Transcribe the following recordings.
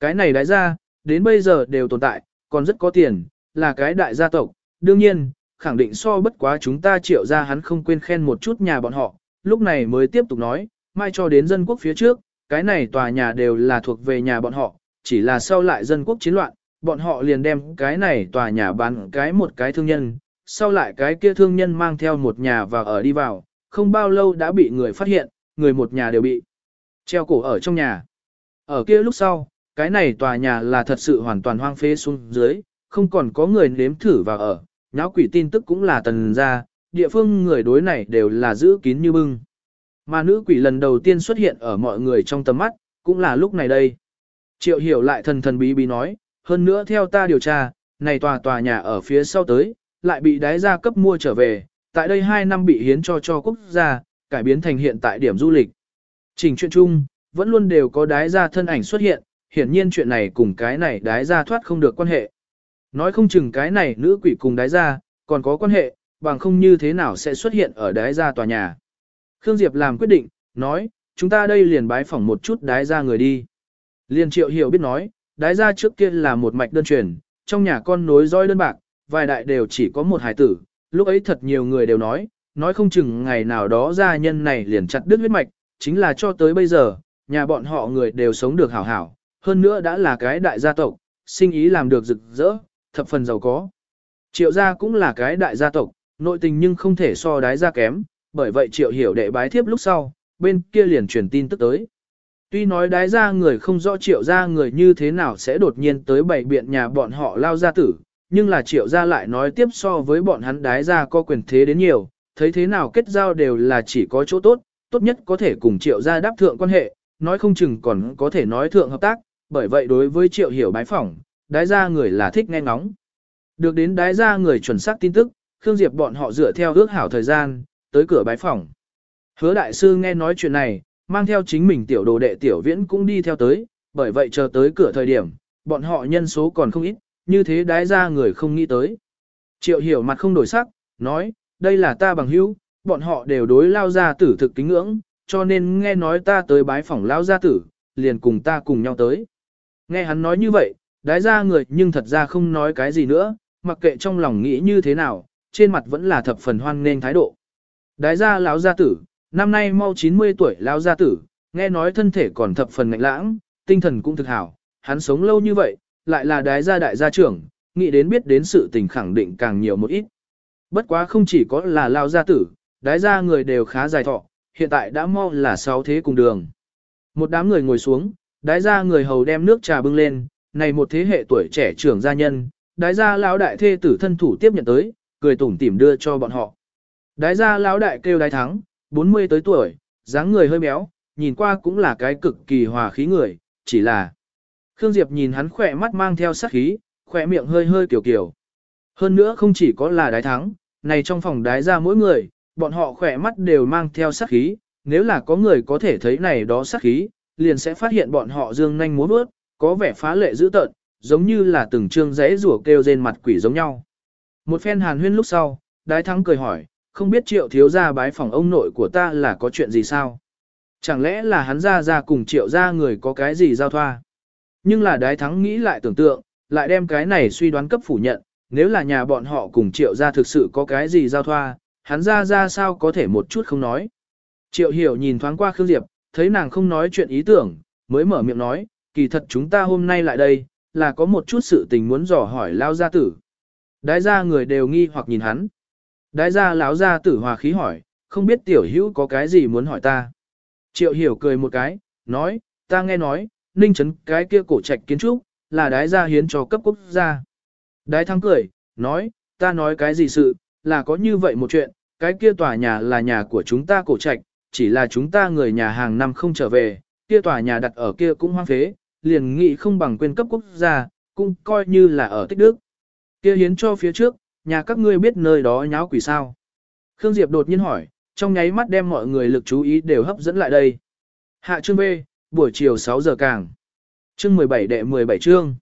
Cái này đại gia đến bây giờ đều tồn tại, còn rất có tiền, là cái đại gia tộc, đương nhiên, khẳng định so bất quá chúng ta triệu ra hắn không quên khen một chút nhà bọn họ, lúc này mới tiếp tục nói, mai cho đến dân quốc phía trước, cái này tòa nhà đều là thuộc về nhà bọn họ, chỉ là sau lại dân quốc chiến loạn, bọn họ liền đem cái này tòa nhà bán cái một cái thương nhân, sau lại cái kia thương nhân mang theo một nhà và ở đi vào, không bao lâu đã bị người phát hiện, người một nhà đều bị treo cổ ở trong nhà. Ở kia lúc sau, cái này tòa nhà là thật sự hoàn toàn hoang phế xuống dưới, không còn có người nếm thử vào ở, nháo quỷ tin tức cũng là tần ra, địa phương người đối này đều là giữ kín như bưng. Mà nữ quỷ lần đầu tiên xuất hiện ở mọi người trong tầm mắt, cũng là lúc này đây. Triệu hiểu lại thần thần bí bí nói, hơn nữa theo ta điều tra, này tòa tòa nhà ở phía sau tới, lại bị đái gia cấp mua trở về, tại đây 2 năm bị hiến cho cho quốc gia, cải biến thành hiện tại điểm du lịch. Trình chuyện chung, vẫn luôn đều có đái gia thân ảnh xuất hiện, hiển nhiên chuyện này cùng cái này đái Ra thoát không được quan hệ. Nói không chừng cái này nữ quỷ cùng đái Ra còn có quan hệ, bằng không như thế nào sẽ xuất hiện ở đái Ra tòa nhà. Khương Diệp làm quyết định, nói, chúng ta đây liền bái phỏng một chút đái Ra người đi. Liên triệu hiểu biết nói, đái Ra trước kia là một mạch đơn truyền, trong nhà con nối roi đơn bạc, vài đại đều chỉ có một hải tử, lúc ấy thật nhiều người đều nói, nói không chừng ngày nào đó gia nhân này liền chặt đứt huyết mạch, chính là cho tới bây giờ, nhà bọn họ người đều sống được hảo hảo, hơn nữa đã là cái đại gia tộc, sinh ý làm được rực rỡ, thập phần giàu có. Triệu gia cũng là cái đại gia tộc, nội tình nhưng không thể so đái gia kém, bởi vậy triệu hiểu đệ bái thiếp lúc sau, bên kia liền truyền tin tức tới. Tuy nói đái gia người không rõ triệu gia người như thế nào sẽ đột nhiên tới bảy biện nhà bọn họ lao gia tử, nhưng là triệu gia lại nói tiếp so với bọn hắn đái gia có quyền thế đến nhiều, thấy thế nào kết giao đều là chỉ có chỗ tốt, tốt nhất có thể cùng triệu gia đáp thượng quan hệ, nói không chừng còn có thể nói thượng hợp tác, bởi vậy đối với triệu hiểu bái phỏng, đái gia người là thích nghe ngóng. Được đến đái gia người chuẩn xác tin tức, Khương Diệp bọn họ dựa theo ước hảo thời gian, tới cửa bái phỏng. Hứa đại sư nghe nói chuyện này, mang theo chính mình tiểu đồ đệ tiểu viễn cũng đi theo tới, bởi vậy chờ tới cửa thời điểm, bọn họ nhân số còn không ít, như thế đái ra người không nghĩ tới. Triệu hiểu mặt không đổi sắc, nói, đây là ta bằng hữu, bọn họ đều đối lao gia tử thực kính ngưỡng, cho nên nghe nói ta tới bái phỏng lao gia tử, liền cùng ta cùng nhau tới. Nghe hắn nói như vậy, đái ra người nhưng thật ra không nói cái gì nữa, mặc kệ trong lòng nghĩ như thế nào, trên mặt vẫn là thập phần hoan nên thái độ. Đái ra lão gia tử, năm nay mau 90 tuổi lão gia tử, nghe nói thân thể còn thập phần ngạnh lãng, tinh thần cũng thực hảo, hắn sống lâu như vậy, lại là đái gia đại gia trưởng, nghĩ đến biết đến sự tình khẳng định càng nhiều một ít. Bất quá không chỉ có là lão gia tử, đái gia người đều khá dài thọ, hiện tại đã mau là sáu thế cùng đường. Một đám người ngồi xuống, đái gia người hầu đem nước trà bưng lên, này một thế hệ tuổi trẻ trưởng gia nhân, đái gia lão đại thê tử thân thủ tiếp nhận tới, cười tủm tỉm đưa cho bọn họ. Đái gia lão đại kêu đái thắng, 40 tới tuổi, dáng người hơi béo, nhìn qua cũng là cái cực kỳ hòa khí người, chỉ là Khương Diệp nhìn hắn khỏe mắt mang theo sát khí, khỏe miệng hơi hơi kiểu kiểu. Hơn nữa không chỉ có là đái thắng, này trong phòng đái ra mỗi người, bọn họ khỏe mắt đều mang theo sát khí, nếu là có người có thể thấy này đó sát khí, liền sẽ phát hiện bọn họ dương nhanh múa bước, có vẻ phá lệ dữ tợn, giống như là từng trương rẽ rủa kêu rên mặt quỷ giống nhau. Một phen hàn huyên lúc sau, đái thắng cười hỏi, không biết triệu thiếu gia bái phòng ông nội của ta là có chuyện gì sao? Chẳng lẽ là hắn ra ra cùng triệu gia người có cái gì giao thoa? Nhưng là đái thắng nghĩ lại tưởng tượng, lại đem cái này suy đoán cấp phủ nhận, nếu là nhà bọn họ cùng triệu gia thực sự có cái gì giao thoa, hắn ra ra sao có thể một chút không nói. Triệu hiểu nhìn thoáng qua Khương Diệp, thấy nàng không nói chuyện ý tưởng, mới mở miệng nói, kỳ thật chúng ta hôm nay lại đây, là có một chút sự tình muốn dò hỏi lao gia tử. Đái gia người đều nghi hoặc nhìn hắn. Đái gia lão gia tử hòa khí hỏi, không biết tiểu hữu có cái gì muốn hỏi ta. Triệu hiểu cười một cái, nói, ta nghe nói, ninh chấn cái kia cổ trạch kiến trúc, là đái gia hiến cho cấp quốc gia. Đái thắng cười, nói, ta nói cái gì sự, là có như vậy một chuyện, cái kia tòa nhà là nhà của chúng ta cổ trạch, chỉ là chúng ta người nhà hàng năm không trở về, kia tòa nhà đặt ở kia cũng hoang phế, liền nghị không bằng quên cấp quốc gia, cũng coi như là ở tích đức. Kia hiến cho phía trước, nhà các ngươi biết nơi đó nháo quỷ sao. Khương Diệp đột nhiên hỏi, trong nháy mắt đem mọi người lực chú ý đều hấp dẫn lại đây. Hạ chương B, buổi chiều 6 giờ càng. Chương 17 đệ 17 chương.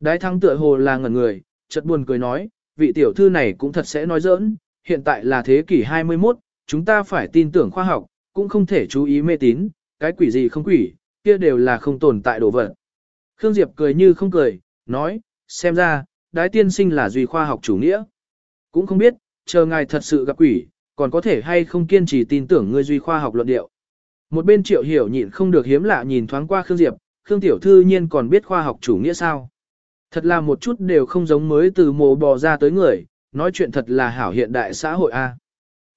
Đái thắng tựa hồ là ngẩn người, chợt buồn cười nói, vị tiểu thư này cũng thật sẽ nói giỡn, hiện tại là thế kỷ 21, chúng ta phải tin tưởng khoa học, cũng không thể chú ý mê tín, cái quỷ gì không quỷ, kia đều là không tồn tại đồ vật. Khương Diệp cười như không cười, nói, xem ra, đái tiên sinh là duy khoa học chủ nghĩa. Cũng không biết, chờ ngài thật sự gặp quỷ, còn có thể hay không kiên trì tin tưởng ngươi duy khoa học luận điệu. Một bên triệu hiểu nhịn không được hiếm lạ nhìn thoáng qua Khương Diệp, Khương Tiểu Thư nhiên còn biết khoa học chủ nghĩa sao. Thật là một chút đều không giống mới từ mồ bò ra tới người, nói chuyện thật là hảo hiện đại xã hội A.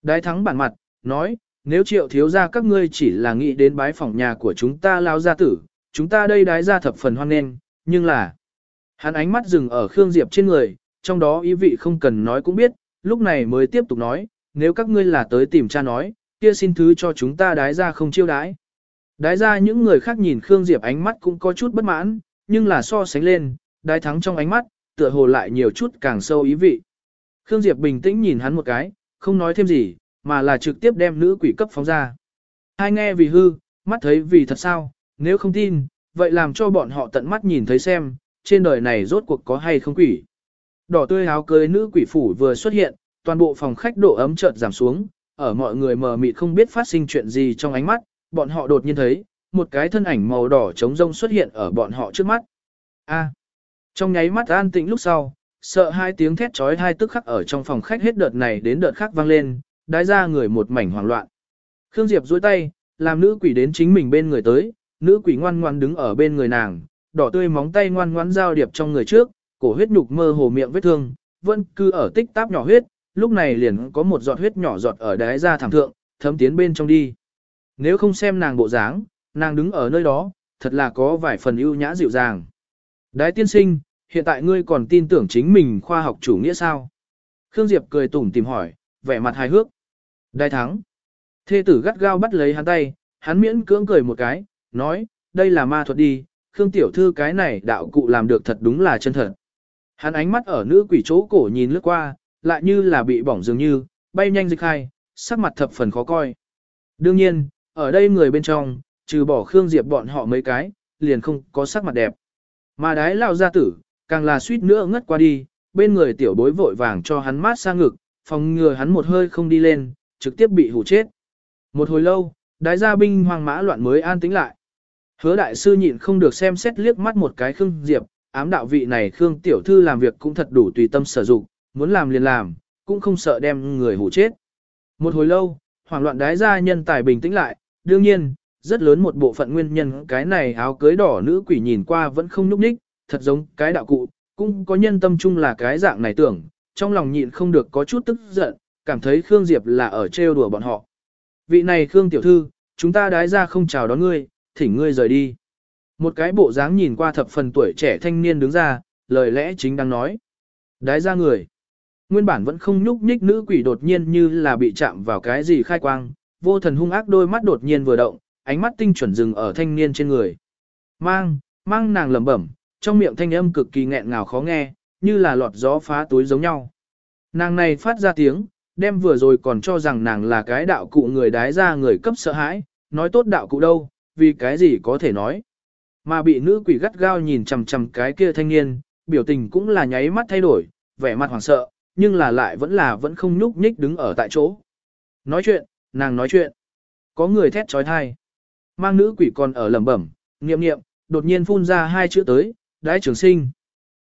Đái thắng bản mặt, nói, nếu triệu thiếu ra các ngươi chỉ là nghĩ đến bái phòng nhà của chúng ta lao gia tử, chúng ta đây đái ra thập phần hoan nghênh, nhưng là... Hắn ánh mắt dừng ở Khương Diệp trên người, trong đó ý vị không cần nói cũng biết, lúc này mới tiếp tục nói, nếu các ngươi là tới tìm cha nói, kia xin thứ cho chúng ta đái ra không chiêu đái. Đái ra những người khác nhìn Khương Diệp ánh mắt cũng có chút bất mãn, nhưng là so sánh lên, đái thắng trong ánh mắt, tựa hồ lại nhiều chút càng sâu ý vị. Khương Diệp bình tĩnh nhìn hắn một cái, không nói thêm gì, mà là trực tiếp đem nữ quỷ cấp phóng ra. Hai nghe vì hư, mắt thấy vì thật sao, nếu không tin, vậy làm cho bọn họ tận mắt nhìn thấy xem, trên đời này rốt cuộc có hay không quỷ. Đỏ tươi áo cưới nữ quỷ phủ vừa xuất hiện, toàn bộ phòng khách độ ấm chợt giảm xuống, ở mọi người mờ mịt không biết phát sinh chuyện gì trong ánh mắt, bọn họ đột nhiên thấy, một cái thân ảnh màu đỏ trống rông xuất hiện ở bọn họ trước mắt. A. Trong nháy mắt an tĩnh lúc sau, sợ hai tiếng thét trói hai tức khắc ở trong phòng khách hết đợt này đến đợt khác vang lên, đái ra người một mảnh hoảng loạn. Khương Diệp duỗi tay, làm nữ quỷ đến chính mình bên người tới, nữ quỷ ngoan ngoan đứng ở bên người nàng, đỏ tươi móng tay ngoan ngoãn giao điệp trong người trước, cổ huyết nhục mơ hồ miệng vết thương, vẫn cứ ở tích táp nhỏ huyết, lúc này liền có một giọt huyết nhỏ giọt ở đáy da thảm thượng, thấm tiến bên trong đi. Nếu không xem nàng bộ dáng, nàng đứng ở nơi đó, thật là có vài phần ưu nhã dịu dàng. Đái tiên sinh, hiện tại ngươi còn tin tưởng chính mình khoa học chủ nghĩa sao? Khương Diệp cười tủm tìm hỏi, vẻ mặt hài hước. Đại thắng. Thê tử gắt gao bắt lấy hắn tay, hắn miễn cưỡng cười một cái, nói, đây là ma thuật đi, Khương tiểu thư cái này đạo cụ làm được thật đúng là chân thật. Hắn ánh mắt ở nữ quỷ chỗ cổ nhìn lướt qua, lại như là bị bỏng dường như, bay nhanh dịch hai, sắc mặt thập phần khó coi. Đương nhiên, ở đây người bên trong, trừ bỏ Khương Diệp bọn họ mấy cái, liền không có sắc mặt đẹp. Mà đái lao gia tử, càng là suýt nữa ngất qua đi, bên người tiểu bối vội vàng cho hắn mát xa ngực, phòng ngừa hắn một hơi không đi lên, trực tiếp bị hủ chết. Một hồi lâu, đái gia binh hoang mã loạn mới an tĩnh lại. Hứa đại sư nhịn không được xem xét liếc mắt một cái Khương Diệp, ám đạo vị này Khương tiểu thư làm việc cũng thật đủ tùy tâm sử dụng, muốn làm liền làm, cũng không sợ đem người hủ chết. Một hồi lâu, hoảng loạn đái gia nhân tài bình tĩnh lại, đương nhiên, rất lớn một bộ phận nguyên nhân cái này áo cưới đỏ nữ quỷ nhìn qua vẫn không nhúc nhích, thật giống cái đạo cụ, cũng có nhân tâm chung là cái dạng này tưởng, trong lòng nhịn không được có chút tức giận, cảm thấy Khương Diệp là ở trêu đùa bọn họ. Vị này Khương tiểu thư, chúng ta đái ra không chào đón ngươi, thỉnh ngươi rời đi. Một cái bộ dáng nhìn qua thập phần tuổi trẻ thanh niên đứng ra, lời lẽ chính đang nói. Đái ra người. Nguyên bản vẫn không nhúc nhích nữ quỷ đột nhiên như là bị chạm vào cái gì khai quang, vô thần hung ác đôi mắt đột nhiên vừa động, ánh mắt tinh chuẩn dừng ở thanh niên trên người. Mang, mang nàng lẩm bẩm, trong miệng thanh âm cực kỳ nghẹn ngào khó nghe, như là lọt gió phá túi giống nhau. Nàng này phát ra tiếng, đem vừa rồi còn cho rằng nàng là cái đạo cụ người đái ra người cấp sợ hãi, nói tốt đạo cụ đâu, vì cái gì có thể nói. Mà bị nữ quỷ gắt gao nhìn chằm chằm cái kia thanh niên, biểu tình cũng là nháy mắt thay đổi, vẻ mặt hoảng sợ, nhưng là lại vẫn là vẫn không nhúc nhích đứng ở tại chỗ. Nói chuyện, nàng nói chuyện. Có người thét trói thai. Mang nữ quỷ còn ở lẩm bẩm, niệm niệm, đột nhiên phun ra hai chữ tới, đái trường sinh.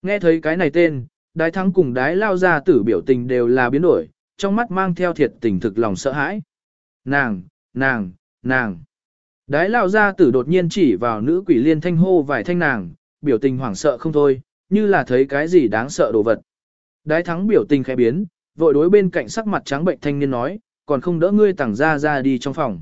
Nghe thấy cái này tên, đái thắng cùng đái lao ra tử biểu tình đều là biến đổi, trong mắt mang theo thiệt tình thực lòng sợ hãi. Nàng, nàng, nàng. Đái lao ra tử đột nhiên chỉ vào nữ quỷ liên thanh hô vài thanh nàng, biểu tình hoảng sợ không thôi, như là thấy cái gì đáng sợ đồ vật. Đái thắng biểu tình khẽ biến, vội đối bên cạnh sắc mặt trắng bệnh thanh niên nói, còn không đỡ ngươi tẳng ra ra đi trong phòng.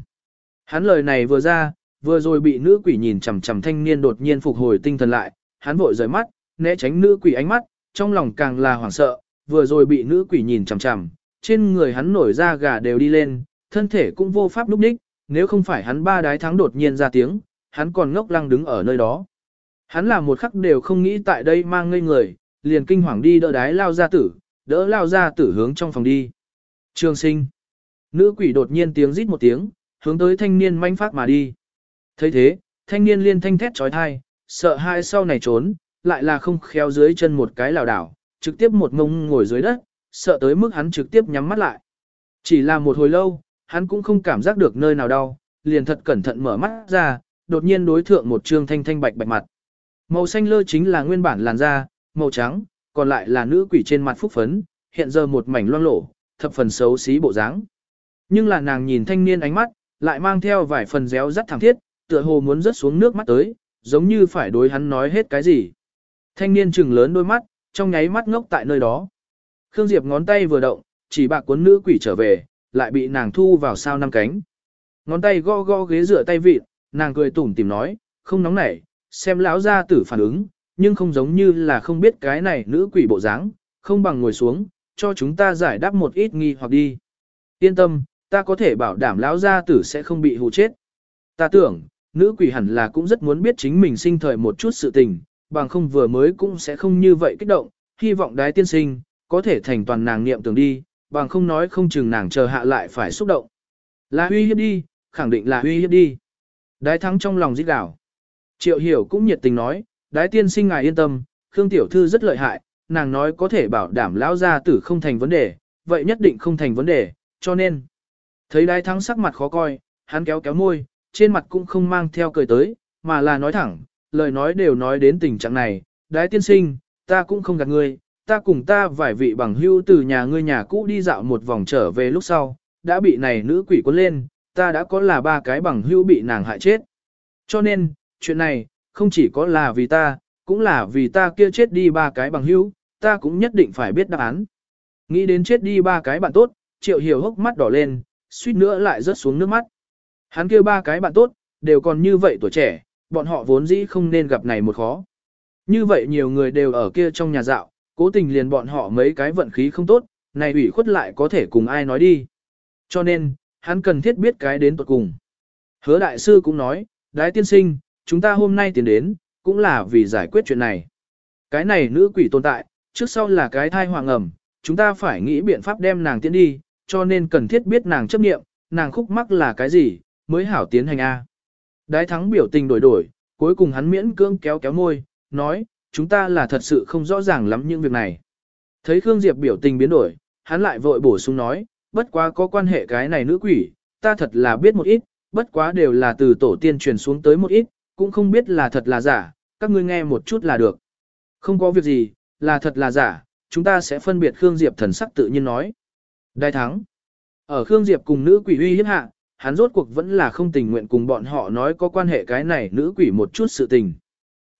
Hắn lời này vừa ra, vừa rồi bị nữ quỷ nhìn chằm chằm thanh niên đột nhiên phục hồi tinh thần lại, hắn vội rời mắt, né tránh nữ quỷ ánh mắt, trong lòng càng là hoảng sợ, vừa rồi bị nữ quỷ nhìn chằm chằm, trên người hắn nổi da gà đều đi lên, thân thể cũng vô pháp lúc đích, nếu không phải hắn ba đái thắng đột nhiên ra tiếng, hắn còn ngốc lăng đứng ở nơi đó. Hắn là một khắc đều không nghĩ tại đây mang ngây người, liền kinh hoàng đi đỡ đái lao ra tử, đỡ lao ra tử hướng trong phòng đi. Trường sinh. Nữ quỷ đột nhiên tiếng rít một tiếng, hướng tới thanh niên manh phát mà đi. thấy thế, thanh niên liên thanh thét trói thai, sợ hai sau này trốn, lại là không khéo dưới chân một cái lảo đảo, trực tiếp một ngông ngồi dưới đất, sợ tới mức hắn trực tiếp nhắm mắt lại. Chỉ là một hồi lâu, hắn cũng không cảm giác được nơi nào đau, liền thật cẩn thận mở mắt ra, đột nhiên đối thượng một trương thanh thanh bạch bạch mặt. Màu xanh lơ chính là nguyên bản làn da, màu trắng, còn lại là nữ quỷ trên mặt phúc phấn, hiện giờ một mảnh loang lổ, thập phần xấu xí bộ dáng. Nhưng là nàng nhìn thanh niên ánh mắt, lại mang theo vài phần réo rắt thẳng thiết, tựa hồ muốn rớt xuống nước mắt tới, giống như phải đối hắn nói hết cái gì. Thanh niên trừng lớn đôi mắt, trong nháy mắt ngốc tại nơi đó. Khương Diệp ngón tay vừa động, chỉ bạc cuốn nữ quỷ trở về, lại bị nàng thu vào sao năm cánh. Ngón tay gõ gõ ghế rửa tay vịt, nàng cười tủm tìm nói, không nóng nảy, xem lão gia tử phản ứng, nhưng không giống như là không biết cái này nữ quỷ bộ dáng, không bằng ngồi xuống, cho chúng ta giải đáp một ít nghi hoặc đi. Yên tâm, ta có thể bảo đảm lão gia tử sẽ không bị hù chết. Ta tưởng, nữ quỷ hẳn là cũng rất muốn biết chính mình sinh thời một chút sự tình, bằng không vừa mới cũng sẽ không như vậy kích động, hy vọng đái tiên sinh, có thể thành toàn nàng niệm tưởng đi, bằng không nói không chừng nàng chờ hạ lại phải xúc động. Là uy hiếp đi, khẳng định là uy hiếp đi. Đái thắng trong lòng giết đảo. Triệu hiểu cũng nhiệt tình nói, đái tiên sinh ngài yên tâm, Khương Tiểu Thư rất lợi hại, nàng nói có thể bảo đảm lão gia tử không thành vấn đề, vậy nhất định không thành vấn đề, cho nên. Thấy đái thắng sắc mặt khó coi, hắn kéo kéo môi, trên mặt cũng không mang theo cười tới, mà là nói thẳng, lời nói đều nói đến tình trạng này, đái tiên sinh, ta cũng không gạt ngươi, ta cùng ta vài vị bằng hưu từ nhà ngươi nhà cũ đi dạo một vòng trở về lúc sau, đã bị này nữ quỷ cuốn lên, ta đã có là ba cái bằng hưu bị nàng hại chết. Cho nên, chuyện này, không chỉ có là vì ta, cũng là vì ta kia chết đi ba cái bằng hưu, ta cũng nhất định phải biết đáp án. Nghĩ đến chết đi ba cái bạn tốt, triệu hiểu hốc mắt đỏ lên, suýt nữa lại rớt xuống nước mắt. Hắn kia ba cái bạn tốt, đều còn như vậy tuổi trẻ, bọn họ vốn dĩ không nên gặp này một khó. Như vậy nhiều người đều ở kia trong nhà dạo, cố tình liền bọn họ mấy cái vận khí không tốt, này ủy khuất lại có thể cùng ai nói đi. Cho nên, hắn cần thiết biết cái đến tuật cùng. Hứa đại sư cũng nói, đái tiên sinh, chúng ta hôm nay tiến đến, cũng là vì giải quyết chuyện này. Cái này nữ quỷ tồn tại, trước sau là cái thai hoàng ẩm, chúng ta phải nghĩ biện pháp đem nàng tiến đi, cho nên cần thiết biết nàng chấp nghiệm, nàng khúc mắc là cái gì, mới hảo tiến hành A. Đái thắng biểu tình đổi đổi, cuối cùng hắn miễn cưỡng kéo kéo môi, nói, chúng ta là thật sự không rõ ràng lắm những việc này. Thấy Khương Diệp biểu tình biến đổi, hắn lại vội bổ sung nói, bất quá có quan hệ cái này nữ quỷ, ta thật là biết một ít, bất quá đều là từ tổ tiên truyền xuống tới một ít, cũng không biết là thật là giả, các ngươi nghe một chút là được. Không có việc gì, là thật là giả, chúng ta sẽ phân biệt Khương Diệp thần sắc tự nhiên nói. Đại thắng. Ở Khương Diệp cùng nữ quỷ uy hiếp hạ, hắn rốt cuộc vẫn là không tình nguyện cùng bọn họ nói có quan hệ cái này nữ quỷ một chút sự tình.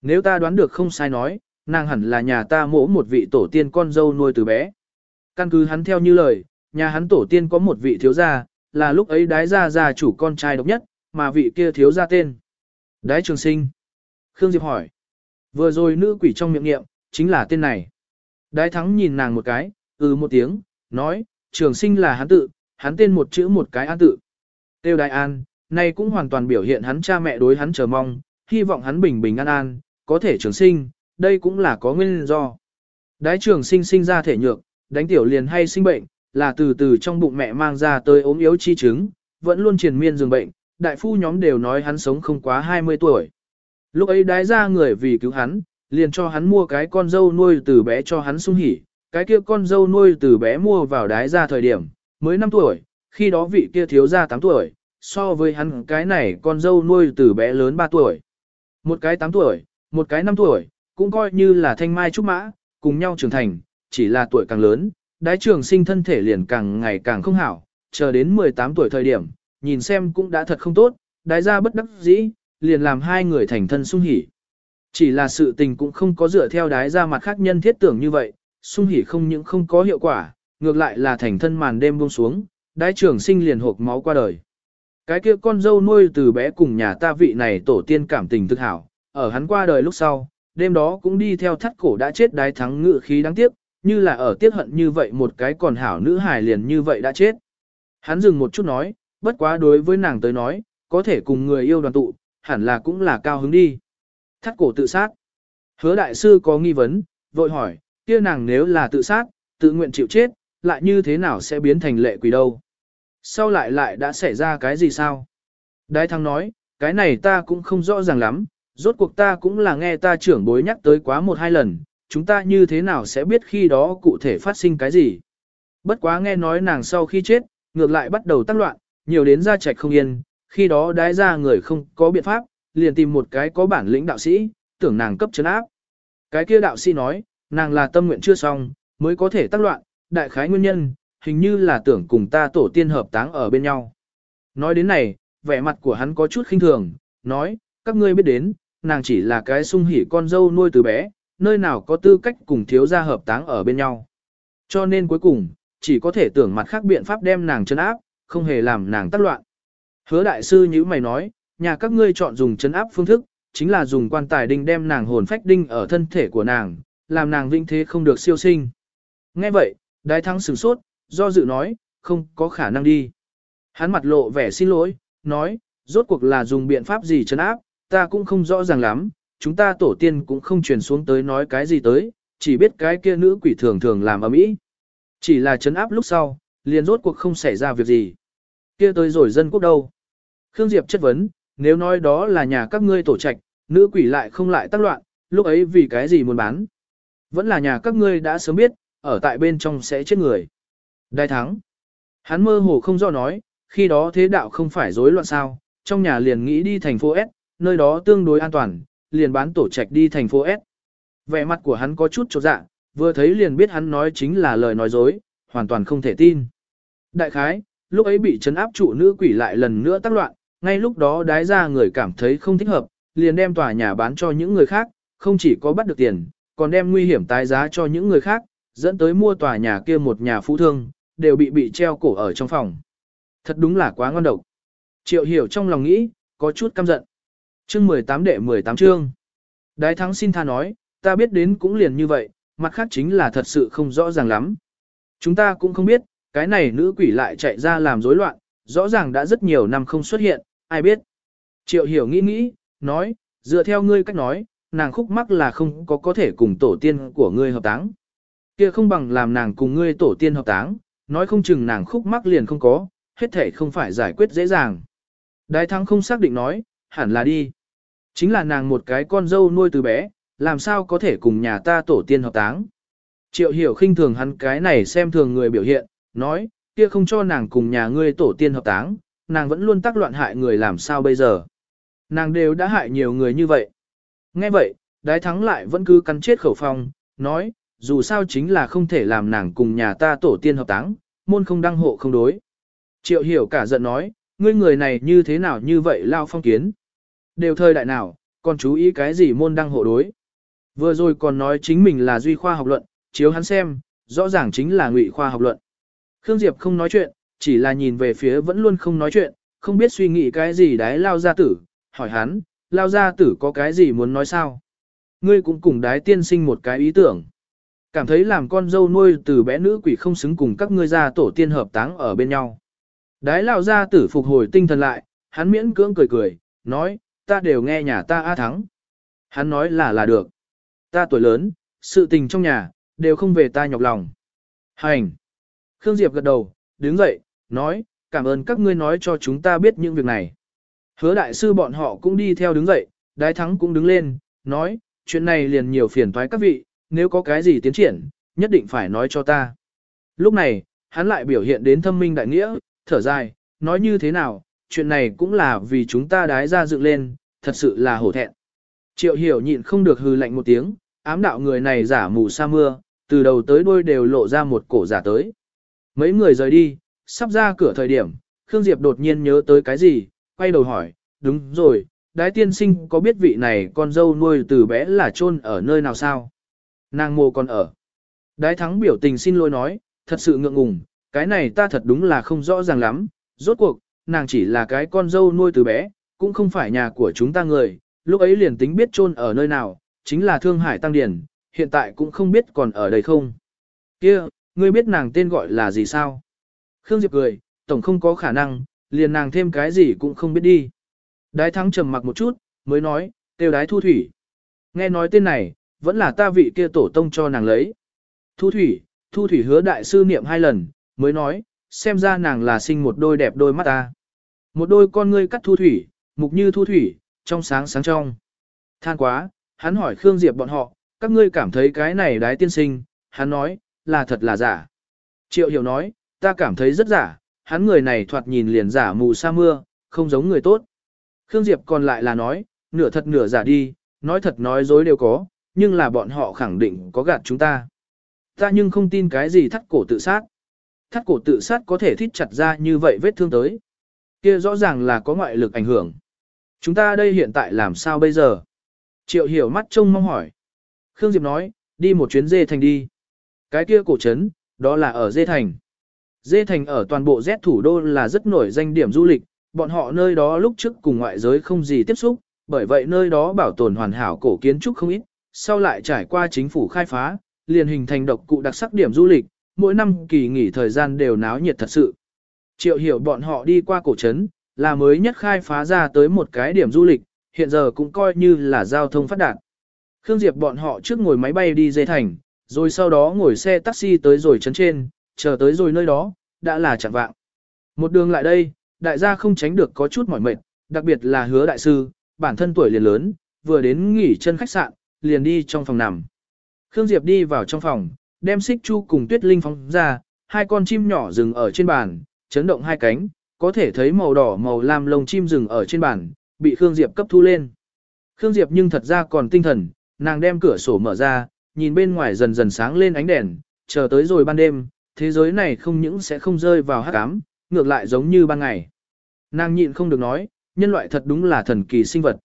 Nếu ta đoán được không sai nói, nàng hẳn là nhà ta mỗ một vị tổ tiên con dâu nuôi từ bé. Căn cứ hắn theo như lời, nhà hắn tổ tiên có một vị thiếu gia, là lúc ấy đái gia gia chủ con trai độc nhất, mà vị kia thiếu gia tên. Đái trường sinh. Khương Diệp hỏi. Vừa rồi nữ quỷ trong miệng niệm, chính là tên này. Đái thắng nhìn nàng một cái, ừ một tiếng, nói, trường sinh là hắn tự, hắn tên một chữ một cái an tự. Tiêu đại an, này cũng hoàn toàn biểu hiện hắn cha mẹ đối hắn chờ mong, hy vọng hắn bình bình an an, có thể trường sinh, đây cũng là có nguyên do. Đái trường sinh sinh ra thể nhược, đánh tiểu liền hay sinh bệnh, là từ từ trong bụng mẹ mang ra tới ốm yếu chi chứng, vẫn luôn triền miên dường bệnh, đại phu nhóm đều nói hắn sống không quá 20 tuổi. Lúc ấy đái ra người vì cứu hắn, liền cho hắn mua cái con dâu nuôi từ bé cho hắn sung hỉ, cái kia con dâu nuôi từ bé mua vào đái ra thời điểm, mới 5 tuổi, khi đó vị kia thiếu ra 8 tuổi, so với hắn cái này con dâu nuôi từ bé lớn 3 tuổi. Một cái 8 tuổi, một cái năm tuổi, cũng coi như là thanh mai trúc mã, cùng nhau trưởng thành, chỉ là tuổi càng lớn, đái trường sinh thân thể liền càng ngày càng không hảo, chờ đến 18 tuổi thời điểm, nhìn xem cũng đã thật không tốt, đái ra bất đắc dĩ, liền làm hai người thành thân sung hỉ. Chỉ là sự tình cũng không có dựa theo đái ra mặt khác nhân thiết tưởng như vậy, sung hỉ không những không có hiệu quả, ngược lại là thành thân màn đêm buông xuống, đái trường sinh liền hộp máu qua đời. Cái kia con dâu nuôi từ bé cùng nhà ta vị này tổ tiên cảm tình thực hảo, ở hắn qua đời lúc sau, đêm đó cũng đi theo thắt cổ đã chết đái thắng ngự khí đáng tiếc, như là ở tiếc hận như vậy một cái còn hảo nữ hài liền như vậy đã chết. Hắn dừng một chút nói, bất quá đối với nàng tới nói, có thể cùng người yêu đoàn tụ, hẳn là cũng là cao hứng đi. Thắt cổ tự sát. Hứa đại sư có nghi vấn, vội hỏi, kia nàng nếu là tự sát, tự nguyện chịu chết, lại như thế nào sẽ biến thành lệ quỷ đâu? Sau lại lại đã xảy ra cái gì sao? Đái thăng nói, cái này ta cũng không rõ ràng lắm, rốt cuộc ta cũng là nghe ta trưởng bối nhắc tới quá một hai lần, chúng ta như thế nào sẽ biết khi đó cụ thể phát sinh cái gì. Bất quá nghe nói nàng sau khi chết, ngược lại bắt đầu tác loạn, nhiều đến ra trạch không yên, khi đó đái ra người không có biện pháp, liền tìm một cái có bản lĩnh đạo sĩ, tưởng nàng cấp chấn áp. Cái kia đạo sĩ nói, nàng là tâm nguyện chưa xong, mới có thể tác loạn, đại khái nguyên nhân, hình như là tưởng cùng ta tổ tiên hợp táng ở bên nhau. Nói đến này, vẻ mặt của hắn có chút khinh thường, nói, các ngươi biết đến, nàng chỉ là cái sung hỉ con dâu nuôi từ bé, nơi nào có tư cách cùng thiếu gia hợp táng ở bên nhau. Cho nên cuối cùng, chỉ có thể tưởng mặt khác biện pháp đem nàng chấn áp, không hề làm nàng tác loạn. Hứa đại sư như mày nói, nhà các ngươi chọn dùng chấn áp phương thức, chính là dùng quan tài đinh đem nàng hồn phách đinh ở thân thể của nàng, làm nàng vinh thế không được siêu sinh. Nghe vậy, đái thắng sửng sốt, do dự nói, không có khả năng đi. Hắn mặt lộ vẻ xin lỗi, nói, rốt cuộc là dùng biện pháp gì chấn áp, ta cũng không rõ ràng lắm, chúng ta tổ tiên cũng không truyền xuống tới nói cái gì tới, chỉ biết cái kia nữ quỷ thường thường làm ở mỹ. Chỉ là chấn áp lúc sau, liền rốt cuộc không xảy ra việc gì. Kia tới rồi dân quốc đâu? Khương Diệp chất vấn, nếu nói đó là nhà các ngươi tổ trạch, nữ quỷ lại không lại tác loạn, lúc ấy vì cái gì muốn bán? Vẫn là nhà các ngươi đã sớm biết, ở tại bên trong sẽ chết người. Đại thắng. Hắn mơ hồ không do nói, khi đó thế đạo không phải rối loạn sao, trong nhà liền nghĩ đi thành phố S, nơi đó tương đối an toàn, liền bán tổ trạch đi thành phố S. Vẻ mặt của hắn có chút chột dạ, vừa thấy liền biết hắn nói chính là lời nói dối, hoàn toàn không thể tin. Đại khái, lúc ấy bị chấn áp trụ nữ quỷ lại lần nữa tác loạn, ngay lúc đó đái ra người cảm thấy không thích hợp, liền đem tòa nhà bán cho những người khác, không chỉ có bắt được tiền, còn đem nguy hiểm tái giá cho những người khác, dẫn tới mua tòa nhà kia một nhà phú thương, đều bị bị treo cổ ở trong phòng. Thật đúng là quá ngon độc. Triệu hiểu trong lòng nghĩ, có chút căm giận. Chương 18 đệ 18 chương. Đái thắng xin tha nói, ta biết đến cũng liền như vậy, mặt khác chính là thật sự không rõ ràng lắm. Chúng ta cũng không biết, cái này nữ quỷ lại chạy ra làm rối loạn, rõ ràng đã rất nhiều năm không xuất hiện, ai biết. Triệu hiểu nghĩ nghĩ, nói, dựa theo ngươi cách nói, nàng khúc mắc là không có có thể cùng tổ tiên của ngươi hợp táng. Kia không bằng làm nàng cùng ngươi tổ tiên hợp táng, nói không chừng nàng khúc mắc liền không có, hết thể không phải giải quyết dễ dàng. Đái thắng không xác định nói, hẳn là đi. Chính là nàng một cái con dâu nuôi từ bé, làm sao có thể cùng nhà ta tổ tiên hợp táng. Triệu hiểu khinh thường hắn cái này xem thường người biểu hiện, nói, kia không cho nàng cùng nhà ngươi tổ tiên hợp táng, nàng vẫn luôn tác loạn hại người làm sao bây giờ. Nàng đều đã hại nhiều người như vậy. Nghe vậy, đái thắng lại vẫn cứ cắn chết khẩu phong, nói, dù sao chính là không thể làm nàng cùng nhà ta tổ tiên hợp táng, môn không đăng hộ không đối. Triệu hiểu cả giận nói, ngươi người này như thế nào như vậy lao phong kiến. Đều thời đại nào, còn chú ý cái gì môn đăng hộ đối. Vừa rồi còn nói chính mình là duy khoa học luận, chiếu hắn xem, rõ ràng chính là ngụy khoa học luận. Khương Diệp không nói chuyện, chỉ là nhìn về phía vẫn luôn không nói chuyện, không biết suy nghĩ cái gì đái lao gia tử, hỏi hắn, lao gia tử có cái gì muốn nói sao? Ngươi cũng cùng đái tiên sinh một cái ý tưởng. Cảm thấy làm con dâu nuôi từ bé nữ quỷ không xứng cùng các ngươi gia tổ tiên hợp táng ở bên nhau. Đái lao gia tử phục hồi tinh thần lại, hắn miễn cưỡng cười cười, nói, ta đều nghe nhà ta A thắng. Hắn nói là là được. Ta tuổi lớn, sự tình trong nhà, đều không về ta nhọc lòng. Hành. Khương Diệp gật đầu, đứng dậy, nói, cảm ơn các ngươi nói cho chúng ta biết những việc này. Hứa đại sư bọn họ cũng đi theo đứng dậy, đái thắng cũng đứng lên, nói, chuyện này liền nhiều phiền toái các vị, nếu có cái gì tiến triển, nhất định phải nói cho ta. Lúc này, hắn lại biểu hiện đến thâm minh đại nghĩa, thở dài, nói như thế nào, chuyện này cũng là vì chúng ta đái ra dựng lên, thật sự là hổ thẹn. Triệu hiểu nhịn không được hư lạnh một tiếng, ám đạo người này giả mù sa mưa, từ đầu tới đuôi đều lộ ra một cổ giả tới. Mấy người rời đi, sắp ra cửa thời điểm, Khương Diệp đột nhiên nhớ tới cái gì, quay đầu hỏi, đúng rồi, đái tiên sinh có biết vị này con dâu nuôi từ bé là chôn ở nơi nào sao? Nàng mô còn ở. Đái thắng biểu tình xin lỗi nói, thật sự ngượng ngùng, cái này ta thật đúng là không rõ ràng lắm, rốt cuộc, nàng chỉ là cái con dâu nuôi từ bé, cũng không phải nhà của chúng ta người, lúc ấy liền tính biết chôn ở nơi nào, chính là Thương Hải Tăng Điển, hiện tại cũng không biết còn ở đây không. Kia, ngươi biết nàng tên gọi là gì sao? Khương Diệp cười, tổng không có khả năng, liền nàng thêm cái gì cũng không biết đi. Đái thắng trầm mặc một chút, mới nói, tiêu đái thu thủy. Nghe nói tên này, vẫn là ta vị kia tổ tông cho nàng lấy. Thu thủy, thu thủy hứa đại sư niệm hai lần, mới nói, xem ra nàng là sinh một đôi đẹp đôi mắt ta. Một đôi con ngươi cắt thu thủy, mục như thu thủy, trong sáng sáng trong. Than quá, hắn hỏi Khương Diệp bọn họ, các ngươi cảm thấy cái này đái tiên sinh, hắn nói, là thật là giả. Triệu hiểu nói, ta cảm thấy rất giả, hắn người này thoạt nhìn liền giả mù sa mưa, không giống người tốt. Khương Diệp còn lại là nói, nửa thật nửa giả đi, nói thật nói dối đều có, nhưng là bọn họ khẳng định có gạt chúng ta. Ta nhưng không tin cái gì thắt cổ tự sát. Thắt cổ tự sát có thể thít chặt ra như vậy vết thương tới. Kia rõ ràng là có ngoại lực ảnh hưởng. Chúng ta đây hiện tại làm sao bây giờ? Triệu hiểu mắt trông mong hỏi. Khương Diệp nói, đi một chuyến dê thành đi. Cái kia cổ trấn, đó là ở dê thành. Dê thành ở toàn bộ Z thủ đô là rất nổi danh điểm du lịch, bọn họ nơi đó lúc trước cùng ngoại giới không gì tiếp xúc, bởi vậy nơi đó bảo tồn hoàn hảo cổ kiến trúc không ít, sau lại trải qua chính phủ khai phá, liền hình thành độc cụ đặc sắc điểm du lịch, mỗi năm kỳ nghỉ thời gian đều náo nhiệt thật sự. Triệu hiểu bọn họ đi qua cổ trấn, là mới nhất khai phá ra tới một cái điểm du lịch, hiện giờ cũng coi như là giao thông phát đạt. Khương Diệp bọn họ trước ngồi máy bay đi dây thành, rồi sau đó ngồi xe taxi tới rồi trấn trên, chờ tới rồi nơi đó, đã là chẳng vạng. Một đường lại đây, đại gia không tránh được có chút mỏi mệt, đặc biệt là hứa đại sư, bản thân tuổi liền lớn, vừa đến nghỉ chân khách sạn, liền đi trong phòng nằm. Khương Diệp đi vào trong phòng, đem xích chu cùng tuyết linh phóng ra, hai con chim nhỏ dừng ở trên bàn, chấn động hai cánh, có thể thấy màu đỏ màu lam lông chim dừng ở trên bàn, bị Khương Diệp cấp thu lên. Khương Diệp nhưng thật ra còn tinh thần, nàng đem cửa sổ mở ra, nhìn bên ngoài dần dần sáng lên ánh đèn, chờ tới rồi ban đêm, thế giới này không những sẽ không rơi vào hắc ám, ngược lại giống như ban ngày. Nàng nhịn không được nói, nhân loại thật đúng là thần kỳ sinh vật.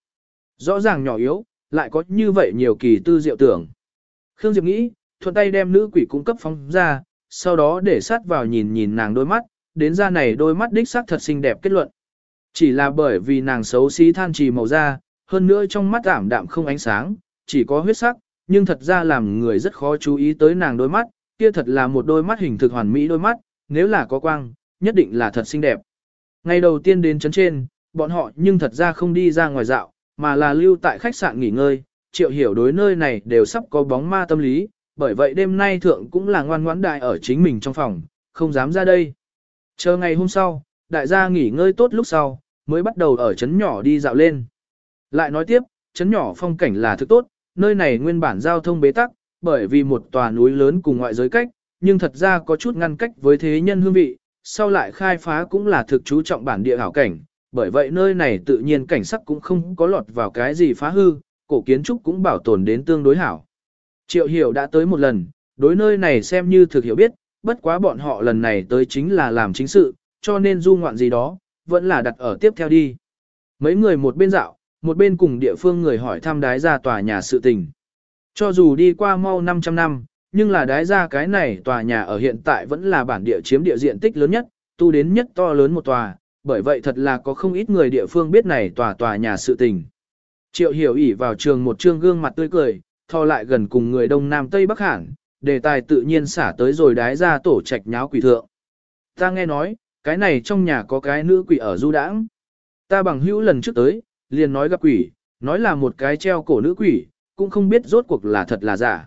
Rõ ràng nhỏ yếu, lại có như vậy nhiều kỳ tư diệu tưởng. Khương Diệp nghĩ, thuận tay đem nữ quỷ cung cấp phóng ra, sau đó để sát vào nhìn nhìn nàng đôi mắt, đến ra này đôi mắt đích sắc thật xinh đẹp kết luận. Chỉ là bởi vì nàng xấu xí than trì màu da, hơn nữa trong mắt ảm đạm không ánh sáng, chỉ có huyết sắc, nhưng thật ra làm người rất khó chú ý tới nàng đôi mắt, kia thật là một đôi mắt hình thực hoàn mỹ đôi mắt, nếu là có quang, nhất định là thật xinh đẹp. Ngày đầu tiên đến chấn trên, bọn họ nhưng thật ra không đi ra ngoài dạo, mà là lưu tại khách sạn nghỉ ngơi, triệu hiểu đối nơi này đều sắp có bóng ma tâm lý, bởi vậy đêm nay thượng cũng là ngoan ngoãn đại ở chính mình trong phòng, không dám ra đây. Chờ ngày hôm sau, đại gia nghỉ ngơi tốt lúc sau, mới bắt đầu ở chấn nhỏ đi dạo lên. Lại nói tiếp, chấn nhỏ phong cảnh là thực tốt, nơi này nguyên bản giao thông bế tắc, bởi vì một tòa núi lớn cùng ngoại giới cách, nhưng thật ra có chút ngăn cách với thế nhân hương vị, sau lại khai phá cũng là thực chú trọng bản địa hảo cảnh, bởi vậy nơi này tự nhiên cảnh sắc cũng không có lọt vào cái gì phá hư, cổ kiến trúc cũng bảo tồn đến tương đối hảo. Triệu hiểu đã tới một lần, đối nơi này xem như thực hiểu biết, bất quá bọn họ lần này tới chính là làm chính sự, cho nên du ngoạn gì đó, vẫn là đặt ở tiếp theo đi. Mấy người một bên dạo, một bên cùng địa phương người hỏi thăm đái ra tòa nhà sự tình. Cho dù đi qua mau 500 năm, nhưng là đái ra cái này tòa nhà ở hiện tại vẫn là bản địa chiếm địa diện tích lớn nhất, tu đến nhất to lớn một tòa, bởi vậy thật là có không ít người địa phương biết này tòa tòa nhà sự tình. Triệu hiểu ỉ vào trường một trương gương mặt tươi cười, thò lại gần cùng người đông nam tây bắc hẳn, đề tài tự nhiên xả tới rồi đái ra tổ trạch nháo quỷ thượng. Ta nghe nói, cái này trong nhà có cái nữ quỷ ở du đãng. Ta bằng hữu lần trước tới, liền nói gặp quỷ, nói là một cái treo cổ nữ quỷ, cũng không biết rốt cuộc là thật là giả.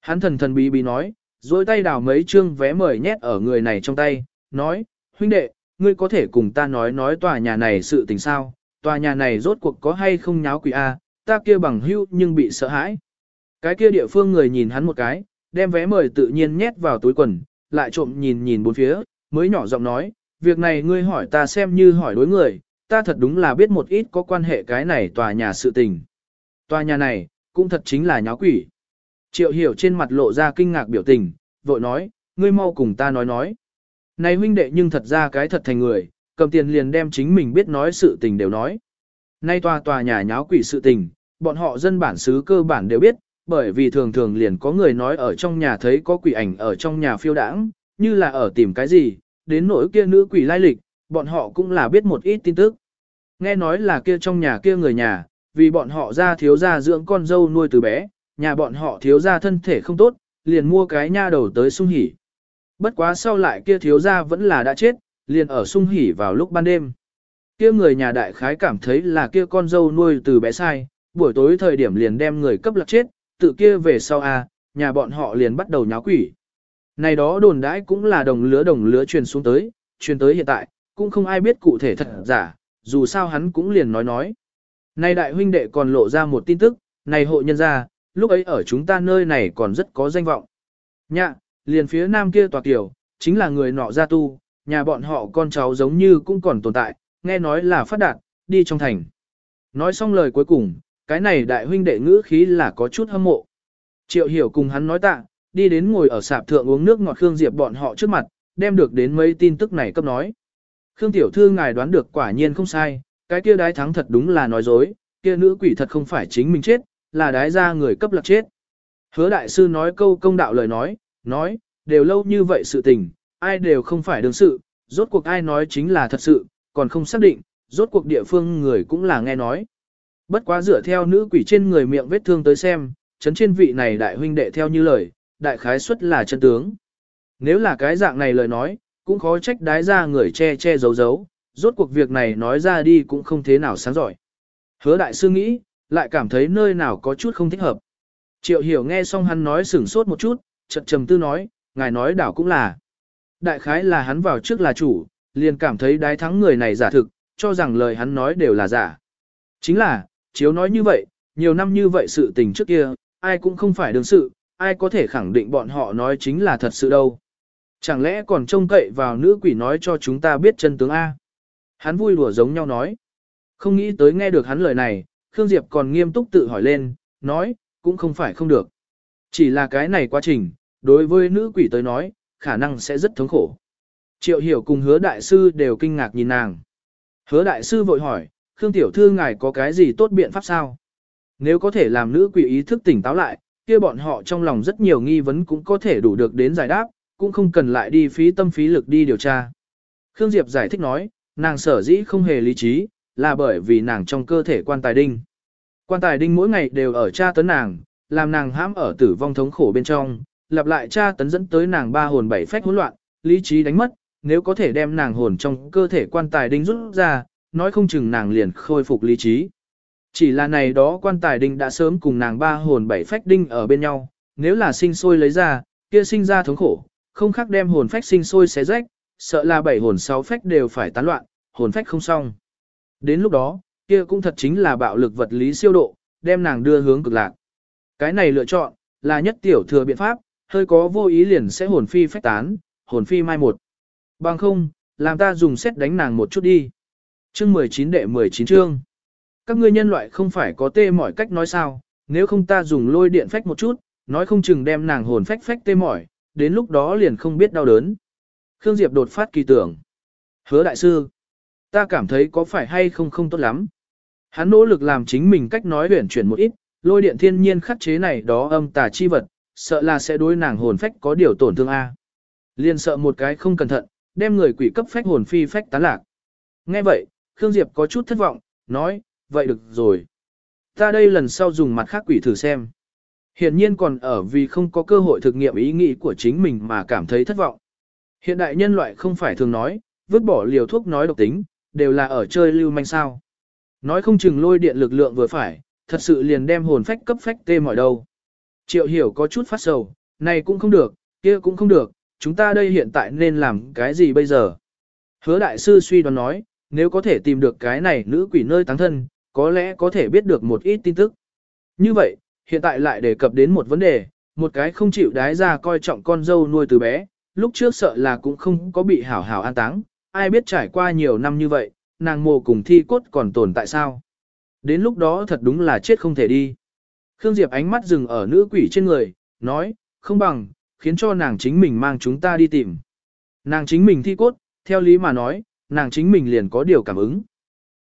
Hắn thần thần bí bí nói, dối tay đào mấy chương vé mời nhét ở người này trong tay, nói, huynh đệ, ngươi có thể cùng ta nói nói tòa nhà này sự tình sao, tòa nhà này rốt cuộc có hay không nháo quỷ A, ta kia bằng hữu nhưng bị sợ hãi. Cái kia địa phương người nhìn hắn một cái, đem vé mời tự nhiên nhét vào túi quần, lại trộm nhìn nhìn bốn phía, mới nhỏ giọng nói, việc này ngươi hỏi ta xem như hỏi đối người, ta thật đúng là biết một ít có quan hệ cái này tòa nhà sự tình. Tòa nhà này, cũng thật chính là nháo quỷ. Triệu hiểu trên mặt lộ ra kinh ngạc biểu tình, vội nói, ngươi mau cùng ta nói nói. Này huynh đệ nhưng thật ra cái thật thành người, cầm tiền liền đem chính mình biết nói sự tình đều nói. Nay tòa tòa nhà nháo quỷ sự tình, bọn họ dân bản xứ cơ bản đều biết, bởi vì thường thường liền có người nói ở trong nhà thấy có quỷ ảnh ở trong nhà phiêu đãng, như là ở tìm cái gì, đến nỗi kia nữ quỷ lai lịch, bọn họ cũng là biết một ít tin tức. Nghe nói là kia trong nhà kia người nhà, vì bọn họ ra thiếu gia dưỡng con dâu nuôi từ bé, nhà bọn họ thiếu gia thân thể không tốt, liền mua cái nha đầu tới sung hỉ. Bất quá sau lại kia thiếu gia vẫn là đã chết, liền ở sung hỉ vào lúc ban đêm. Kia người nhà đại khái cảm thấy là kia con dâu nuôi từ bé sai, buổi tối thời điểm liền đem người cấp lạc chết, tự kia về sau a, nhà bọn họ liền bắt đầu nháo quỷ. Này đó đồn đãi cũng là đồng lứa đồng lứa truyền xuống tới, truyền tới hiện tại, cũng không ai biết cụ thể thật giả, dù sao hắn cũng liền nói nói. Này đại huynh đệ còn lộ ra một tin tức, này hộ nhân gia, lúc ấy ở chúng ta nơi này còn rất có danh vọng. Nhạ, liền phía nam kia tòa kiểu, chính là người nọ gia tu, nhà bọn họ con cháu giống như cũng còn tồn tại, nghe nói là phát đạt, đi trong thành. Nói xong lời cuối cùng, cái này đại huynh đệ ngữ khí là có chút hâm mộ. Triệu hiểu cùng hắn nói tạ, đi đến ngồi ở sạp thượng uống nước ngọt Khương Diệp bọn họ trước mặt, đem được đến mấy tin tức này cấp nói. Khương Tiểu Thư ngài đoán được quả nhiên không sai, cái kia đái thắng thật đúng là nói dối, kia nữ quỷ thật không phải chính mình chết, là đái ra người cấp lạc chết. Hứa đại sư nói câu công đạo lời nói, nói, đều lâu như vậy sự tình, ai đều không phải đương sự, rốt cuộc ai nói chính là thật sự, còn không xác định, rốt cuộc địa phương người cũng là nghe nói. Bất quá dựa theo nữ quỷ trên người miệng vết thương tới xem, chấn trên vị này đại huynh đệ theo như lời, đại khái suất là chân tướng. Nếu là cái dạng này lời nói, cũng khó trách đái ra người che che giấu giấu, rốt cuộc việc này nói ra đi cũng không thế nào sáng giỏi. Hứa đại sư nghĩ, lại cảm thấy nơi nào có chút không thích hợp. Triệu hiểu nghe xong hắn nói sửng sốt một chút, chợt trầm tư nói, ngài nói đảo cũng là. Đại khái là hắn vào trước là chủ, liền cảm thấy đái thắng người này giả thực, cho rằng lời hắn nói đều là giả. Chính là, chiếu nói như vậy, nhiều năm như vậy sự tình trước kia, ai cũng không phải đương sự, ai có thể khẳng định bọn họ nói chính là thật sự đâu. Chẳng lẽ còn trông cậy vào nữ quỷ nói cho chúng ta biết chân tướng A. Hắn vui đùa giống nhau nói. Không nghĩ tới nghe được hắn lời này, Khương Diệp còn nghiêm túc tự hỏi lên, nói, cũng không phải không được. Chỉ là cái này quá trình, đối với nữ quỷ tới nói, khả năng sẽ rất thống khổ. Triệu hiểu cùng hứa đại sư đều kinh ngạc nhìn nàng. Hứa đại sư vội hỏi, Khương tiểu thư ngài có cái gì tốt biện pháp sao? Nếu có thể làm nữ quỷ ý thức tỉnh táo lại, kia bọn họ trong lòng rất nhiều nghi vấn cũng có thể đủ được đến giải đáp, cũng không cần lại đi phí tâm phí lực đi điều tra. Khương Diệp giải thích nói, nàng sở dĩ không hề lý trí, là bởi vì nàng trong cơ thể quan tài đinh. Quan tài đinh mỗi ngày đều ở tra tấn nàng, làm nàng hãm ở tử vong thống khổ bên trong, lặp lại tra tấn dẫn tới nàng ba hồn bảy phách hỗn loạn, lý trí đánh mất, nếu có thể đem nàng hồn trong cơ thể quan tài đinh rút ra, nói không chừng nàng liền khôi phục lý trí. Chỉ là này đó quan tài đinh đã sớm cùng nàng ba hồn bảy phách đinh ở bên nhau, nếu là sinh sôi lấy ra, kia sinh ra thống khổ, không khác đem hồn phách sinh sôi xé rách, sợ là bảy hồn sáu phách đều phải tán loạn, hồn phách không xong. Đến lúc đó, kia cũng thật chính là bạo lực vật lý siêu độ, đem nàng đưa hướng cực lạc. Cái này lựa chọn, là nhất tiểu thừa biện pháp, hơi có vô ý liền sẽ hồn phi phách tán, hồn phi mai một. Bằng không, làm ta dùng xét đánh nàng một chút đi. Chương 19 đệ 19 chương. Các ngươi nhân loại không phải có tê mỏi cách nói sao, nếu không ta dùng lôi điện phách một chút, nói không chừng đem nàng hồn phách phách tê mỏi, đến lúc đó liền không biết đau đớn. Khương Diệp đột phát kỳ tưởng. Hứa đại sư, ta cảm thấy có phải hay không không tốt lắm. Hắn nỗ lực làm chính mình cách nói huyển chuyển một ít, lôi điện thiên nhiên khắc chế này đó âm tà chi vật, sợ là sẽ đối nàng hồn phách có điều tổn thương A. Liên sợ một cái không cẩn thận, đem người quỷ cấp phách hồn phi phách tán lạc. Nghe vậy, Khương Diệp có chút thất vọng, nói, vậy được rồi. Ta đây lần sau dùng mặt khác quỷ thử xem. Hiện nhiên còn ở vì không có cơ hội thực nghiệm ý nghĩ của chính mình mà cảm thấy thất vọng. Hiện đại nhân loại không phải thường nói, vứt bỏ liều thuốc nói độc tính, đều là ở chơi lưu manh sao. Nói không chừng lôi điện lực lượng vừa phải, thật sự liền đem hồn phách cấp phách tê mọi đâu. Triệu hiểu có chút phát sầu, này cũng không được, kia cũng không được, chúng ta đây hiện tại nên làm cái gì bây giờ? Hứa đại sư suy đoán nói, nếu có thể tìm được cái này nữ quỷ nơi táng thân, có lẽ có thể biết được một ít tin tức. Như vậy, hiện tại lại đề cập đến một vấn đề, một cái không chịu đái ra coi trọng con dâu nuôi từ bé, lúc trước sợ là cũng không có bị hảo hảo an táng, ai biết trải qua nhiều năm như vậy, nàng mồ cùng thi cốt còn tồn tại sao. Đến lúc đó thật đúng là chết không thể đi. Khương Diệp ánh mắt dừng ở nữ quỷ trên người, nói, không bằng, khiến cho nàng chính mình mang chúng ta đi tìm. Nàng chính mình thi cốt, theo lý mà nói, nàng chính mình liền có điều cảm ứng.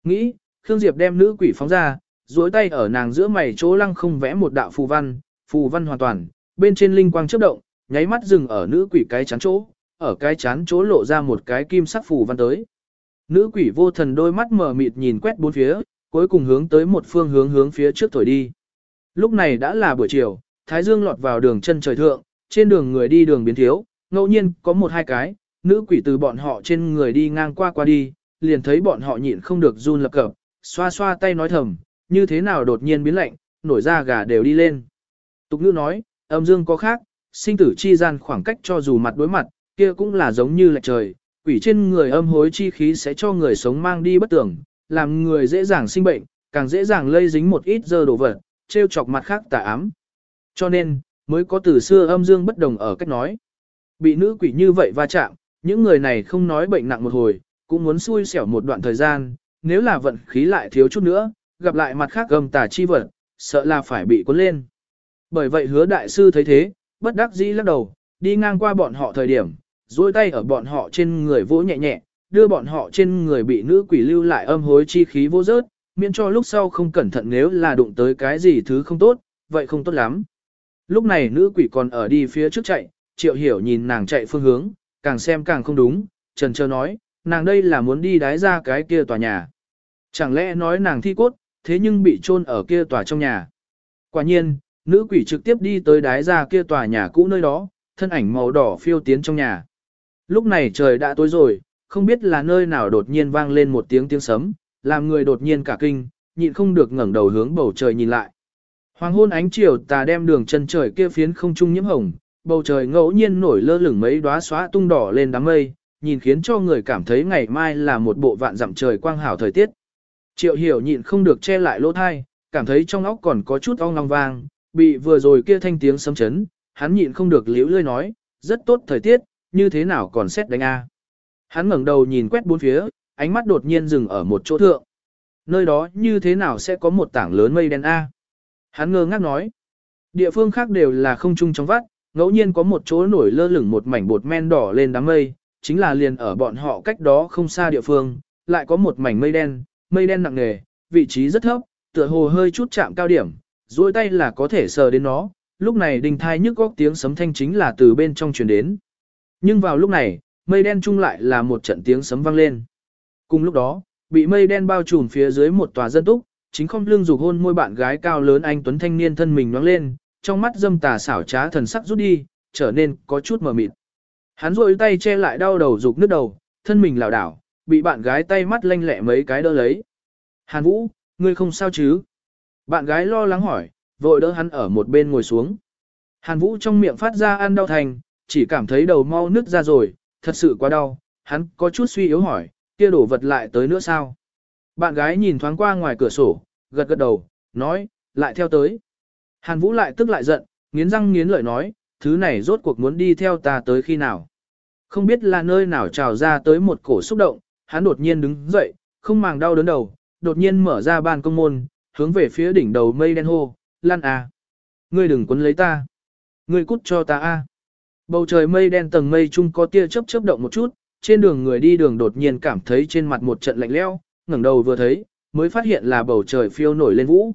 Nghĩ, Khương Diệp đem nữ quỷ phóng ra, duỗi tay ở nàng giữa mày chỗ lăng không vẽ một đạo phù văn, phù văn hoàn toàn, bên trên linh quang chớp động, nháy mắt dừng ở nữ quỷ cái chán chỗ, ở cái chán chỗ lộ ra một cái kim sắc phù văn tới. Nữ quỷ vô thần đôi mắt mở mịt nhìn quét bốn phía, cuối cùng hướng tới một phương hướng hướng phía trước thổi đi. Lúc này đã là buổi chiều, thái dương lọt vào đường chân trời thượng, trên đường người đi đường biến thiếu, ngẫu nhiên có một hai cái, nữ quỷ từ bọn họ trên người đi ngang qua qua đi, liền thấy bọn họ nhịn không được run lập cập, xoa xoa tay nói thầm, như thế nào đột nhiên biến lạnh, nổi da gà đều đi lên. Tục nữ nói, âm dương có khác, sinh tử chi gian khoảng cách cho dù mặt đối mặt, kia cũng là giống như lệch trời, quỷ trên người âm hối chi khí sẽ cho người sống mang đi bất tưởng, làm người dễ dàng sinh bệnh, càng dễ dàng lây dính một ít dơ đồ vật, treo chọc mặt khác tà ám. Cho nên, mới có từ xưa âm dương bất đồng ở cách nói. Bị nữ quỷ như vậy va chạm, những người này không nói bệnh nặng một hồi, cũng muốn xui xẻo một đoạn thời gian, nếu là vận khí lại thiếu chút nữa, gặp lại mặt khác gầm tà chi vật, sợ là phải bị cuốn lên. Bởi vậy hứa đại sư thấy thế, bất đắc dĩ lắc đầu, đi ngang qua bọn họ thời điểm, duỗi tay ở bọn họ trên người vỗ nhẹ nhẹ, đưa bọn họ trên người bị nữ quỷ lưu lại âm hối chi khí vô rớt, miễn cho lúc sau không cẩn thận nếu là đụng tới cái gì thứ không tốt, vậy không tốt lắm. Lúc này nữ quỷ còn ở đi phía trước chạy, triệu hiểu nhìn nàng chạy phương hướng, càng xem càng không đúng, trần trơ nói, nàng đây là muốn đi đái ra cái kia tòa nhà. Chẳng lẽ nói nàng thi cốt, thế nhưng bị chôn ở kia tòa trong nhà. Quả nhiên, nữ quỷ trực tiếp đi tới đái ra kia tòa nhà cũ nơi đó, thân ảnh màu đỏ phiêu tiến trong nhà. Lúc này trời đã tối rồi, không biết là nơi nào đột nhiên vang lên một tiếng tiếng sấm, làm người đột nhiên cả kinh, nhịn không được ngẩng đầu hướng bầu trời nhìn lại. Hoàng hôn ánh chiều tà đem đường chân trời kia phiến không trung nhiễm hồng, bầu trời ngẫu nhiên nổi lơ lửng mấy đóa xóa tung đỏ lên đám mây, nhìn khiến cho người cảm thấy ngày mai là một bộ vạn dặm trời quang hảo thời tiết. Triệu hiểu nhịn không được che lại lỗ thai, cảm thấy trong óc còn có chút ong long vang, bị vừa rồi kia thanh tiếng sấm chấn, hắn nhịn không được liễu lươi nói, rất tốt thời tiết, như thế nào còn xét đánh a? Hắn ngẩng đầu nhìn quét bốn phía, ánh mắt đột nhiên dừng ở một chỗ thượng. Nơi đó như thế nào sẽ có một tảng lớn mây đen a? Hắn ngơ ngác nói. Địa phương khác đều là không trung trong vắt, ngẫu nhiên có một chỗ nổi lơ lửng một mảnh bột men đỏ lên đám mây, chính là liền ở bọn họ cách đó không xa địa phương, lại có một mảnh mây đen, mây đen nặng nề, vị trí rất thấp, tựa hồ hơi chút chạm cao điểm, duỗi tay là có thể sờ đến nó, lúc này đình thai nhức góc tiếng sấm thanh chính là từ bên trong truyền đến. Nhưng vào lúc này, mây đen chung lại là một trận tiếng sấm vang lên. Cùng lúc đó, bị mây đen bao trùm phía dưới một tòa dân túc, chính không lương dục hôn môi bạn gái cao lớn anh tuấn thanh niên thân mình nhoáng lên, trong mắt dâm tà xảo trá thần sắc rút đi, trở nên có chút mờ mịt. Hắn rôi tay che lại đau đầu rụt nước đầu, thân mình lảo đảo, bị bạn gái tay mắt lanh lẹ mấy cái đỡ lấy. Hàn Vũ, ngươi không sao chứ? Bạn gái lo lắng hỏi, vội đỡ hắn ở một bên ngồi xuống. Hàn Vũ trong miệng phát ra ăn đau thành, chỉ cảm thấy đầu mau nứt ra rồi, thật sự quá đau, hắn có chút suy yếu hỏi, kia đổ vật lại tới nữa sao? Bạn gái nhìn thoáng qua ngoài cửa sổ, gật gật đầu, nói, lại theo tới. Hàn Vũ lại tức lại giận, nghiến răng nghiến lợi nói, thứ này rốt cuộc muốn đi theo ta tới khi nào. Không biết là nơi nào trào ra tới một cổ xúc động, hắn đột nhiên đứng dậy, không màng đau đớn đầu, đột nhiên mở ra ban công môn, hướng về phía đỉnh đầu mây đen hô, lan à. Ngươi đừng quấn lấy ta. Ngươi cút cho ta a. Bầu trời mây đen tầng mây chung có tia chớp chớp động một chút, trên đường người đi đường đột nhiên cảm thấy trên mặt một trận lạnh lẽo, ngẩng đầu vừa thấy, mới phát hiện là bầu trời phiêu nổi lên vũ.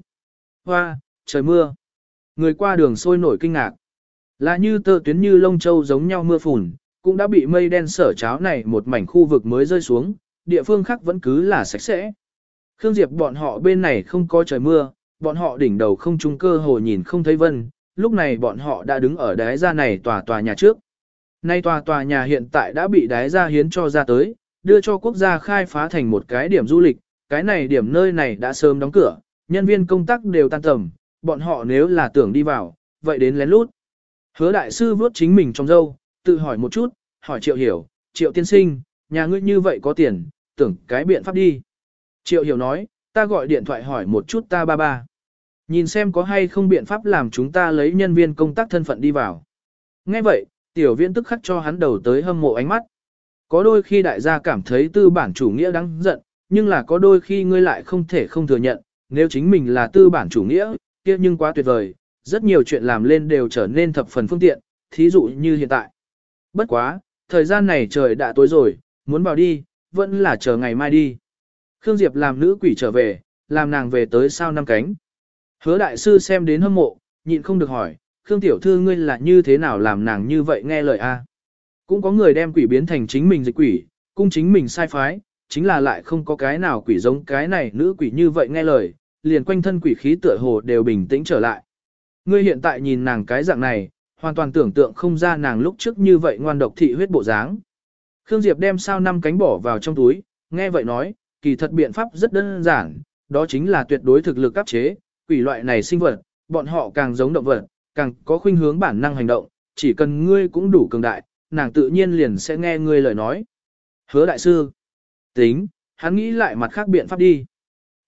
Hoa, trời mưa. Người qua đường sôi nổi kinh ngạc. Là như tơ tuyến như lông châu giống nhau mưa phùn, cũng đã bị mây đen sở cháo này một mảnh khu vực mới rơi xuống, địa phương khác vẫn cứ là sạch sẽ. Khương Diệp bọn họ bên này không có trời mưa, bọn họ đỉnh đầu không trung cơ hồ nhìn không thấy vân, lúc này bọn họ đã đứng ở đáy ra này tòa tòa nhà trước. Nay tòa tòa nhà hiện tại đã bị đáy ra hiến cho ra tới, đưa cho quốc gia khai phá thành một cái điểm du lịch, cái này điểm nơi này đã sớm đóng cửa, nhân viên công tác đều tan tầm, bọn họ nếu là tưởng đi vào, vậy đến lén lút. Hứa đại sư vuốt chính mình trong dâu, tự hỏi một chút, hỏi triệu hiểu, triệu tiên sinh, nhà ngươi như vậy có tiền, tưởng cái biện pháp đi. Triệu hiểu nói, ta gọi điện thoại hỏi một chút ta ba ba. Nhìn xem có hay không biện pháp làm chúng ta lấy nhân viên công tác thân phận đi vào. Nghe vậy, tiểu viên tức khắc cho hắn đầu tới hâm mộ ánh mắt. Có đôi khi đại gia cảm thấy tư bản chủ nghĩa đáng giận, nhưng là có đôi khi ngươi lại không thể không thừa nhận, nếu chính mình là tư bản chủ nghĩa, kia nhưng quá tuyệt vời, rất nhiều chuyện làm lên đều trở nên thập phần phương tiện, thí dụ như hiện tại. Bất quá, thời gian này trời đã tối rồi, muốn vào đi, vẫn là chờ ngày mai đi. Khương Diệp làm nữ quỷ trở về, làm nàng về tới sao năm cánh. Hứa đại sư xem đến hâm mộ, nhịn không được hỏi, Khương tiểu thư ngươi là như thế nào làm nàng như vậy nghe lời a? Cũng có người đem quỷ biến thành chính mình dịch quỷ, cung chính mình sai phái, chính là lại không có cái nào quỷ giống cái này nữ quỷ như vậy nghe lời, liền quanh thân quỷ khí tựa hồ đều bình tĩnh trở lại. Ngươi hiện tại nhìn nàng cái dạng này, hoàn toàn tưởng tượng không ra nàng lúc trước như vậy ngoan độc thị huyết bộ dáng. Khương Diệp đem sao năm cánh bỏ vào trong túi, nghe vậy nói, kỳ thật biện pháp rất đơn giản, đó chính là tuyệt đối thực lực áp chế, quỷ loại này sinh vật, bọn họ càng giống động vật, càng có khuynh hướng bản năng hành động, chỉ cần ngươi cũng đủ cường đại, nàng tự nhiên liền sẽ nghe ngươi lời nói. Hứa đại sư, tính, hắn nghĩ lại mặt khác biện pháp đi.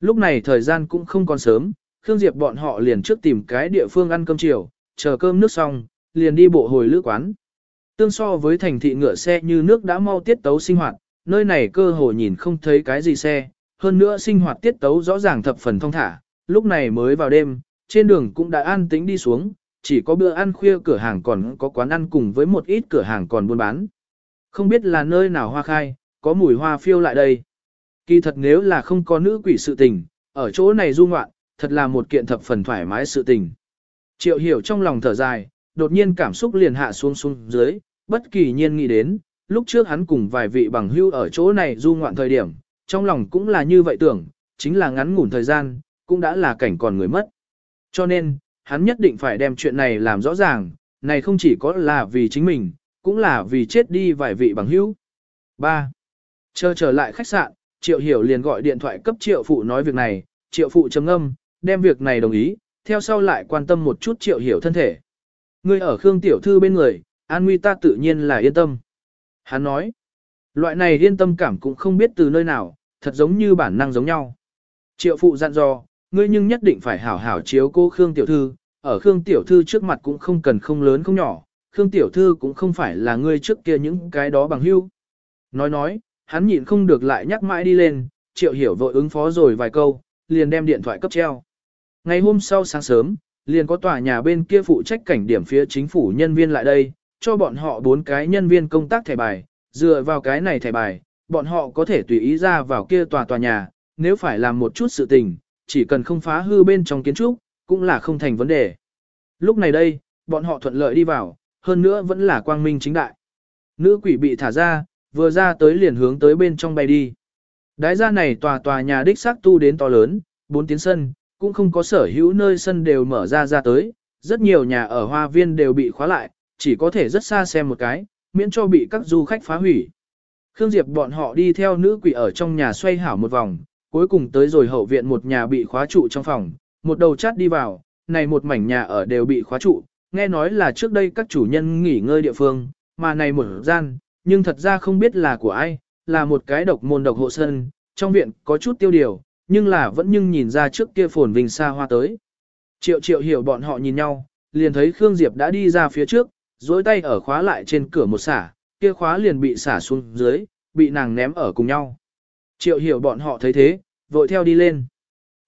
Lúc này thời gian cũng không còn sớm, Khương Diệp bọn họ liền trước tìm cái địa phương ăn cơm chiều, chờ cơm nước xong, liền đi bộ hồi lữ quán. Tương so với thành thị ngựa xe như nước đã mau tiết tấu sinh hoạt, nơi này cơ hồ nhìn không thấy cái gì xe, hơn nữa sinh hoạt tiết tấu rõ ràng thập phần thông thả, lúc này mới vào đêm, trên đường cũng đã an tĩnh đi xuống, chỉ có bữa ăn khuya cửa hàng còn có quán ăn cùng với một ít cửa hàng còn buôn bán. Không biết là nơi nào hoa khai, có mùi hoa phiêu lại đây. Kỳ thật nếu là không có nữ quỷ sự tình, ở chỗ này du ngoạn, thật là một kiện thập phần thoải mái sự tình. Triệu hiểu trong lòng thở dài, đột nhiên cảm xúc liền hạ xuống xuống dưới, bất kỳ nhiên nghĩ đến, lúc trước hắn cùng vài vị bằng hưu ở chỗ này du ngoạn thời điểm, trong lòng cũng là như vậy tưởng, chính là ngắn ngủn thời gian, cũng đã là cảnh còn người mất. Cho nên, hắn nhất định phải đem chuyện này làm rõ ràng, này không chỉ có là vì chính mình, cũng là vì chết đi vài vị bằng hữu. 3. Chờ trở lại khách sạn, Triệu Hiểu liền gọi điện thoại cấp Triệu Phụ nói việc này, Triệu Phụ trầm âm, đem việc này đồng ý, theo sau lại quan tâm một chút Triệu Hiểu thân thể. Người ở Khương Tiểu Thư bên người, an nguy ta tự nhiên là yên tâm. Hắn nói, loại này yên tâm cảm cũng không biết từ nơi nào, thật giống như bản năng giống nhau. Triệu Phụ dặn dò, ngươi nhưng nhất định phải hảo hảo chiếu cô Khương Tiểu Thư, ở Khương Tiểu Thư trước mặt cũng không cần không lớn không nhỏ, Khương Tiểu Thư cũng không phải là ngươi trước kia những cái đó bằng hữu. Nói nói, hắn nhịn không được lại nhắc mãi đi lên, Triệu Hiểu vội ứng phó rồi vài câu, liền đem điện thoại cấp treo. Ngày hôm sau sáng sớm, liền có tòa nhà bên kia phụ trách cảnh điểm phía chính phủ nhân viên lại đây, cho bọn họ bốn cái nhân viên công tác thẻ bài, dựa vào cái này thẻ bài, bọn họ có thể tùy ý ra vào kia tòa tòa nhà, nếu phải làm một chút sự tình, chỉ cần không phá hư bên trong kiến trúc, cũng là không thành vấn đề. Lúc này đây, bọn họ thuận lợi đi vào, hơn nữa vẫn là quang minh chính đại. Nữ quỷ bị thả ra, vừa ra tới liền hướng tới bên trong bay đi. Đái ra này tòa tòa nhà đích xác tu đến to lớn, bốn tiến sân, cũng không có sở hữu nơi sân đều mở ra ra tới, rất nhiều nhà ở hoa viên đều bị khóa lại, chỉ có thể rất xa xem một cái, miễn cho bị các du khách phá hủy. Khương Diệp bọn họ đi theo nữ quỷ ở trong nhà xoay hảo một vòng, cuối cùng tới rồi hậu viện một nhà bị khóa trụ trong phòng, một đầu chát đi vào, này một mảnh nhà ở đều bị khóa trụ, nghe nói là trước đây các chủ nhân nghỉ ngơi địa phương, mà này một gian, nhưng thật ra không biết là của ai, là một cái độc môn độc hộ sân, trong viện có chút tiêu điều, nhưng là vẫn nhưng nhìn ra trước kia phồn vinh xa hoa tới. Triệu triệu hiểu bọn họ nhìn nhau, liền thấy Khương Diệp đã đi ra phía trước, dối tay ở khóa lại trên cửa một xả, kia khóa liền bị xả xuống dưới, bị nàng ném ở cùng nhau. Triệu hiểu bọn họ thấy thế, vội theo đi lên.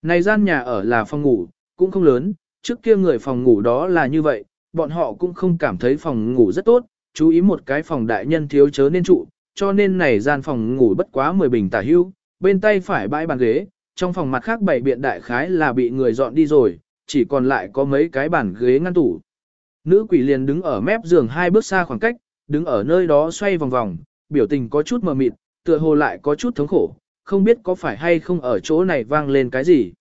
Này gian nhà ở là phòng ngủ, cũng không lớn, trước kia người phòng ngủ đó là như vậy, bọn họ cũng không cảm thấy phòng ngủ rất tốt, chú ý một cái phòng đại nhân thiếu chớ nên trụ, cho nên này gian phòng ngủ bất quá 10 bình tả hưu, bên tay phải bãi bàn ghế, trong phòng mặt khác bảy biện đại khái là bị người dọn đi rồi, chỉ còn lại có mấy cái bàn ghế ngăn tủ. Nữ quỷ liền đứng ở mép giường hai bước xa khoảng cách, đứng ở nơi đó xoay vòng vòng, biểu tình có chút mờ mịt, tựa hồ lại có chút thống khổ, không biết có phải hay không ở chỗ này vang lên cái gì.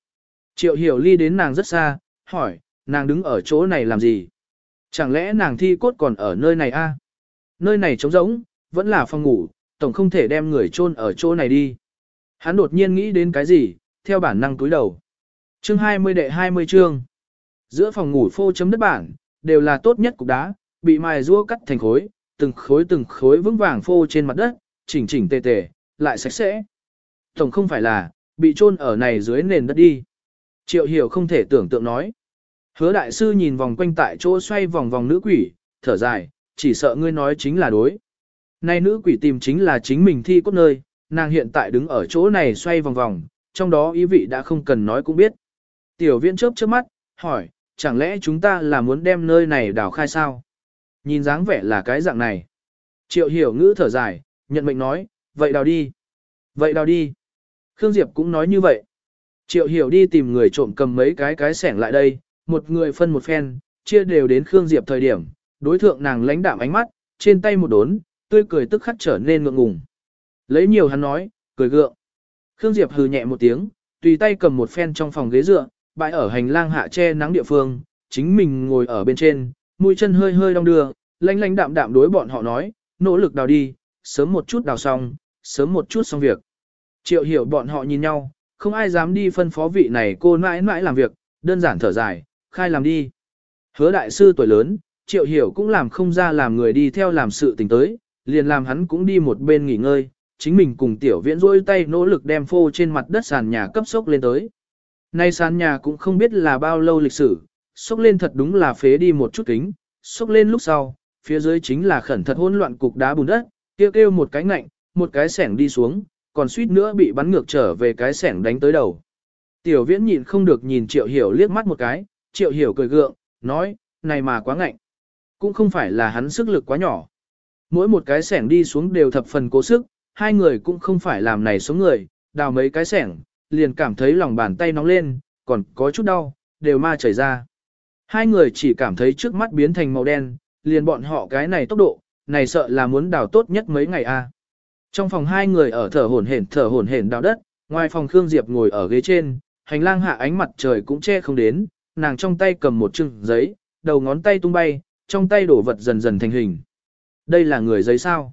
Triệu hiểu ly đến nàng rất xa, hỏi, nàng đứng ở chỗ này làm gì? Chẳng lẽ nàng thi cốt còn ở nơi này a? Nơi này trống rỗng, vẫn là phòng ngủ, tổng không thể đem người chôn ở chỗ này đi. Hắn đột nhiên nghĩ đến cái gì, theo bản năng túi đầu. Chương 20 đệ 20 chương. Giữa phòng ngủ phô chấm đất bản, đều là tốt nhất cục đá, bị mài rua cắt thành khối, từng khối từng khối vững vàng phô trên mặt đất, chỉnh chỉnh tề tề, lại sạch sẽ. Tổng không phải là, bị chôn ở này dưới nền đất đi. Triệu hiểu không thể tưởng tượng nói. Hứa đại sư nhìn vòng quanh tại chỗ xoay vòng vòng nữ quỷ, thở dài, chỉ sợ ngươi nói chính là đối. Nay nữ quỷ tìm chính là chính mình thi cốt nơi, nàng hiện tại đứng ở chỗ này xoay vòng vòng, trong đó ý vị đã không cần nói cũng biết. Tiểu viện chớp chớp mắt, hỏi, chẳng lẽ chúng ta là muốn đem nơi này đào khai sao? Nhìn dáng vẻ là cái dạng này. Triệu hiểu ngữ thở dài, nhận mệnh nói, vậy đào đi. Vậy đào đi. Khương Diệp cũng nói như vậy. Triệu hiểu đi tìm người trộm cầm mấy cái cái sẻng lại đây, một người phân một phen, chia đều đến Khương Diệp thời điểm, đối thượng nàng lãnh đạm ánh mắt, trên tay một đốn, tươi cười tức khắc trở nên ngượng ngùng. Lấy nhiều hắn nói, cười gượng. Khương Diệp hừ nhẹ một tiếng, tùy tay cầm một phen trong phòng ghế dựa, bãi ở hành lang hạ che nắng địa phương, chính mình ngồi ở bên trên, mũi chân hơi hơi đong đưa, lanh lanh đạm đạm đối bọn họ nói, nỗ lực đào đi, sớm một chút đào xong, sớm một chút xong việc. Triệu hiểu bọn họ nhìn nhau, không ai dám đi phân phó vị này cô mãi mãi làm việc, đơn giản thở dài, khai làm đi. Hứa đại sư tuổi lớn, triệu hiểu cũng làm không ra làm người đi theo làm sự tình tới, liền làm hắn cũng đi một bên nghỉ ngơi, chính mình cùng tiểu viễn rôi tay nỗ lực đem phô trên mặt đất sàn nhà cấp sốc lên tới. Nay sàn nhà cũng không biết là bao lâu lịch sử, sốc lên thật đúng là phế đi một chút kính, sốc lên lúc sau, phía dưới chính là khẩn thật hỗn loạn cục đá bùn đất, kêu kêu một cái ngạnh, một cái sẻng đi xuống, còn suýt nữa bị bắn ngược trở về cái sẻng đánh tới đầu. Tiểu viễn nhịn không được nhìn triệu hiểu liếc mắt một cái, triệu hiểu cười gượng, nói, này mà quá ngạnh. Cũng không phải là hắn sức lực quá nhỏ. Mỗi một cái sẻng đi xuống đều thập phần cố sức, hai người cũng không phải làm này số người, đào mấy cái sẻng, liền cảm thấy lòng bàn tay nóng lên, còn có chút đau, đều ma chảy ra. Hai người chỉ cảm thấy trước mắt biến thành màu đen, liền bọn họ cái này tốc độ, này sợ là muốn đào tốt nhất mấy ngày a. Trong phòng hai người ở thở hổn hển thở hổn hển đào đất, ngoài phòng Khương Diệp ngồi ở ghế trên, hành lang hạ ánh mặt trời cũng che không đến, nàng trong tay cầm một chừng giấy, đầu ngón tay tung bay, trong tay đổ vật dần dần thành hình. Đây là người giấy sao?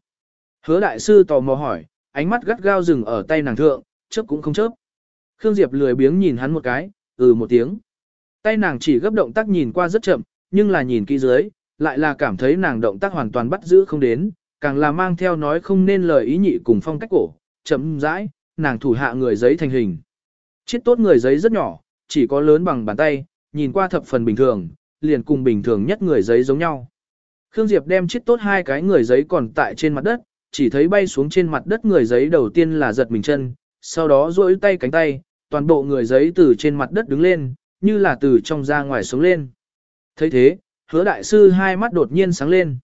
Hứa đại sư tò mò hỏi, ánh mắt gắt gao dừng ở tay nàng thượng, chớp cũng không chớp. Khương Diệp lười biếng nhìn hắn một cái, ừ một tiếng. Tay nàng chỉ gấp động tác nhìn qua rất chậm, nhưng là nhìn kỹ dưới, lại là cảm thấy nàng động tác hoàn toàn bắt giữ không đến, càng là mang theo nói không nên lời ý nhị cùng phong cách cổ, chậm rãi, nàng thủ hạ người giấy thành hình. Chiết tốt người giấy rất nhỏ, chỉ có lớn bằng bàn tay, nhìn qua thập phần bình thường, liền cùng bình thường nhất người giấy giống nhau. Khương Diệp đem chiếc tốt hai cái người giấy còn tại trên mặt đất, chỉ thấy bay xuống trên mặt đất người giấy đầu tiên là giật mình chân, sau đó duỗi tay cánh tay, toàn bộ người giấy từ trên mặt đất đứng lên, như là từ trong ra ngoài sống lên. thấy thế, hứa đại sư hai mắt đột nhiên sáng lên.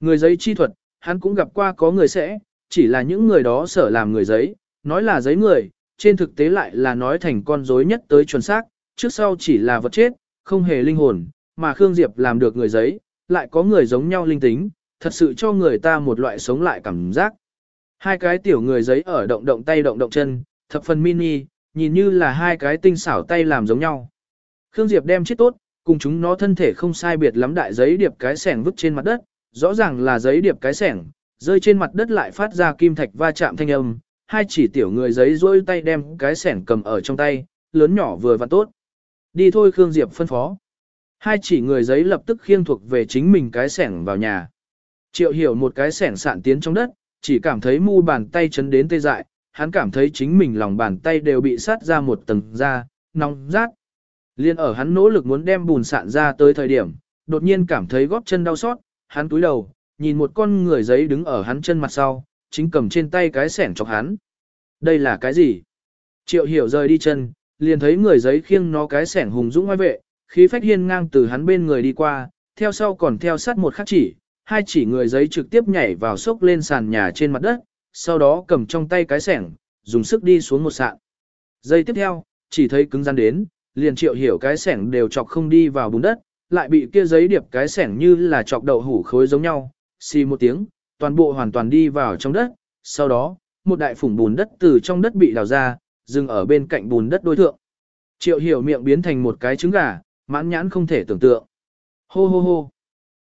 Người giấy chi thuật, hắn cũng gặp qua có người sẽ, chỉ là những người đó sở làm người giấy, nói là giấy người, trên thực tế lại là nói thành con rối nhất tới chuẩn xác, trước sau chỉ là vật chết, không hề linh hồn, mà Khương Diệp làm được người giấy, lại có người giống nhau linh tính, thật sự cho người ta một loại sống lại cảm giác. Hai cái tiểu người giấy ở động động tay động động chân, thập phần mini, nhìn như là hai cái tinh xảo tay làm giống nhau. Khương Diệp đem chiếc tốt, cùng chúng nó thân thể không sai biệt lắm đại giấy điệp cái sẻng vứt trên mặt đất, rõ ràng là giấy điệp cái sẻng, rơi trên mặt đất lại phát ra kim thạch va chạm thanh âm, hai chỉ tiểu người giấy rôi tay đem cái sẻng cầm ở trong tay, lớn nhỏ vừa và tốt. Đi thôi Khương Diệp phân phó. Hai chỉ người giấy lập tức khiêng thuộc về chính mình cái sẻng vào nhà. Triệu hiểu một cái sẻng sạn tiến trong đất, chỉ cảm thấy mu bàn tay chấn đến tê dại, hắn cảm thấy chính mình lòng bàn tay đều bị sát ra một tầng da, nóng rát. Liên ở hắn nỗ lực muốn đem bùn sạn ra tới thời điểm, đột nhiên cảm thấy góp chân đau xót, hắn túi đầu, nhìn một con người giấy đứng ở hắn chân mặt sau, chính cầm trên tay cái sẻng chọc hắn. Đây là cái gì? Triệu hiểu rời đi chân, liền thấy người giấy khiêng nó cái sẻng hùng dũng ngoài vệ, khí phách hiên ngang từ hắn bên người đi qua, theo sau còn theo sát một khắc chỉ, hai chỉ người giấy trực tiếp nhảy vào sốc lên sàn nhà trên mặt đất, sau đó cầm trong tay cái sẻng, dùng sức đi xuống một sạn. Giây tiếp theo, chỉ thấy cứng rắn đến, liền triệu hiểu cái sẻng đều chọc không đi vào bùn đất, lại bị kia giấy điệp cái sẻng như là chọc đậu hủ khối giống nhau, xì một tiếng, toàn bộ hoàn toàn đi vào trong đất, sau đó, một đại phủng bùn đất từ trong đất bị đào ra, dừng ở bên cạnh bùn đất đối thượng. Triệu hiểu miệng biến thành một cái trứng gà, mãn nhãn không thể tưởng tượng. Hô hô hô.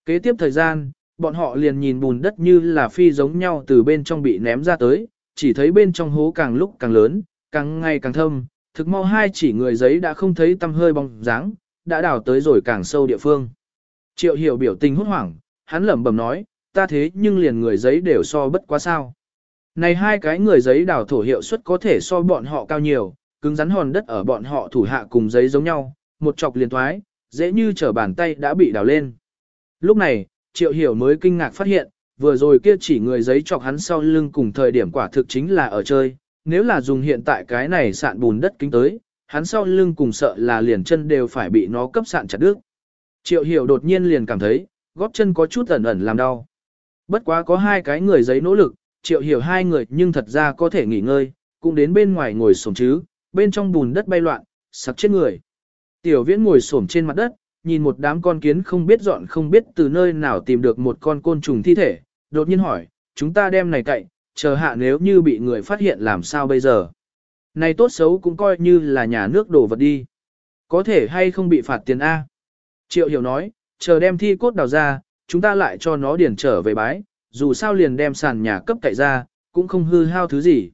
Kế tiếp thời gian, bọn họ liền nhìn bùn đất như là phi giống nhau từ bên trong bị ném ra tới, chỉ thấy bên trong hố càng lúc càng lớn, càng ngày càng thâm, thực mau hai chỉ người giấy đã không thấy tăm hơi bóng dáng, đã đào tới rồi càng sâu địa phương. Triệu hiểu biểu tình hốt hoảng, hắn lẩm bẩm nói, ta thế nhưng liền người giấy đều so bất quá sao. Này hai cái người giấy đào thổ hiệu suất có thể so bọn họ cao nhiều, cứng rắn hòn đất ở bọn họ thủ hạ cùng giấy giống nhau, một chọc liền thoái, dễ như trở bàn tay đã bị đào lên. Lúc này, Triệu Hiểu mới kinh ngạc phát hiện, vừa rồi kia chỉ người giấy chọc hắn sau lưng cùng thời điểm quả thực chính là ở chơi, nếu là dùng hiện tại cái này sạn bùn đất kính tới, hắn sau lưng cùng sợ là liền chân đều phải bị nó cấp sạn chặt đứt. Triệu Hiểu đột nhiên liền cảm thấy, gót chân có chút ẩn ẩn làm đau. Bất quá có hai cái người giấy nỗ lực, Triệu Hiểu hai người nhưng thật ra có thể nghỉ ngơi, cũng đến bên ngoài ngồi sống chứ, bên trong bùn đất bay loạn, sặc chết người. Tiểu Viễn ngồi xổm trên mặt đất, nhìn một đám con kiến không biết dọn không biết từ nơi nào tìm được một con côn trùng thi thể, đột nhiên hỏi, chúng ta đem này cậy, chờ hạ nếu như bị người phát hiện làm sao bây giờ. Này tốt xấu cũng coi như là nhà nước đổ vật đi. Có thể hay không bị phạt tiền A. Triệu hiểu nói, chờ đem thi cốt đào ra, chúng ta lại cho nó điền trở về bái, dù sao liền đem sàn nhà cấp cậy ra, cũng không hư hao thứ gì.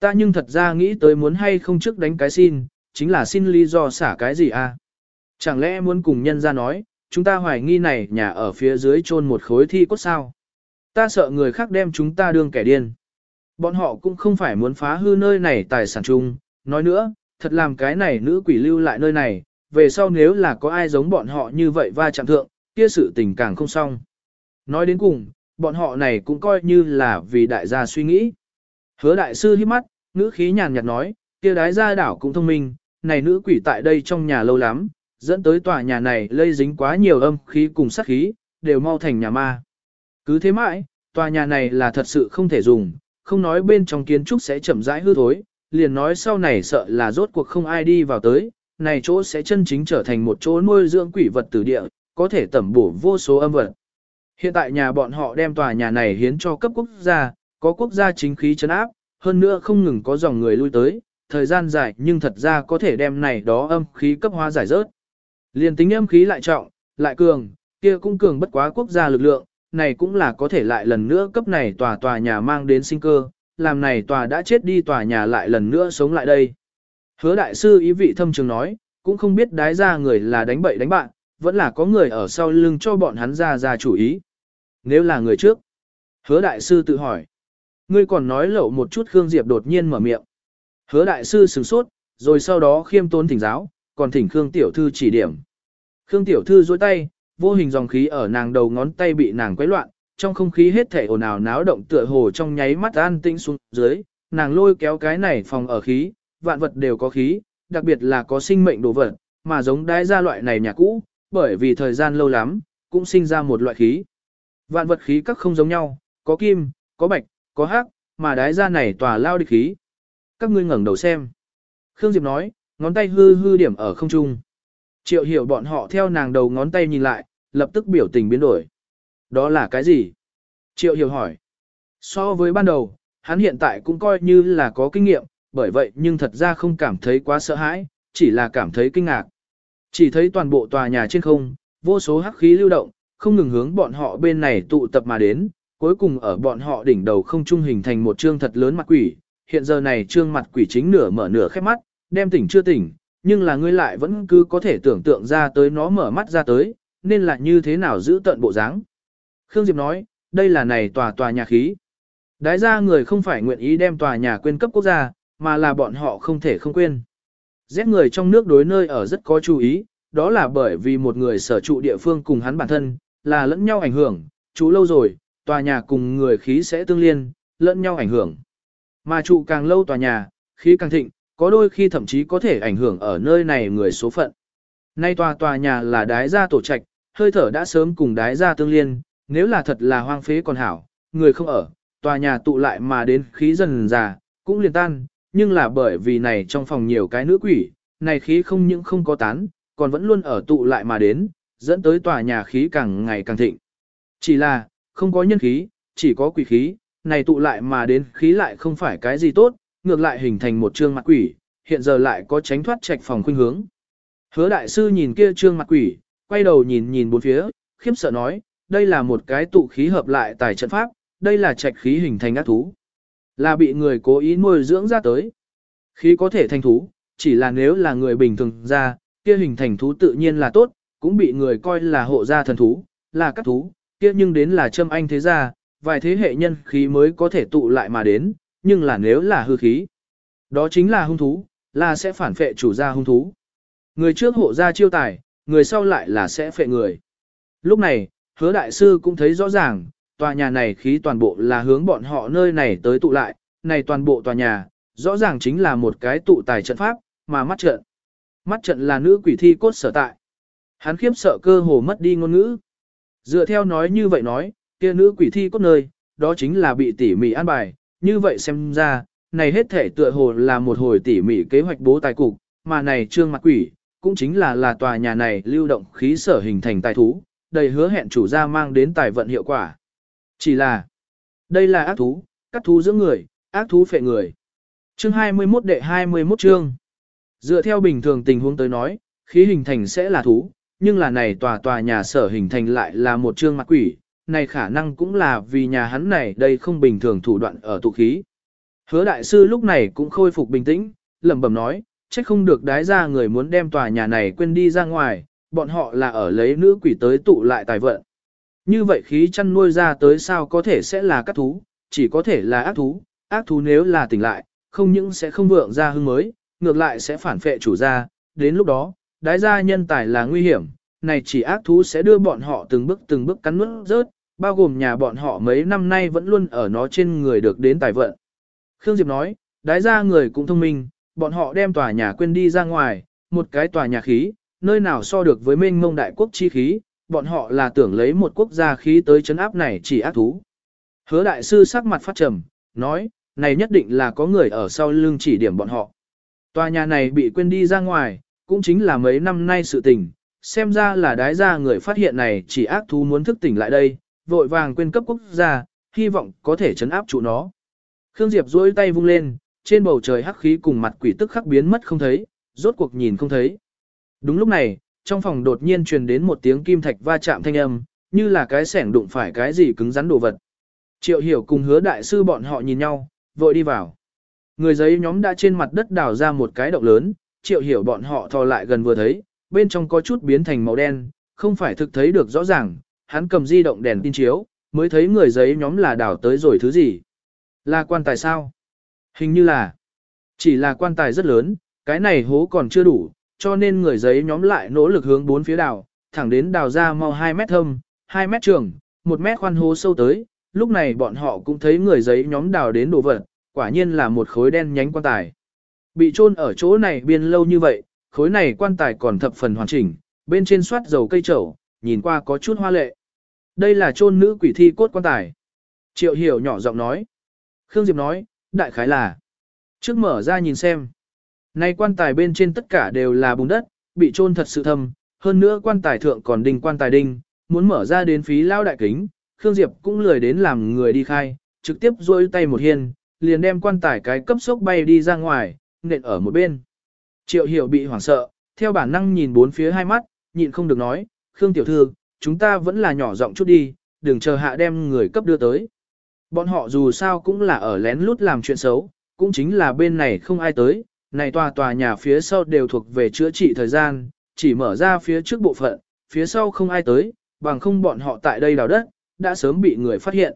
Ta nhưng thật ra nghĩ tới muốn hay không trước đánh cái xin, chính là xin lý do xả cái gì a? Chẳng lẽ muốn cùng nhân ra nói, chúng ta hoài nghi này nhà ở phía dưới chôn một khối thi cốt sao? Ta sợ người khác đem chúng ta đương kẻ điên. Bọn họ cũng không phải muốn phá hư nơi này tài sản chung, nói nữa, thật làm cái này nữ quỷ lưu lại nơi này, về sau nếu là có ai giống bọn họ như vậy va chạm thượng, kia sự tình càng không xong. Nói đến cùng, bọn họ này cũng coi như là vì đại gia suy nghĩ. Hứa đại sư hiếp mắt, ngữ khí nhàn nhạt nói, kia đái gia đảo cũng thông minh, này nữ quỷ tại đây trong nhà lâu lắm, dẫn tới tòa nhà này lây dính quá nhiều âm khí cùng sát khí, đều mau thành nhà ma. Cứ thế mãi, tòa nhà này là thật sự không thể dùng, không nói bên trong kiến trúc sẽ chậm rãi hư thối, liền nói sau này sợ là rốt cuộc không ai đi vào tới, này chỗ sẽ chân chính trở thành một chỗ nuôi dưỡng quỷ vật tử địa, có thể tẩm bổ vô số âm vật. Hiện tại nhà bọn họ đem tòa nhà này hiến cho cấp quốc gia, có quốc gia chính khí chấn áp, hơn nữa không ngừng có dòng người lui tới, thời gian dài nhưng thật ra có thể đem này đó âm khí cấp hóa giải rớt. Liên tính âm khí lại trọng, lại cường, kia cũng cường bất quá quốc gia lực lượng, này cũng là có thể lại lần nữa cấp này tòa tòa nhà mang đến sinh cơ, làm này tòa đã chết đi tòa nhà lại lần nữa sống lại đây. Hứa đại sư ý vị thâm trường nói, cũng không biết đái ra người là đánh bậy đánh bạn, vẫn là có người ở sau lưng cho bọn hắn ra ra chủ ý. Nếu là người trước, hứa đại sư tự hỏi. Ngươi còn nói lẩu một chút Khương Diệp đột nhiên mở miệng. Hứa đại sư sửng sốt, rồi sau đó khiêm tốn thỉnh giáo, còn thỉnh Khương tiểu thư chỉ điểm. Khương tiểu thư duỗi tay, vô hình dòng khí ở nàng đầu ngón tay bị nàng quấy loạn, trong không khí hết thể ồn ào náo động tựa hồ trong nháy mắt an tĩnh xuống dưới, nàng lôi kéo cái này phòng ở khí, vạn vật đều có khí, đặc biệt là có sinh mệnh đồ vật, mà giống đái ra loại này nhà cũ, bởi vì thời gian lâu lắm, cũng sinh ra một loại khí. Vạn vật khí các không giống nhau, có kim, có bạch, có hắc, mà đái ra này tỏa lao địch khí. Các ngươi ngẩng đầu xem. Khương Diệp nói, ngón tay hư hư điểm ở không trung. Triệu hiểu bọn họ theo nàng đầu ngón tay nhìn lại, lập tức biểu tình biến đổi. Đó là cái gì? Triệu hiểu hỏi. So với ban đầu, hắn hiện tại cũng coi như là có kinh nghiệm, bởi vậy nhưng thật ra không cảm thấy quá sợ hãi, chỉ là cảm thấy kinh ngạc. Chỉ thấy toàn bộ tòa nhà trên không, vô số hắc khí lưu động, không ngừng hướng bọn họ bên này tụ tập mà đến, cuối cùng ở bọn họ đỉnh đầu không trung hình thành một trương thật lớn mặt quỷ. Hiện giờ này trương mặt quỷ chính nửa mở nửa khép mắt, đem tỉnh chưa tỉnh, nhưng là ngươi lại vẫn cứ có thể tưởng tượng ra tới nó mở mắt ra tới, nên là như thế nào giữ tận bộ dáng. Khương Diệp nói, đây là này tòa tòa nhà khí. Đái ra người không phải nguyện ý đem tòa nhà quên cấp quốc gia, mà là bọn họ không thể không quên. Rét người trong nước đối nơi ở rất có chú ý, đó là bởi vì một người sở trụ địa phương cùng hắn bản thân, là lẫn nhau ảnh hưởng, chú lâu rồi, tòa nhà cùng người khí sẽ tương liên, lẫn nhau ảnh hưởng. Mà trụ càng lâu tòa nhà, khí càng thịnh, có đôi khi thậm chí có thể ảnh hưởng ở nơi này người số phận. Nay tòa tòa nhà là đái gia tổ trạch, hơi thở đã sớm cùng đái gia tương liên, nếu là thật là hoang phế còn hảo, người không ở, tòa nhà tụ lại mà đến khí dần già, cũng liền tan, nhưng là bởi vì này trong phòng nhiều cái nữ quỷ, này khí không những không có tán, còn vẫn luôn ở tụ lại mà đến, dẫn tới tòa nhà khí càng ngày càng thịnh. Chỉ là, không có nhân khí, chỉ có quỷ khí, này tụ lại mà đến khí lại không phải cái gì tốt, ngược lại hình thành một trương mặt quỷ, hiện giờ lại có tránh thoát trạch phòng khuynh hướng. Hứa đại sư nhìn kia trương mặt quỷ, quay đầu nhìn nhìn bốn phía, khiếp sợ nói, đây là một cái tụ khí hợp lại tài trận pháp, đây là trạch khí hình thành ác thú. Là bị người cố ý nuôi dưỡng ra tới. Khí có thể thành thú, chỉ là nếu là người bình thường ra, kia hình thành thú tự nhiên là tốt, cũng bị người coi là hộ gia thần thú, là các thú, kia nhưng đến là châm anh thế gia, vài thế hệ nhân khí mới có thể tụ lại mà đến, nhưng là nếu là hư khí. Đó chính là hung thú, là sẽ phản phệ chủ gia hung thú. Người trước hộ gia chiêu tài, người sau lại là sẽ phệ người. Lúc này, hứa đại sư cũng thấy rõ ràng, tòa nhà này khí toàn bộ là hướng bọn họ nơi này tới tụ lại, này toàn bộ tòa nhà, rõ ràng chính là một cái tụ tài trận pháp, mà mắt trận. Mắt trận là nữ quỷ thi cốt sở tại. Hắn khiếp sợ cơ hồ mất đi ngôn ngữ. Dựa theo nói như vậy nói, kia nữ quỷ thi cốt nơi, đó chính là bị tỉ mỉ an bài, như vậy xem ra, này hết thể tựa hồ là một hồi tỉ mỉ kế hoạch bố tài cục, mà này trương mặt quỷ, cũng chính là là tòa nhà này lưu động khí sở hình thành tài thú, đầy hứa hẹn chủ gia mang đến tài vận hiệu quả. Chỉ là, đây là ác thú, cắt thú giữa người, ác thú phệ người. Chương 21 đệ 21 chương. Dựa theo bình thường tình huống tới nói, khí hình thành sẽ là thú, nhưng là này tòa tòa nhà sở hình thành lại là một chương mặt quỷ, này khả năng cũng là vì nhà hắn này đây không bình thường thủ đoạn ở tụ khí. Hứa đại sư lúc này cũng khôi phục bình tĩnh, lẩm bẩm nói, trách không được đái ra người muốn đem tòa nhà này quên đi ra ngoài, bọn họ là ở lấy nữ quỷ tới tụ lại tài vận. Như vậy khí chăn nuôi ra tới sao có thể sẽ là các thú, chỉ có thể là ác thú, ác thú nếu là tỉnh lại, không những sẽ không vượng ra hưng mới, ngược lại sẽ phản phệ chủ gia, đến lúc đó, đái gia nhân tài là nguy hiểm, này chỉ ác thú sẽ đưa bọn họ từng bước từng bước cắn nuốt rớt, bao gồm nhà bọn họ mấy năm nay vẫn luôn ở nó trên người được đến tài vận. Khương Diệp nói, đái ra người cũng thông minh, bọn họ đem tòa nhà quên đi ra ngoài, một cái tòa nhà khí, nơi nào so được với mênh mông đại quốc chi khí, bọn họ là tưởng lấy một quốc gia khí tới chấn áp này chỉ ác thú. Hứa đại sư sắc mặt phát trầm, nói, này nhất định là có người ở sau lưng chỉ điểm bọn họ. Tòa nhà này bị quên đi ra ngoài, cũng chính là mấy năm nay sự tình, xem ra là đái ra người phát hiện này chỉ ác thú muốn thức tỉnh lại đây, vội vàng quên cấp quốc gia, hy vọng có thể chấn áp trụ nó. Khương Diệp duỗi tay vung lên, trên bầu trời hắc khí cùng mặt quỷ tức khắc biến mất không thấy, rốt cuộc nhìn không thấy. Đúng lúc này, trong phòng đột nhiên truyền đến một tiếng kim thạch va chạm thanh âm, như là cái sẻng đụng phải cái gì cứng rắn đồ vật. Triệu hiểu cùng hứa đại sư bọn họ nhìn nhau, vội đi vào. Người giấy nhóm đã trên mặt đất đào ra một cái động lớn, triệu hiểu bọn họ thò lại gần vừa thấy, bên trong có chút biến thành màu đen, không phải thực thấy được rõ ràng, hắn cầm di động đèn tin chiếu, mới thấy người giấy nhóm là đào tới rồi thứ gì. Là quan tài sao? Hình như là, chỉ là quan tài rất lớn, cái này hố còn chưa đủ, cho nên người giấy nhóm lại nỗ lực hướng bốn phía đào, thẳng đến đào ra mau 2 mét thâm, 2 mét trường, 1 mét khoan hố sâu tới, lúc này bọn họ cũng thấy người giấy nhóm đào đến đồ vật, quả nhiên là một khối đen nhánh quan tài. Bị chôn ở chỗ này biên lâu như vậy, khối này quan tài còn thập phần hoàn chỉnh, bên trên soát dầu cây trầu, nhìn qua có chút hoa lệ. Đây là chôn nữ quỷ thi cốt quan tài. Triệu hiểu nhỏ giọng nói. Khương Diệp nói, đại khái là. Trước mở ra nhìn xem. nay quan tài bên trên tất cả đều là bùn đất, bị chôn thật sự thâm, hơn nữa quan tài thượng còn đinh quan tài đinh, muốn mở ra đến phí lao đại kính, Khương Diệp cũng lười đến làm người đi khai, trực tiếp duỗi tay một hiên, liền đem quan tài cái cấp sốc bay đi ra ngoài, nện ở một bên. Triệu hiểu bị hoảng sợ, theo bản năng nhìn bốn phía hai mắt, nhịn không được nói, Khương Tiểu Thư, chúng ta vẫn là nhỏ giọng chút đi, đừng chờ hạ đem người cấp đưa tới. Bọn họ dù sao cũng là ở lén lút làm chuyện xấu, cũng chính là bên này không ai tới, này tòa tòa nhà phía sau đều thuộc về chữa trị thời gian, chỉ mở ra phía trước bộ phận, phía sau không ai tới, bằng không bọn họ tại đây đào đất, đã sớm bị người phát hiện.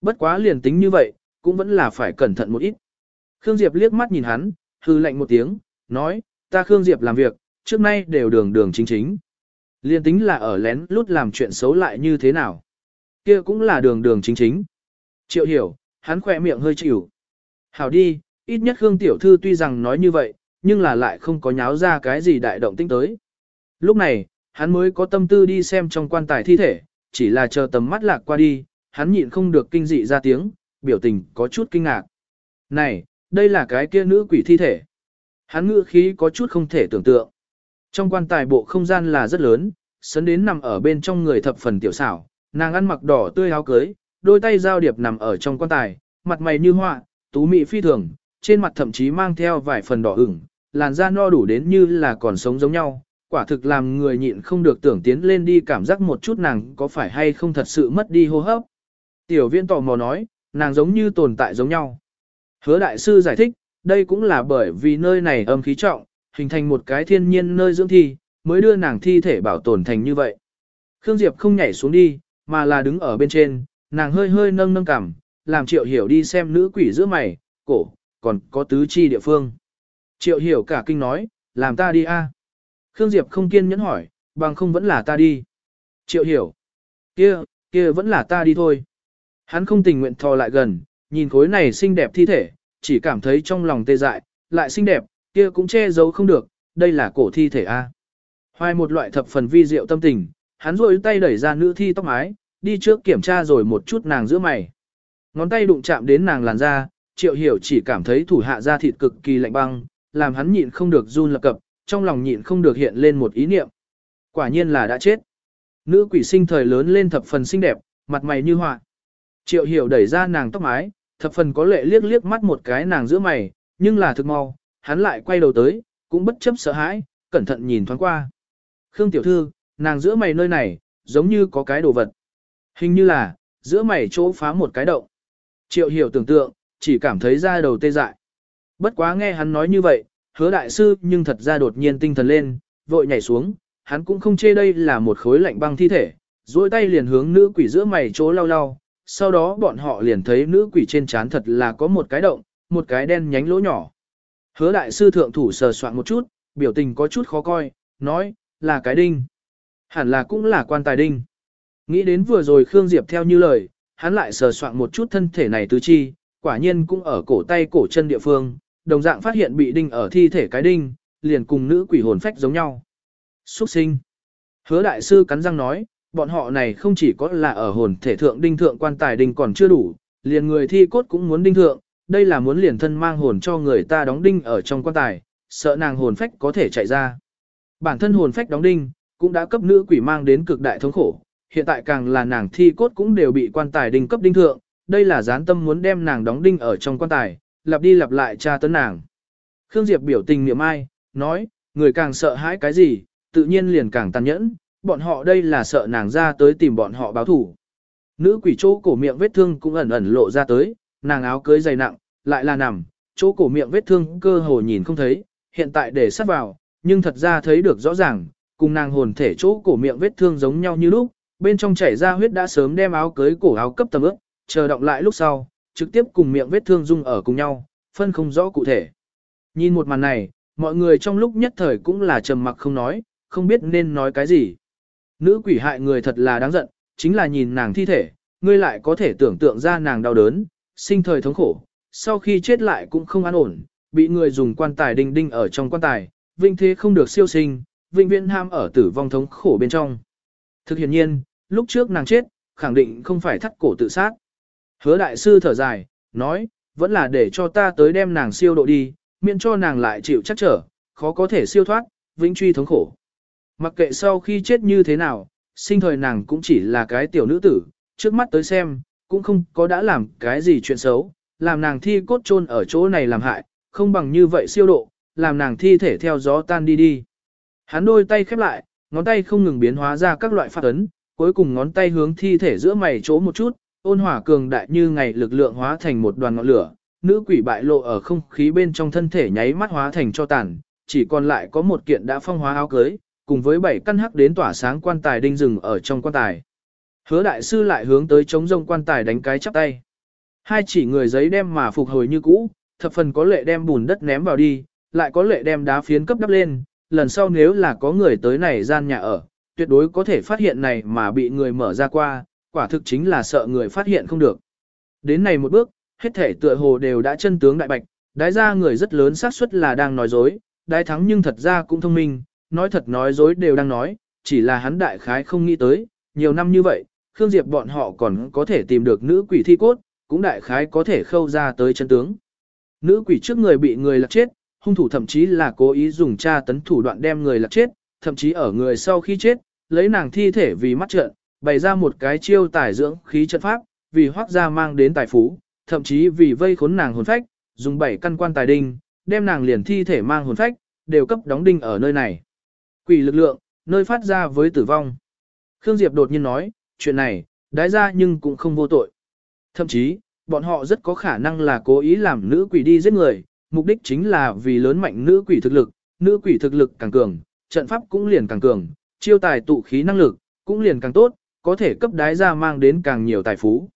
Bất quá liền tính như vậy, cũng vẫn là phải cẩn thận một ít. Khương Diệp liếc mắt nhìn hắn, hư lạnh một tiếng, nói, ta Khương Diệp làm việc, trước nay đều đường đường chính chính. Liên tính là ở lén lút làm chuyện xấu lại như thế nào. kia cũng là đường đường chính chính. Triệu hiểu, hắn khỏe miệng hơi chịu. Hảo đi, ít nhất Khương Tiểu Thư tuy rằng nói như vậy, nhưng là lại không có nháo ra cái gì đại động tinh tới. Lúc này, hắn mới có tâm tư đi xem trong quan tài thi thể, chỉ là chờ tầm mắt lạc qua đi, hắn nhịn không được kinh dị ra tiếng, biểu tình có chút kinh ngạc. Này, đây là cái kia nữ quỷ thi thể. Hắn ngữ khí có chút không thể tưởng tượng. Trong quan tài bộ không gian là rất lớn, sấn đến nằm ở bên trong người thập phần tiểu xảo, nàng ăn mặc đỏ tươi áo cưới, đôi tay giao điệp nằm ở trong quan tài, mặt mày như họa, tú mị phi thường, trên mặt thậm chí mang theo vài phần đỏ ửng, làn da no đủ đến như là còn sống giống nhau, quả thực làm người nhịn không được tưởng tiến lên đi cảm giác một chút nàng có phải hay không thật sự mất đi hô hấp. Tiểu viên tò mò nói, nàng giống như tồn tại giống nhau. Hứa đại sư giải thích, đây cũng là bởi vì nơi này âm khí trọng, hình thành một cái thiên nhiên nơi dưỡng thi, mới đưa nàng thi thể bảo tồn thành như vậy. Khương Diệp không nhảy xuống đi, mà là đứng ở bên trên, nàng hơi hơi nâng nâng cằm, làm triệu hiểu đi xem nữ quỷ giữa mày, cổ, còn có tứ chi địa phương. Triệu hiểu cả kinh nói, làm ta đi a. Khương Diệp không kiên nhẫn hỏi, bằng không vẫn là ta đi. Triệu hiểu, kia, kia vẫn là ta đi thôi. Hắn không tình nguyện thò lại gần, nhìn khối này xinh đẹp thi thể, chỉ cảm thấy trong lòng tê dại, lại xinh đẹp, kia cũng che giấu không được, đây là cổ thi thể A. Hoài một loại thập phần vi diệu tâm tình, hắn rôi tay đẩy ra nữ thi tóc mái, đi trước kiểm tra rồi một chút nàng giữa mày. Ngón tay đụng chạm đến nàng làn da, triệu hiểu chỉ cảm thấy thủ hạ da thịt cực kỳ lạnh băng, làm hắn nhịn không được run lập cập, trong lòng nhịn không được hiện lên một ý niệm. Quả nhiên là đã chết. Nữ quỷ sinh thời lớn lên thập phần xinh đẹp, mặt mày như họa. Triệu hiểu đẩy ra nàng tóc mái, thập phần có lệ liếc liếc mắt một cái nàng giữa mày, nhưng là thực mau, hắn lại quay đầu tới, cũng bất chấp sợ hãi, cẩn thận nhìn thoáng qua. Khương tiểu thư, nàng giữa mày nơi này, giống như có cái đồ vật. Hình như là, giữa mày chỗ phá một cái động. Triệu hiểu tưởng tượng, chỉ cảm thấy da đầu tê dại. Bất quá nghe hắn nói như vậy, hứa đại sư nhưng thật ra đột nhiên tinh thần lên, vội nhảy xuống, hắn cũng không chê đây là một khối lạnh băng thi thể, duỗi tay liền hướng nữ quỷ giữa mày chỗ lau lau, sau đó bọn họ liền thấy nữ quỷ trên trán thật là có một cái động, một cái đen nhánh lỗ nhỏ. Hứa đại sư thượng thủ sờ soạn một chút, biểu tình có chút khó coi, nói, là cái đinh. Hẳn là cũng là quan tài đinh. Nghĩ đến vừa rồi Khương Diệp theo như lời, hắn lại sờ soạn một chút thân thể này tứ chi, quả nhiên cũng ở cổ tay cổ chân địa phương, đồng dạng phát hiện bị đinh ở thi thể cái đinh, liền cùng nữ quỷ hồn phách giống nhau. Xuất sinh. Hứa đại sư cắn răng nói, bọn họ này không chỉ có là ở hồn thể thượng đinh thượng quan tài đinh còn chưa đủ, liền người thi cốt cũng muốn đinh thượng, đây là muốn liền thân mang hồn cho người ta đóng đinh ở trong quan tài, sợ nàng hồn phách có thể chạy ra. Bản thân hồn phách đóng đinh, cũng đã cấp nữ quỷ mang đến cực đại thống khổ, hiện tại càng là nàng thi cốt cũng đều bị quan tài đinh cấp đinh thượng, đây là gián tâm muốn đem nàng đóng đinh ở trong quan tài, lặp đi lặp lại tra tấn nàng. Khương Diệp biểu tình niệm ai, nói, người càng sợ hãi cái gì, tự nhiên liền càng tàn nhẫn, bọn họ đây là sợ nàng ra tới tìm bọn họ báo thủ. Nữ quỷ chỗ cổ miệng vết thương cũng ẩn ẩn lộ ra tới, nàng áo cưới dày nặng, lại là nằm, chỗ cổ miệng vết thương cơ hồ nhìn không thấy, hiện tại để sát vào, nhưng thật ra thấy được rõ ràng, cùng nàng hồn thể chỗ cổ miệng vết thương giống nhau như lúc, bên trong chảy ra huyết đã sớm đem áo cưới cổ áo cấp tầm ướt, chờ động lại lúc sau, trực tiếp cùng miệng vết thương dung ở cùng nhau, phân không rõ cụ thể. Nhìn một màn này, mọi người trong lúc nhất thời cũng là trầm mặc không nói, không biết nên nói cái gì. Nữ quỷ hại người thật là đáng giận, chính là nhìn nàng thi thể, ngươi lại có thể tưởng tượng ra nàng đau đớn, sinh thời thống khổ, sau khi chết lại cũng không an ổn, bị người dùng quan tài đinh đinh ở trong quan tài, vinh thế không được siêu sinh, vinh viễn ham ở tử vong thống khổ bên trong. Thực hiện nhiên, lúc trước nàng chết, khẳng định không phải thắt cổ tự sát. Hứa đại sư thở dài, nói, vẫn là để cho ta tới đem nàng siêu độ đi, miễn cho nàng lại chịu chắc trở, khó có thể siêu thoát, vĩnh truy thống khổ. Mặc kệ sau khi chết như thế nào, sinh thời nàng cũng chỉ là cái tiểu nữ tử, trước mắt tới xem, cũng không có đã làm cái gì chuyện xấu, làm nàng thi cốt chôn ở chỗ này làm hại, không bằng như vậy siêu độ, làm nàng thi thể theo gió tan đi đi. Hắn đôi tay khép lại, ngón tay không ngừng biến hóa ra các loại phát ấn, cuối cùng ngón tay hướng thi thể giữa mày chỗ một chút, ôn hỏa cường đại như ngày lực lượng hóa thành một đoàn ngọn lửa, nữ quỷ bại lộ ở không khí bên trong thân thể nháy mắt hóa thành cho tàn, chỉ còn lại có một kiện đã phong hóa áo cưới, cùng với bảy căn hắc đến tỏa sáng quan tài đinh rừng ở trong quan tài. Hứa đại sư lại hướng tới chống rông quan tài đánh cái chắp tay. Hai chỉ người giấy đem mà phục hồi như cũ, thập phần có lệ đem bùn đất ném vào đi, lại có lệ đem đá phiến cấp đắp lên, lần sau nếu là có người tới này gian nhà ở, tuyệt đối có thể phát hiện này mà bị người mở ra qua, quả thực chính là sợ người phát hiện không được. Đến này một bước, hết thể tựa hồ đều đã chân tướng đại bạch, đái ra người rất lớn xác suất là đang nói dối, đái thắng nhưng thật ra cũng thông minh, nói thật nói dối đều đang nói, chỉ là hắn đại khái không nghĩ tới, nhiều năm như vậy, Khương Diệp bọn họ còn có thể tìm được nữ quỷ thi cốt, cũng đại khái có thể khâu ra tới chân tướng. Nữ quỷ trước người bị người lạc chết, hung thủ thậm chí là cố ý dùng tra tấn thủ đoạn đem người lạc chết, thậm chí ở người sau khi chết, lấy nàng thi thể vì mắt trận, bày ra một cái chiêu tài dưỡng khí trận pháp, vì hoác gia mang đến tài phú, thậm chí vì vây khốn nàng hồn phách, dùng bảy căn quan tài đinh, đem nàng liền thi thể mang hồn phách, đều cấp đóng đinh ở nơi này. Quỷ lực lượng, nơi phát ra với tử vong. Khương Diệp đột nhiên nói, chuyện này, đái ra nhưng cũng không vô tội. Thậm chí, bọn họ rất có khả năng là cố ý làm nữ quỷ đi giết người, mục đích chính là vì lớn mạnh nữ quỷ thực lực, nữ quỷ thực lực càng cường, trận pháp cũng liền càng cường, chiêu tài tụ khí năng lực, cũng liền càng tốt, có thể cấp đái ra mang đến càng nhiều tài phú.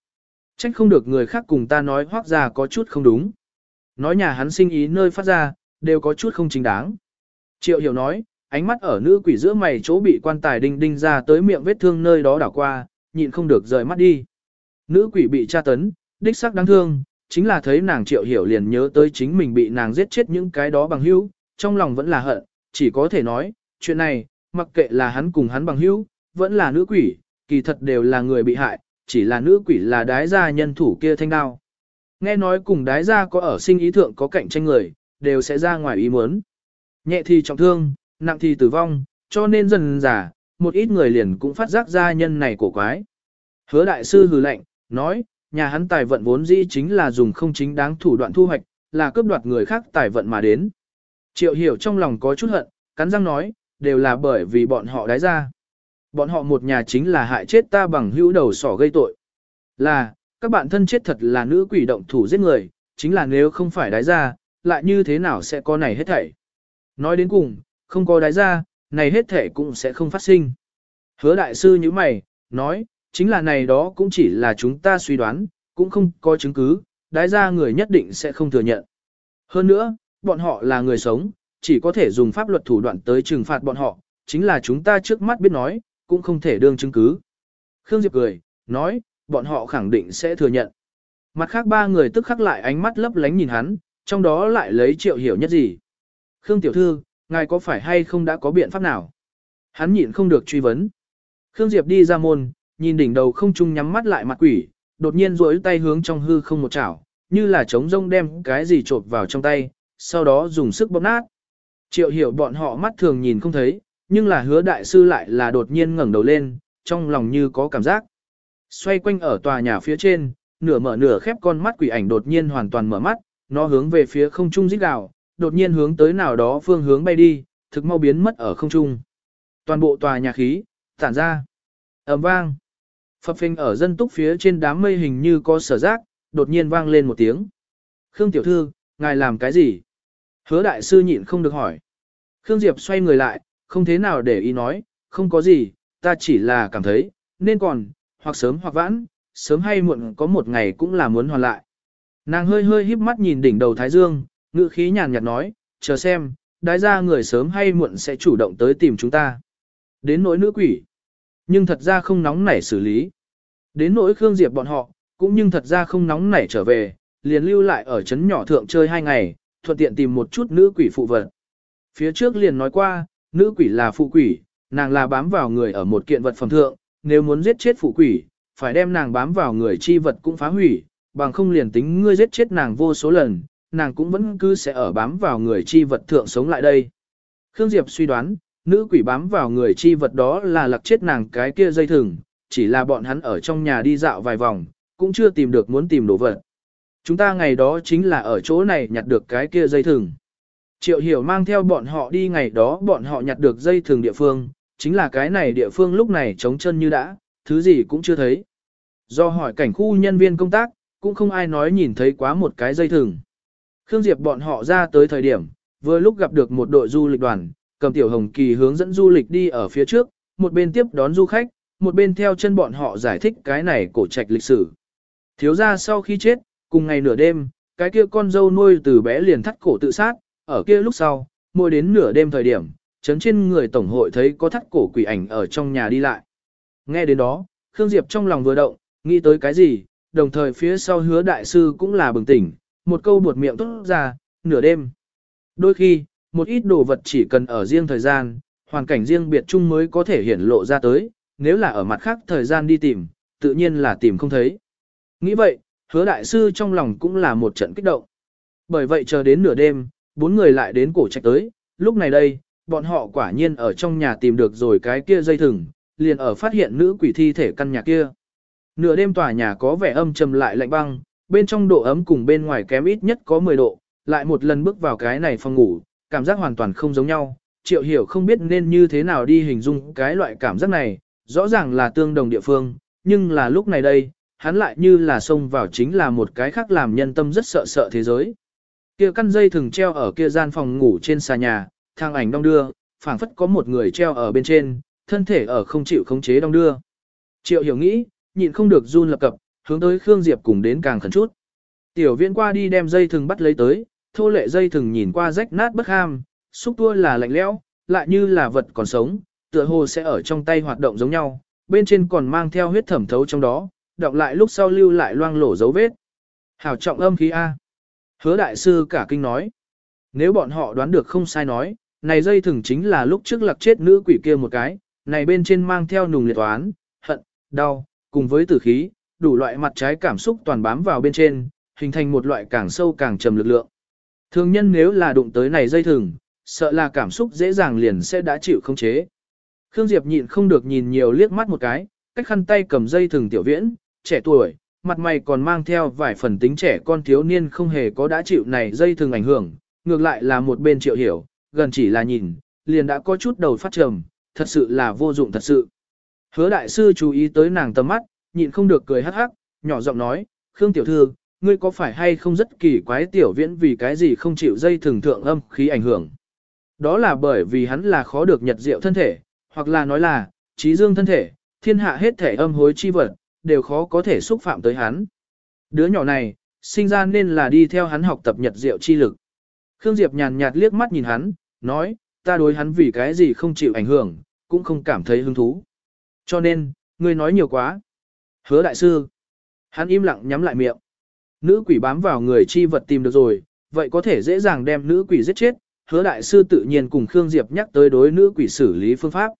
Trách không được người khác cùng ta nói hoác ra có chút không đúng. Nói nhà hắn sinh ý nơi phát ra, đều có chút không chính đáng. Triệu hiểu nói, ánh mắt ở nữ quỷ giữa mày chỗ bị quan tài đinh đinh ra tới miệng vết thương nơi đó đảo qua, nhịn không được rời mắt đi. Nữ quỷ bị tra tấn, đích sắc đáng thương, chính là thấy nàng triệu hiểu liền nhớ tới chính mình bị nàng giết chết những cái đó bằng hữu, trong lòng vẫn là hận, chỉ có thể nói, chuyện này, mặc kệ là hắn cùng hắn bằng hữu, vẫn là nữ quỷ, kỳ thật đều là người bị hại, chỉ là nữ quỷ là đái gia nhân thủ kia thanh đao. Nghe nói cùng đái gia có ở sinh ý thượng có cạnh tranh người, đều sẽ ra ngoài ý muốn. Nhẹ thì trọng thương, nặng thì tử vong, cho nên dần giả, một ít người liền cũng phát giác ra nhân này cổ quái. Hứa đại sư hừ lệnh, nói, nhà hắn tài vận vốn dĩ chính là dùng không chính đáng thủ đoạn thu hoạch, là cướp đoạt người khác tài vận mà đến. Triệu hiểu trong lòng có chút hận, cắn răng nói, đều là bởi vì bọn họ đái ra. Bọn họ một nhà chính là hại chết ta bằng hữu đầu sỏ gây tội. Là, các bạn thân chết thật là nữ quỷ động thủ giết người, chính là nếu không phải đái ra, lại như thế nào sẽ có này hết thảy. Nói đến cùng, không có đái ra, này hết thể cũng sẽ không phát sinh. Hứa đại sư như mày, nói, chính là này đó cũng chỉ là chúng ta suy đoán, cũng không có chứng cứ, đái ra người nhất định sẽ không thừa nhận. Hơn nữa, bọn họ là người sống, chỉ có thể dùng pháp luật thủ đoạn tới trừng phạt bọn họ, chính là chúng ta trước mắt biết nói, cũng không thể đương chứng cứ. Khương Diệp cười, nói, bọn họ khẳng định sẽ thừa nhận. Mặt khác ba người tức khắc lại ánh mắt lấp lánh nhìn hắn, trong đó lại lấy triệu hiểu nhất gì. Khương tiểu thư, ngài có phải hay không đã có biện pháp nào? Hắn nhịn không được truy vấn. Khương Diệp đi ra môn, nhìn đỉnh đầu không trung nhắm mắt lại mặt quỷ, đột nhiên duỗi tay hướng trong hư không một chảo, như là trống rông đem cái gì trộn vào trong tay, sau đó dùng sức bóp nát. Triệu hiểu bọn họ mắt thường nhìn không thấy, nhưng là hứa đại sư lại là đột nhiên ngẩng đầu lên, trong lòng như có cảm giác. Xoay quanh ở tòa nhà phía trên, nửa mở nửa khép con mắt quỷ ảnh đột nhiên hoàn toàn mở mắt, nó hướng về phía không trung rít gào, đột nhiên hướng tới nào đó phương hướng bay đi, thực mau biến mất ở không trung. Toàn bộ tòa nhà khí, tản ra. ầm vang. Phập phình ở dân túc phía trên đám mây hình như có sở giác, đột nhiên vang lên một tiếng. Khương tiểu thư, ngài làm cái gì? Hứa đại sư nhịn không được hỏi. Khương Diệp xoay người lại, không thế nào để ý nói, không có gì, ta chỉ là cảm thấy, nên còn, hoặc sớm hoặc vãn, sớm hay muộn có một ngày cũng là muốn hoàn lại. Nàng hơi hơi híp mắt nhìn đỉnh đầu Thái Dương, ngữ khí nhàn nhạt nói, chờ xem, đái ra người sớm hay muộn sẽ chủ động tới tìm chúng ta. Đến nỗi nữ quỷ, nhưng thật ra không nóng nảy xử lý. Đến nỗi Khương Diệp bọn họ, cũng nhưng thật ra không nóng nảy trở về, liền lưu lại ở trấn nhỏ thượng chơi hai ngày, thuận tiện tìm một chút nữ quỷ phụ vật. Phía trước liền nói qua, nữ quỷ là phụ quỷ, nàng là bám vào người ở một kiện vật phẩm thượng, nếu muốn giết chết phụ quỷ, phải đem nàng bám vào người chi vật cũng phá hủy, bằng không liền tính ngươi giết chết nàng vô số lần, nàng cũng vẫn cứ sẽ ở bám vào người chi vật thượng sống lại đây. Khương Diệp suy đoán, nữ quỷ bám vào người chi vật đó là lạc chết nàng cái kia dây thừng, chỉ là bọn hắn ở trong nhà đi dạo vài vòng, cũng chưa tìm được muốn tìm đồ vật. Chúng ta ngày đó chính là ở chỗ này nhặt được cái kia dây thừng. Triệu hiểu mang theo bọn họ đi ngày đó bọn họ nhặt được dây thừng địa phương, chính là cái này địa phương lúc này trống chân như đã, thứ gì cũng chưa thấy. Do hỏi cảnh khu nhân viên công tác, cũng không ai nói nhìn thấy quá một cái dây thừng. Khương Diệp bọn họ ra tới thời điểm, vừa lúc gặp được một đội du lịch đoàn, cầm tiểu hồng kỳ hướng dẫn du lịch đi ở phía trước, một bên tiếp đón du khách, một bên theo chân bọn họ giải thích cái này cổ trạch lịch sử. Thiếu gia sau khi chết, cùng ngày nửa đêm, cái kia con dâu nuôi từ bé liền thắt cổ tự sát, ở kia lúc sau, mỗi đến nửa đêm thời điểm, chấn trên người tổng hội thấy có thắt cổ quỷ ảnh ở trong nhà đi lại. Nghe đến đó, Khương Diệp trong lòng vừa động, nghĩ tới cái gì, đồng thời phía sau hứa đại sư cũng là bừng tỉnh, một câu buột miệng tốt ra, nửa đêm. Đôi khi, một ít đồ vật chỉ cần ở riêng thời gian, hoàn cảnh riêng biệt chung mới có thể hiển lộ ra tới, nếu là ở mặt khác thời gian đi tìm, tự nhiên là tìm không thấy. Nghĩ vậy, hứa đại sư trong lòng cũng là một trận kích động. Bởi vậy chờ đến nửa đêm, bốn người lại đến cổ trạch tới, lúc này đây, bọn họ quả nhiên ở trong nhà tìm được rồi cái kia dây thừng, liền ở phát hiện nữ quỷ thi thể căn nhà kia. Nửa đêm tòa nhà có vẻ âm trầm lại lạnh băng, bên trong độ ấm cùng bên ngoài kém ít nhất có 10 độ, lại một lần bước vào cái này phòng ngủ, cảm giác hoàn toàn không giống nhau. Triệu hiểu không biết nên như thế nào đi hình dung cái loại cảm giác này, rõ ràng là tương đồng địa phương, nhưng là lúc này đây, hắn lại như là xông vào chính là một cái khác làm nhân tâm rất sợ sợ thế giới. Kia căn dây thường treo ở kia gian phòng ngủ trên xà nhà, thang ảnh đong đưa, phảng phất có một người treo ở bên trên, thân thể ở không chịu khống chế đong đưa. Triệu hiểu nghĩ, nhịn không được run lập cập, hướng tới Khương Diệp cùng đến càng khẩn chút. Tiểu viễn qua đi đem dây thừng bắt lấy tới, thô lệ dây thừng nhìn qua rách nát bất ham, xúc tua là lạnh lẽo, lại như là vật còn sống, tựa hồ sẽ ở trong tay hoạt động giống nhau, bên trên còn mang theo huyết thẩm thấu trong đó, đọc lại lúc sau lưu lại loang lổ dấu vết. Hảo trọng âm khí A. Hứa đại sư cả kinh nói. Nếu bọn họ đoán được không sai nói, này dây thừng chính là lúc trước lạc chết nữ quỷ kia một cái, này bên trên mang theo nùng liệt toán, hận, đau, cùng với tử khí, đủ loại mặt trái cảm xúc toàn bám vào bên trên, hình thành một loại càng sâu càng trầm lực lượng. Thường nhân nếu là đụng tới này dây thừng, sợ là cảm xúc dễ dàng liền sẽ đã chịu không chế. Khương Diệp nhịn không được nhìn nhiều liếc mắt một cái, cách khăn tay cầm dây thừng tiểu viễn, trẻ tuổi, mặt mày còn mang theo vài phần tính trẻ con thiếu niên không hề có đã chịu này dây thừng ảnh hưởng, ngược lại là một bên triệu hiểu, gần chỉ là nhìn, liền đã có chút đầu phát trầm, thật sự là vô dụng thật sự. Hứa đại sư chú ý tới nàng tầm mắt, nhịn không được cười hắc hắc, nhỏ giọng nói, Khương tiểu thư, ngươi có phải hay không rất kỳ quái tiểu viễn vì cái gì không chịu dây thường thượng âm khí ảnh hưởng. Đó là bởi vì hắn là khó được nhật diệu thân thể, hoặc là nói là, trí dương thân thể, thiên hạ hết thể âm hối chi vật, đều khó có thể xúc phạm tới hắn. Đứa nhỏ này, sinh ra nên là đi theo hắn học tập nhật diệu chi lực. Khương Diệp nhàn nhạt liếc mắt nhìn hắn, nói, ta đối hắn vì cái gì không chịu ảnh hưởng, cũng không cảm thấy hứng thú. Cho nên, ngươi nói nhiều quá. Hứa đại sư. Hắn im lặng nhắm lại miệng. Nữ quỷ bám vào người chi vật tìm được rồi, vậy có thể dễ dàng đem nữ quỷ giết chết, hứa đại sư tự nhiên cùng Khương Diệp nhắc tới đối nữ quỷ xử lý phương pháp.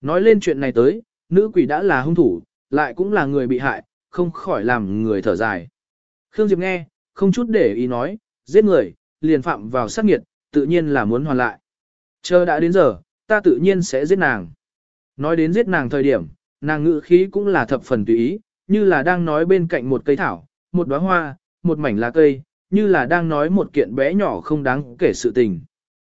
Nói lên chuyện này tới, nữ quỷ đã là hung thủ, lại cũng là người bị hại, không khỏi làm người thở dài. Khương Diệp nghe, không chút để ý nói, giết người, liền phạm vào sát nghiệt, tự nhiên là muốn hoàn lại. Chờ đã đến giờ, ta tự nhiên sẽ giết nàng. Nói đến giết nàng thời điểm, nàng ngữ khí cũng là thập phần tùy ý, như là đang nói bên cạnh một cây thảo, một đóa hoa, một mảnh lá cây, như là đang nói một kiện bé nhỏ không đáng kể sự tình.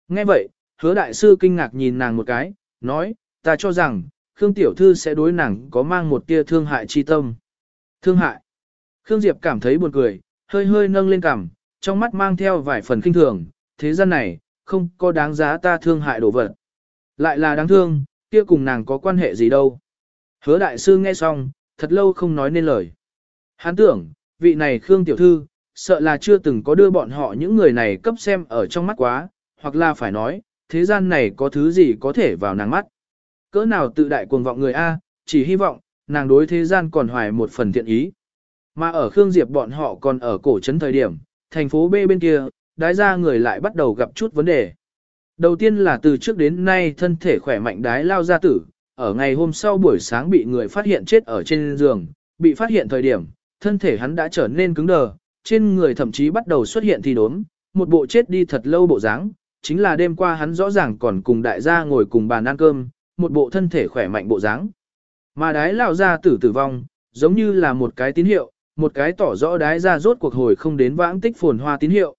Nghe vậy, hứa đại sư kinh ngạc nhìn nàng một cái, nói, ta cho rằng, Khương Tiểu Thư sẽ đối nàng có mang một tia thương hại chi tâm. Thương hại. Khương Diệp cảm thấy buồn cười, hơi hơi nâng lên cằm, trong mắt mang theo vài phần kinh thường, thế gian này, không có đáng giá ta thương hại đồ vật. Lại là đáng thương, kia cùng nàng có quan hệ gì đâu. Hứa đại sư nghe xong, thật lâu không nói nên lời. Hắn tưởng, vị này Khương Tiểu Thư, sợ là chưa từng có đưa bọn họ những người này cấp xem ở trong mắt quá, hoặc là phải nói, thế gian này có thứ gì có thể vào nàng mắt. Cỡ nào tự đại cuồng vọng người A, chỉ hy vọng, nàng đối thế gian còn hoài một phần thiện ý. Mà ở Khương Diệp bọn họ còn ở cổ trấn thời điểm, thành phố B bên kia, đái ra người lại bắt đầu gặp chút vấn đề. Đầu tiên là từ trước đến nay thân thể khỏe mạnh đái lao ra tử, ở ngày hôm sau buổi sáng bị người phát hiện chết ở trên giường, bị phát hiện thời điểm, thân thể hắn đã trở nên cứng đờ, trên người thậm chí bắt đầu xuất hiện thi đốm, một bộ chết đi thật lâu bộ dáng, chính là đêm qua hắn rõ ràng còn cùng đại gia ngồi cùng bàn ăn cơm, một bộ thân thể khỏe mạnh bộ dáng. Mà đái lao gia tử tử vong, giống như là một cái tín hiệu, một cái tỏ rõ đái gia rốt cuộc hồi không đến vãng tích phồn hoa tín hiệu.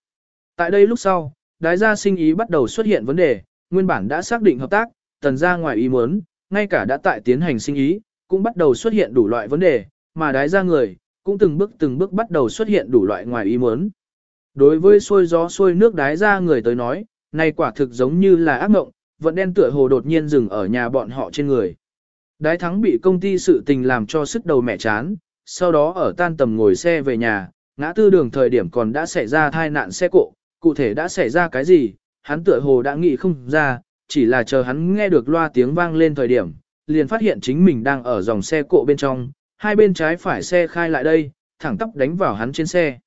Tại đây lúc sau, đái gia sinh ý bắt đầu xuất hiện vấn đề, nguyên bản đã xác định hợp tác, tần gia ngoài ý muốn, ngay cả đã tại tiến hành sinh ý, cũng bắt đầu xuất hiện đủ loại vấn đề, mà đái ra người, cũng từng bước từng bước bắt đầu xuất hiện đủ loại ngoài ý muốn. Đối với xôi gió xôi nước đái ra người tới nói, này quả thực giống như là ác mộng, vận đen tựa hồ đột nhiên dừng ở nhà bọn họ trên người. Đái thắng bị công ty sự tình làm cho sức đầu mẹ chán, sau đó ở tan tầm ngồi xe về nhà, ngã tư đường thời điểm còn đã xảy ra thai nạn xe cộ, cụ thể đã xảy ra cái gì, hắn tựa hồ đã nghĩ không ra, chỉ là chờ hắn nghe được loa tiếng vang lên thời điểm, liền phát hiện chính mình đang ở dòng xe cộ bên trong, hai bên trái phải xe khai lại đây, thẳng tóc đánh vào hắn trên xe.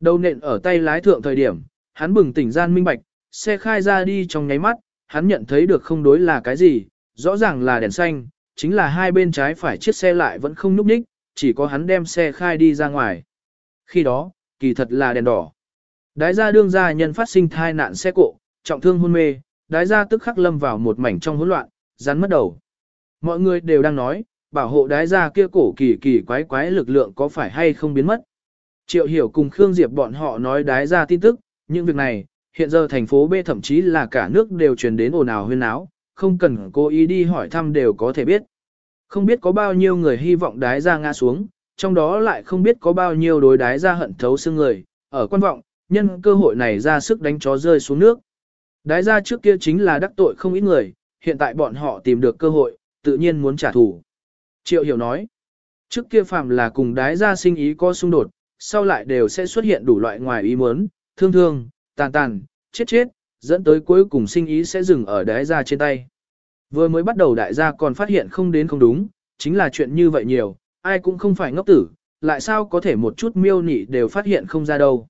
Đầu nện ở tay lái thượng thời điểm, hắn bừng tỉnh gian minh bạch, xe khai ra đi trong nháy mắt, hắn nhận thấy được không đối là cái gì, rõ ràng là đèn xanh, chính là hai bên trái phải chiếc xe lại vẫn không núp ních, chỉ có hắn đem xe khai đi ra ngoài. Khi đó, kỳ thật là đèn đỏ. Đái gia đương gia nhân phát sinh thai nạn xe cộ, trọng thương hôn mê, đái gia tức khắc lâm vào một mảnh trong hỗn loạn, rắn mất đầu. Mọi người đều đang nói, bảo hộ đái gia kia cổ kỳ kỳ quái quái lực lượng có phải hay không biến mất. Triệu hiểu cùng Khương Diệp bọn họ nói đái gia tin tức, những việc này, hiện giờ thành phố B thậm chí là cả nước đều truyền đến ồn ào huyên áo, không cần cố ý đi hỏi thăm đều có thể biết. Không biết có bao nhiêu người hy vọng đái gia ngã xuống, trong đó lại không biết có bao nhiêu đối đái gia hận thấu xương người, ở quan vọng, nhân cơ hội này ra sức đánh chó rơi xuống nước. Đái gia trước kia chính là đắc tội không ít người, hiện tại bọn họ tìm được cơ hội, tự nhiên muốn trả thù. Triệu hiểu nói, trước kia phạm là cùng đái gia sinh ý có xung đột, sau lại đều sẽ xuất hiện đủ loại ngoài ý muốn, thương thương, tàn tàn, chết chết, dẫn tới cuối cùng sinh ý sẽ dừng ở đái gia trên tay. Vừa mới bắt đầu đại gia còn phát hiện không đến không đúng, chính là chuyện như vậy nhiều, ai cũng không phải ngốc tử, lại sao có thể một chút miêu nị đều phát hiện không ra đâu.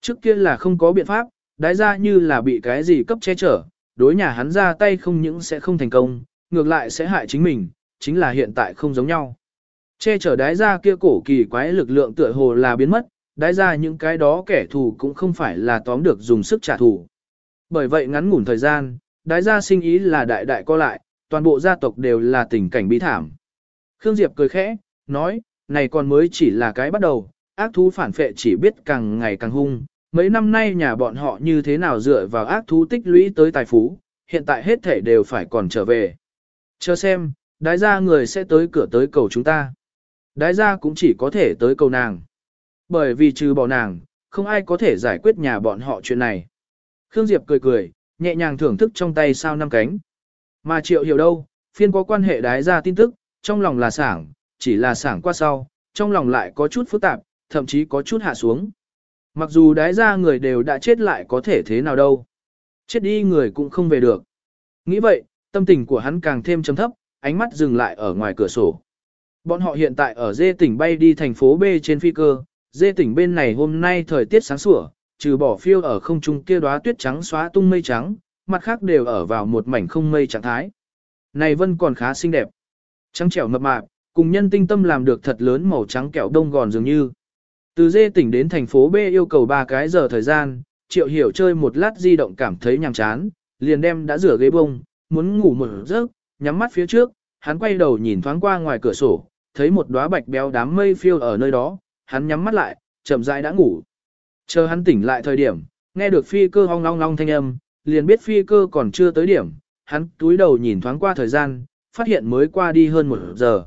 Trước kia là không có biện pháp, đái Ra như là bị cái gì cấp che chở, đối nhà hắn ra tay không những sẽ không thành công, ngược lại sẽ hại chính mình, chính là hiện tại không giống nhau. Che chở đái Ra kia cổ kỳ quái lực lượng tựa hồ là biến mất, đái Ra những cái đó kẻ thù cũng không phải là tóm được dùng sức trả thù. Bởi vậy ngắn ngủn thời gian, đái Ra sinh ý là đại đại co lại, toàn bộ gia tộc đều là tình cảnh bi thảm. Khương Diệp cười khẽ, nói, này còn mới chỉ là cái bắt đầu, ác thú phản phệ chỉ biết càng ngày càng hung. Mấy năm nay nhà bọn họ như thế nào dựa vào ác thú tích lũy tới tài phú, hiện tại hết thể đều phải còn trở về. Chờ xem, đái gia người sẽ tới cửa tới cầu chúng ta. Đái gia cũng chỉ có thể tới cầu nàng. Bởi vì trừ bỏ nàng, không ai có thể giải quyết nhà bọn họ chuyện này. Khương Diệp cười cười, nhẹ nhàng thưởng thức trong tay sao năm cánh. Mà triệu hiểu đâu, phiên có quan hệ đái gia tin tức, trong lòng là sảng, chỉ là sảng qua sau, trong lòng lại có chút phức tạp, thậm chí có chút hạ xuống. Mặc dù đái ra người đều đã chết lại có thể thế nào đâu. Chết đi người cũng không về được. Nghĩ vậy, tâm tình của hắn càng thêm trầm thấp, ánh mắt dừng lại ở ngoài cửa sổ. Bọn họ hiện tại ở dê tỉnh bay đi thành phố B trên phi cơ, dê tỉnh bên này hôm nay thời tiết sáng sủa, trừ bỏ phiêu ở không trung kia đóa tuyết trắng xóa tung mây trắng, mặt khác đều ở vào một mảnh không mây trạng thái. Này vân còn khá xinh đẹp. Trắng trẻo mập mạp, cùng nhân tinh tâm làm được thật lớn màu trắng kẹo đông gòn dường như. Từ dê tỉnh đến thành phố B yêu cầu 3 cái giờ thời gian, triệu hiểu chơi một lát di động cảm thấy nhàm chán, liền đem đã rửa ghế bông, muốn ngủ một giấc, nhắm mắt phía trước, hắn quay đầu nhìn thoáng qua ngoài cửa sổ, thấy một đóa bạch béo đám mây phiêu ở nơi đó, hắn nhắm mắt lại, chậm rãi đã ngủ. Chờ hắn tỉnh lại thời điểm, nghe được phi cơ ong long long thanh âm, liền biết phi cơ còn chưa tới điểm, hắn túi đầu nhìn thoáng qua thời gian, phát hiện mới qua đi hơn một giờ.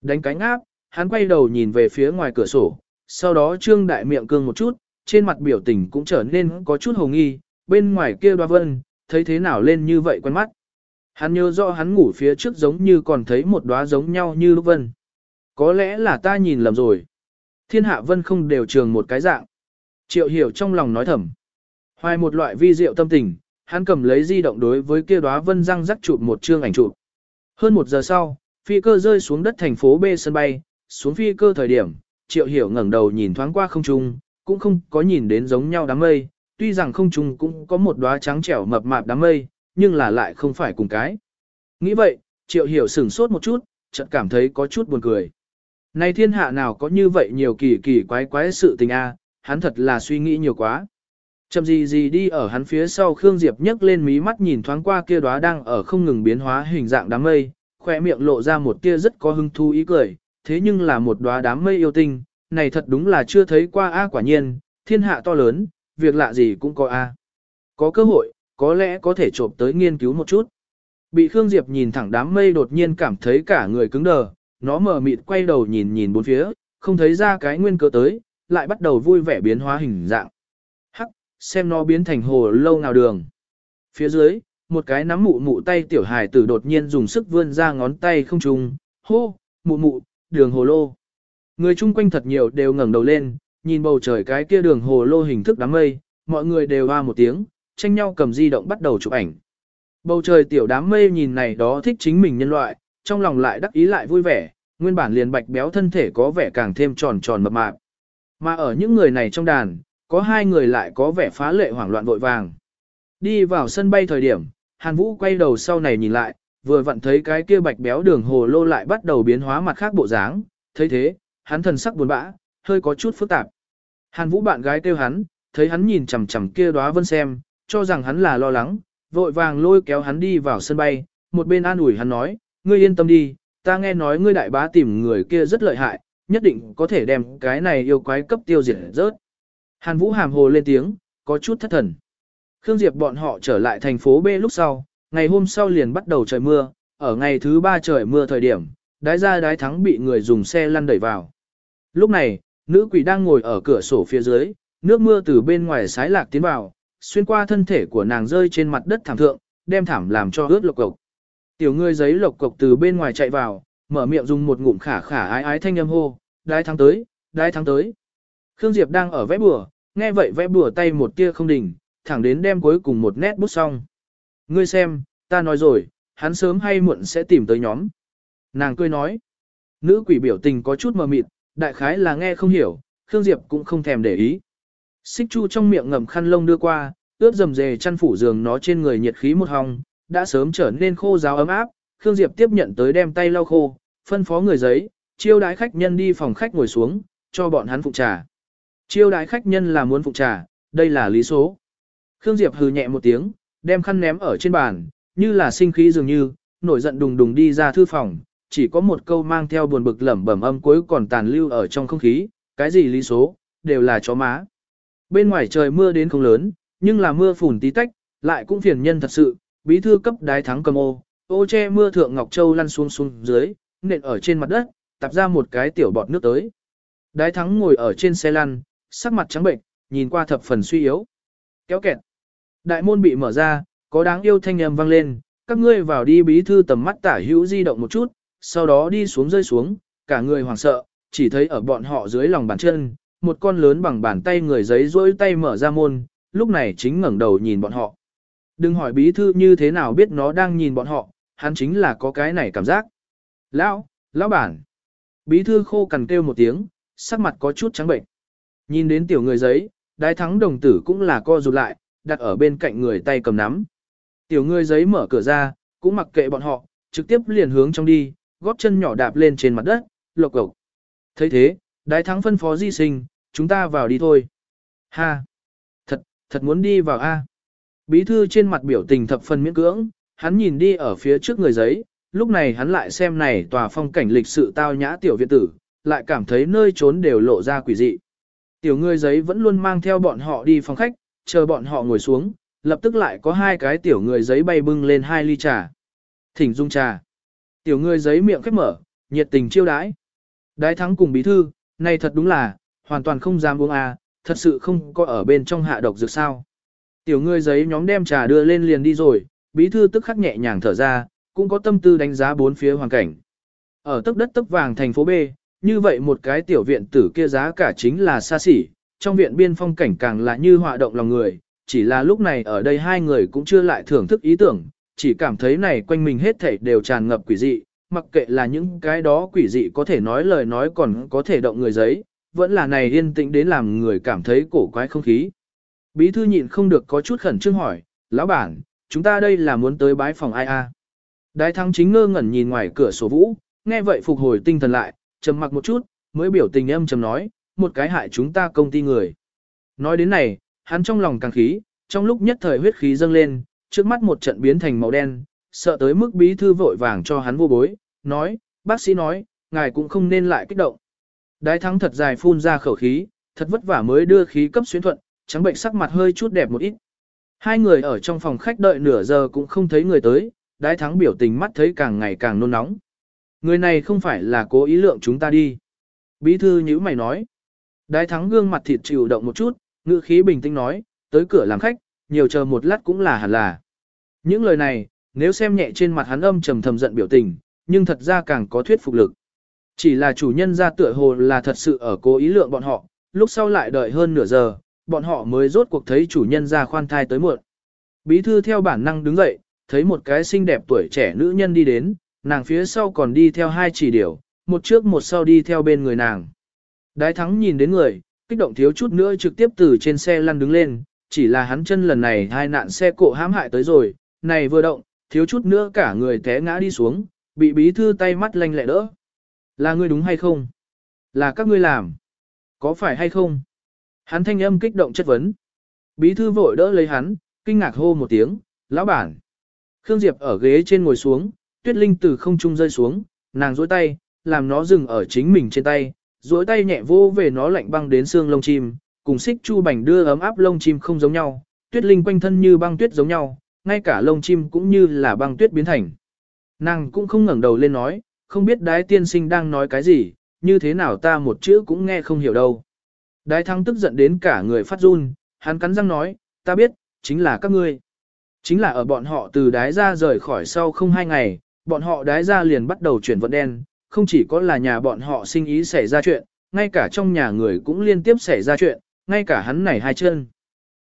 Đánh cánh áp, hắn quay đầu nhìn về phía ngoài cửa sổ, sau đó trương đại miệng cương một chút, trên mặt biểu tình cũng trở nên có chút hồ nghi, bên ngoài kia đoa vân, thấy thế nào lên như vậy quen mắt. Hắn nhớ rõ hắn ngủ phía trước giống như còn thấy một đóa giống nhau như lúc vân. Có lẽ là ta nhìn lầm rồi. Thiên hạ vân không đều trường một cái dạng. Triệu hiểu trong lòng nói thầm. Hoài một loại vi diệu tâm tình, hắn cầm lấy di động đối với kia đóa vân răng rắc chụp một chương ảnh chụp. Hơn một giờ sau, phi cơ rơi xuống đất thành phố B sân bay, xuống phi cơ thời điểm, triệu hiểu ngẩng đầu nhìn thoáng qua không trung, cũng không có nhìn đến giống nhau đám mây, tuy rằng không trung cũng có một đóa trắng trẻo mập mạp đám mây, nhưng là lại không phải cùng cái. Nghĩ vậy, triệu hiểu sửng sốt một chút, chợt cảm thấy có chút buồn cười. Này thiên hạ nào có như vậy nhiều kỳ kỳ quái quái sự tình a, hắn thật là suy nghĩ nhiều quá. Chậm gì gì đi ở hắn phía sau Khương Diệp nhấc lên mí mắt nhìn thoáng qua kia đóa đang ở không ngừng biến hóa hình dạng đám mây, khỏe miệng lộ ra một tia rất có hứng thú ý cười, thế nhưng là một đóa đám mây yêu tinh, này thật đúng là chưa thấy qua a quả nhiên, thiên hạ to lớn, việc lạ gì cũng có a. Có cơ hội, có lẽ có thể trộm tới nghiên cứu một chút. Bị Khương Diệp nhìn thẳng đám mây đột nhiên cảm thấy cả người cứng đờ, nó mờ mịt quay đầu nhìn nhìn bốn phía, không thấy ra cái nguyên cớ tới, lại bắt đầu vui vẻ biến hóa hình dạng. Hắc, xem nó biến thành hồ lâu nào đường. Phía dưới, một cái nắm mụ mụ tay tiểu hài tử đột nhiên dùng sức vươn ra ngón tay không trùng, hô, mụ mụ, đường hồ lô. Người chung quanh thật nhiều đều ngẩng đầu lên, nhìn bầu trời cái kia đường hồ lô hình thức đám mây, mọi người đều hoa một tiếng, tranh nhau cầm di động bắt đầu chụp ảnh. Bầu trời tiểu đám mây nhìn này đó thích chính mình nhân loại, trong lòng lại đắc ý lại vui vẻ, nguyên bản liền bạch béo thân thể có vẻ càng thêm tròn tròn mập mạp. Mà ở những người này trong đàn, có hai người lại có vẻ phá lệ hoảng loạn vội vàng. Đi vào sân bay thời điểm, Hàn Vũ quay đầu sau này nhìn lại, vừa vặn thấy cái kia bạch béo đường hồ lô lại bắt đầu biến hóa mặt khác bộ dáng, thấy thế, hắn thần sắc buồn bã, hơi có chút phức tạp. Hàn Vũ bạn gái kêu hắn, thấy hắn nhìn chằm chằm kia đóa vân xem, cho rằng hắn là lo lắng, vội vàng lôi kéo hắn đi vào sân bay, một bên an ủi hắn nói, ngươi yên tâm đi, ta nghe nói ngươi đại bá tìm người kia rất lợi hại, nhất định có thể đem cái này yêu quái cấp tiêu diệt rớt. Hàn Vũ hàm hồ lên tiếng, có chút thất thần. Khương Diệp bọn họ trở lại thành phố B lúc sau, ngày hôm sau liền bắt đầu trời mưa, ở ngày thứ ba trời mưa thời điểm, đái ra đái thắng bị người dùng xe lăn đẩy vào. Lúc này, nữ quỷ đang ngồi ở cửa sổ phía dưới, nước mưa từ bên ngoài sái lạc tiến vào, xuyên qua thân thể của nàng rơi trên mặt đất thảm thượng, đem thảm làm cho ướt lộc cộc. Tiểu ngươi giấy lộc cộc từ bên ngoài chạy vào, mở miệng dùng một ngụm khả khả ái ái thanh âm hô, đái thắng tới, đái thắng tới. Khương Diệp đang ở vẽ bùa, nghe vậy vẽ bùa tay một tia không đỉnh, thẳng đến đem cuối cùng một nét bút xong. Ngươi xem, ta nói rồi, hắn sớm hay muộn sẽ tìm tới nhóm. Nàng cười nói, nữ quỷ biểu tình có chút mờ mịt, đại khái là nghe không hiểu, Khương Diệp cũng không thèm để ý. Xích chu trong miệng ngầm khăn lông đưa qua, ướt dầm dề chăn phủ giường nó trên người nhiệt khí một hong, đã sớm trở nên khô ráo ấm áp, Khương Diệp tiếp nhận tới đem tay lau khô, phân phó người giấy, chiêu đái khách nhân đi phòng khách ngồi xuống, cho bọn hắn phụ trà. Chiêu đái khách nhân là muốn phụ trà, đây là lý số. Khương Diệp hừ nhẹ một tiếng, đem khăn ném ở trên bàn, như là sinh khí dường như, nổi giận đùng đùng đi ra thư phòng, chỉ có một câu mang theo buồn bực lẩm bẩm âm cuối còn tàn lưu ở trong không khí, cái gì lý số, đều là chó má. Bên ngoài trời mưa đến không lớn, nhưng là mưa phùn tí tách, lại cũng phiền nhân thật sự, bí thư cấp đái thắng cầm ô, ô che mưa thượng Ngọc Châu lăn xuống xuống dưới, nện ở trên mặt đất, tập ra một cái tiểu bọt nước tới. Đái thắng ngồi ở trên xe lăn, sắc mặt trắng bệnh, nhìn qua thập phần suy yếu. Kéo kẹt. Đại môn bị mở ra, có đáng yêu thanh âm vang lên, các ngươi vào đi bí thư tầm mắt tả hữu di động một chút, sau đó đi xuống rơi xuống, cả người hoảng sợ, chỉ thấy ở bọn họ dưới lòng bàn chân, một con lớn bằng bàn tay người giấy rỗi tay mở ra môn, lúc này chính ngẩng đầu nhìn bọn họ. Đừng hỏi bí thư như thế nào biết nó đang nhìn bọn họ, hắn chính là có cái này cảm giác. Lão, lão bản. Bí thư khô cằn kêu một tiếng, sắc mặt có chút trắng bệnh. Nhìn đến tiểu người giấy, đái thắng đồng tử cũng là co rụt lại, đặt ở bên cạnh người tay cầm nắm. Tiểu người giấy mở cửa ra, cũng mặc kệ bọn họ, trực tiếp liền hướng trong đi, góp chân nhỏ đạp lên trên mặt đất, lộc cộc. thấy thế, đái thắng phân phó di sinh, chúng ta vào đi thôi. Ha! Thật, thật muốn đi vào A. Bí thư trên mặt biểu tình thập phần miễn cưỡng, hắn nhìn đi ở phía trước người giấy, lúc này hắn lại xem này tòa phong cảnh lịch sự tao nhã tiểu viện tử, lại cảm thấy nơi trốn đều lộ ra quỷ dị. Tiểu người giấy vẫn luôn mang theo bọn họ đi phòng khách, chờ bọn họ ngồi xuống, lập tức lại có hai cái tiểu người giấy bay bưng lên hai ly trà. Thỉnh dung trà. Tiểu người giấy miệng khép mở, nhiệt tình chiêu đãi. Đái thắng cùng bí thư, này thật đúng là, hoàn toàn không dám uống à, thật sự không có ở bên trong hạ độc dược sao. Tiểu người giấy nhóm đem trà đưa lên liền đi rồi, bí thư tức khắc nhẹ nhàng thở ra, cũng có tâm tư đánh giá bốn phía hoàn cảnh. Ở tấc đất tấc vàng thành phố B, như vậy một cái tiểu viện tử kia giá cả chính là xa xỉ, trong viện biên phong cảnh càng là như họa động lòng người, chỉ là lúc này ở đây hai người cũng chưa lại thưởng thức ý tưởng, chỉ cảm thấy này quanh mình hết thảy đều tràn ngập quỷ dị, mặc kệ là những cái đó quỷ dị có thể nói lời nói còn có thể động người giấy, vẫn là này yên tĩnh đến làm người cảm thấy cổ quái không khí. Bí thư nhịn không được có chút khẩn trương hỏi, lão bản, chúng ta đây là muốn tới bái phòng ai a? Đái thắng chính ngơ ngẩn nhìn ngoài cửa sổ vũ, nghe vậy phục hồi tinh thần lại, trầm mặc một chút, mới biểu tình âm trầm nói, một cái hại chúng ta công ty người. Nói đến này, hắn trong lòng càng khí, trong lúc nhất thời huyết khí dâng lên, trước mắt một trận biến thành màu đen, sợ tới mức bí thư vội vàng cho hắn vô bối, nói, bác sĩ nói, ngài cũng không nên lại kích động. Đái thắng thật dài phun ra khẩu khí, thật vất vả mới đưa khí cấp xuyến thuận, trắng bệnh sắc mặt hơi chút đẹp một ít. Hai người ở trong phòng khách đợi nửa giờ cũng không thấy người tới, đái thắng biểu tình mắt thấy càng ngày càng nôn nóng. Người này không phải là cố ý lượng chúng ta đi. Bí thư nhữ mày nói. Đái thắng gương mặt thịt chịu động một chút, ngữ khí bình tĩnh nói, tới cửa làm khách, nhiều chờ một lát cũng là hẳn là. Những lời này, nếu xem nhẹ trên mặt hắn âm trầm thầm giận biểu tình, nhưng thật ra càng có thuyết phục lực. Chỉ là chủ nhân ra tựa hồ là thật sự ở cố ý lượng bọn họ, lúc sau lại đợi hơn nửa giờ, bọn họ mới rốt cuộc thấy chủ nhân ra khoan thai tới muộn. Bí thư theo bản năng đứng dậy, thấy một cái xinh đẹp tuổi trẻ nữ nhân đi đến, nàng phía sau còn đi theo hai chỉ điểu, một trước một sau đi theo bên người nàng. Đái thắng nhìn đến người, kích động thiếu chút nữa trực tiếp từ trên xe lăn đứng lên, chỉ là hắn chân lần này hai nạn xe cộ hãm hại tới rồi, này vừa động, thiếu chút nữa cả người té ngã đi xuống, bị bí thư tay mắt lanh lẹ đỡ. Là ngươi đúng hay không? Là các ngươi làm. Có phải hay không? Hắn thanh âm kích động chất vấn. Bí thư vội đỡ lấy hắn, kinh ngạc hô một tiếng, lão bản. Khương Diệp ở ghế trên ngồi xuống, tuyết linh từ không trung rơi xuống, nàng duỗi tay, làm nó dừng ở chính mình trên tay, duỗi tay nhẹ vô về nó lạnh băng đến xương lông chim, cùng xích chu bành đưa ấm áp lông chim không giống nhau, tuyết linh quanh thân như băng tuyết giống nhau, ngay cả lông chim cũng như là băng tuyết biến thành. Nàng cũng không ngẩng đầu lên nói, không biết đái tiên sinh đang nói cái gì, như thế nào ta một chữ cũng nghe không hiểu đâu. Đái thăng tức giận đến cả người phát run, hắn cắn răng nói, ta biết, chính là các ngươi. Chính là ở bọn họ từ đái ra rời khỏi sau không hai ngày, bọn họ đái ra liền bắt đầu chuyển vận đen, không chỉ có là nhà bọn họ sinh ý xảy ra chuyện, ngay cả trong nhà người cũng liên tiếp xảy ra chuyện, ngay cả hắn này hai chân.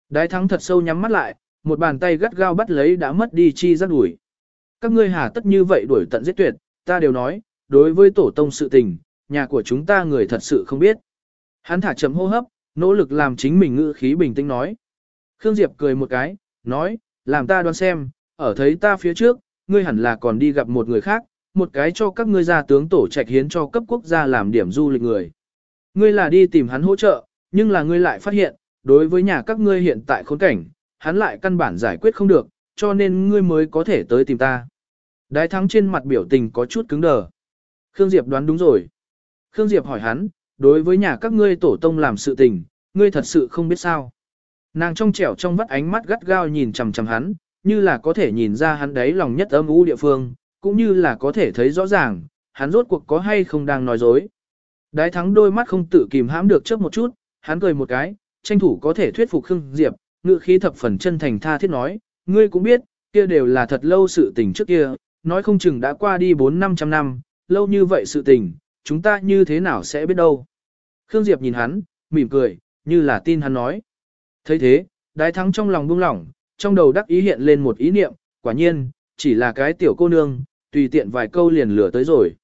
Đái thắng thật sâu nhắm mắt lại, một bàn tay gắt gao bắt lấy đã mất đi chi giác đuổi. Các ngươi hà tất như vậy đuổi tận giết tuyệt, ta đều nói, đối với tổ tông sự tình, nhà của chúng ta người thật sự không biết. Hắn thả chậm hô hấp, nỗ lực làm chính mình ngữ khí bình tĩnh nói. Khương Diệp cười một cái, nói, làm ta đoán xem, ở thấy ta phía trước, ngươi hẳn là còn đi gặp một người khác, một cái cho các ngươi gia tướng tổ trạch hiến cho cấp quốc gia làm điểm du lịch người. Ngươi là đi tìm hắn hỗ trợ, nhưng là ngươi lại phát hiện, đối với nhà các ngươi hiện tại khốn cảnh, hắn lại căn bản giải quyết không được, cho nên ngươi mới có thể tới tìm ta. Đái thắng trên mặt biểu tình có chút cứng đờ. Khương Diệp đoán đúng rồi. Khương Diệp hỏi hắn, đối với nhà các ngươi tổ tông làm sự tình, ngươi thật sự không biết sao. Nàng trong trẻo trong vắt ánh mắt gắt gao nhìn chằm chằm hắn, như là có thể nhìn ra hắn đấy lòng nhất âm u địa phương, cũng như là có thể thấy rõ ràng, hắn rốt cuộc có hay không đang nói dối. Đái thắng đôi mắt không tự kìm hãm được trước một chút, hắn cười một cái, tranh thủ có thể thuyết phục Khương Diệp, ngự khí thập phần chân thành tha thiết nói, ngươi cũng biết, kia đều là thật lâu sự tình trước kia, nói không chừng đã qua đi 4-500 năm, lâu như vậy sự tình, chúng ta như thế nào sẽ biết đâu. Khương Diệp nhìn hắn, mỉm cười, như là tin hắn nói. thấy thế, đái thắng trong lòng buông lỏng, trong đầu đắc ý hiện lên một ý niệm, quả nhiên, chỉ là cái tiểu cô nương, tùy tiện vài câu liền lửa tới rồi.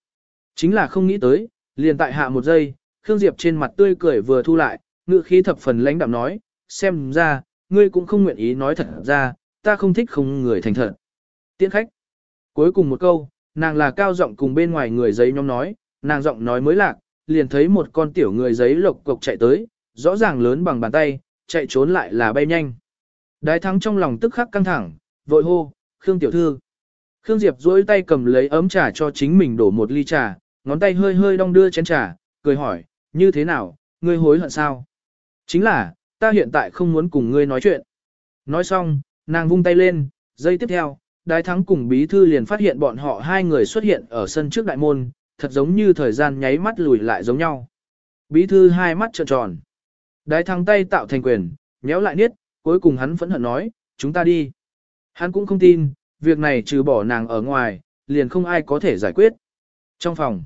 Chính là không nghĩ tới, liền tại hạ một giây, Khương Diệp trên mặt tươi cười vừa thu lại, ngựa khí thập phần lãnh đạm nói, xem ra, ngươi cũng không nguyện ý nói thật ra, ta không thích không người thành thật. Tiễn khách. Cuối cùng một câu, nàng là cao giọng cùng bên ngoài người giấy nhóm nói, nàng giọng nói mới lạc, liền thấy một con tiểu người giấy lộc cộc chạy tới, rõ ràng lớn bằng bàn tay, chạy trốn lại là bay nhanh. Đái thắng trong lòng tức khắc căng thẳng, vội hô, Khương tiểu thư. Khương Diệp duỗi tay cầm lấy ấm trà cho chính mình đổ một ly trà, ngón tay hơi hơi đong đưa chén trà, cười hỏi, như thế nào, ngươi hối hận sao? Chính là, ta hiện tại không muốn cùng ngươi nói chuyện. Nói xong, nàng vung tay lên, giây tiếp theo, đái thắng cùng bí thư liền phát hiện bọn họ hai người xuất hiện ở sân trước đại môn, thật giống như thời gian nháy mắt lùi lại giống nhau. Bí thư hai mắt trợn tròn. Đái thắng tay tạo thành quyền, nhéo lại niết, cuối cùng hắn phẫn hận nói, chúng ta đi. Hắn cũng không tin, việc này trừ bỏ nàng ở ngoài, liền không ai có thể giải quyết. Trong phòng,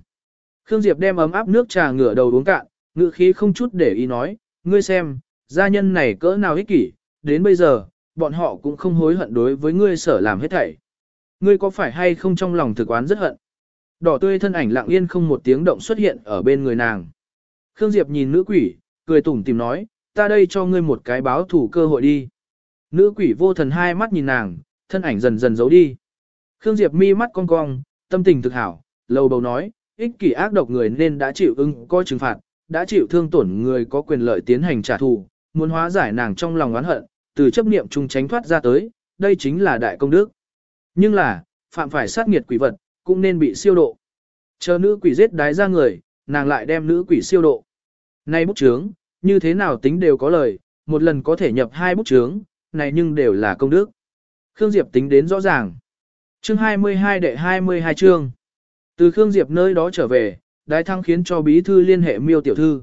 Khương Diệp đem ấm áp nước trà ngửa đầu uống cạn, ngữ khí không chút để ý nói, ngươi xem, gia nhân này cỡ nào ích kỷ, đến bây giờ, bọn họ cũng không hối hận đối với ngươi sở làm hết thảy. Ngươi có phải hay không trong lòng thực oán rất hận? Đỏ tươi thân ảnh lặng yên không một tiếng động xuất hiện ở bên người nàng. Khương Diệp nhìn nữ quỷ, cười tủm tìm nói, ta đây cho ngươi một cái báo thủ cơ hội đi. Nữ quỷ vô thần hai mắt nhìn nàng, thân ảnh dần dần giấu đi. Khương Diệp mi mắt cong cong, tâm tình thực hảo, lầu bầu nói, ích kỷ ác độc người nên đã chịu ưng coi trừng phạt, đã chịu thương tổn người có quyền lợi tiến hành trả thù, muốn hóa giải nàng trong lòng oán hận, từ chấp niệm chung tránh thoát ra tới, đây chính là đại công đức. Nhưng là, phạm phải sát nghiệt quỷ vật, cũng nên bị siêu độ. Chờ nữ quỷ giết đái ra người, nàng lại đem nữ quỷ siêu độ. Nay bút chướng, như thế nào tính đều có lời, một lần có thể nhập hai bút chướng, này nhưng đều là công đức. Khương Diệp tính đến rõ ràng. Chương 22 đệ 22 chương. Từ Khương Diệp nơi đó trở về, Đái Thắng khiến cho bí thư liên hệ Miêu tiểu thư.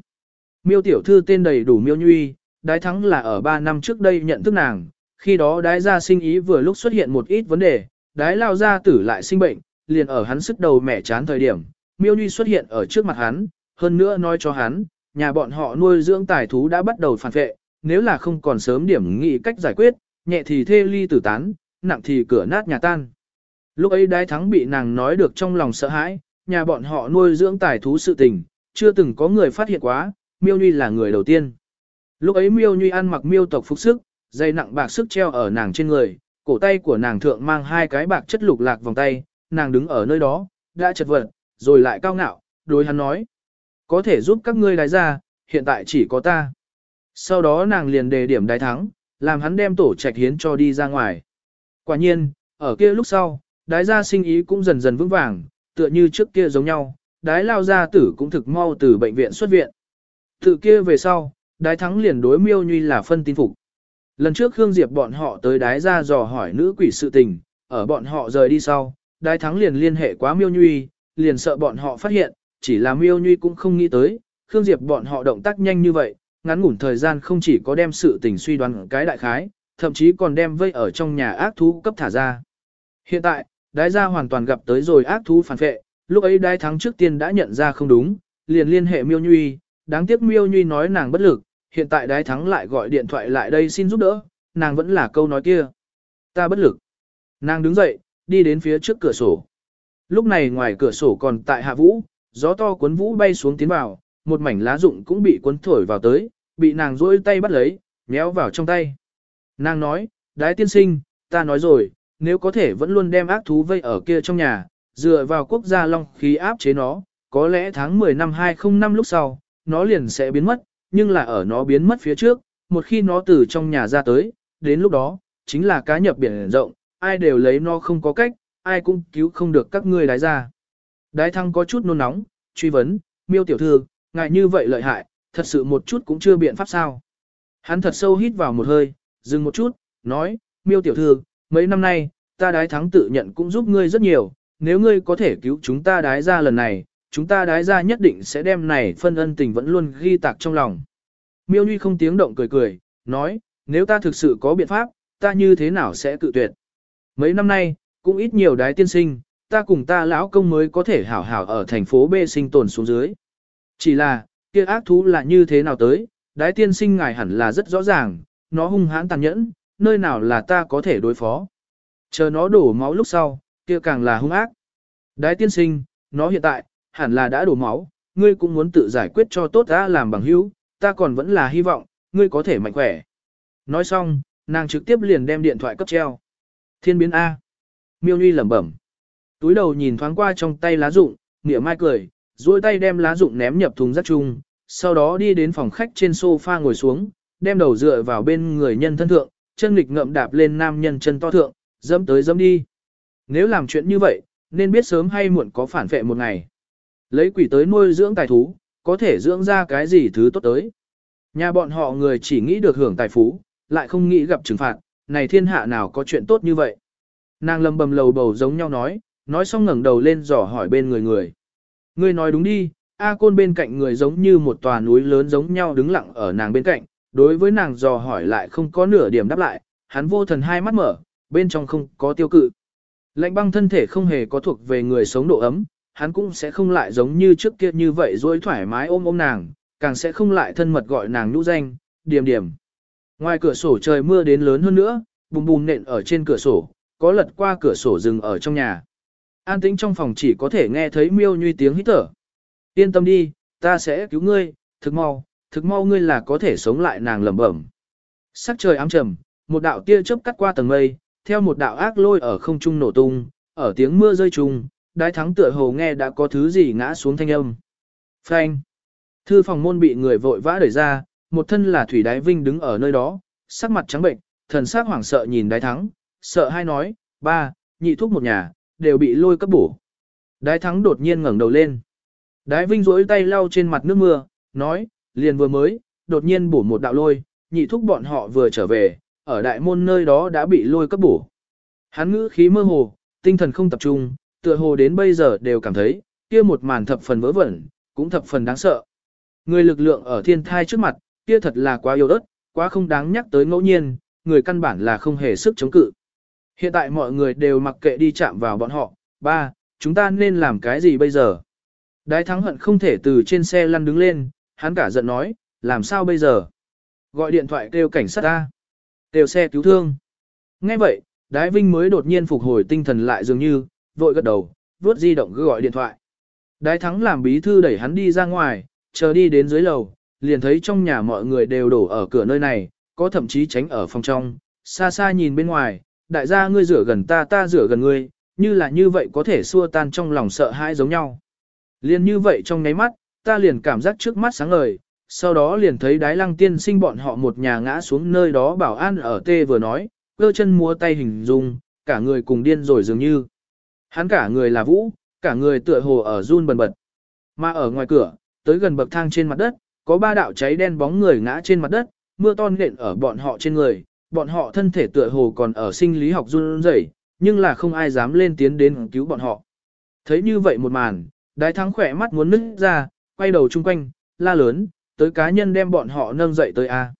Miêu tiểu thư tên đầy đủ Miêu Nhuy, Đái Thắng là ở 3 năm trước đây nhận thức nàng, khi đó Đái gia sinh ý vừa lúc xuất hiện một ít vấn đề, Đái lao gia tử lại sinh bệnh, liền ở hắn sức đầu mẻ chán thời điểm, Miêu Nhuy xuất hiện ở trước mặt hắn, hơn nữa nói cho hắn, nhà bọn họ nuôi dưỡng tài thú đã bắt đầu phản vệ, nếu là không còn sớm điểm nghị cách giải quyết, nhẹ thì thê ly tử tán, nặng thì cửa nát nhà tan. Lúc ấy đái thắng bị nàng nói được trong lòng sợ hãi, nhà bọn họ nuôi dưỡng tài thú sự tình, chưa từng có người phát hiện quá, miêu nhuy là người đầu tiên. Lúc ấy miêu nhuy ăn mặc miêu tộc phục sức, dây nặng bạc sức treo ở nàng trên người, cổ tay của nàng thượng mang hai cái bạc chất lục lạc vòng tay, nàng đứng ở nơi đó, đã chật vật, rồi lại cao ngạo, đối hắn nói. Có thể giúp các ngươi đái ra, hiện tại chỉ có ta. Sau đó nàng liền đề điểm đái thắng, làm hắn đem tổ trạch hiến cho đi ra ngoài. Quả nhiên, ở kia lúc sau, đái gia sinh ý cũng dần dần vững vàng, tựa như trước kia giống nhau, đái lao gia tử cũng thực mau từ bệnh viện xuất viện. Tự kia về sau, đái thắng liền đối miêu nhuy là phân tin phục. Lần trước Khương Diệp bọn họ tới đái gia dò hỏi nữ quỷ sự tình, ở bọn họ rời đi sau, đái thắng liền liên hệ quá miêu nhuy, liền sợ bọn họ phát hiện, chỉ là miêu nhuy cũng không nghĩ tới, Khương Diệp bọn họ động tác nhanh như vậy, ngắn ngủn thời gian không chỉ có đem sự tình suy đoán cái đại khái, thậm chí còn đem vây ở trong nhà ác thú cấp thả ra. Hiện tại, đái gia hoàn toàn gặp tới rồi ác thú phản vệ, lúc ấy đái thắng trước tiên đã nhận ra không đúng, liền liên hệ miêu nhuy, đáng tiếc miêu nhuy nói nàng bất lực, hiện tại đái thắng lại gọi điện thoại lại đây xin giúp đỡ, nàng vẫn là câu nói kia. Ta bất lực. Nàng đứng dậy, đi đến phía trước cửa sổ. Lúc này ngoài cửa sổ còn tại hạ vũ, gió to cuốn vũ bay xuống tiến vào, một mảnh lá rụng cũng bị cuốn thổi vào tới, bị nàng rôi tay bắt lấy, méo vào trong tay. Nàng nói, đái tiên sinh, ta nói rồi, nếu có thể vẫn luôn đem ác thú vây ở kia trong nhà, dựa vào quốc gia long khí áp chế nó, có lẽ tháng 10 năm 2005 lúc sau, nó liền sẽ biến mất, nhưng là ở nó biến mất phía trước, một khi nó từ trong nhà ra tới, đến lúc đó, chính là cá nhập biển rộng, ai đều lấy nó không có cách, ai cũng cứu không được các ngươi đái ra. Đái thăng có chút nôn nóng, truy vấn, miêu tiểu thư, ngại như vậy lợi hại, thật sự một chút cũng chưa biện pháp sao. Hắn thật sâu hít vào một hơi, dừng một chút, nói, miêu tiểu thư, mấy năm nay, ta đái thắng tự nhận cũng giúp ngươi rất nhiều, nếu ngươi có thể cứu chúng ta đái ra lần này, chúng ta đái ra nhất định sẽ đem này phân ân tình vẫn luôn ghi tạc trong lòng. Miêu Nhi không tiếng động cười cười, nói, nếu ta thực sự có biện pháp, ta như thế nào sẽ cự tuyệt. Mấy năm nay, cũng ít nhiều đái tiên sinh, ta cùng ta lão công mới có thể hảo hảo ở thành phố B sinh tồn xuống dưới. Chỉ là, kia ác thú là như thế nào tới, đái tiên sinh ngài hẳn là rất rõ ràng, nó hung hãn tàn nhẫn, nơi nào là ta có thể đối phó. Chờ nó đổ máu lúc sau, kia càng là hung ác. Đái tiên sinh, nó hiện tại, hẳn là đã đổ máu, ngươi cũng muốn tự giải quyết cho tốt ta làm bằng hữu, ta còn vẫn là hy vọng, ngươi có thể mạnh khỏe. Nói xong, nàng trực tiếp liền đem điện thoại cấp treo. Thiên biến A. Miêu Nhi lẩm bẩm. Túi đầu nhìn thoáng qua trong tay lá rụng, nghĩa mai cười, duỗi tay đem lá rụng ném nhập thùng rác chung, sau đó đi đến phòng khách trên sofa ngồi xuống, đem đầu dựa vào bên người nhân thân thượng, chân nghịch ngậm đạp lên nam nhân chân to thượng, dẫm tới dẫm đi. Nếu làm chuyện như vậy, nên biết sớm hay muộn có phản vệ một ngày. Lấy quỷ tới nuôi dưỡng tài thú, có thể dưỡng ra cái gì thứ tốt tới. Nhà bọn họ người chỉ nghĩ được hưởng tài phú, lại không nghĩ gặp trừng phạt, này thiên hạ nào có chuyện tốt như vậy. Nàng lầm bầm lầu bầu giống nhau nói, nói xong ngẩng đầu lên dò hỏi bên người người. Người nói đúng đi, A Côn bên cạnh người giống như một tòa núi lớn giống nhau đứng lặng ở nàng bên cạnh, đối với nàng dò hỏi lại không có nửa điểm đáp lại, hắn vô thần hai mắt mở, bên trong không có tiêu cự. Lạnh băng thân thể không hề có thuộc về người sống độ ấm, hắn cũng sẽ không lại giống như trước kia như vậy dối thoải mái ôm ôm nàng, càng sẽ không lại thân mật gọi nàng nhũ danh, điểm điểm. Ngoài cửa sổ trời mưa đến lớn hơn nữa, bùm bùm nện ở trên cửa sổ, có lật qua cửa sổ rừng ở trong nhà. An tĩnh trong phòng chỉ có thể nghe thấy miêu nhuy tiếng hít thở. Yên tâm đi, ta sẽ cứu ngươi, thực mau, thực mau ngươi là có thể sống lại nàng lẩm bẩm. Sắc trời ám trầm, một đạo tia chớp cắt qua tầng mây, theo một đạo ác lôi ở không trung nổ tung, ở tiếng mưa rơi trùng, đái thắng tựa hồ nghe đã có thứ gì ngã xuống thanh âm. Phanh. Thư phòng môn bị người vội vã đẩy ra, một thân là thủy đái vinh đứng ở nơi đó, sắc mặt trắng bệnh, thần sắc hoảng sợ nhìn đái thắng, sợ hai nói, ba, nhị thuốc một nhà, đều bị lôi cấp bổ. Đái thắng đột nhiên ngẩng đầu lên. Đái vinh rỗi tay lau trên mặt nước mưa, nói, liền vừa mới, đột nhiên bổ một đạo lôi, nhị thúc bọn họ vừa trở về, ở đại môn nơi đó đã bị lôi cấp bổ. Hắn ngữ khí mơ hồ, tinh thần không tập trung, tựa hồ đến bây giờ đều cảm thấy, kia một màn thập phần vớ vẩn, cũng thập phần đáng sợ. Người lực lượng ở thiên thai trước mặt, kia thật là quá yếu ớt, quá không đáng nhắc tới ngẫu nhiên, người căn bản là không hề sức chống cự. Hiện tại mọi người đều mặc kệ đi chạm vào bọn họ, ba, chúng ta nên làm cái gì bây giờ? Đái thắng hận không thể từ trên xe lăn đứng lên, hắn cả giận nói, làm sao bây giờ? Gọi điện thoại kêu cảnh sát ta. Kêu xe cứu thương. Ngay vậy, đái vinh mới đột nhiên phục hồi tinh thần lại dường như, vội gật đầu, vuốt di động gọi điện thoại. Đái thắng làm bí thư đẩy hắn đi ra ngoài, chờ đi đến dưới lầu, liền thấy trong nhà mọi người đều đổ ở cửa nơi này, có thậm chí tránh ở phòng trong, xa xa nhìn bên ngoài, đại gia ngươi rửa gần ta ta rửa gần ngươi, như là như vậy có thể xua tan trong lòng sợ hãi giống nhau. Liên như vậy trong nháy mắt, ta liền cảm giác trước mắt sáng ngời, sau đó liền thấy đái lăng tiên sinh bọn họ một nhà ngã xuống nơi đó bảo an ở tê vừa nói, cơ chân múa tay hình dung, cả người cùng điên rồi dường như. Hắn cả người là vũ, cả người tựa hồ ở run bần bật. Mà ở ngoài cửa, tới gần bậc thang trên mặt đất, có ba đạo cháy đen bóng người ngã trên mặt đất, mưa ton nện ở bọn họ trên người, bọn họ thân thể tựa hồ còn ở sinh lý học run rẩy, nhưng là không ai dám lên tiến đến cứu bọn họ. Thấy như vậy một màn, đái thắng khỏe mắt muốn nứt ra, quay đầu chung quanh, la lớn, tới cá nhân đem bọn họ nâng dậy tới A.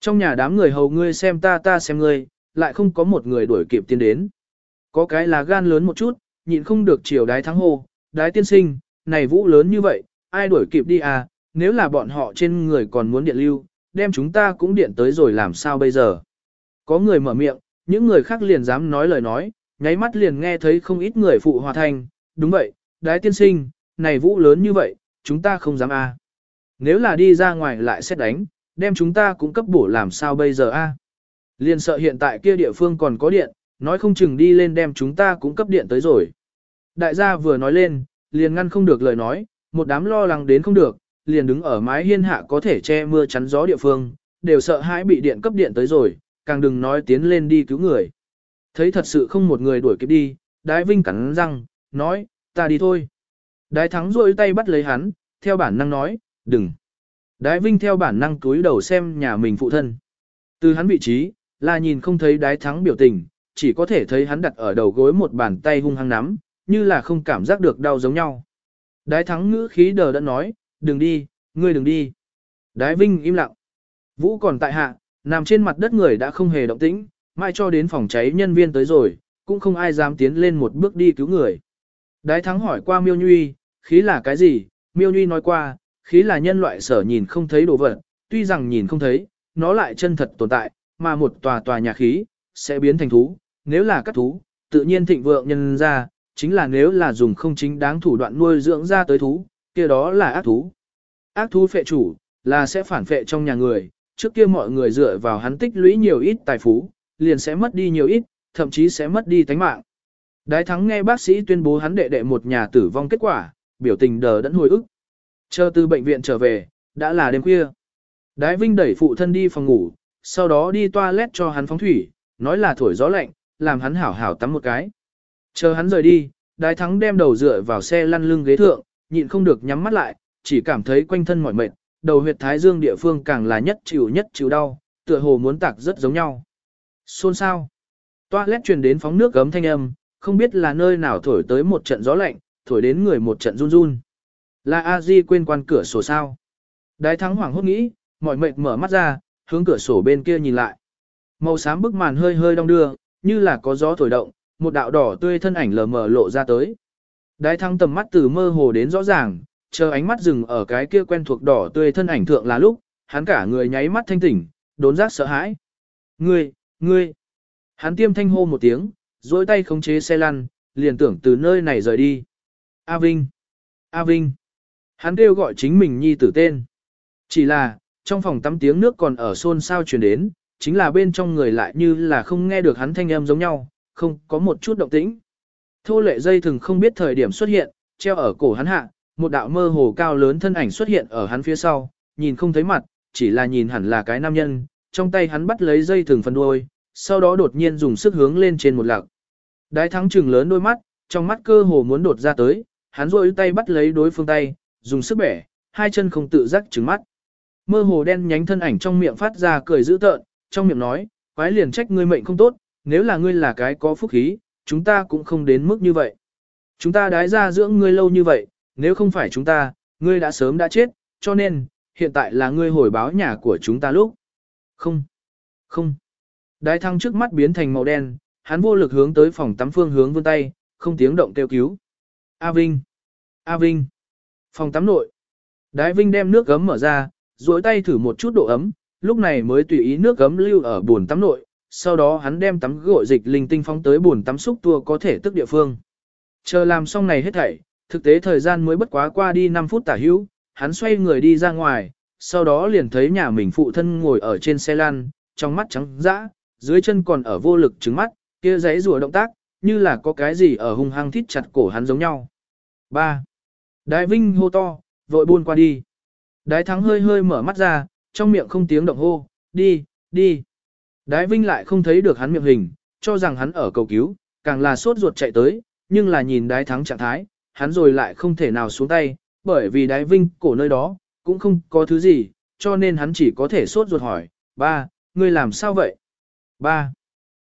Trong nhà đám người hầu ngươi xem ta ta xem ngươi, lại không có một người đuổi kịp tiến đến. Có cái là gan lớn một chút, nhịn không được chiều đái thắng hô, đái tiên sinh, này vũ lớn như vậy, ai đuổi kịp đi à, nếu là bọn họ trên người còn muốn điện lưu, đem chúng ta cũng điện tới rồi làm sao bây giờ. Có người mở miệng, những người khác liền dám nói lời nói, nháy mắt liền nghe thấy không ít người phụ hòa thành. đúng vậy, đái tiên sinh, này vũ lớn như vậy, chúng ta không dám a. À. Nếu là đi ra ngoài lại xét đánh, đem chúng ta cũng cấp bổ làm sao bây giờ a? À. Liền sợ hiện tại kia địa phương còn có điện, nói không chừng đi lên đem chúng ta cũng cấp điện tới rồi. Đại gia vừa nói lên, liền ngăn không được lời nói, một đám lo lắng đến không được, liền đứng ở mái hiên hạ có thể che mưa chắn gió địa phương, đều sợ hãi bị điện cấp điện tới rồi, càng đừng nói tiến lên đi cứu người. Thấy thật sự không một người đuổi kịp đi, đái vinh cắn răng, nói, ta đi thôi. Đái thắng rôi tay bắt lấy hắn, theo bản năng nói, đừng. Đái vinh theo bản năng túi đầu xem nhà mình phụ thân. Từ hắn vị trí, là nhìn không thấy đái thắng biểu tình, chỉ có thể thấy hắn đặt ở đầu gối một bàn tay hung hăng nắm, như là không cảm giác được đau giống nhau. Đái thắng ngữ khí đờ đã nói, đừng đi, ngươi đừng đi. Đái vinh im lặng. Vũ còn tại hạ, nằm trên mặt đất người đã không hề động tĩnh, mai cho đến phòng cháy nhân viên tới rồi, cũng không ai dám tiến lên một bước đi cứu người. Đái thắng hỏi qua miêu nhuy, khí là cái gì? Miêu nhuy nói qua, khí là nhân loại sở nhìn không thấy đồ vật, tuy rằng nhìn không thấy, nó lại chân thật tồn tại, mà một tòa tòa nhà khí, sẽ biến thành thú, nếu là các thú, tự nhiên thịnh vượng nhân ra, chính là nếu là dùng không chính đáng thủ đoạn nuôi dưỡng ra tới thú, kia đó là ác thú. Ác thú phệ chủ, là sẽ phản phệ trong nhà người, trước kia mọi người dựa vào hắn tích lũy nhiều ít tài phú, liền sẽ mất đi nhiều ít, thậm chí sẽ mất đi tánh mạng. Đái thắng nghe bác sĩ tuyên bố hắn đệ đệ một nhà tử vong kết quả, biểu tình đờ đẫn hồi ức. Chờ từ bệnh viện trở về, đã là đêm khuya. Đái Vinh đẩy phụ thân đi phòng ngủ, sau đó đi toilet cho hắn phóng thủy, nói là thổi gió lạnh, làm hắn hảo hảo tắm một cái. Chờ hắn rời đi, đái thắng đem đầu dựa vào xe lăn lưng ghế thượng, nhịn không được nhắm mắt lại, chỉ cảm thấy quanh thân mỏi mệt, đầu huyệt thái dương địa phương càng là nhất chịu nhất chịu đau, tựa hồ muốn tạc rất giống nhau. Xôn sao? Toilet truyền đến phóng nước gấm thanh âm, không biết là nơi nào thổi tới một trận gió lạnh, thổi đến người một trận run run. Là a di quên quan cửa sổ sao? Đái thắng hoảng hốt nghĩ, mọi mệt mở mắt ra, hướng cửa sổ bên kia nhìn lại. Màu xám bức màn hơi hơi đong đưa, như là có gió thổi động, một đạo đỏ tươi thân ảnh lờ mờ lộ ra tới. Đái thắng tầm mắt từ mơ hồ đến rõ ràng, chờ ánh mắt dừng ở cái kia quen thuộc đỏ tươi thân ảnh thượng là lúc, hắn cả người nháy mắt thanh tỉnh, đốn giác sợ hãi. Ngươi, ngươi. Hắn tiêm thanh hô một tiếng, duỗi tay khống chế xe lăn, liền tưởng từ nơi này rời đi. A Vinh. A Vinh. Hắn kêu gọi chính mình nhi tử tên. Chỉ là, trong phòng tắm tiếng nước còn ở xôn xao truyền đến, chính là bên trong người lại như là không nghe được hắn thanh âm giống nhau, không có một chút động tĩnh. Thô lệ dây thừng không biết thời điểm xuất hiện, treo ở cổ hắn hạ, một đạo mơ hồ cao lớn thân ảnh xuất hiện ở hắn phía sau, nhìn không thấy mặt, chỉ là nhìn hẳn là cái nam nhân, trong tay hắn bắt lấy dây thừng phần đuôi, sau đó đột nhiên dùng sức hướng lên trên một lạc. Đái thắng trừng lớn đôi mắt, trong mắt cơ hồ muốn đột ra tới, hắn rôi tay bắt lấy đối phương tay, dùng sức bẻ, hai chân không tự giác trừng mắt. Mơ hồ đen nhánh thân ảnh trong miệng phát ra cười dữ tợn, trong miệng nói, quái liền trách ngươi mệnh không tốt, nếu là ngươi là cái có phúc khí, chúng ta cũng không đến mức như vậy. Chúng ta đái ra dưỡng ngươi lâu như vậy, nếu không phải chúng ta, ngươi đã sớm đã chết, cho nên, hiện tại là ngươi hồi báo nhà của chúng ta lúc. Không, không. Đái thăng trước mắt biến thành màu đen, hắn vô lực hướng tới phòng tắm phương hướng vươn tay, không tiếng động kêu cứu. A Vinh! A Vinh! Phòng tắm nội. Đái Vinh đem nước gấm mở ra, duỗi tay thử một chút độ ấm, lúc này mới tùy ý nước gấm lưu ở bồn tắm nội, sau đó hắn đem tắm gội dịch linh tinh phóng tới bồn tắm xúc tua có thể tức địa phương. Chờ làm xong này hết thảy, thực tế thời gian mới bất quá qua đi 5 phút tả hữu, hắn xoay người đi ra ngoài, sau đó liền thấy nhà mình phụ thân ngồi ở trên xe lăn, trong mắt trắng dã, dưới chân còn ở vô lực trứng mắt, kia giấy rùa động tác, như là có cái gì ở hung hăng thít chặt cổ hắn giống nhau. 3. Đại Vinh hô to, vội buôn qua đi. Đái thắng hơi hơi mở mắt ra, trong miệng không tiếng động hô, đi, đi. Đái Vinh lại không thấy được hắn miệng hình, cho rằng hắn ở cầu cứu, càng là sốt ruột chạy tới, nhưng là nhìn đái thắng trạng thái, hắn rồi lại không thể nào xuống tay, bởi vì đái Vinh cổ nơi đó, cũng không có thứ gì, cho nên hắn chỉ có thể sốt ruột hỏi, ba, ngươi làm sao vậy? Ba.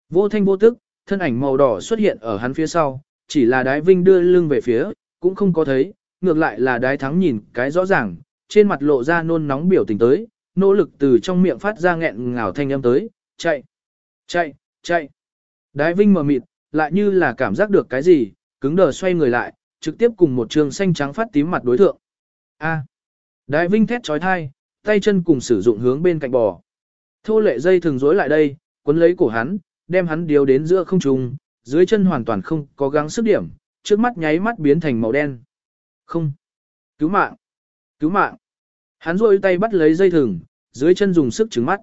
Vô thanh vô tức, thân ảnh màu đỏ xuất hiện ở hắn phía sau, chỉ là đái Vinh đưa lưng về phía, cũng không có thấy, ngược lại là đái thắng nhìn cái rõ ràng, trên mặt lộ ra nôn nóng biểu tình tới, nỗ lực từ trong miệng phát ra nghẹn ngào thanh âm tới, chạy, chạy, chạy. Đái Vinh mở mịt, lại như là cảm giác được cái gì, cứng đờ xoay người lại, trực tiếp cùng một trường xanh trắng phát tím mặt đối thượng. A. Đái Vinh thét trói thai, tay chân cùng sử dụng hướng bên cạnh bò. Thô lệ dây thường rối lại đây, quấn lấy cổ hắn, đem hắn điều đến giữa không trung, dưới chân hoàn toàn không có gắng sức điểm, trước mắt nháy mắt biến thành màu đen. Không. Cứu mạng. Cứu mạng. Hắn rôi tay bắt lấy dây thừng, dưới chân dùng sức trứng mắt.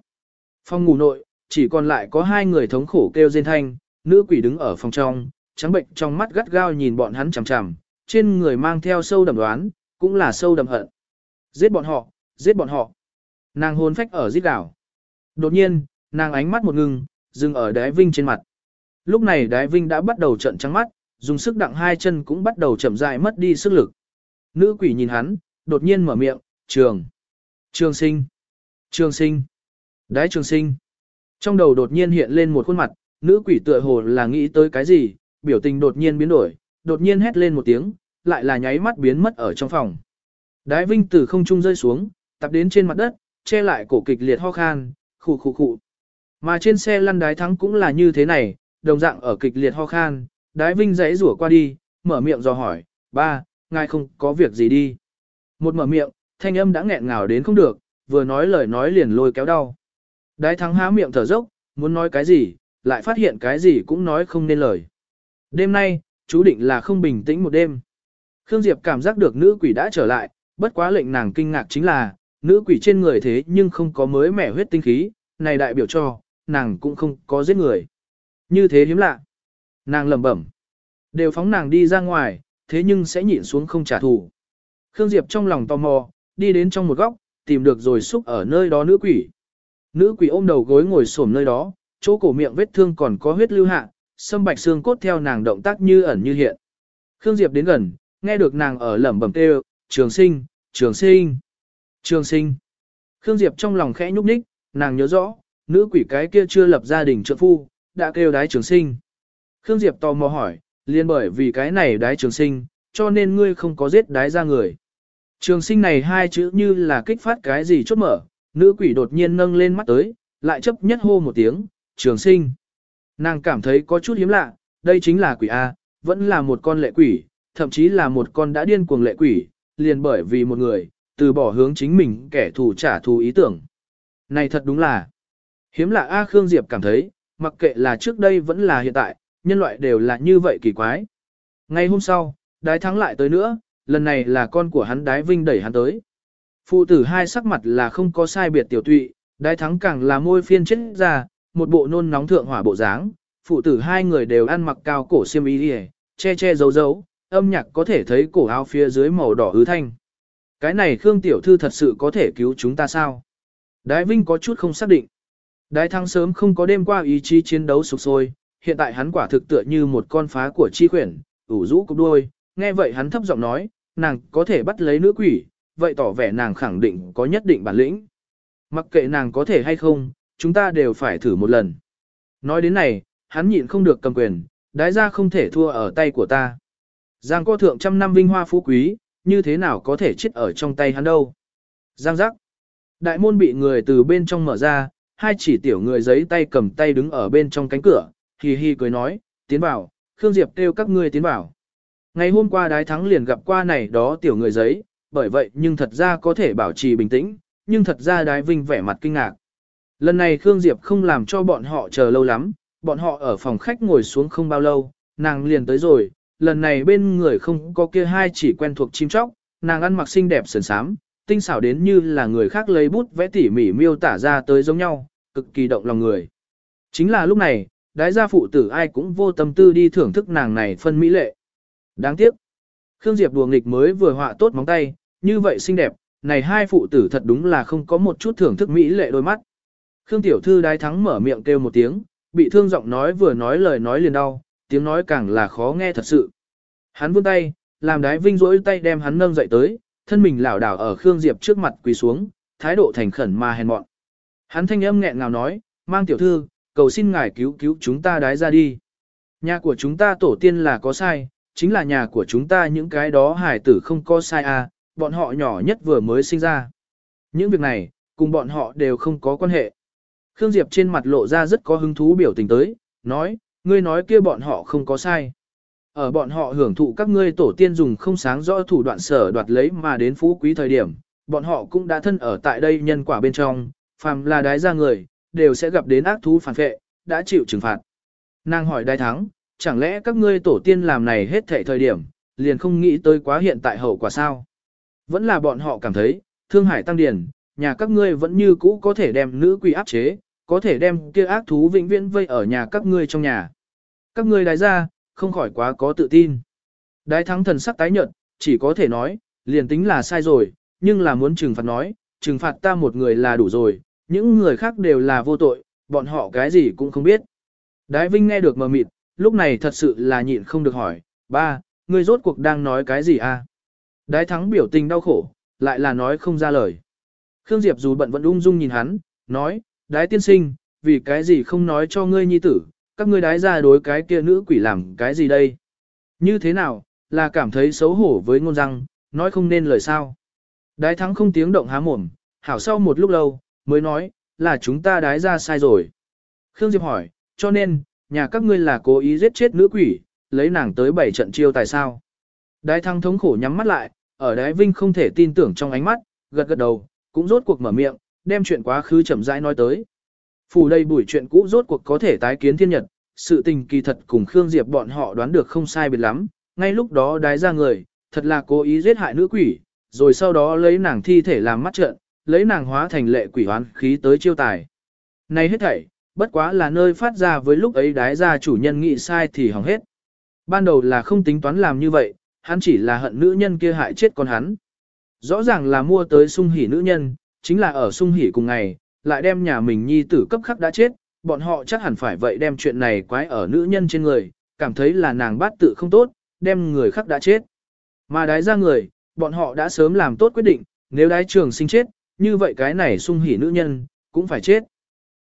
Phòng ngủ nội, chỉ còn lại có hai người thống khổ kêu rên thanh, nữ quỷ đứng ở phòng trong, trắng bệnh trong mắt gắt gao nhìn bọn hắn chằm chằm, trên người mang theo sâu đậm đoán, cũng là sâu đậm hận. Giết bọn họ, giết bọn họ. Nàng hôn phách ở giết đảo. Đột nhiên, nàng ánh mắt một ngừng, dừng ở đái vinh trên mặt. Lúc này đái vinh đã bắt đầu trận trắng mắt, dùng sức đặng hai chân cũng bắt đầu chậm rãi mất đi sức lực. Nữ quỷ nhìn hắn, đột nhiên mở miệng, trường. Trường sinh. Trường sinh. Đái trường sinh. Trong đầu đột nhiên hiện lên một khuôn mặt, nữ quỷ tựa hồ là nghĩ tới cái gì, biểu tình đột nhiên biến đổi, đột nhiên hét lên một tiếng, lại là nháy mắt biến mất ở trong phòng. Đái vinh từ không trung rơi xuống, tập đến trên mặt đất, che lại cổ kịch liệt ho khan, khụ khụ khụ. Mà trên xe lăn đái thắng cũng là như thế này, đồng dạng ở kịch liệt ho khan, đái vinh dãy rủa qua đi, mở miệng dò hỏi, ba, ngài không có việc gì đi. Một mở miệng, thanh âm đã nghẹn ngào đến không được, vừa nói lời nói liền lôi kéo đau. Đái thắng há miệng thở dốc, muốn nói cái gì, lại phát hiện cái gì cũng nói không nên lời. Đêm nay, chú định là không bình tĩnh một đêm. Khương Diệp cảm giác được nữ quỷ đã trở lại, bất quá lệnh nàng kinh ngạc chính là, nữ quỷ trên người thế nhưng không có mới mẻ huyết tinh khí, này đại biểu cho, nàng cũng không có giết người. Như thế hiếm lạ. Nàng lẩm bẩm. Đều phóng nàng đi ra ngoài, thế nhưng sẽ nhịn xuống không trả thù. Khương Diệp trong lòng tò mò, đi đến trong một góc, tìm được rồi xúc ở nơi đó nữ quỷ. Nữ quỷ ôm đầu gối ngồi xổm nơi đó, chỗ cổ miệng vết thương còn có huyết lưu hạ, sâm bạch xương cốt theo nàng động tác như ẩn như hiện. Khương Diệp đến gần, nghe được nàng ở lẩm bẩm kêu, trường sinh, trường sinh, trường sinh. Khương Diệp trong lòng khẽ nhúc nhích, nàng nhớ rõ, nữ quỷ cái kia chưa lập gia đình trợ phu, đã kêu đái trường sinh. Khương Diệp tò mò hỏi, liền bởi vì cái này đái trường sinh, cho nên ngươi không có giết đái ra người. Trường sinh này hai chữ như là kích phát cái gì chốt mở, nữ quỷ đột nhiên nâng lên mắt tới, lại chấp nhất hô một tiếng, trường sinh. Nàng cảm thấy có chút hiếm lạ, đây chính là quỷ A, vẫn là một con lệ quỷ, thậm chí là một con đã điên cuồng lệ quỷ, liền bởi vì một người, từ bỏ hướng chính mình kẻ thù trả thù ý tưởng. Này thật đúng là, hiếm lạ A Khương Diệp cảm thấy, mặc kệ là trước đây vẫn là hiện tại, nhân loại đều là như vậy kỳ quái. Ngày hôm sau, đái thắng lại tới nữa, lần này là con của hắn đái vinh đẩy hắn tới. Phụ tử hai sắc mặt là không có sai biệt tiểu tụy, đái thắng càng là môi phiên chết ra, một bộ nôn nóng thượng hỏa bộ dáng. Phụ tử hai người đều ăn mặc cao cổ xiêm y đi che che giấu giấu, âm nhạc có thể thấy cổ áo phía dưới màu đỏ hứ thanh. Cái này Khương Tiểu Thư thật sự có thể cứu chúng ta sao? Đái Vinh có chút không xác định. Đái Thăng sớm không có đêm qua ý chí chiến đấu sục sôi, hiện tại hắn quả thực tựa như một con phá của chi khuyển, ủ rũ cục đuôi, nghe vậy hắn thấp giọng nói, nàng có thể bắt lấy nữ quỷ, vậy tỏ vẻ nàng khẳng định có nhất định bản lĩnh. Mặc kệ nàng có thể hay không, chúng ta đều phải thử một lần. Nói đến này, hắn nhịn không được cầm quyền, đái ra không thể thua ở tay của ta. Giang co thượng trăm năm vinh hoa phú quý, như thế nào có thể chết ở trong tay hắn đâu. Giang giác. Đại môn bị người từ bên trong mở ra, hai chỉ tiểu người giấy tay cầm tay đứng ở bên trong cánh cửa, hì hì cười nói, tiến vào, Khương Diệp kêu các ngươi tiến vào. Ngày hôm qua đái thắng liền gặp qua này đó tiểu người giấy, bởi vậy nhưng thật ra có thể bảo trì bình tĩnh, nhưng thật ra đái vinh vẻ mặt kinh ngạc. Lần này Khương Diệp không làm cho bọn họ chờ lâu lắm, bọn họ ở phòng khách ngồi xuống không bao lâu, nàng liền tới rồi, lần này bên người không có kia hai chỉ quen thuộc chim chóc, nàng ăn mặc xinh đẹp sườn sám, tinh xảo đến như là người khác lấy bút vẽ tỉ mỉ miêu tả ra tới giống nhau, cực kỳ động lòng người. Chính là lúc này, đái gia phụ tử ai cũng vô tâm tư đi thưởng thức nàng này phân mỹ lệ. Đáng tiếc, Khương Diệp đùa nghịch mới vừa họa tốt móng tay, như vậy xinh đẹp, này hai phụ tử thật đúng là không có một chút thưởng thức mỹ lệ đôi mắt. Khương Tiểu Thư đái thắng mở miệng kêu một tiếng, bị thương giọng nói vừa nói lời nói liền đau, tiếng nói càng là khó nghe thật sự. Hắn vươn tay, làm đái vinh rỗi tay đem hắn nâng dậy tới, thân mình lảo đảo ở Khương Diệp trước mặt quỳ xuống, thái độ thành khẩn mà hèn mọn. Hắn thanh âm nghẹn ngào nói, mang tiểu thư, cầu xin ngài cứu cứu chúng ta đái ra đi. Nhà của chúng ta tổ tiên là có sai, chính là nhà của chúng ta những cái đó hải tử không có sai à, bọn họ nhỏ nhất vừa mới sinh ra. Những việc này, cùng bọn họ đều không có quan hệ. Khương Diệp trên mặt lộ ra rất có hứng thú biểu tình tới, nói, ngươi nói kia bọn họ không có sai. Ở bọn họ hưởng thụ các ngươi tổ tiên dùng không sáng rõ thủ đoạn sở đoạt lấy mà đến phú quý thời điểm, bọn họ cũng đã thân ở tại đây nhân quả bên trong, phàm là đái ra người, đều sẽ gặp đến ác thú phản vệ, đã chịu trừng phạt. Nàng hỏi đái thắng, chẳng lẽ các ngươi tổ tiên làm này hết thể thời điểm, liền không nghĩ tới quá hiện tại hậu quả sao? Vẫn là bọn họ cảm thấy, thương hải tăng điển, nhà các ngươi vẫn như cũ có thể đem nữ quỷ áp chế, có thể đem kia ác thú vĩnh viễn vây ở nhà các ngươi trong nhà. Các ngươi đái ra, không khỏi quá có tự tin. Đái thắng thần sắc tái nhợt, chỉ có thể nói, liền tính là sai rồi, nhưng là muốn trừng phạt nói, trừng phạt ta một người là đủ rồi, những người khác đều là vô tội, bọn họ cái gì cũng không biết. Đái Vinh nghe được mờ mịt, lúc này thật sự là nhịn không được hỏi, ba, ngươi rốt cuộc đang nói cái gì à? Đái thắng biểu tình đau khổ, lại là nói không ra lời. Khương Diệp dù bận vẫn ung dung nhìn hắn, nói, đái tiên sinh, vì cái gì không nói cho ngươi nhi tử, các ngươi đái ra đối cái kia nữ quỷ làm cái gì đây? Như thế nào, là cảm thấy xấu hổ với ngôn răng, nói không nên lời sao? Đái thắng không tiếng động há mồm, hảo sau một lúc lâu, mới nói, là chúng ta đái ra sai rồi. Khương Diệp hỏi, cho nên, nhà các ngươi là cố ý giết chết nữ quỷ, lấy nàng tới bảy trận chiêu tại sao? Đái Thăng thống khổ nhắm mắt lại, ở đái vinh không thể tin tưởng trong ánh mắt, gật gật đầu, cũng rốt cuộc mở miệng, đem chuyện quá khứ chậm rãi nói tới. Phủ đây buổi chuyện cũ rốt cuộc có thể tái kiến thiên nhật, sự tình kỳ thật cùng Khương Diệp bọn họ đoán được không sai biệt lắm, ngay lúc đó đái ra người, thật là cố ý giết hại nữ quỷ, rồi sau đó lấy nàng thi thể làm mắt trận, lấy nàng hóa thành lệ quỷ hoán khí tới chiêu tài. Này hết thảy, bất quá là nơi phát ra với lúc ấy đái ra chủ nhân nghĩ sai thì hỏng hết. Ban đầu là không tính toán làm như vậy, hắn chỉ là hận nữ nhân kia hại chết con hắn. Rõ ràng là mua tới sung hỉ nữ nhân, chính là ở sung hỉ cùng ngày, lại đem nhà mình nhi tử cấp khắc đã chết, bọn họ chắc hẳn phải vậy đem chuyện này quái ở nữ nhân trên người, cảm thấy là nàng bát tự không tốt, đem người khắc đã chết. Mà đái ra người, bọn họ đã sớm làm tốt quyết định, nếu đái trường sinh chết, như vậy cái này sung hỉ nữ nhân, cũng phải chết.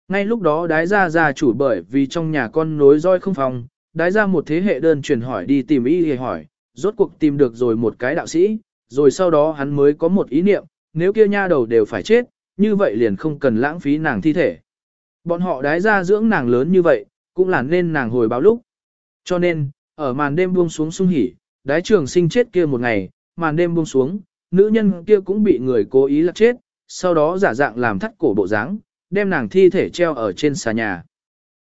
Ngay lúc đó đái ra gia chủ bởi vì trong nhà con nối roi không phòng, đái ra một thế hệ đơn truyền hỏi đi tìm y hề hỏi, rốt cuộc tìm được rồi một cái đạo sĩ, rồi sau đó hắn mới có một ý niệm, nếu kia nha đầu đều phải chết, như vậy liền không cần lãng phí nàng thi thể. Bọn họ đái ra dưỡng nàng lớn như vậy, cũng là nên nàng hồi báo lúc. Cho nên, ở màn đêm buông xuống sung hỉ, đái trường sinh chết kia một ngày, màn đêm buông xuống, nữ nhân kia cũng bị người cố ý lật chết, sau đó giả dạng làm thắt cổ bộ dáng, đem nàng thi thể treo ở trên xà nhà.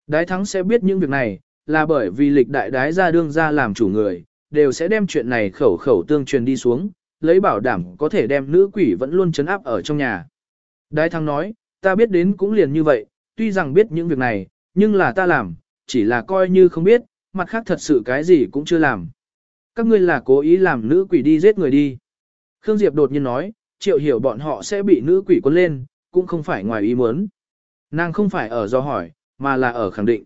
Đái thắng sẽ biết những việc này, là bởi vì lịch đại đái ra đương ra làm chủ người, đều sẽ đem chuyện này khẩu khẩu tương truyền đi xuống, lấy bảo đảm có thể đem nữ quỷ vẫn luôn chấn áp ở trong nhà. Đái thắng nói, ta biết đến cũng liền như vậy, tuy rằng biết những việc này, nhưng là ta làm, chỉ là coi như không biết, mặt khác thật sự cái gì cũng chưa làm. Các ngươi là cố ý làm nữ quỷ đi giết người đi. Khương Diệp đột nhiên nói, triệu hiểu bọn họ sẽ bị nữ quỷ quân lên, cũng không phải ngoài ý muốn. Nàng không phải ở do hỏi, mà là ở khẳng định.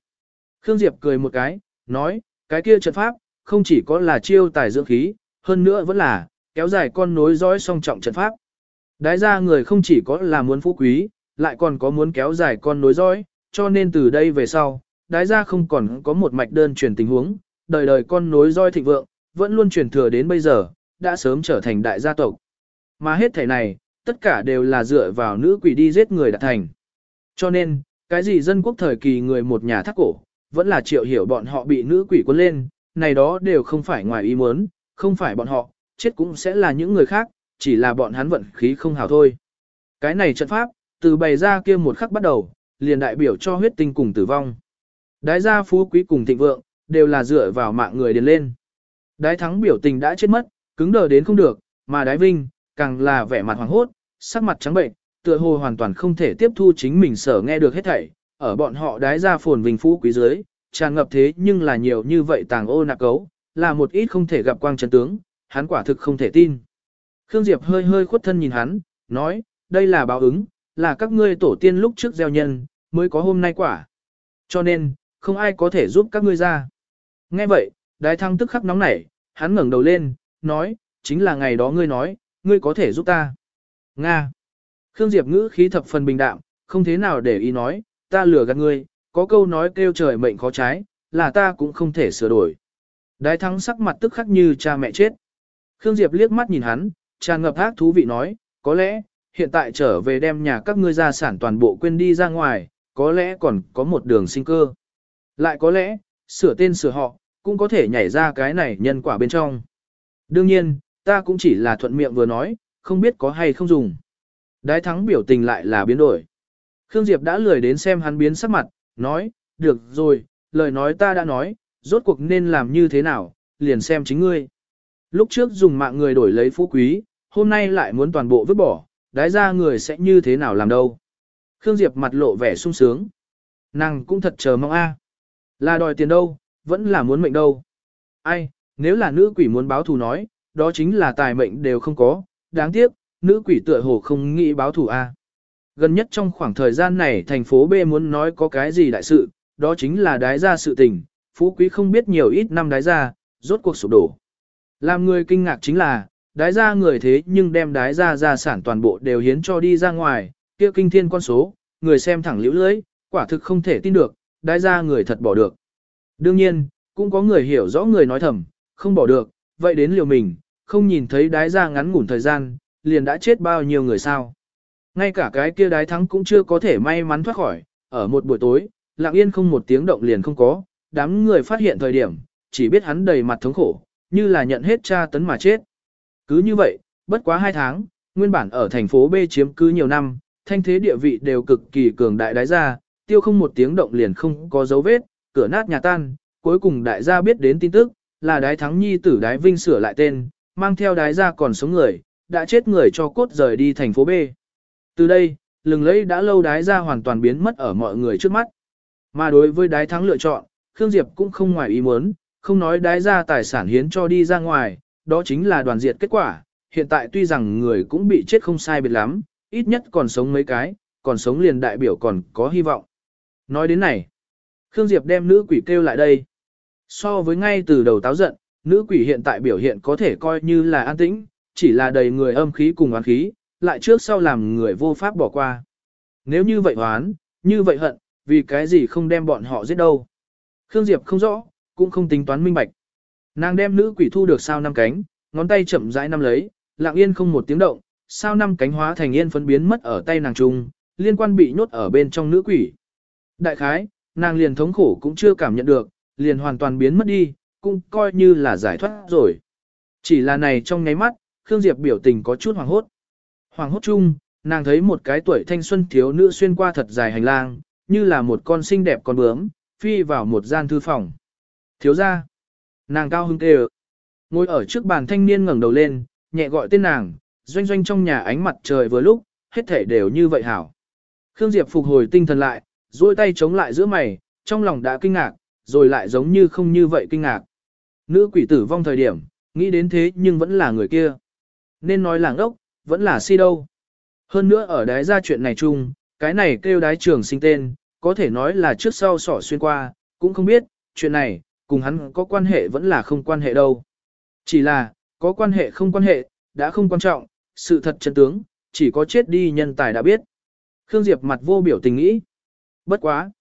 Khương Diệp cười một cái, nói, cái kia trận pháp, không chỉ có là chiêu tài dưỡng khí, hơn nữa vẫn là, kéo dài con nối dõi song trọng trận pháp. Đái ra người không chỉ có là muốn phú quý, lại còn có muốn kéo dài con nối dõi, cho nên từ đây về sau, đái ra không còn có một mạch đơn truyền tình huống, đời đời con nối dõi thịnh vượng, vẫn luôn truyền thừa đến bây giờ, đã sớm trở thành đại gia tộc. Mà hết thể này, tất cả đều là dựa vào nữ quỷ đi giết người đạt thành. Cho nên, cái gì dân quốc thời kỳ người một nhà thác cổ, vẫn là triệu hiểu bọn họ bị nữ quỷ quân lên, này đó đều không phải ngoài ý muốn, không phải bọn họ, chết cũng sẽ là những người khác, chỉ là bọn hắn vận khí không hào thôi. Cái này trận pháp, từ bày ra kia một khắc bắt đầu, liền đại biểu cho huyết tinh cùng tử vong. Đái gia phú quý cùng thịnh vượng, đều là dựa vào mạng người điền lên. Đái thắng biểu tình đã chết mất, cứng đờ đến không được, mà đái vinh, càng là vẻ mặt hoàng hốt, sắc mặt trắng bệnh, tựa hồ hoàn toàn không thể tiếp thu chính mình sở nghe được hết thảy, ở bọn họ đái ra phồn vinh phú quý dưới, tràn ngập thế nhưng là nhiều như vậy tàng ô nạc cấu, là một ít không thể gặp quang chân tướng, hắn quả thực không thể tin. Khương Diệp hơi hơi khuất thân nhìn hắn, nói, đây là báo ứng, là các ngươi tổ tiên lúc trước gieo nhân, mới có hôm nay quả. Cho nên, không ai có thể giúp các ngươi ra. Nghe vậy, đái thăng tức khắc nóng nảy, hắn ngẩng đầu lên, nói, chính là ngày đó ngươi nói, ngươi có thể giúp ta. Nga. Khương Diệp ngữ khí thập phần bình đạm, không thế nào để ý nói, ta lừa gạt ngươi, có câu nói kêu trời mệnh khó trái, là ta cũng không thể sửa đổi. Đái thắng sắc mặt tức khắc như cha mẹ chết. Khương Diệp liếc mắt nhìn hắn, tràn ngập ác thú vị nói, có lẽ, hiện tại trở về đem nhà các ngươi gia sản toàn bộ quên đi ra ngoài, có lẽ còn có một đường sinh cơ. Lại có lẽ, sửa tên sửa họ, cũng có thể nhảy ra cái này nhân quả bên trong. Đương nhiên, ta cũng chỉ là thuận miệng vừa nói, không biết có hay không dùng. Đái thắng biểu tình lại là biến đổi. Khương Diệp đã lười đến xem hắn biến sắc mặt, nói, được rồi, lời nói ta đã nói, rốt cuộc nên làm như thế nào, liền xem chính ngươi. Lúc trước dùng mạng người đổi lấy phú quý, hôm nay lại muốn toàn bộ vứt bỏ, đái ra người sẽ như thế nào làm đâu. Khương Diệp mặt lộ vẻ sung sướng. Nàng cũng thật chờ mong a. Là đòi tiền đâu, vẫn là muốn mệnh đâu. Ai, nếu là nữ quỷ muốn báo thù nói, đó chính là tài mệnh đều không có, đáng tiếc, nữ quỷ tựa hồ không nghĩ báo thù A. Gần nhất trong khoảng thời gian này thành phố B muốn nói có cái gì đại sự, đó chính là đái ra sự tình, phú quý không biết nhiều ít năm đái ra, rốt cuộc sụp đổ. Làm người kinh ngạc chính là, đái ra người thế nhưng đem đái ra gia sản toàn bộ đều hiến cho đi ra ngoài, kia kinh thiên con số, người xem thẳng liễu lưới, quả thực không thể tin được, đái ra người thật bỏ được. Đương nhiên, cũng có người hiểu rõ người nói thầm, không bỏ được, vậy đến liều mình, không nhìn thấy đái ra ngắn ngủn thời gian, liền đã chết bao nhiêu người sao. Ngay cả cái kia đái thắng cũng chưa có thể may mắn thoát khỏi, ở một buổi tối, lặng yên không một tiếng động liền không có, đám người phát hiện thời điểm, chỉ biết hắn đầy mặt thống khổ, như là nhận hết tra tấn mà chết. Cứ như vậy, bất quá hai tháng, nguyên bản ở thành phố B chiếm cứ nhiều năm, thanh thế địa vị đều cực kỳ cường đại đái ra, tiêu không một tiếng động liền không có dấu vết, cửa nát nhà tan, cuối cùng đại gia biết đến tin tức, là đái thắng nhi tử đái vinh sửa lại tên, mang theo đái ra còn sống người, đã chết người cho cốt rời đi thành phố B. Từ đây, lừng lẫy đã lâu đái ra hoàn toàn biến mất ở mọi người trước mắt. Mà đối với đái thắng lựa chọn, Khương Diệp cũng không ngoài ý muốn, không nói đái ra tài sản hiến cho đi ra ngoài, đó chính là đoàn diệt kết quả. Hiện tại tuy rằng người cũng bị chết không sai biệt lắm, ít nhất còn sống mấy cái, còn sống liền đại biểu còn có hy vọng. Nói đến này, Khương Diệp đem nữ quỷ kêu lại đây. So với ngay từ đầu táo giận, nữ quỷ hiện tại biểu hiện có thể coi như là an tĩnh, chỉ là đầy người âm khí cùng oán khí, lại trước sau làm người vô pháp bỏ qua. Nếu như vậy oán, như vậy hận, vì cái gì không đem bọn họ giết đâu. Khương Diệp không rõ, cũng không tính toán minh bạch. Nàng đem nữ quỷ thu được sao năm cánh, ngón tay chậm rãi năm lấy, lặng yên không một tiếng động, sao năm cánh hóa thành yên phân biến mất ở tay nàng trung, liên quan bị nhốt ở bên trong nữ quỷ. Đại khái, nàng liền thống khổ cũng chưa cảm nhận được, liền hoàn toàn biến mất đi, cũng coi như là giải thoát rồi. Chỉ là này trong nháy mắt, Khương Diệp biểu tình có chút hoàng hốt. Hoàng hốt chung, nàng thấy một cái tuổi thanh xuân thiếu nữ xuyên qua thật dài hành lang, như là một con xinh đẹp con bướm, phi vào một gian thư phòng. Thiếu ra. Nàng cao hưng tê Ngồi ở trước bàn thanh niên ngẩng đầu lên, nhẹ gọi tên nàng, doanh doanh trong nhà ánh mặt trời vừa lúc, hết thể đều như vậy hảo. Khương Diệp phục hồi tinh thần lại, duỗi tay chống lại giữa mày, trong lòng đã kinh ngạc, rồi lại giống như không như vậy kinh ngạc. Nữ quỷ tử vong thời điểm, nghĩ đến thế nhưng vẫn là người kia. Nên nói làng ốc, vẫn là si đâu. Hơn nữa ở đái ra chuyện này chung, cái này kêu đái trường sinh tên, có thể nói là trước sau sỏ xuyên qua, cũng không biết, chuyện này, cùng hắn có quan hệ vẫn là không quan hệ đâu. Chỉ là, có quan hệ không quan hệ, đã không quan trọng, sự thật chân tướng, chỉ có chết đi nhân tài đã biết. Khương Diệp mặt vô biểu tình nghĩ. Bất quá.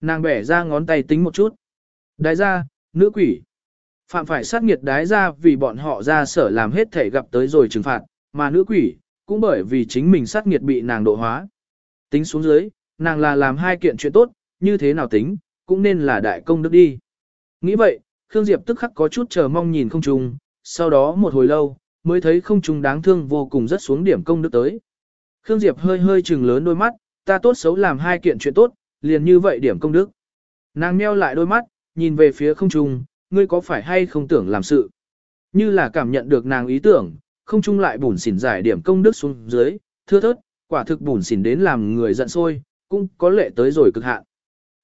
Nàng bẻ ra ngón tay tính một chút. Đái gia nữ quỷ. Phạm phải sát nghiệt đái ra vì bọn họ ra sở làm hết thể gặp tới rồi trừng phạt, mà nữ quỷ, cũng bởi vì chính mình sát nghiệt bị nàng độ hóa. Tính xuống dưới, nàng là làm hai kiện chuyện tốt, như thế nào tính, cũng nên là đại công đức đi. Nghĩ vậy, Khương Diệp tức khắc có chút chờ mong nhìn không trùng, sau đó một hồi lâu, mới thấy không trùng đáng thương vô cùng rất xuống điểm công đức tới. Khương Diệp hơi hơi trừng lớn đôi mắt, ta tốt xấu làm hai kiện chuyện tốt, liền như vậy điểm công đức. Nàng meo lại đôi mắt, nhìn về phía không trùng, ngươi có phải hay không tưởng làm sự. Như là cảm nhận được nàng ý tưởng, không chung lại bùn xỉn giải điểm công đức xuống dưới, thưa thớt, quả thực bùn xỉn đến làm người giận sôi, cũng có lệ tới rồi cực hạn.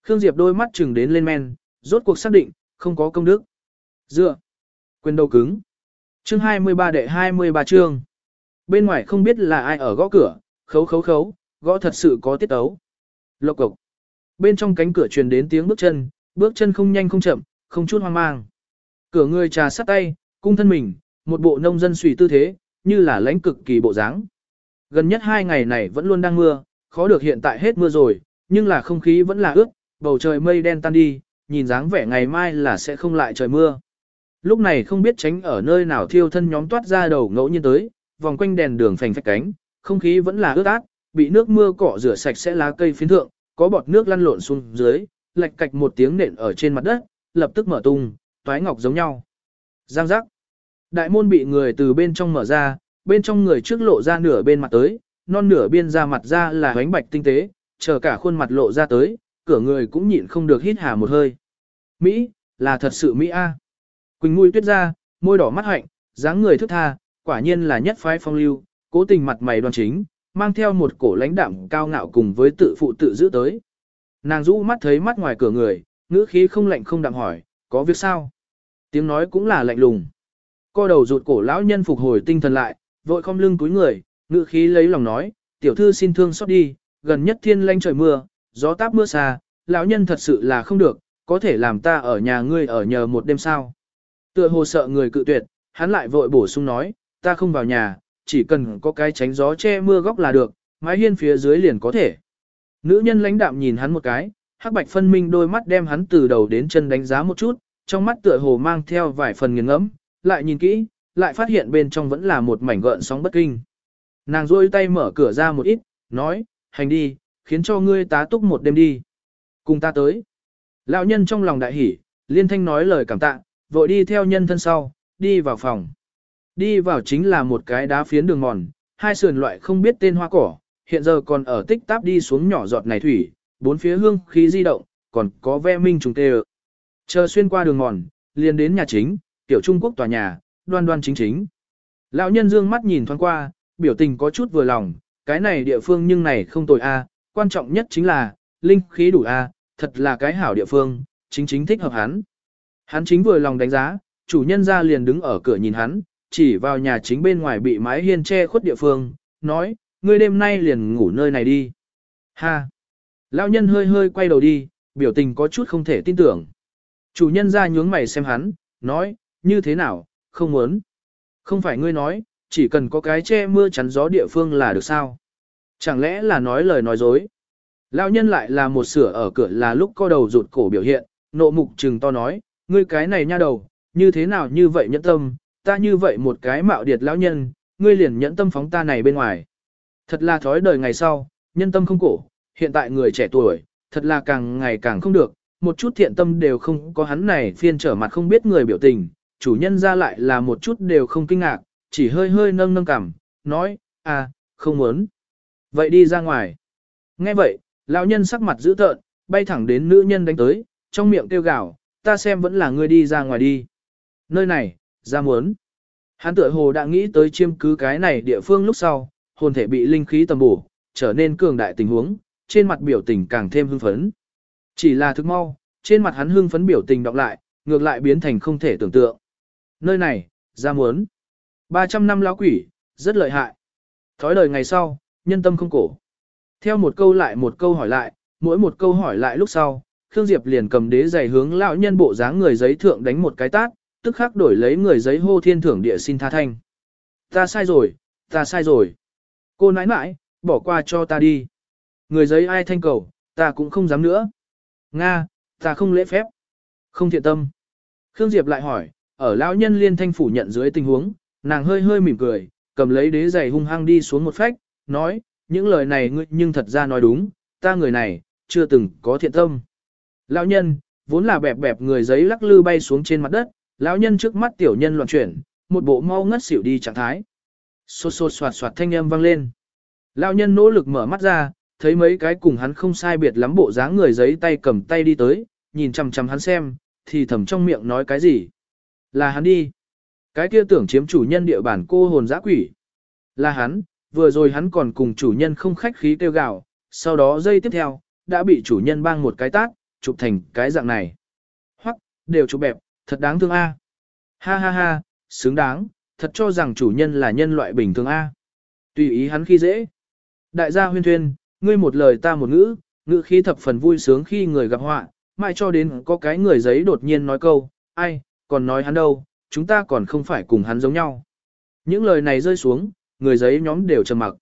Khương Diệp đôi mắt chừng đến lên men, rốt cuộc xác định, không có công đức. Dựa. Quyền đầu cứng. Chương 23 đệ 23 chương. Bên ngoài không biết là ai ở gõ cửa, khấu khấu khấu, gõ thật sự có tiết tấu. Lộc cộc. Bên trong cánh cửa truyền đến tiếng bước chân, bước chân không nhanh không chậm, không chút hoang mang. Cửa người trà sắt tay, cung thân mình, một bộ nông dân suy tư thế, như là lãnh cực kỳ bộ dáng. Gần nhất hai ngày này vẫn luôn đang mưa, khó được hiện tại hết mưa rồi, nhưng là không khí vẫn là ướt, bầu trời mây đen tan đi, nhìn dáng vẻ ngày mai là sẽ không lại trời mưa. Lúc này không biết tránh ở nơi nào thiêu thân nhóm toát ra đầu ngẫu nhiên tới, vòng quanh đèn đường phành phách cánh, không khí vẫn là ướt át, bị nước mưa cọ rửa sạch sẽ lá cây phiến thượng, có bọt nước lăn lộn xuống dưới, lạch cạch một tiếng nện ở trên mặt đất, lập tức mở tung, toái ngọc giống nhau. Giang giác. Đại môn bị người từ bên trong mở ra, bên trong người trước lộ ra nửa bên mặt tới, non nửa bên ra mặt ra là ánh bạch tinh tế, chờ cả khuôn mặt lộ ra tới, cửa người cũng nhịn không được hít hà một hơi. Mỹ, là thật sự Mỹ A. Quỳnh mũi tuyết ra, môi đỏ mắt hạnh, dáng người thức tha, quả nhiên là nhất phái phong lưu, cố tình mặt mày đoan chính, mang theo một cổ lãnh đạm cao ngạo cùng với tự phụ tự giữ tới. Nàng rũ mắt thấy mắt ngoài cửa người, ngữ khí không lạnh không đạm hỏi, có việc sao? Tiếng nói cũng là lạnh lùng. Co đầu rụt cổ lão nhân phục hồi tinh thần lại, vội không lưng túi người, ngữ khí lấy lòng nói, tiểu thư xin thương xót đi, gần nhất thiên lanh trời mưa, gió táp mưa xa, lão nhân thật sự là không được, có thể làm ta ở nhà ngươi ở nhờ một đêm sao. Tựa hồ sợ người cự tuyệt, hắn lại vội bổ sung nói, ta không vào nhà, chỉ cần có cái tránh gió che mưa góc là được, mái hiên phía dưới liền có thể. Nữ nhân lãnh đạm nhìn hắn một cái, hắc bạch phân minh đôi mắt đem hắn từ đầu đến chân đánh giá một chút, trong mắt tựa hồ mang theo vài phần nghiền ngẫm, lại nhìn kỹ, lại phát hiện bên trong vẫn là một mảnh gợn sóng bất kinh. Nàng rôi tay mở cửa ra một ít, nói, hành đi, khiến cho ngươi tá túc một đêm đi. Cùng ta tới. Lão nhân trong lòng đại hỉ, liên thanh nói lời cảm tạ, vội đi theo nhân thân sau, đi vào phòng. Đi vào chính là một cái đá phiến đường mòn, hai sườn loại không biết tên hoa cỏ, hiện giờ còn ở tích táp đi xuống nhỏ giọt này thủy, bốn phía hương khí di động, còn có ve minh trùng tê Chờ xuyên qua đường mòn, liền đến nhà chính, tiểu Trung Quốc tòa nhà, đoan đoan chính chính. Lão nhân dương mắt nhìn thoáng qua, biểu tình có chút vừa lòng, cái này địa phương nhưng này không tồi a, quan trọng nhất chính là, linh khí đủ a, thật là cái hảo địa phương, chính chính thích hợp hắn. Hắn chính vừa lòng đánh giá, chủ nhân ra liền đứng ở cửa nhìn hắn, chỉ vào nhà chính bên ngoài bị mái hiên che khuất địa phương, nói, ngươi đêm nay liền ngủ nơi này đi. Ha! Lão nhân hơi hơi quay đầu đi, biểu tình có chút không thể tin tưởng. Chủ nhân ra nhướng mày xem hắn, nói, như thế nào, không muốn. Không phải ngươi nói, chỉ cần có cái che mưa chắn gió địa phương là được sao. Chẳng lẽ là nói lời nói dối. Lão nhân lại là một sửa ở cửa là lúc co đầu rụt cổ biểu hiện, nộ mục trừng to nói, ngươi cái này nha đầu, như thế nào như vậy nhẫn tâm, ta như vậy một cái mạo điệt lão nhân, ngươi liền nhẫn tâm phóng ta này bên ngoài. Thật là thói đời ngày sau, nhân tâm không cổ, hiện tại người trẻ tuổi, thật là càng ngày càng không được, một chút thiện tâm đều không có hắn này phiên trở mặt không biết người biểu tình, chủ nhân ra lại là một chút đều không kinh ngạc, chỉ hơi hơi nâng nâng cảm, nói, à, không muốn. Vậy đi ra ngoài. Nghe vậy, lão nhân sắc mặt dữ tợn, bay thẳng đến nữ nhân đánh tới, trong miệng kêu gào, ta xem vẫn là ngươi đi ra ngoài đi. Nơi này, ra muốn. Hắn tựa hồ đã nghĩ tới chiêm cứ cái này địa phương lúc sau, hồn thể bị linh khí tầm bổ, trở nên cường đại tình huống, trên mặt biểu tình càng thêm hưng phấn. Chỉ là thức mau, trên mặt hắn hưng phấn biểu tình đọc lại, ngược lại biến thành không thể tưởng tượng. Nơi này, ra muốn. 300 năm lão quỷ, rất lợi hại. Thói đời ngày sau, nhân tâm không cổ. Theo một câu lại một câu hỏi lại, mỗi một câu hỏi lại lúc sau, Khương Diệp liền cầm đế giày hướng lão nhân bộ dáng người giấy thượng đánh một cái tát, tức khắc đổi lấy người giấy hô thiên thưởng địa xin tha thanh. Ta sai rồi, ta sai rồi. Cô nãi nãi, bỏ qua cho ta đi. Người giấy ai thanh cầu, ta cũng không dám nữa. Nga, ta không lễ phép. Không thiện tâm. Khương Diệp lại hỏi, ở lão nhân liên thanh phủ nhận dưới tình huống, nàng hơi hơi mỉm cười, cầm lấy đế giày hung hăng đi xuống một phách, nói, những lời này ngươi nhưng thật ra nói đúng, ta người này, chưa từng có thiện tâm. Lão nhân, vốn là bẹp bẹp người giấy lắc lư bay xuống trên mặt đất, lão nhân trước mắt tiểu nhân loạn chuyển, một bộ mau ngất xỉu đi trạng thái. Xô xô soạt soạt thanh âm vang lên. Lão nhân nỗ lực mở mắt ra, thấy mấy cái cùng hắn không sai biệt lắm bộ dáng người giấy tay cầm tay đi tới, nhìn chằm chằm hắn xem, thì thầm trong miệng nói cái gì. Là hắn đi. Cái kia tưởng chiếm chủ nhân địa bản cô hồn dã quỷ. Là hắn, vừa rồi hắn còn cùng chủ nhân không khách khí kêu gào, sau đó giây tiếp theo, đã bị chủ nhân bang một cái tát, chụp thành cái dạng này. Hoặc, đều chụp bẹp, thật đáng thương a. Ha ha ha, xứng đáng, thật cho rằng chủ nhân là nhân loại bình thường a. Tùy ý hắn khi dễ. Đại gia huyên thuyên, ngươi một lời ta một ngữ, ngữ khí thập phần vui sướng khi người gặp họa, mãi cho đến có cái người giấy đột nhiên nói câu, ai, còn nói hắn đâu, chúng ta còn không phải cùng hắn giống nhau. Những lời này rơi xuống, người giấy nhóm đều trầm mặc.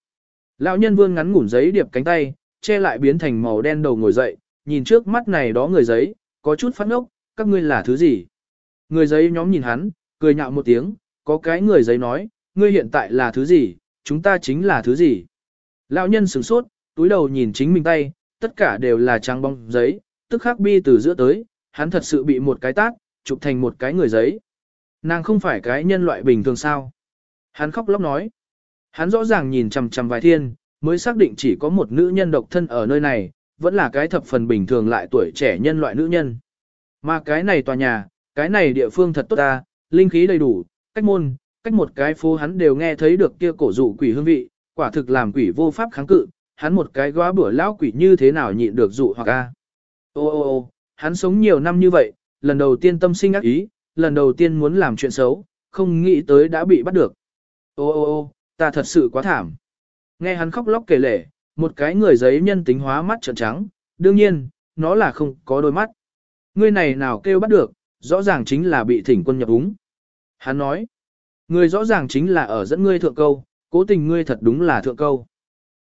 Lão nhân vương ngắn ngủn giấy điệp cánh tay, che lại biến thành màu đen đầu ngồi dậy, nhìn trước mắt này đó người giấy, có chút phát ngốc, các ngươi là thứ gì? Người giấy nhóm nhìn hắn, cười nhạo một tiếng, có cái người giấy nói, ngươi hiện tại là thứ gì, chúng ta chính là thứ gì? Lão nhân sửng sốt, túi đầu nhìn chính mình tay, tất cả đều là trắng bóng giấy, tức khắc bi từ giữa tới, hắn thật sự bị một cái tát, chụp thành một cái người giấy. Nàng không phải cái nhân loại bình thường sao? Hắn khóc lóc nói. Hắn rõ ràng nhìn chằm chằm vài thiên, mới xác định chỉ có một nữ nhân độc thân ở nơi này, vẫn là cái thập phần bình thường lại tuổi trẻ nhân loại nữ nhân. Mà cái này tòa nhà, cái này địa phương thật tốt ta, linh khí đầy đủ, cách môn, cách một cái phố hắn đều nghe thấy được kia cổ dụ quỷ hương vị, quả thực làm quỷ vô pháp kháng cự, hắn một cái góa bữa lão quỷ như thế nào nhịn được dụ hoặc a. Ô ô ô, hắn sống nhiều năm như vậy, lần đầu tiên tâm sinh ác ý, lần đầu tiên muốn làm chuyện xấu, không nghĩ tới đã bị bắt được. Ô ô ô, ta thật sự quá thảm. Nghe hắn khóc lóc kể lể, một cái người giấy nhân tính hóa mắt trợn trắng, đương nhiên, nó là không có đôi mắt. Người này nào kêu bắt được, rõ ràng chính là bị thỉnh quân nhập úng. Hắn nói, người rõ ràng chính là ở dẫn ngươi thượng câu, cố tình ngươi thật đúng là thượng câu.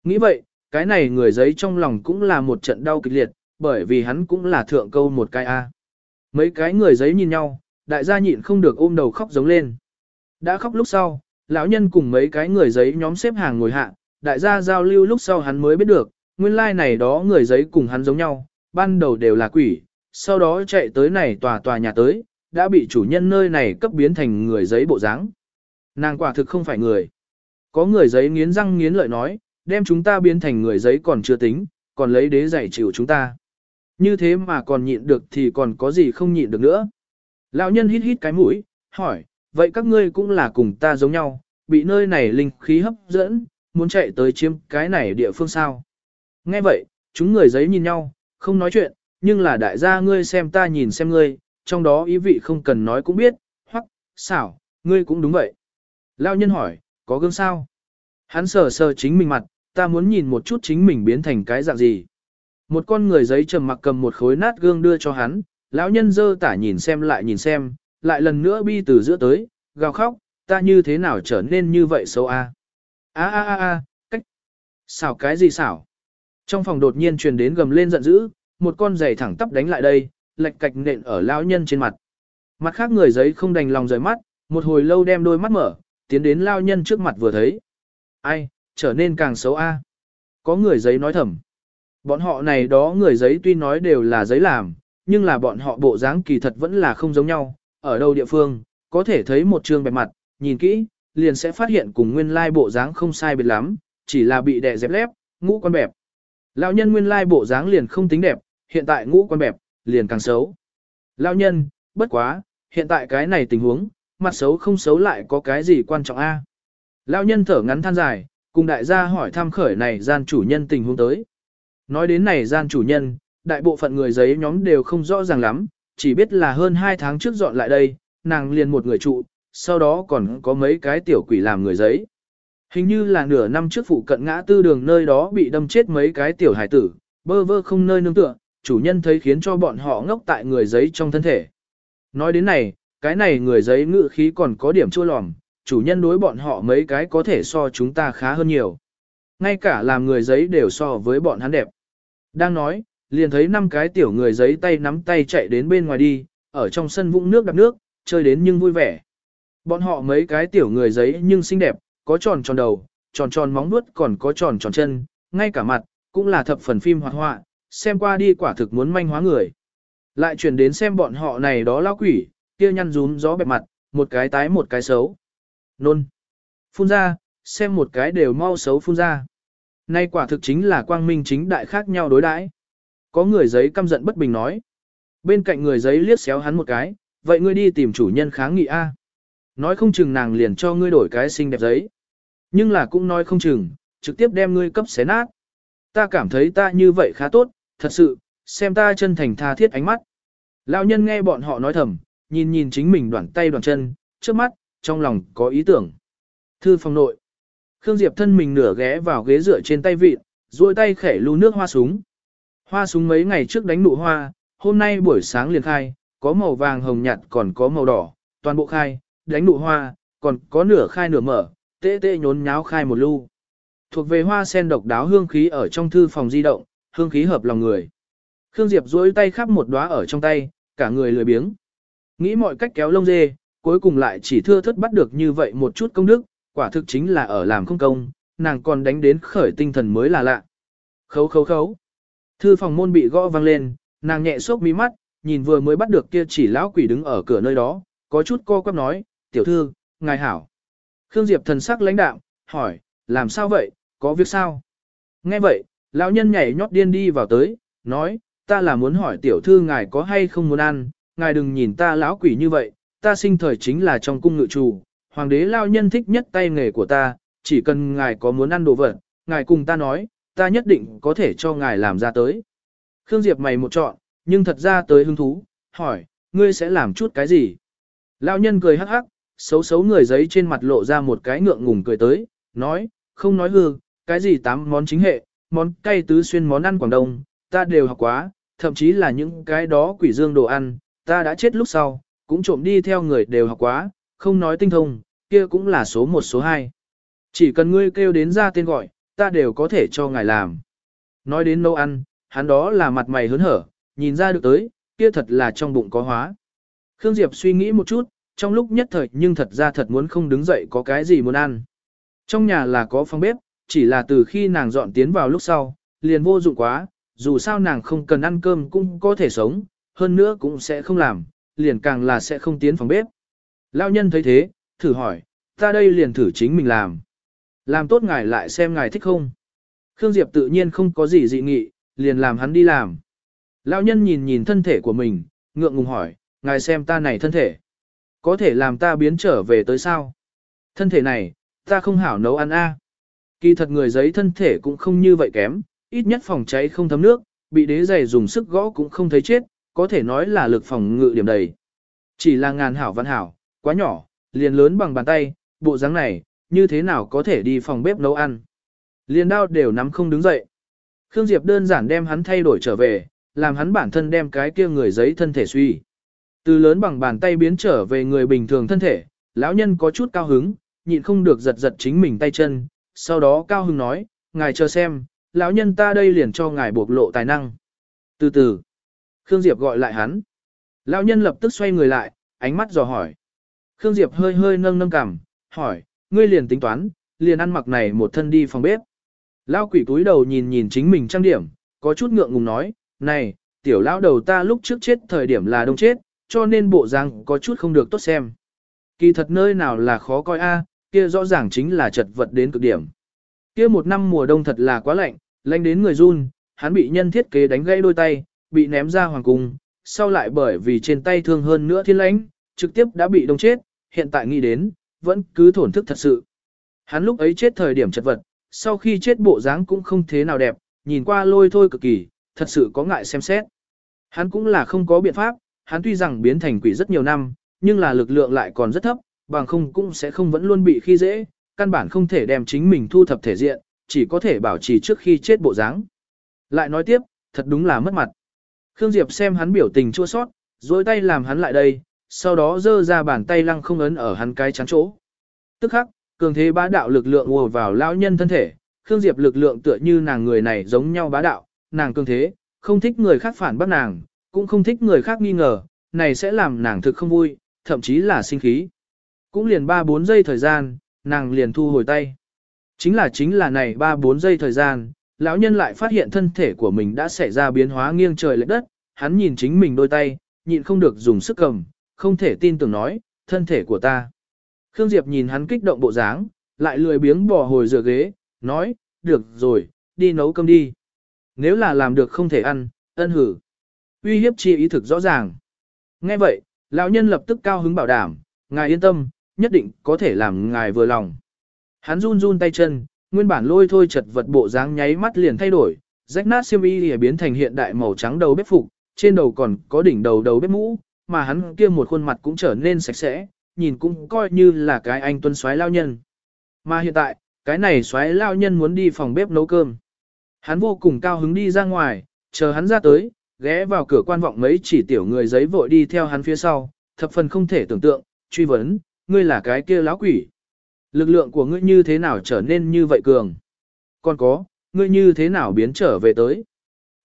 Nghĩ vậy, cái này người giấy trong lòng cũng là một trận đau kịch liệt, bởi vì hắn cũng là thượng câu một cái A. Mấy cái người giấy nhìn nhau, đại gia nhịn không được ôm đầu khóc giống lên. Đã khóc lúc sau, lão nhân cùng mấy cái người giấy nhóm xếp hàng ngồi hạ, đại gia giao lưu lúc sau hắn mới biết được, nguyên lai like này đó người giấy cùng hắn giống nhau, ban đầu đều là quỷ, sau đó chạy tới này tòa tòa nhà tới, đã bị chủ nhân nơi này cấp biến thành người giấy bộ dáng. Nàng quả thực không phải người. Có người giấy nghiến răng nghiến lợi nói, đem chúng ta biến thành người giấy còn chưa tính, còn lấy đế giải chịu chúng ta. Như thế mà còn nhịn được thì còn có gì không nhịn được nữa. Lão nhân hít hít cái mũi, hỏi, vậy các ngươi cũng là cùng ta giống nhau, bị nơi này linh khí hấp dẫn, muốn chạy tới chiếm cái này địa phương sao. Nghe vậy, chúng người giấy nhìn nhau, không nói chuyện, nhưng là đại gia ngươi xem ta nhìn xem ngươi, trong đó ý vị không cần nói cũng biết, hoặc, xảo, ngươi cũng đúng vậy. Lao nhân hỏi, có gương sao? Hắn sờ sờ chính mình mặt, ta muốn nhìn một chút chính mình biến thành cái dạng gì. Một con người giấy trầm mặc cầm một khối nát gương đưa cho hắn, lão nhân dơ tả nhìn xem lại nhìn xem, lại lần nữa bi từ giữa tới, gào khóc, ta như thế nào trở nên như vậy xấu a? A a a a, cách. Xảo cái gì xảo? Trong phòng đột nhiên truyền đến gầm lên giận dữ, một con giày thẳng tắp đánh lại đây, lệch cạch nện ở lão nhân trên mặt. Mặt khác người giấy không đành lòng rời mắt, một hồi lâu đem đôi mắt mở, tiến đến lão nhân trước mặt vừa thấy. Ai, trở nên càng xấu a. Có người giấy nói thầm. Bọn họ này đó người giấy tuy nói đều là giấy làm, nhưng là bọn họ bộ dáng kỳ thật vẫn là không giống nhau, ở đâu địa phương, có thể thấy một trường bề mặt, nhìn kỹ, liền sẽ phát hiện cùng nguyên lai bộ dáng không sai biệt lắm, chỉ là bị đè dẹp lép, ngũ con bẹp. Lão nhân nguyên lai bộ dáng liền không tính đẹp, hiện tại ngũ con bẹp, liền càng xấu. Lão nhân, bất quá, hiện tại cái này tình huống, mặt xấu không xấu lại có cái gì quan trọng a? Lão nhân thở ngắn than dài, cùng đại gia hỏi thăm khởi này gian chủ nhân tình huống tới. Nói đến này gian chủ nhân, đại bộ phận người giấy nhóm đều không rõ ràng lắm, chỉ biết là hơn 2 tháng trước dọn lại đây, nàng liền một người trụ, sau đó còn có mấy cái tiểu quỷ làm người giấy. Hình như là nửa năm trước phụ cận ngã tư đường nơi đó bị đâm chết mấy cái tiểu hải tử, bơ vơ không nơi nương tựa, chủ nhân thấy khiến cho bọn họ ngốc tại người giấy trong thân thể. Nói đến này, cái này người giấy ngự khí còn có điểm chua lòm, chủ nhân đối bọn họ mấy cái có thể so chúng ta khá hơn nhiều. Ngay cả làm người giấy đều so với bọn hắn đẹp. Đang nói, liền thấy năm cái tiểu người giấy tay nắm tay chạy đến bên ngoài đi, ở trong sân vũng nước đập nước, chơi đến nhưng vui vẻ. Bọn họ mấy cái tiểu người giấy nhưng xinh đẹp, có tròn tròn đầu, tròn tròn móng nuốt còn có tròn tròn chân, ngay cả mặt, cũng là thập phần phim hoạt họa, xem qua đi quả thực muốn manh hóa người. Lại chuyển đến xem bọn họ này đó lao quỷ, kia nhăn rún gió bẹp mặt, một cái tái một cái xấu. Nôn. Phun ra, xem một cái đều mau xấu phun ra. Nay quả thực chính là quang minh chính đại khác nhau đối đãi. Có người giấy căm giận bất bình nói. Bên cạnh người giấy liếc xéo hắn một cái, vậy ngươi đi tìm chủ nhân kháng nghị A. Nói không chừng nàng liền cho ngươi đổi cái xinh đẹp giấy. Nhưng là cũng nói không chừng, trực tiếp đem ngươi cấp xé nát. Ta cảm thấy ta như vậy khá tốt, thật sự, xem ta chân thành tha thiết ánh mắt. Lão nhân nghe bọn họ nói thầm, nhìn nhìn chính mình đoạn tay đoạn chân, trước mắt, trong lòng có ý tưởng. Thư phòng nội. Khương Diệp thân mình nửa ghé vào ghế dựa trên tay vịt, duỗi tay khẽ lưu nước hoa súng. Hoa súng mấy ngày trước đánh nụ hoa, hôm nay buổi sáng liền khai, có màu vàng hồng nhạt còn có màu đỏ, toàn bộ khai, đánh nụ hoa, còn có nửa khai nửa mở, tê tê nhốn nháo khai một lưu. Thuộc về hoa sen độc đáo hương khí ở trong thư phòng di động, hương khí hợp lòng người. Khương Diệp duỗi tay khắp một đóa ở trong tay, cả người lười biếng. Nghĩ mọi cách kéo lông dê, cuối cùng lại chỉ thưa thất bắt được như vậy một chút công đức, quả thực chính là ở làm không công, nàng còn đánh đến khởi tinh thần mới là lạ. Khấu khấu khấu. Thư phòng môn bị gõ vang lên, nàng nhẹ sốc mí mắt, nhìn vừa mới bắt được kia chỉ lão quỷ đứng ở cửa nơi đó, có chút co quắp nói, tiểu thư, ngài hảo. Khương Diệp thần sắc lãnh đạm, hỏi, làm sao vậy, có việc sao? Nghe vậy, lão nhân nhảy nhót điên đi vào tới, nói, ta là muốn hỏi tiểu thư ngài có hay không muốn ăn, ngài đừng nhìn ta lão quỷ như vậy, ta sinh thời chính là trong cung ngự chủ, hoàng đế lao nhân thích nhất tay nghề của ta, chỉ cần ngài có muốn ăn đồ vật, ngài cùng ta nói, ta nhất định có thể cho ngài làm ra tới. Khương Diệp mày một chọn, nhưng thật ra tới hứng thú, hỏi, ngươi sẽ làm chút cái gì? Lao nhân cười hắc hắc, xấu xấu người giấy trên mặt lộ ra một cái ngượng ngùng cười tới, nói, không nói hư, cái gì tám món chính hệ, món cay tứ xuyên món ăn Quảng Đông, ta đều học quá, thậm chí là những cái đó quỷ dương đồ ăn, ta đã chết lúc sau, cũng trộm đi theo người đều học quá, không nói tinh thông, kia cũng là số một số hai. Chỉ cần ngươi kêu đến ra tên gọi, ta đều có thể cho ngài làm. Nói đến nấu ăn, hắn đó là mặt mày hớn hở, nhìn ra được tới, kia thật là trong bụng có hóa. Khương Diệp suy nghĩ một chút, trong lúc nhất thời nhưng thật ra thật muốn không đứng dậy có cái gì muốn ăn. Trong nhà là có phòng bếp, chỉ là từ khi nàng dọn tiến vào lúc sau, liền vô dụng quá, dù sao nàng không cần ăn cơm cũng có thể sống, hơn nữa cũng sẽ không làm, liền càng là sẽ không tiến phòng bếp. Lao nhân thấy thế, thử hỏi, ta đây liền thử chính mình làm. Làm tốt ngài lại xem ngài thích không. Khương Diệp tự nhiên không có gì dị nghị, liền làm hắn đi làm. Lão nhân nhìn nhìn thân thể của mình, ngượng ngùng hỏi, ngài xem ta này thân thể. Có thể làm ta biến trở về tới sao? Thân thể này, ta không hảo nấu ăn a. Kỳ thật người giấy thân thể cũng không như vậy kém, ít nhất phòng cháy không thấm nước, bị đế giày dùng sức gõ cũng không thấy chết, có thể nói là lực phòng ngự điểm đầy. Chỉ là ngàn hảo văn hảo, quá nhỏ, liền lớn bằng bàn tay, bộ dáng này, như thế nào có thể đi phòng bếp nấu ăn. Liền đao đều nắm không đứng dậy. Khương Diệp đơn giản đem hắn thay đổi trở về, làm hắn bản thân đem cái kia người giấy thân thể suy. Từ lớn bằng bàn tay biến trở về người bình thường thân thể, lão nhân có chút cao hứng, nhịn không được giật giật chính mình tay chân, sau đó cao hứng nói, ngài chờ xem, lão nhân ta đây liền cho ngài bộc lộ tài năng. Từ từ, Khương Diệp gọi lại hắn. Lão nhân lập tức xoay người lại, ánh mắt dò hỏi. Khương Diệp hơi hơi nâng nâng cằm, hỏi, ngươi liền tính toán, liền ăn mặc này một thân đi phòng bếp. Lão quỷ túi đầu nhìn nhìn chính mình trang điểm, có chút ngượng ngùng nói, này, tiểu lão đầu ta lúc trước chết thời điểm là đông chết, cho nên bộ răng có chút không được tốt xem. Kỳ thật nơi nào là khó coi a, kia rõ ràng chính là chật vật đến cực điểm. Kia một năm mùa đông thật là quá lạnh, lạnh đến người run, hắn bị nhân thiết kế đánh gãy đôi tay, bị ném ra hoàng cung, sau lại bởi vì trên tay thương hơn nữa thiên lãnh, trực tiếp đã bị đông chết, hiện tại nghĩ đến, vẫn cứ thổn thức thật sự. Hắn lúc ấy chết thời điểm chật vật, sau khi chết bộ dáng cũng không thế nào đẹp, nhìn qua lôi thôi cực kỳ, thật sự có ngại xem xét. Hắn cũng là không có biện pháp, hắn tuy rằng biến thành quỷ rất nhiều năm, nhưng là lực lượng lại còn rất thấp, bằng không cũng sẽ không vẫn luôn bị khi dễ, căn bản không thể đem chính mình thu thập thể diện, chỉ có thể bảo trì trước khi chết bộ dáng. Lại nói tiếp, thật đúng là mất mặt. Khương Diệp xem hắn biểu tình chua sót, duỗi tay làm hắn lại đây, sau đó giơ ra bàn tay lăng không ấn ở hắn cái chắn chỗ. Tức khắc, cường thế bá đạo lực lượng ùa vào lão nhân thân thể, Khương Diệp lực lượng tựa như nàng người này giống nhau bá đạo, nàng cường thế, không thích người khác phản bác nàng, cũng không thích người khác nghi ngờ, này sẽ làm nàng thực không vui, thậm chí là sinh khí. Cũng liền 3-4 giây thời gian, nàng liền thu hồi tay. Chính là chính là này 3-4 giây thời gian, lão nhân lại phát hiện thân thể của mình đã xảy ra biến hóa nghiêng trời lệch đất, hắn nhìn chính mình đôi tay, nhịn không được dùng sức cầm, không thể tin tưởng nói, thân thể của ta. Khương Diệp nhìn hắn kích động bộ dáng, lại lười biếng bỏ hồi dựa ghế, nói, được rồi, đi nấu cơm đi. Nếu là làm được không thể ăn, ân hử. Uy hiếp chi ý thực rõ ràng. Nghe vậy, lão nhân lập tức cao hứng bảo đảm, ngài yên tâm, nhất định có thể làm ngài vừa lòng. Hắn run run tay chân, nguyên bản lôi thôi chật vật bộ dáng nháy mắt liền thay đổi, rách nát xiêm y lìa biến thành hiện đại màu trắng đầu bếp phục, trên đầu còn có đỉnh đầu đầu bếp mũ, mà hắn kia một khuôn mặt cũng trở nên sạch sẽ, nhìn cũng coi như là cái anh tuân xoái lao nhân. Mà hiện tại, cái này xoái lao nhân muốn đi phòng bếp nấu cơm. Hắn vô cùng cao hứng đi ra ngoài, chờ hắn ra tới, ghé vào cửa quan vọng mấy chỉ tiểu người giấy vội đi theo hắn phía sau, thập phần không thể tưởng tượng, truy vấn, ngươi là cái kia lão quỷ. Lực lượng của ngươi như thế nào trở nên như vậy cường? Còn có, ngươi như thế nào biến trở về tới?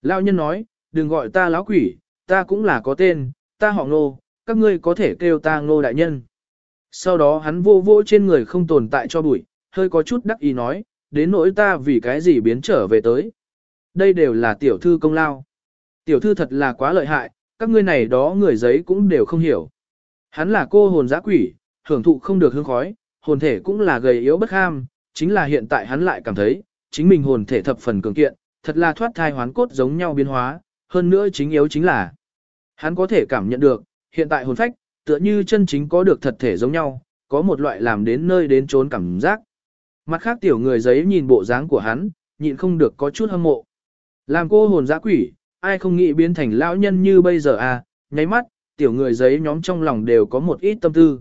Lão nhân nói, đừng gọi ta lão quỷ, ta cũng là có tên, ta họ ngô, các ngươi có thể kêu ta ngô đại nhân. Sau đó hắn vô vô trên người không tồn tại cho bụi, hơi có chút đắc ý nói, đến nỗi ta vì cái gì biến trở về tới. Đây đều là tiểu thư công lao. Tiểu thư thật là quá lợi hại, các ngươi này đó người giấy cũng đều không hiểu. Hắn là cô hồn giã quỷ, hưởng thụ không được hương khói, hồn thể cũng là gầy yếu bất ham, chính là hiện tại hắn lại cảm thấy, chính mình hồn thể thập phần cường kiện, thật là thoát thai hoán cốt giống nhau biến hóa, hơn nữa chính yếu chính là hắn có thể cảm nhận được, hiện tại hồn phách, tựa như chân chính có được thật thể giống nhau, có một loại làm đến nơi đến trốn cảm giác. Mặt khác tiểu người giấy nhìn bộ dáng của hắn, nhịn không được có chút hâm mộ. Làm cô hồn dã quỷ, ai không nghĩ biến thành lão nhân như bây giờ à, nháy mắt, tiểu người giấy nhóm trong lòng đều có một ít tâm tư.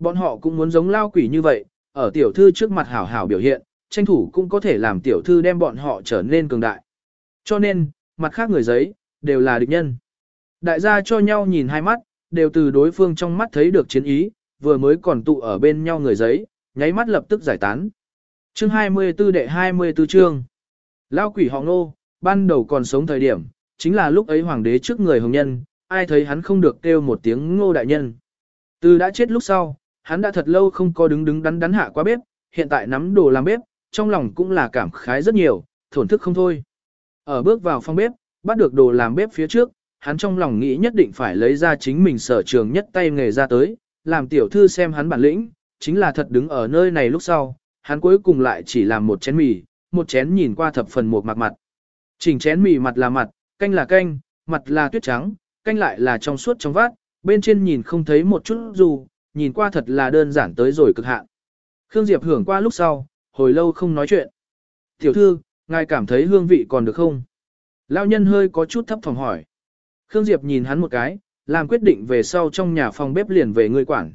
Bọn họ cũng muốn giống lao quỷ như vậy, ở tiểu thư trước mặt hảo hảo biểu hiện, tranh thủ cũng có thể làm tiểu thư đem bọn họ trở nên cường đại. Cho nên, mặt khác người giấy, đều là địch nhân. Đại gia cho nhau nhìn hai mắt, đều từ đối phương trong mắt thấy được chiến ý, vừa mới còn tụ ở bên nhau người giấy, nháy mắt lập tức giải tán. Chương 24 đệ 24 chương. Lao quỷ họ nô, ban đầu còn sống thời điểm, chính là lúc ấy hoàng đế trước người hồng nhân, ai thấy hắn không được kêu một tiếng ngô đại nhân. Từ đã chết lúc sau, hắn đã thật lâu không có đứng đứng đắn đắn hạ qua bếp, hiện tại nắm đồ làm bếp, trong lòng cũng là cảm khái rất nhiều, thổn thức không thôi. Ở bước vào phòng bếp, bắt được đồ làm bếp phía trước, hắn trong lòng nghĩ nhất định phải lấy ra chính mình sở trường nhất tay nghề ra tới, làm tiểu thư xem hắn bản lĩnh, chính là thật đứng ở nơi này lúc sau, hắn cuối cùng lại chỉ làm một chén mì, một chén nhìn qua thập phần một mặt mặt. Chỉnh chén mì mặt là mặt, canh là canh, mặt là tuyết trắng, canh lại là trong suốt trong vát, bên trên nhìn không thấy một chút dù, nhìn qua thật là đơn giản tới rồi cực hạn. Khương Diệp hưởng qua lúc sau, hồi lâu không nói chuyện. Tiểu thư, ngài cảm thấy hương vị còn được không? Lão nhân hơi có chút thấp phòng hỏi. Khương Diệp nhìn hắn một cái, làm quyết định về sau trong nhà phòng bếp liền về người quản.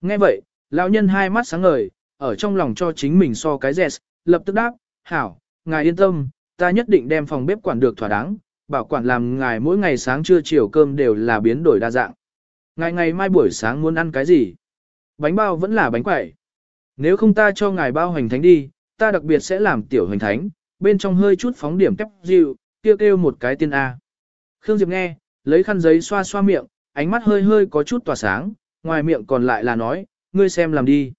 Nghe vậy, lão nhân hai mắt sáng ngời, ở trong lòng cho chính mình so cái dẹt, lập tức đáp, hảo, ngài yên tâm, ta nhất định đem phòng bếp quản được thỏa đáng, bảo quản làm ngài mỗi ngày sáng trưa chiều cơm đều là biến đổi đa dạng. Ngài ngày mai buổi sáng muốn ăn cái gì? Bánh bao vẫn là bánh quẩy. Nếu không ta cho ngài bao hành thánh đi, ta đặc biệt sẽ làm tiểu hành thánh, bên trong hơi chút phóng điểm kép dịu, kêu kêu một cái tiên A. Khương Diệp nghe, lấy khăn giấy xoa xoa miệng, ánh mắt hơi hơi có chút tỏa sáng, ngoài miệng còn lại là nói, ngươi xem làm đi.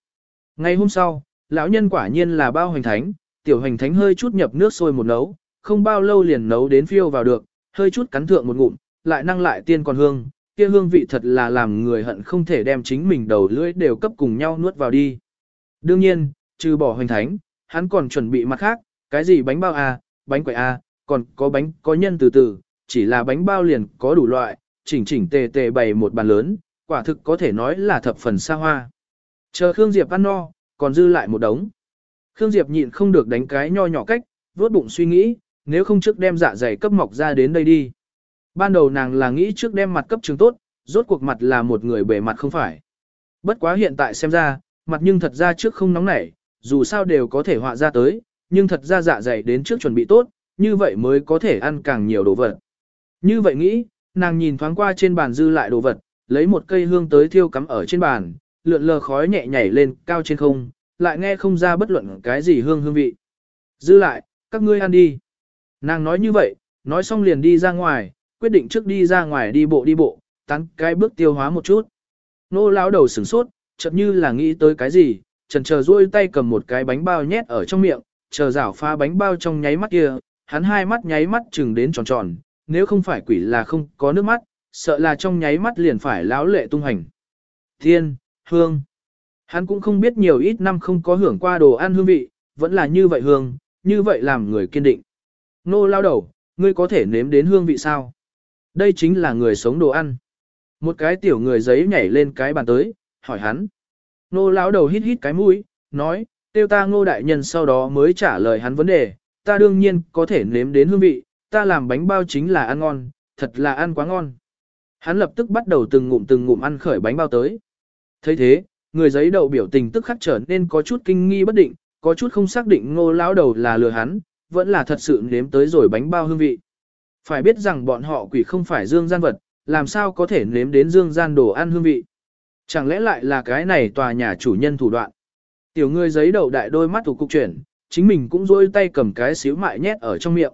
Ngày hôm sau, lão nhân quả nhiên là bao hành thánh, tiểu hành thánh hơi chút nhập nước sôi một nấu, không bao lâu liền nấu đến phiêu vào được, hơi chút cắn thượng một ngụm, lại năng lại tiên còn hương, kia hương vị thật là làm người hận không thể đem chính mình đầu lưỡi đều cấp cùng nhau nuốt vào đi. Đương nhiên, trừ bỏ hoành thánh, hắn còn chuẩn bị mặt khác, cái gì bánh bao à, bánh quậy à, còn có bánh có nhân từ từ, chỉ là bánh bao liền có đủ loại, chỉnh chỉnh tề tề bày một bàn lớn, quả thực có thể nói là thập phần xa hoa. Chờ Khương Diệp ăn no, còn dư lại một đống. Khương Diệp nhịn không được đánh cái nho nhỏ cách, vuốt bụng suy nghĩ, nếu không trước đem dạ dày cấp mọc ra đến đây đi. Ban đầu nàng là nghĩ trước đem mặt cấp trường tốt, rốt cuộc mặt là một người bề mặt không phải. Bất quá hiện tại xem ra, mặt nhưng thật ra trước không nóng nảy, dù sao đều có thể họa ra tới, nhưng thật ra dạ dày đến trước chuẩn bị tốt, như vậy mới có thể ăn càng nhiều đồ vật. Như vậy nghĩ, nàng nhìn thoáng qua trên bàn dư lại đồ vật, lấy một cây hương tới thiêu cắm ở trên bàn, lượn lờ khói nhẹ nhảy lên cao trên không, lại nghe không ra bất luận cái gì hương hương vị. Dư lại, các ngươi ăn đi. Nàng nói như vậy, nói xong liền đi ra ngoài, quyết định trước đi ra ngoài đi bộ đi bộ, tán cái bước tiêu hóa một chút. Nô lão đầu sửng sốt, chợt như là nghĩ tới cái gì, trần chờ duỗi tay cầm một cái bánh bao nhét ở trong miệng, chờ rảo pha bánh bao trong nháy mắt kia, hắn hai mắt nháy mắt chừng đến tròn tròn, nếu không phải quỷ là không có nước mắt, sợ là trong nháy mắt liền phải lão lệ tung hành. Thiên, hương. Hắn cũng không biết nhiều ít năm không có hưởng qua đồ ăn hương vị, vẫn là như vậy hương, như vậy làm người kiên định. Nô lao đầu, ngươi có thể nếm đến hương vị sao? Đây chính là người sống đồ ăn. Một cái tiểu người giấy nhảy lên cái bàn tới, hỏi hắn. Nô lão đầu hít hít cái mũi, nói, tiêu ta ngô đại nhân sau đó mới trả lời hắn vấn đề, ta đương nhiên có thể nếm đến hương vị, ta làm bánh bao chính là ăn ngon, thật là ăn quá ngon. Hắn lập tức bắt đầu từng ngụm từng ngụm ăn khởi bánh bao tới. thấy thế, người giấy đầu biểu tình tức khắc trở nên có chút kinh nghi bất định, có chút không xác định ngô lão đầu là lừa hắn, vẫn là thật sự nếm tới rồi bánh bao hương vị. Phải biết rằng bọn họ quỷ không phải dương gian vật, làm sao có thể nếm đến dương gian đồ ăn hương vị. Chẳng lẽ lại là cái này tòa nhà chủ nhân thủ đoạn. Tiểu ngươi giấy đầu đại đôi mắt thủ cục chuyển, chính mình cũng rôi tay cầm cái xíu mại nhét ở trong miệng.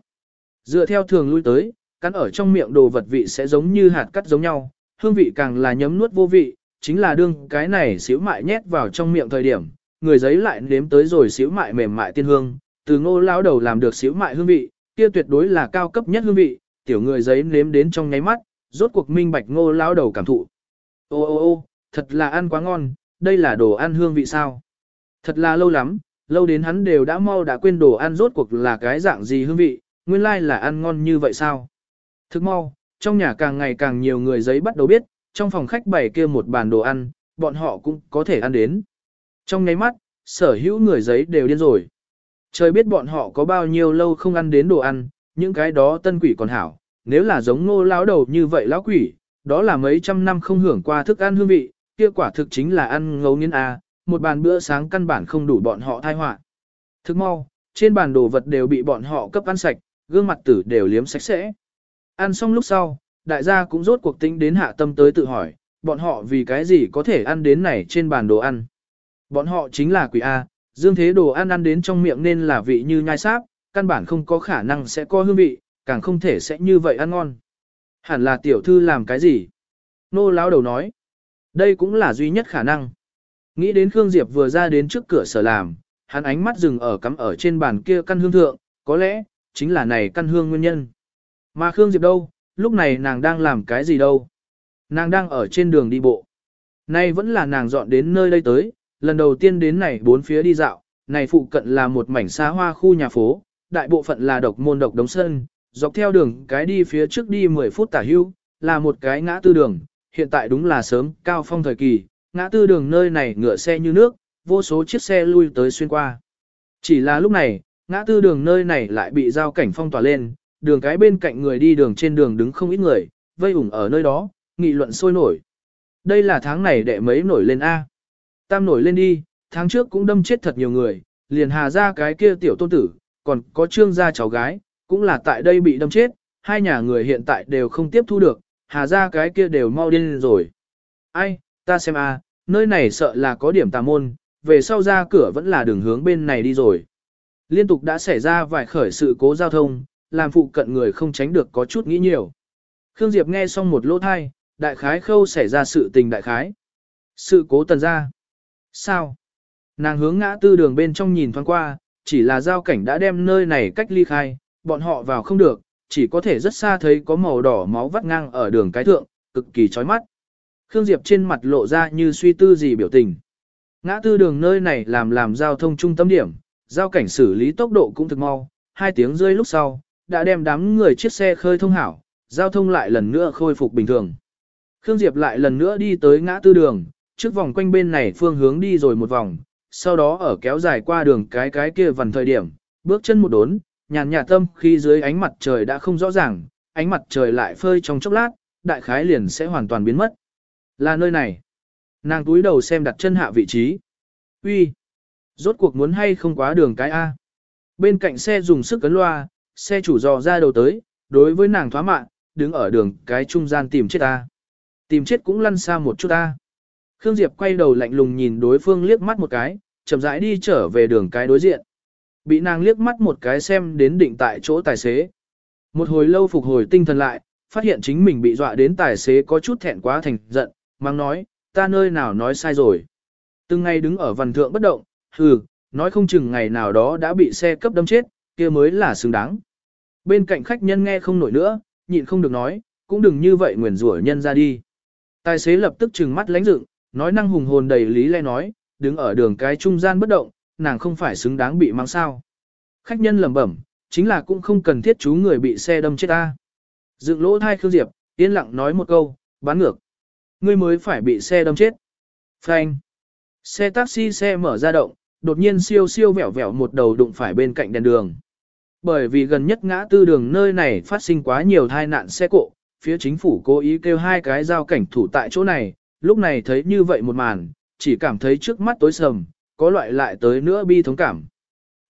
Dựa theo thường lui tới, cắn ở trong miệng đồ vật vị sẽ giống như hạt cắt giống nhau, hương vị càng là nhấm nuốt vô vị, chính là đương cái này xíu mại nhét vào trong miệng thời điểm, người giấy lại nếm tới rồi xíu mại mềm mại tiên hương, từ ngô lão đầu làm được xíu mại hương vị, kia tuyệt đối là cao cấp nhất hương vị, tiểu người giấy nếm đến trong nháy mắt, rốt cuộc minh bạch ngô lão đầu cảm thụ. Ô ô ô, thật là ăn quá ngon, đây là đồ ăn hương vị sao? Thật là lâu lắm, lâu đến hắn đều đã mau đã quên đồ ăn rốt cuộc là cái dạng gì hương vị, nguyên lai like là ăn ngon như vậy sao? Thức mau, trong nhà càng ngày càng nhiều người giấy bắt đầu biết, trong phòng khách bày kia một bàn đồ ăn, bọn họ cũng có thể ăn đến. Trong nháy mắt, sở hữu người giấy đều điên rồi. Trời biết bọn họ có bao nhiêu lâu không ăn đến đồ ăn, những cái đó tân quỷ còn hảo, nếu là giống ngô lão đầu như vậy lão quỷ, đó là mấy trăm năm không hưởng qua thức ăn hương vị, kia quả thực chính là ăn ngấu nghiến a, một bàn bữa sáng căn bản không đủ bọn họ thai họa. Thức mau, trên bàn đồ vật đều bị bọn họ cấp ăn sạch, gương mặt tử đều liếm sạch sẽ. Ăn xong lúc sau, đại gia cũng rốt cuộc tính đến hạ tâm tới tự hỏi, bọn họ vì cái gì có thể ăn đến này trên bàn đồ ăn. Bọn họ chính là quỷ A, dương thế đồ ăn ăn đến trong miệng nên là vị như nhai sáp, căn bản không có khả năng sẽ có hương vị, càng không thể sẽ như vậy ăn ngon. Hẳn là tiểu thư làm cái gì? Nô lão đầu nói. Đây cũng là duy nhất khả năng. Nghĩ đến Khương Diệp vừa ra đến trước cửa sở làm, hắn ánh mắt dừng ở cắm ở trên bàn kia căn hương thượng, có lẽ, chính là này căn hương nguyên nhân. Mà Khương Diệp đâu, lúc này nàng đang làm cái gì đâu? Nàng đang ở trên đường đi bộ. Nay vẫn là nàng dọn đến nơi đây tới, lần đầu tiên đến này bốn phía đi dạo, này phụ cận là một mảnh xa hoa khu nhà phố, đại bộ phận là độc môn độc đống sân, dọc theo đường cái đi phía trước đi 10 phút tả hưu, là một cái ngã tư đường, hiện tại đúng là sớm, cao phong thời kỳ, ngã tư đường nơi này ngựa xe như nước, vô số chiếc xe lui tới xuyên qua. Chỉ là lúc này, ngã tư đường nơi này lại bị giao cảnh phong tỏa lên, đường cái bên cạnh người đi đường trên đường đứng không ít người, vây ủng ở nơi đó, nghị luận sôi nổi. Đây là tháng này đệ mấy nổi lên A. Tam nổi lên đi, tháng trước cũng đâm chết thật nhiều người, liền hà ra cái kia tiểu tôn tử, còn có trương gia cháu gái, cũng là tại đây bị đâm chết, hai nhà người hiện tại đều không tiếp thu được, hà ra cái kia đều mau điên rồi. Ai, ta xem a, nơi này sợ là có điểm tà môn, về sau ra cửa vẫn là đường hướng bên này đi rồi. Liên tục đã xảy ra vài khởi sự cố giao thông, làm phụ cận người không tránh được có chút nghĩ nhiều. Khương Diệp nghe xong một lỗ thai, đại khái khâu xảy ra sự tình đại khái. Sự cố tần ra. Sao? Nàng hướng ngã tư đường bên trong nhìn thoáng qua, chỉ là giao cảnh đã đem nơi này cách ly khai, bọn họ vào không được, chỉ có thể rất xa thấy có màu đỏ máu vắt ngang ở đường cái thượng, cực kỳ chói mắt. Khương Diệp trên mặt lộ ra như suy tư gì biểu tình. Ngã tư đường nơi này làm làm giao thông trung tâm điểm, giao cảnh xử lý tốc độ cũng thực mau, hai tiếng rơi lúc sau, đã đem đám người chiếc xe khơi thông hảo, giao thông lại lần nữa khôi phục bình thường. Khương Diệp lại lần nữa đi tới ngã tư đường, trước vòng quanh bên này phương hướng đi rồi một vòng, sau đó ở kéo dài qua đường cái cái kia vần thời điểm, bước chân một đốn, nhàn nhạt tâm khi dưới ánh mặt trời đã không rõ ràng, ánh mặt trời lại phơi trong chốc lát, đại khái liền sẽ hoàn toàn biến mất. Là nơi này. Nàng túi đầu xem đặt chân hạ vị trí. Uy, Rốt cuộc muốn hay không quá đường cái A. Bên cạnh xe dùng sức cấn loa, xe chủ dò ra đầu tới, đối với nàng thoá mạn, đứng ở đường cái trung gian tìm chết ta. Tìm chết cũng lăn xa một chút ta. Khương Diệp quay đầu lạnh lùng nhìn đối phương liếc mắt một cái, chậm rãi đi trở về đường cái đối diện. Bị nàng liếc mắt một cái xem đến định tại chỗ tài xế. Một hồi lâu phục hồi tinh thần lại, phát hiện chính mình bị dọa đến tài xế có chút thẹn quá thành giận, mang nói, ta nơi nào nói sai rồi. Từng ngày đứng ở văn thượng bất động, hừ, nói không chừng ngày nào đó đã bị xe cấp đâm chết, kia mới là xứng đáng. Bên cạnh khách nhân nghe không nổi nữa, nhịn không được nói, cũng đừng như vậy nguyền rủa nhân ra đi. Tài xế lập tức trừng mắt lánh dựng, nói năng hùng hồn đầy lý lẽ nói, đứng ở đường cái trung gian bất động, nàng không phải xứng đáng bị mang sao. Khách nhân lẩm bẩm, chính là cũng không cần thiết chú người bị xe đâm chết ta. Dựng lỗ thai Khương Diệp, yên lặng nói một câu, bán ngược. Ngươi mới phải bị xe đâm chết. Phanh. Xe taxi xe mở ra động, đột nhiên siêu siêu vẹo vẹo một đầu đụng phải bên cạnh đèn đường. Bởi vì gần nhất ngã tư đường nơi này phát sinh quá nhiều tai nạn xe cộ, phía chính phủ cố ý kêu hai cái giao cảnh thủ tại chỗ này, lúc này thấy như vậy một màn, chỉ cảm thấy trước mắt tối sầm, có loại lại tới nữa bi thống cảm.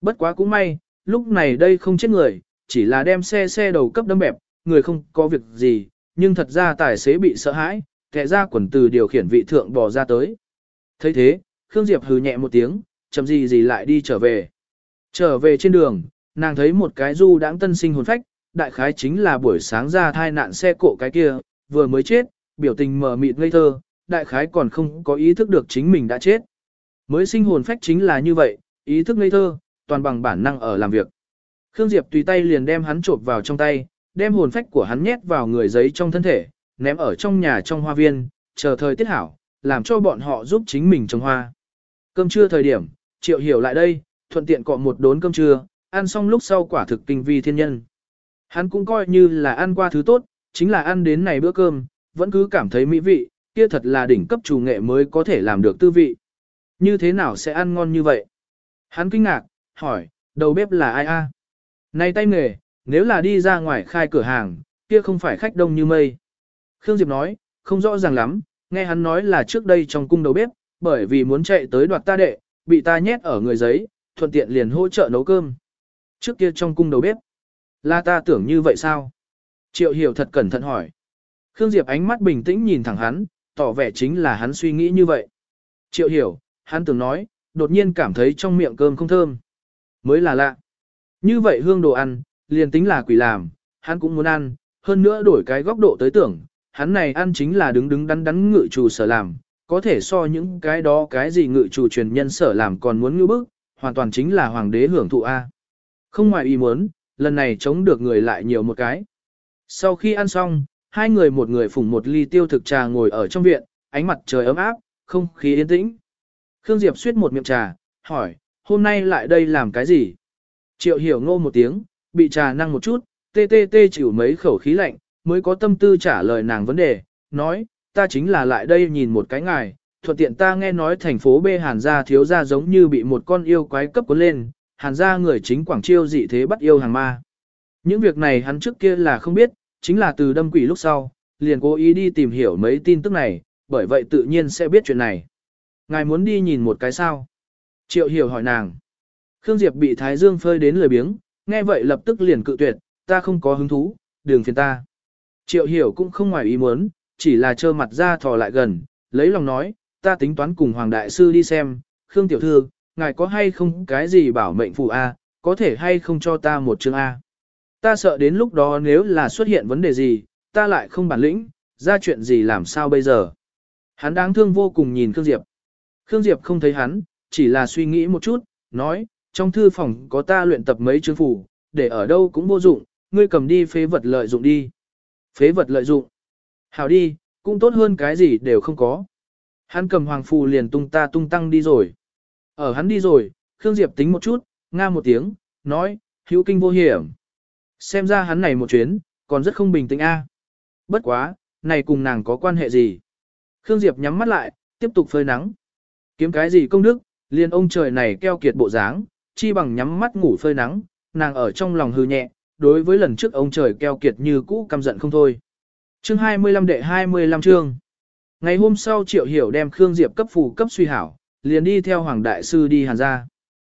Bất quá cũng may, lúc này đây không chết người, chỉ là đem xe xe đầu cấp đâm bẹp, người không có việc gì, nhưng thật ra tài xế bị sợ hãi, kẻ ra quần từ điều khiển vị thượng bò ra tới. thấy thế, Khương Diệp hừ nhẹ một tiếng, chậm gì gì lại đi trở về. Trở về trên đường, nàng thấy một cái du đãng tân sinh hồn phách, đại khái chính là buổi sáng ra thai nạn xe cộ cái kia, vừa mới chết, biểu tình mờ mịt ngây thơ, đại khái còn không có ý thức được chính mình đã chết. Mới sinh hồn phách chính là như vậy, ý thức ngây thơ, toàn bằng bản năng ở làm việc. Khương Diệp tùy tay liền đem hắn trộm vào trong tay, đem hồn phách của hắn nhét vào người giấy trong thân thể, ném ở trong nhà trong hoa viên, chờ thời tiết hảo, làm cho bọn họ giúp chính mình trồng hoa. Cơm trưa thời điểm, Triệu Hiểu lại đây, thuận tiện cọ một đốn cơm trưa, ăn xong lúc sau quả thực kinh vi thiên nhân. Hắn cũng coi như là ăn qua thứ tốt, chính là ăn đến này bữa cơm, vẫn cứ cảm thấy mỹ vị, kia thật là đỉnh cấp chủ nghệ mới có thể làm được tư vị. Như thế nào sẽ ăn ngon như vậy? Hắn kinh ngạc, hỏi, đầu bếp là ai a? Này tay nghề, nếu là đi ra ngoài khai cửa hàng, kia không phải khách đông như mây. Khương Diệp nói, không rõ ràng lắm, nghe hắn nói là trước đây trong cung đầu bếp, bởi vì muốn chạy tới đoạt ta đệ, bị ta nhét ở người giấy, thuận tiện liền hỗ trợ nấu cơm. Trước kia trong cung đầu bếp, là ta tưởng như vậy sao? Triệu hiểu thật cẩn thận hỏi. Khương Diệp ánh mắt bình tĩnh nhìn thẳng hắn, tỏ vẻ chính là hắn suy nghĩ như vậy. Triệu hiểu, hắn tưởng nói, đột nhiên cảm thấy trong miệng cơm không thơm. Mới là lạ. Như vậy hương đồ ăn, liền tính là quỷ làm, hắn cũng muốn ăn, hơn nữa đổi cái góc độ tới tưởng, hắn này ăn chính là đứng đứng đắn đắn ngự chủ sở làm, có thể so những cái đó cái gì ngự chủ truyền nhân sở làm còn muốn ngư bức, hoàn toàn chính là hoàng đế hưởng thụ A. Không ngoài ý muốn, lần này chống được người lại nhiều một cái. Sau khi ăn xong, hai người một người phùng một ly tiêu thực trà ngồi ở trong viện, ánh mặt trời ấm áp, không khí yên tĩnh. Khương Diệp suýt một miệng trà, hỏi, hôm nay lại đây làm cái gì? Triệu hiểu ngô một tiếng, bị trà năng một chút, tê tê tê chịu mấy khẩu khí lạnh, mới có tâm tư trả lời nàng vấn đề, nói, ta chính là lại đây nhìn một cái ngài, thuận tiện ta nghe nói thành phố B Hàn gia thiếu gia giống như bị một con yêu quái cấp cuốn lên, hàn gia người chính quảng chiêu dị thế bắt yêu hàng ma. Những việc này hắn trước kia là không biết, chính là từ đâm quỷ lúc sau, liền cố ý đi tìm hiểu mấy tin tức này, bởi vậy tự nhiên sẽ biết chuyện này. Ngài muốn đi nhìn một cái sao? Triệu hiểu hỏi nàng. Khương Diệp bị Thái Dương phơi đến lười biếng, nghe vậy lập tức liền cự tuyệt, ta không có hứng thú, đừng phiền ta. Triệu hiểu cũng không ngoài ý muốn, chỉ là trơ mặt ra thò lại gần, lấy lòng nói, ta tính toán cùng Hoàng Đại Sư đi xem, Khương Tiểu Thư, ngài có hay không cái gì bảo mệnh phụ A, có thể hay không cho ta một chương A. Ta sợ đến lúc đó nếu là xuất hiện vấn đề gì, ta lại không bản lĩnh, ra chuyện gì làm sao bây giờ. Hắn đáng thương vô cùng nhìn Khương Diệp. Khương Diệp không thấy hắn, chỉ là suy nghĩ một chút, nói, trong thư phòng có ta luyện tập mấy chương phủ, để ở đâu cũng vô dụng, ngươi cầm đi phế vật lợi dụng đi. Phế vật lợi dụng. Hảo đi, cũng tốt hơn cái gì đều không có. Hắn cầm hoàng phù liền tung ta tung tăng đi rồi. Ở hắn đi rồi, Khương Diệp tính một chút, nga một tiếng, nói, hữu kinh vô hiểm. Xem ra hắn này một chuyến, còn rất không bình tĩnh a. Bất quá, này cùng nàng có quan hệ gì? Khương Diệp nhắm mắt lại, tiếp tục phơi nắng. Kiếm cái gì công đức, liền ông trời này keo kiệt bộ dáng, chi bằng nhắm mắt ngủ phơi nắng, nàng ở trong lòng hư nhẹ, đối với lần trước ông trời keo kiệt như cũ căm giận không thôi. Chương 25 đệ 25 chương. Ngày hôm sau Triệu Hiểu đem Khương Diệp cấp phù cấp suy hảo, liền đi theo Hoàng Đại Sư đi Hàn gia.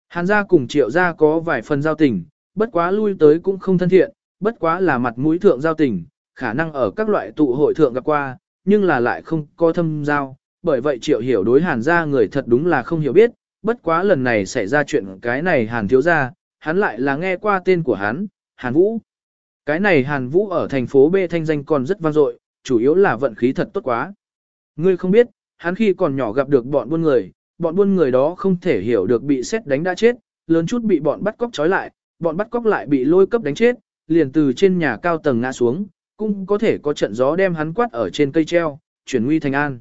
Hàn gia cùng Triệu gia có vài phần giao tình, bất quá lui tới cũng không thân thiện, bất quá là mặt mũi thượng giao tình, khả năng ở các loại tụ hội thượng gặp qua, nhưng là lại không có thâm giao, bởi vậy Triệu Hiểu đối Hàn gia người thật đúng là không hiểu biết, bất quá lần này xảy ra chuyện cái này Hàn thiếu gia, hắn lại là nghe qua tên của hắn, Hàn Vũ. Cái này Hàn Vũ ở thành phố B thanh danh còn rất vang dội, chủ yếu là vận khí thật tốt quá. Ngươi không biết, hắn khi còn nhỏ gặp được bọn buôn người, bọn buôn người đó không thể hiểu được bị xét đánh đã chết, lớn chút bị bọn bắt cóc trói lại, bọn bắt cóc lại bị lôi cấp đánh chết, liền từ trên nhà cao tầng ngã xuống, cũng có thể có trận gió đem hắn quát ở trên cây treo, chuyển nguy thành an.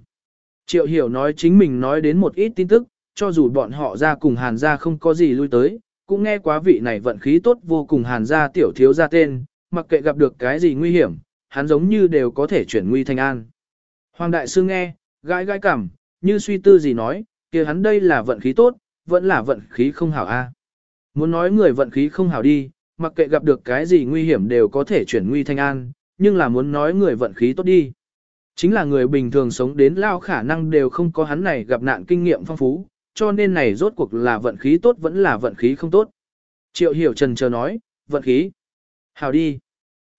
Triệu hiểu nói chính mình nói đến một ít tin tức, cho dù bọn họ ra cùng hàn gia không có gì lui tới, cũng nghe quá vị này vận khí tốt vô cùng hàn gia tiểu thiếu gia tên, mặc kệ gặp được cái gì nguy hiểm, hắn giống như đều có thể chuyển nguy thành an. Hoàng đại sư nghe, gãi gãi cảm, như suy tư gì nói, kia hắn đây là vận khí tốt, vẫn là vận khí không hảo a. Muốn nói người vận khí không hảo đi, mặc kệ gặp được cái gì nguy hiểm đều có thể chuyển nguy thành an, nhưng là muốn nói người vận khí tốt đi. Chính là người bình thường sống đến lao khả năng đều không có hắn này gặp nạn kinh nghiệm phong phú, cho nên này rốt cuộc là vận khí tốt vẫn là vận khí không tốt. Triệu hiểu trần chờ nói, vận khí. Hảo đi.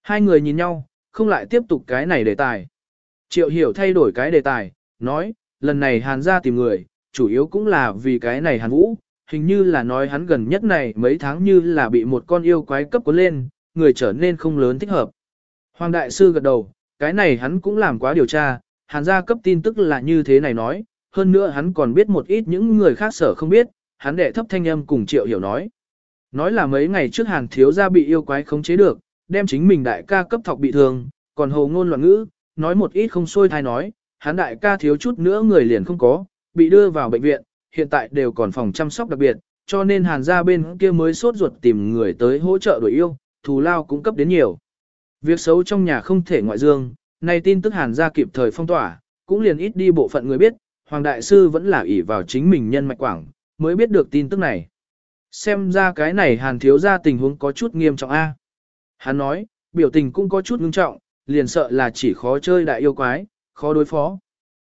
Hai người nhìn nhau, không lại tiếp tục cái này đề tài. Triệu hiểu thay đổi cái đề tài, nói, lần này hàn ra tìm người, chủ yếu cũng là vì cái này hàn vũ, hình như là nói hắn gần nhất này mấy tháng như là bị một con yêu quái cấp cuốn lên, người trở nên không lớn thích hợp. Hoàng đại sư gật đầu, cái này hắn cũng làm quá điều tra, hàn gia cấp tin tức là như thế này nói, hơn nữa hắn còn biết một ít những người khác sở không biết, hắn đệ thấp thanh âm cùng triệu hiểu nói. Nói là mấy ngày trước hàn thiếu gia bị yêu quái khống chế được, đem chính mình đại ca cấp thọc bị thương, còn hồ ngôn loạn ngữ, nói một ít không xôi thai nói, hắn đại ca thiếu chút nữa người liền không có, bị đưa vào bệnh viện, hiện tại đều còn phòng chăm sóc đặc biệt, cho nên hàn gia bên kia mới sốt ruột tìm người tới hỗ trợ đổi yêu, thù lao cũng cấp đến nhiều. Việc xấu trong nhà không thể ngoại dương, nay tin tức hàn gia kịp thời phong tỏa, cũng liền ít đi bộ phận người biết, Hoàng Đại Sư vẫn là ỷ vào chính mình nhân mạch quảng, mới biết được tin tức này. Xem ra cái này hàn thiếu ra tình huống có chút nghiêm trọng A. Hắn nói, biểu tình cũng có chút ngưng trọng, liền sợ là chỉ khó chơi đại yêu quái, khó đối phó.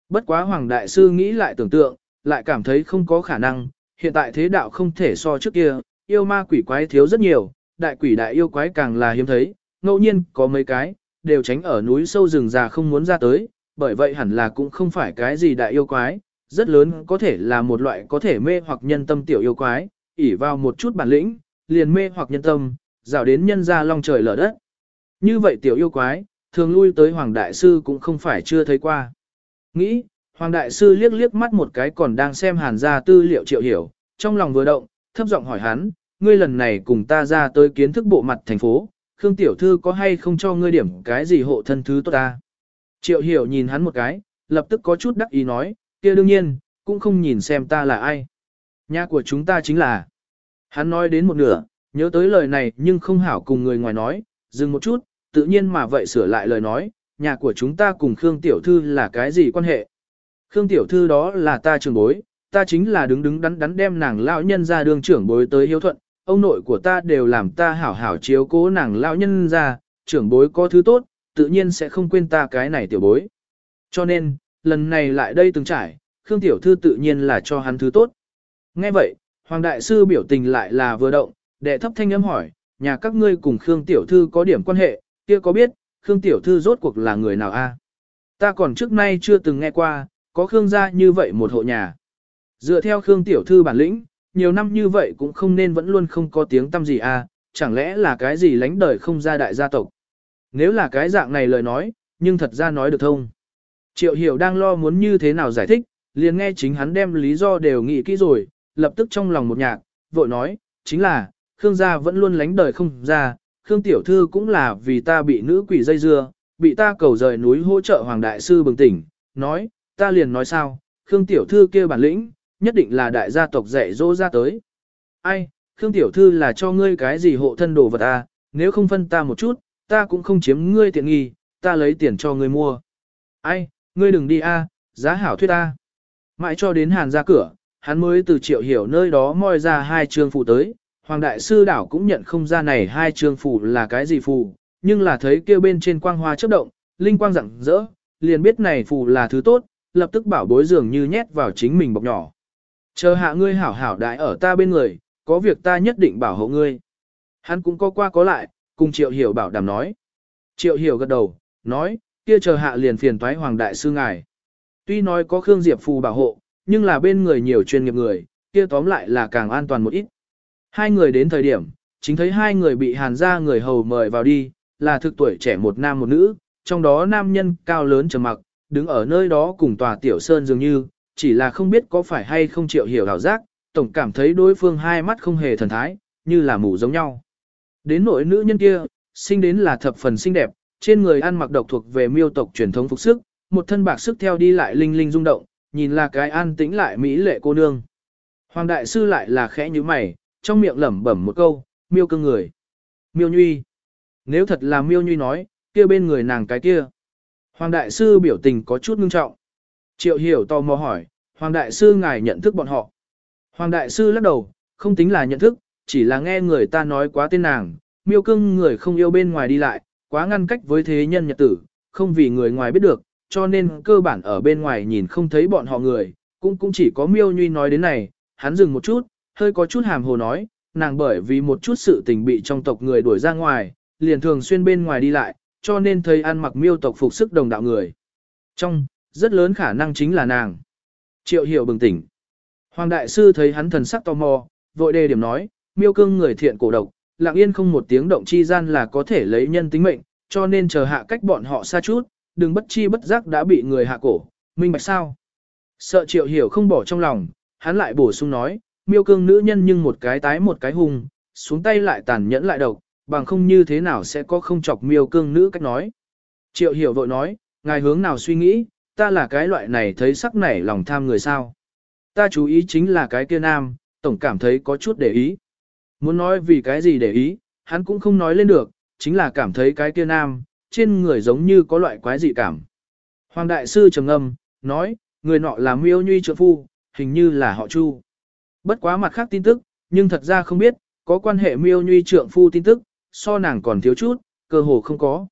Bất quá Hoàng Đại Sư nghĩ lại tưởng tượng, lại cảm thấy không có khả năng, hiện tại thế đạo không thể so trước kia, yêu ma quỷ quái thiếu rất nhiều, đại quỷ đại yêu quái càng là hiếm thấy, ngẫu nhiên có mấy cái, đều tránh ở núi sâu rừng già không muốn ra tới, bởi vậy hẳn là cũng không phải cái gì đại yêu quái, rất lớn có thể là một loại có thể mê hoặc nhân tâm tiểu yêu quái, ỉ vào một chút bản lĩnh, liền mê hoặc nhân tâm, rào đến nhân ra long trời lở đất. Như vậy tiểu yêu quái, thường lui tới Hoàng Đại Sư cũng không phải chưa thấy qua. Nghĩ, Hoàng Đại Sư liếc liếc mắt một cái còn đang xem hàn ra tư liệu triệu hiểu, trong lòng vừa động, thấp giọng hỏi hắn, ngươi lần này cùng ta ra tới kiến thức bộ mặt thành phố, Khương Tiểu Thư có hay không cho ngươi điểm cái gì hộ thân thứ tốt ta? Triệu hiểu nhìn hắn một cái, lập tức có chút đắc ý nói, kia đương nhiên, cũng không nhìn xem ta là ai. Nhà của chúng ta chính là. Hắn nói đến một nửa, nhớ tới lời này nhưng không hảo cùng người ngoài nói, dừng một chút, tự nhiên mà vậy sửa lại lời nói, nhà của chúng ta cùng Khương Tiểu Thư là cái gì quan hệ. Khương Tiểu Thư đó là ta trưởng bối, ta chính là đứng đứng đắn đắn đem nàng lão nhân ra đường trưởng bối tới hiếu thuận, ông nội của ta đều làm ta hảo hảo chiếu cố nàng lão nhân ra, trưởng bối có thứ tốt, tự nhiên sẽ không quên ta cái này tiểu bối. Cho nên, lần này lại đây từng trải, Khương Tiểu Thư tự nhiên là cho hắn thứ tốt. Nghe vậy, Hoàng Đại Sư biểu tình lại là vừa động, đệ thấp thanh âm hỏi, nhà các ngươi cùng Khương Tiểu Thư có điểm quan hệ, kia có biết, Khương Tiểu Thư rốt cuộc là người nào a? Ta còn trước nay chưa từng nghe qua, có Khương gia như vậy một hộ nhà. Dựa theo Khương Tiểu Thư bản lĩnh, nhiều năm như vậy cũng không nên vẫn luôn không có tiếng tâm gì à chẳng lẽ là cái gì lánh đời không ra đại gia tộc. Nếu là cái dạng này lời nói, nhưng thật ra nói được thông. Triệu Hiểu đang lo muốn như thế nào giải thích, liền nghe chính hắn đem lý do đều nghĩ kỹ rồi, lập tức trong lòng một nhạc, vội nói, chính là, Khương gia vẫn luôn lánh đời không ra, Khương tiểu thư cũng là vì ta bị nữ quỷ dây dưa, bị ta cầu rời núi hỗ trợ Hoàng Đại Sư bừng tỉnh, nói, ta liền nói sao, Khương tiểu thư kia bản lĩnh, nhất định là đại gia tộc dạy dỗ ra tới. Ai, Khương tiểu thư là cho ngươi cái gì hộ thân đồ vật à, nếu không phân ta một chút, ta cũng không chiếm ngươi tiện nghi, ta lấy tiền cho ngươi mua. Ai, ngươi đừng đi a, giá hảo thuyết a. Mãi cho đến hàn ra cửa, hắn mới từ triệu hiểu nơi đó moi ra hai trường phụ tới. Hoàng đại sư đảo cũng nhận không ra này hai trường phụ là cái gì phụ, nhưng là thấy kêu bên trên quang hoa chớp động, linh quang rạng rỡ, liền biết này phụ là thứ tốt, lập tức bảo bối dường như nhét vào chính mình bọc nhỏ. Chờ hạ ngươi hảo hảo đại ở ta bên người, có việc ta nhất định bảo hộ ngươi. Hắn cũng có qua có lại, cùng triệu hiểu bảo đảm nói. Triệu hiểu gật đầu, nói, kia chờ hạ liền phiền toái hoàng đại sư ngài. Tuy nói có Khương Diệp Phù bảo hộ, nhưng là bên người nhiều chuyên nghiệp người, kia tóm lại là càng an toàn một ít. Hai người đến thời điểm, chính thấy hai người bị hàn ra người hầu mời vào đi, là thực tuổi trẻ một nam một nữ, trong đó nam nhân cao lớn trầm mặc, đứng ở nơi đó cùng tòa tiểu sơn dường như, chỉ là không biết có phải hay không chịu hiểu hảo giác, tổng cảm thấy đối phương hai mắt không hề thần thái, như là mù giống nhau. Đến nội nữ nhân kia, sinh đến là thập phần xinh đẹp, trên người ăn mặc độc thuộc về miêu tộc truyền thống phục sức, một thân bạc sức theo đi lại linh linh rung động, nhìn là cái an tĩnh lại mỹ lệ cô nương. Hoàng đại sư lại là khẽ như mày, trong miệng lẩm bẩm một câu, miêu cưng người. Miêu nhuy. Nếu thật là miêu nhuy nói, kia bên người nàng cái kia. Hoàng đại sư biểu tình có chút ngưng trọng. Triệu hiểu tò mò hỏi, Hoàng đại sư ngài nhận thức bọn họ. Hoàng đại sư lắc đầu, không tính là nhận thức, chỉ là nghe người ta nói quá tên nàng, miêu cưng người không yêu bên ngoài đi lại, quá ngăn cách với thế nhân nhật tử, không vì người ngoài biết được, cho nên cơ bản ở bên ngoài nhìn không thấy bọn họ người, cũng cũng chỉ có miêu nhuy nói đến này, hắn dừng một chút, hơi có chút hàm hồ nói, nàng bởi vì một chút sự tình bị trong tộc người đuổi ra ngoài, liền thường xuyên bên ngoài đi lại, cho nên thấy ăn mặc miêu tộc phục sức đồng đạo người. Trong, rất lớn khả năng chính là nàng. Triệu hiểu bừng tỉnh. Hoàng đại sư thấy hắn thần sắc tò mò, vội đề điểm nói, miêu cưng người thiện cổ độc, lặng yên không một tiếng động chi gian là có thể lấy nhân tính mệnh, cho nên chờ hạ cách bọn họ xa chút, đừng bất chi bất giác đã bị người hạ cổ, minh bạch sao. Sợ triệu hiểu không bỏ trong lòng, hắn lại bổ sung nói, miêu cương nữ nhân nhưng một cái tái một cái hùng, xuống tay lại tàn nhẫn lại độc, bằng không như thế nào sẽ có không chọc miêu cương nữ cách nói. Triệu hiểu vội nói, ngài hướng nào suy nghĩ, ta là cái loại này thấy sắc nảy lòng tham người sao. Ta chú ý chính là cái kia nam, tổng cảm thấy có chút để ý. Muốn nói vì cái gì để ý, hắn cũng không nói lên được, chính là cảm thấy cái kia nam, trên người giống như có loại quái dị cảm. Hoàng đại sư trầm ngâm, nói, người nọ là miêu nhuy trợ phu, hình như là họ chu. Bất quá mặt khác tin tức, nhưng thật ra không biết, có quan hệ miêu nhuy trượng phu tin tức, so nàng còn thiếu chút, cơ hồ không có.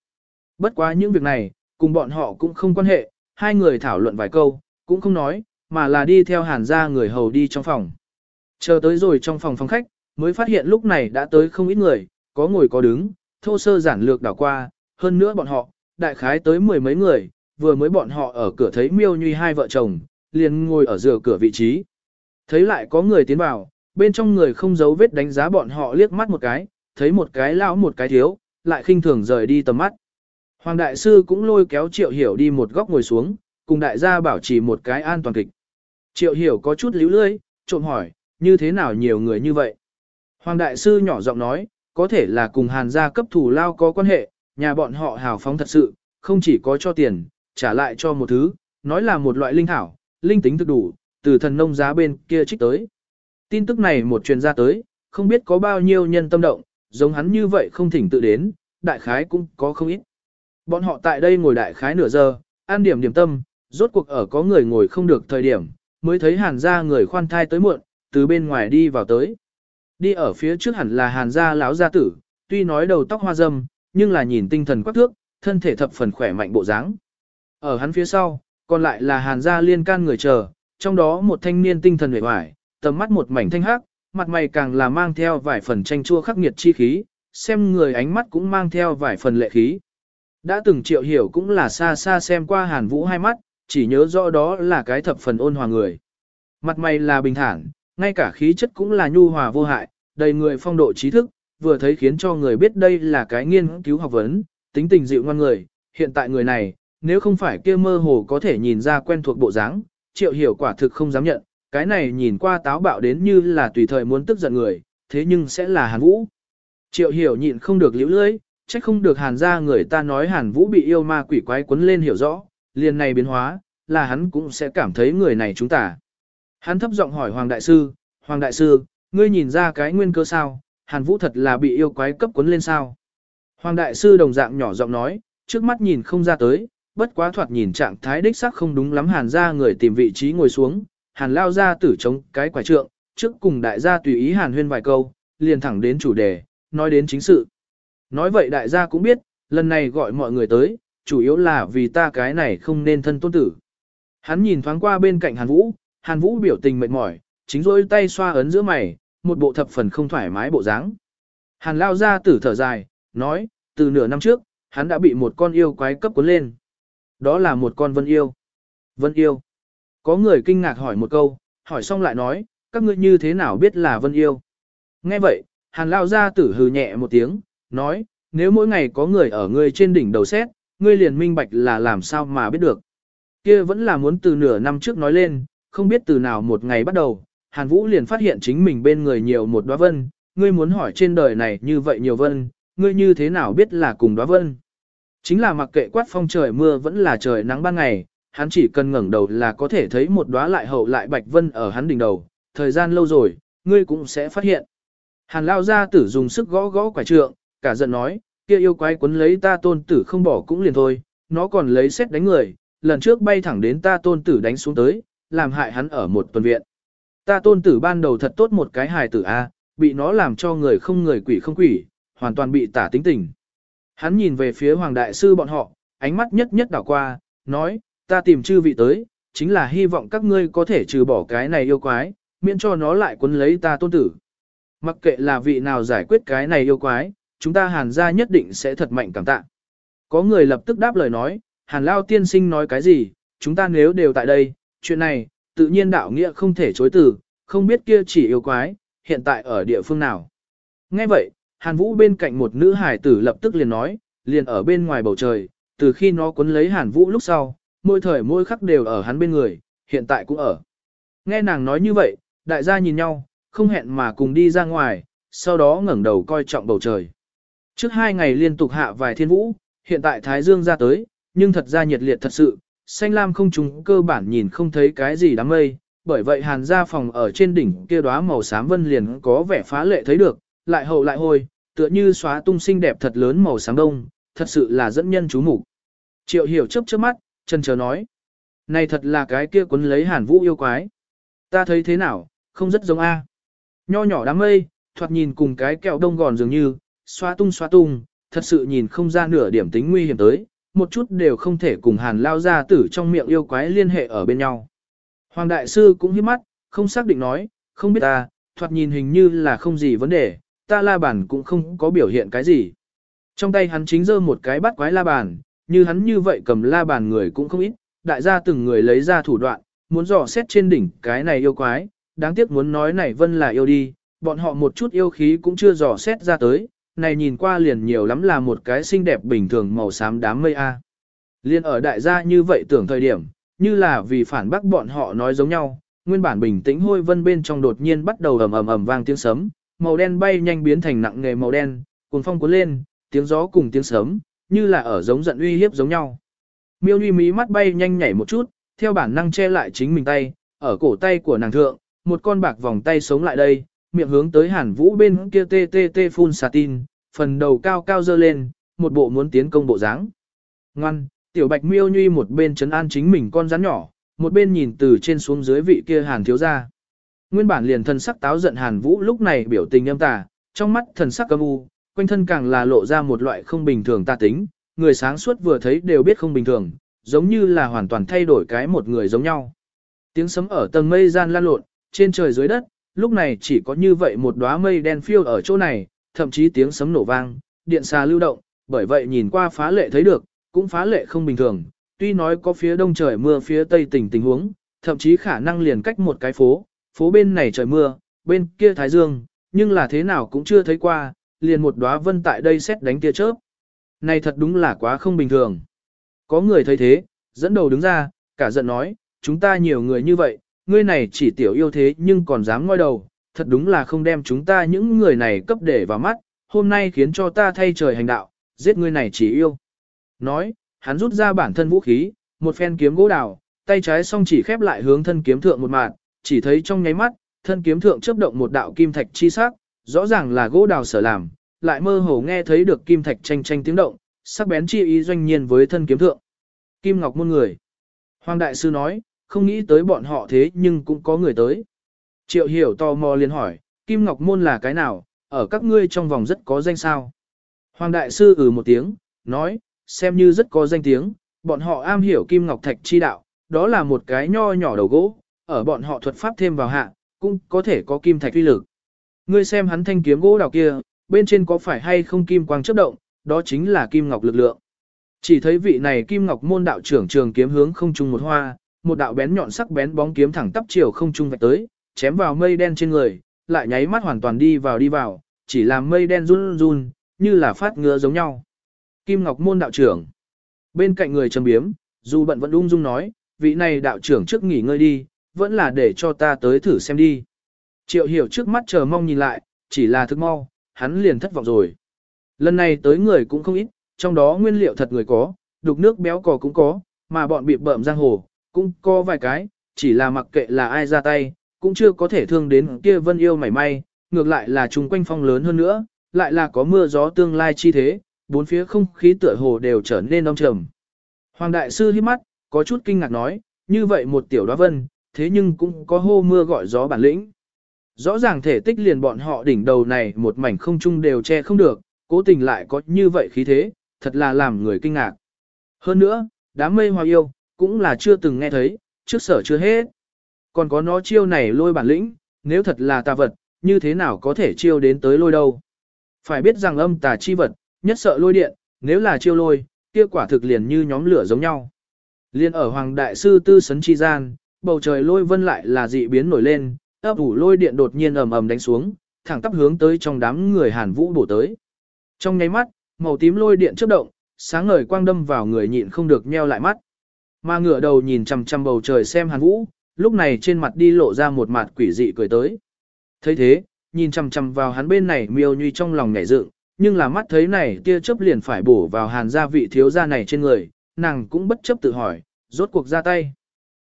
Bất quá những việc này, cùng bọn họ cũng không quan hệ, hai người thảo luận vài câu, cũng không nói, mà là đi theo hàn ra người hầu đi trong phòng. Chờ tới rồi trong phòng phòng khách, mới phát hiện lúc này đã tới không ít người, có ngồi có đứng, thô sơ giản lược đảo qua, hơn nữa bọn họ, đại khái tới mười mấy người, vừa mới bọn họ ở cửa thấy miêu nhuy hai vợ chồng, liền ngồi ở giữa cửa vị trí. Thấy lại có người tiến vào, bên trong người không giấu vết đánh giá bọn họ liếc mắt một cái, thấy một cái lão một cái thiếu, lại khinh thường rời đi tầm mắt. Hoàng đại sư cũng lôi kéo triệu hiểu đi một góc ngồi xuống, cùng đại gia bảo trì một cái an toàn kịch. Triệu hiểu có chút líu lưỡi, trộm hỏi, như thế nào nhiều người như vậy? Hoàng đại sư nhỏ giọng nói, có thể là cùng hàn gia cấp thủ lao có quan hệ, nhà bọn họ hào phóng thật sự, không chỉ có cho tiền, trả lại cho một thứ, nói là một loại linh thảo, linh tính thực đủ, từ thần nông giá bên kia trích tới. Tin tức này một truyền ra tới, không biết có bao nhiêu nhân tâm động, giống hắn như vậy không thỉnh tự đến, đại khái cũng có không ít. Bọn họ tại đây ngồi đại khái nửa giờ, an điểm điểm tâm, rốt cuộc ở có người ngồi không được thời điểm, mới thấy hàn gia người khoan thai tới muộn, từ bên ngoài đi vào tới. Đi ở phía trước hẳn là hàn gia lão gia tử, tuy nói đầu tóc hoa râm, nhưng là nhìn tinh thần quắc thước, thân thể thập phần khỏe mạnh bộ dáng. Ở hắn phía sau, còn lại là hàn gia liên can người chờ, trong đó một thanh niên tinh thần hề hoài, tầm mắt một mảnh thanh hắc, mặt mày càng là mang theo vài phần tranh chua khắc nghiệt chi khí, xem người ánh mắt cũng mang theo vài phần lệ khí. Đã từng triệu hiểu cũng là xa xa xem qua hàn vũ hai mắt, chỉ nhớ rõ đó là cái thập phần ôn hòa người. Mặt mày là bình thản, ngay cả khí chất cũng là nhu hòa vô hại, đầy người phong độ trí thức, vừa thấy khiến cho người biết đây là cái nghiên cứu học vấn, tính tình dịu ngoan người. Hiện tại người này, nếu không phải kia mơ hồ có thể nhìn ra quen thuộc bộ dáng, triệu hiểu quả thực không dám nhận, cái này nhìn qua táo bạo đến như là tùy thời muốn tức giận người, thế nhưng sẽ là Hàn Vũ. Triệu hiểu nhịn không được liễu lưỡi, trách không được Hàn ra người ta nói Hàn Vũ bị yêu ma quỷ quái quấn lên hiểu rõ, liền này biến hóa, là hắn cũng sẽ cảm thấy người này chúng ta. Hắn thấp giọng hỏi Hoàng Đại Sư, Hoàng Đại Sư, ngươi nhìn ra cái nguyên cơ sao, Hàn Vũ thật là bị yêu quái cấp quấn lên sao. Hoàng Đại Sư đồng dạng nhỏ giọng nói, trước mắt nhìn không ra tới, bất quá thoạt nhìn trạng thái đích xác không đúng lắm Hàn ra người tìm vị trí ngồi xuống, Hàn lao ra tử chống cái quả trượng, trước cùng đại gia tùy ý Hàn huyên vài câu, liền thẳng đến chủ đề, nói đến chính sự. Nói vậy đại gia cũng biết, lần này gọi mọi người tới, chủ yếu là vì ta cái này không nên thân tôn tử. Hắn nhìn thoáng qua bên cạnh Hàn Vũ, Hàn Vũ biểu tình mệt mỏi, chính rôi tay xoa ấn giữa mày, một bộ thập phần không thoải mái bộ dáng. Hàn lao ra tử thở dài, nói, từ nửa năm trước, hắn đã bị một con yêu quái cấp cuốn lên. Đó là một con vân yêu. Vân yêu. Có người kinh ngạc hỏi một câu, hỏi xong lại nói, các ngươi như thế nào biết là vân yêu. Nghe vậy, hàn lao ra tử hừ nhẹ một tiếng, nói, nếu mỗi ngày có người ở ngươi trên đỉnh đầu xét, ngươi liền minh bạch là làm sao mà biết được. Kia vẫn là muốn từ nửa năm trước nói lên, không biết từ nào một ngày bắt đầu, Hàn Vũ liền phát hiện chính mình bên người nhiều một đóa vân, ngươi muốn hỏi trên đời này như vậy nhiều vân, ngươi như thế nào biết là cùng đóa vân. Chính là mặc kệ quát phong trời mưa vẫn là trời nắng ban ngày, hắn chỉ cần ngẩng đầu là có thể thấy một đóa lại hậu lại bạch vân ở hắn đỉnh đầu, thời gian lâu rồi, ngươi cũng sẽ phát hiện. Hàn lao ra tử dùng sức gõ gõ quả trượng, cả giận nói, kia yêu quái quấn lấy ta tôn tử không bỏ cũng liền thôi, nó còn lấy xét đánh người, lần trước bay thẳng đến ta tôn tử đánh xuống tới, làm hại hắn ở một tuần viện. Ta tôn tử ban đầu thật tốt một cái hài tử A, bị nó làm cho người không người quỷ không quỷ, hoàn toàn bị tả tính tình. Hắn nhìn về phía hoàng đại sư bọn họ, ánh mắt nhất nhất đảo qua, nói, ta tìm chư vị tới, chính là hy vọng các ngươi có thể trừ bỏ cái này yêu quái, miễn cho nó lại quấn lấy ta tôn tử. Mặc kệ là vị nào giải quyết cái này yêu quái, chúng ta hàn ra nhất định sẽ thật mạnh cảm tạ. Có người lập tức đáp lời nói, hàn lao tiên sinh nói cái gì, chúng ta nếu đều tại đây, chuyện này, tự nhiên đạo nghĩa không thể chối từ, không biết kia chỉ yêu quái, hiện tại ở địa phương nào. Nghe vậy, hàn vũ bên cạnh một nữ hải tử lập tức liền nói, liền ở bên ngoài bầu trời, từ khi nó quấn lấy hàn vũ lúc sau, mỗi thời mỗi khắc đều ở hắn bên người, hiện tại cũng ở. Nghe nàng nói như vậy, đại gia nhìn nhau, không hẹn mà cùng đi ra ngoài, sau đó ngẩng đầu coi trọng bầu trời. Trước hai ngày liên tục hạ vài thiên vũ, hiện tại Thái Dương ra tới, nhưng thật ra nhiệt liệt thật sự, xanh lam không trùng cơ bản nhìn không thấy cái gì đám mây, bởi vậy hàn gia phòng ở trên đỉnh kia đóa màu xám vân liền có vẻ phá lệ thấy được, lại hậu lại hôi, tựa như xóa tung xinh đẹp thật lớn màu xám đông, thật sự là dẫn nhân chú mục. Triệu hiểu chớp chớp mắt, chân chờ nói. Này thật là cái kia quấn lấy hàn vũ yêu quái. Ta thấy thế nào, không rất giống A. Nho nhỏ đám mây, thoạt nhìn cùng cái kẹo đông gòn dường như, xoa tung xoa tung, thật sự nhìn không ra nửa điểm tính nguy hiểm tới, một chút đều không thể cùng hàn lao ra tử trong miệng yêu quái liên hệ ở bên nhau. Hoàng đại sư cũng hiếp mắt, không xác định nói, không biết ta, thoạt nhìn hình như là không gì vấn đề, ta la bàn cũng không có biểu hiện cái gì. Trong tay hắn chính giơ một cái bắt quái la bàn, như hắn như vậy cầm la bàn người cũng không ít, đại gia từng người lấy ra thủ đoạn, muốn dò xét trên đỉnh cái này yêu quái, đáng tiếc muốn nói này vân là yêu đi, bọn họ một chút yêu khí cũng chưa dò xét ra tới, này nhìn qua liền nhiều lắm là một cái xinh đẹp bình thường màu xám đám mây A. Liên ở đại gia như vậy tưởng thời điểm, như là vì phản bác bọn họ nói giống nhau, nguyên bản bình tĩnh hôi vân bên trong đột nhiên bắt đầu ầm ầm ầm vang tiếng sấm, màu đen bay nhanh biến thành nặng nghề màu đen, cuốn phong cuốn lên, tiếng gió cùng tiếng sấm, như là ở giống giận uy hiếp giống nhau. Miêu Nhi mí mắt bay nhanh nhảy một chút, theo bản năng che lại chính mình tay, ở cổ tay của nàng thượng, một con bạc vòng tay sống lại đây, miệng hướng tới Hàn Vũ bên kia tê tê tê phun xà tin, phần đầu cao cao dơ lên, một bộ muốn tiến công bộ dáng. Ngoan, tiểu bạch miêu nhuy một bên chấn an chính mình con rắn nhỏ, một bên nhìn từ trên xuống dưới vị kia Hàn thiếu gia. Nguyên bản liền thần sắc táo giận Hàn Vũ lúc này biểu tình âm tà, trong mắt thần sắc âm u, quanh thân càng là lộ ra một loại không bình thường ta tính, người sáng suốt vừa thấy đều biết không bình thường, giống như là hoàn toàn thay đổi cái một người giống nhau. Tiếng sấm ở tầng mây gian lan lộn, trên trời dưới đất, lúc này chỉ có như vậy một đóa mây đen phiêu ở chỗ này, thậm chí tiếng sấm nổ vang, điện xà lưu động, bởi vậy nhìn qua phá lệ thấy được, cũng phá lệ không bình thường, tuy nói có phía đông trời mưa phía tây tỉnh tình huống, thậm chí khả năng liền cách một cái phố, phố bên này trời mưa, bên kia thái dương, nhưng là thế nào cũng chưa thấy qua, liền một đóa vân tại đây xét đánh tia chớp. Này thật đúng là quá không bình thường. Có người thấy thế, dẫn đầu đứng ra, cả giận nói, chúng ta nhiều người như vậy, ngươi này chỉ tiểu yêu thế nhưng còn dám ngoi đầu, thật đúng là không đem chúng ta những người này cấp để vào mắt, hôm nay khiến cho ta thay trời hành đạo, giết ngươi này chỉ yêu. Nói, hắn rút ra bản thân vũ khí, một phen kiếm gỗ đào, tay trái song chỉ khép lại hướng thân kiếm thượng một mạt, chỉ thấy trong nháy mắt, thân kiếm thượng chớp động một đạo kim thạch chi sắc, rõ ràng là gỗ đào sở làm, lại mơ hồ nghe thấy được kim thạch tranh tranh tiếng động, sắc bén chi ý doanh nhiên với thân kiếm thượng. Kim Ngọc môn người. Hoàng đại sư nói, không nghĩ tới bọn họ thế nhưng cũng có người tới. Triệu hiểu tò mò liền hỏi, Kim Ngọc môn là cái nào, ở các ngươi trong vòng rất có danh sao. Hoàng đại sư ừ một tiếng, nói, xem như rất có danh tiếng, bọn họ am hiểu Kim Ngọc Thạch chi đạo, đó là một cái nho nhỏ đầu gỗ, ở bọn họ thuật pháp thêm vào hạ, cũng có thể có kim thạch uy lực. Ngươi xem hắn thanh kiếm gỗ đào kia, bên trên có phải hay không kim quang chớp động, đó chính là kim ngọc lực lượng. Chỉ thấy vị này kim ngọc môn đạo trưởng trường kiếm hướng không trung một hoa, một đạo bén nhọn sắc bén bóng kiếm thẳng tắp chiều không trung vạch tới, chém vào mây đen trên người, lại nháy mắt hoàn toàn đi vào đi vào, chỉ làm mây đen run run, như là phát ngứa giống nhau. Kim Ngọc môn đạo trưởng. Bên cạnh người trầm biếm, dù bận vẫn ung dung nói, vị này đạo trưởng trước nghỉ ngơi đi, vẫn là để cho ta tới thử xem đi. Triệu hiểu trước mắt chờ mong nhìn lại, chỉ là thức mau, hắn liền thất vọng rồi. Lần này tới người cũng không ít, trong đó nguyên liệu thật người có, đục nước béo cò cũng có, mà bọn bị bợm giang hồ, cũng có vài cái, chỉ là mặc kệ là ai ra tay, cũng chưa có thể thương đến kia vân yêu mảy may, ngược lại là chung quanh phong lớn hơn nữa, lại là có mưa gió tương lai chi thế, bốn phía không khí tựa hồ đều trở nên đông trầm. Hoàng đại sư hít mắt, có chút kinh ngạc nói, như vậy một tiểu đoá vân, thế nhưng cũng có hô mưa gọi gió bản lĩnh. Rõ ràng thể tích liền bọn họ đỉnh đầu này một mảnh không trung đều che không được, cố tình lại có như vậy khí thế, thật là làm người kinh ngạc. Hơn nữa, đám mây hoa yêu, cũng là chưa từng nghe thấy, trước sở chưa hết. Còn có nó chiêu này lôi bản lĩnh, nếu thật là tà vật, như thế nào có thể chiêu đến tới lôi đâu. Phải biết rằng âm tà chi vật, nhất sợ lôi điện, nếu là chiêu lôi, kia quả thực liền như nhóm lửa giống nhau. Liên ở Hoàng Đại Sư Tư Sấn Chi Gian, bầu trời lôi vân lại là dị biến nổi lên, ấp ủ lôi điện đột nhiên ầm ầm đánh xuống, thẳng tắp hướng tới trong đám người Hàn Vũ bổ tới. Trong nháy mắt, màu tím lôi điện chớp động, sáng ngời quang đâm vào người nhịn không được nheo lại mắt. Mà ngửa đầu nhìn chằm chằm bầu trời xem Hàn Vũ, lúc này trên mặt đi lộ ra một mặt quỷ dị cười tới. thấy thế, nhìn chằm chằm vào hắn bên này miêu nhuy trong lòng nhảy dựng, nhưng là mắt thấy này tia chớp liền phải bổ vào Hàn gia vị thiếu gia này trên người, nàng cũng bất chấp tự hỏi, rốt cuộc ra tay.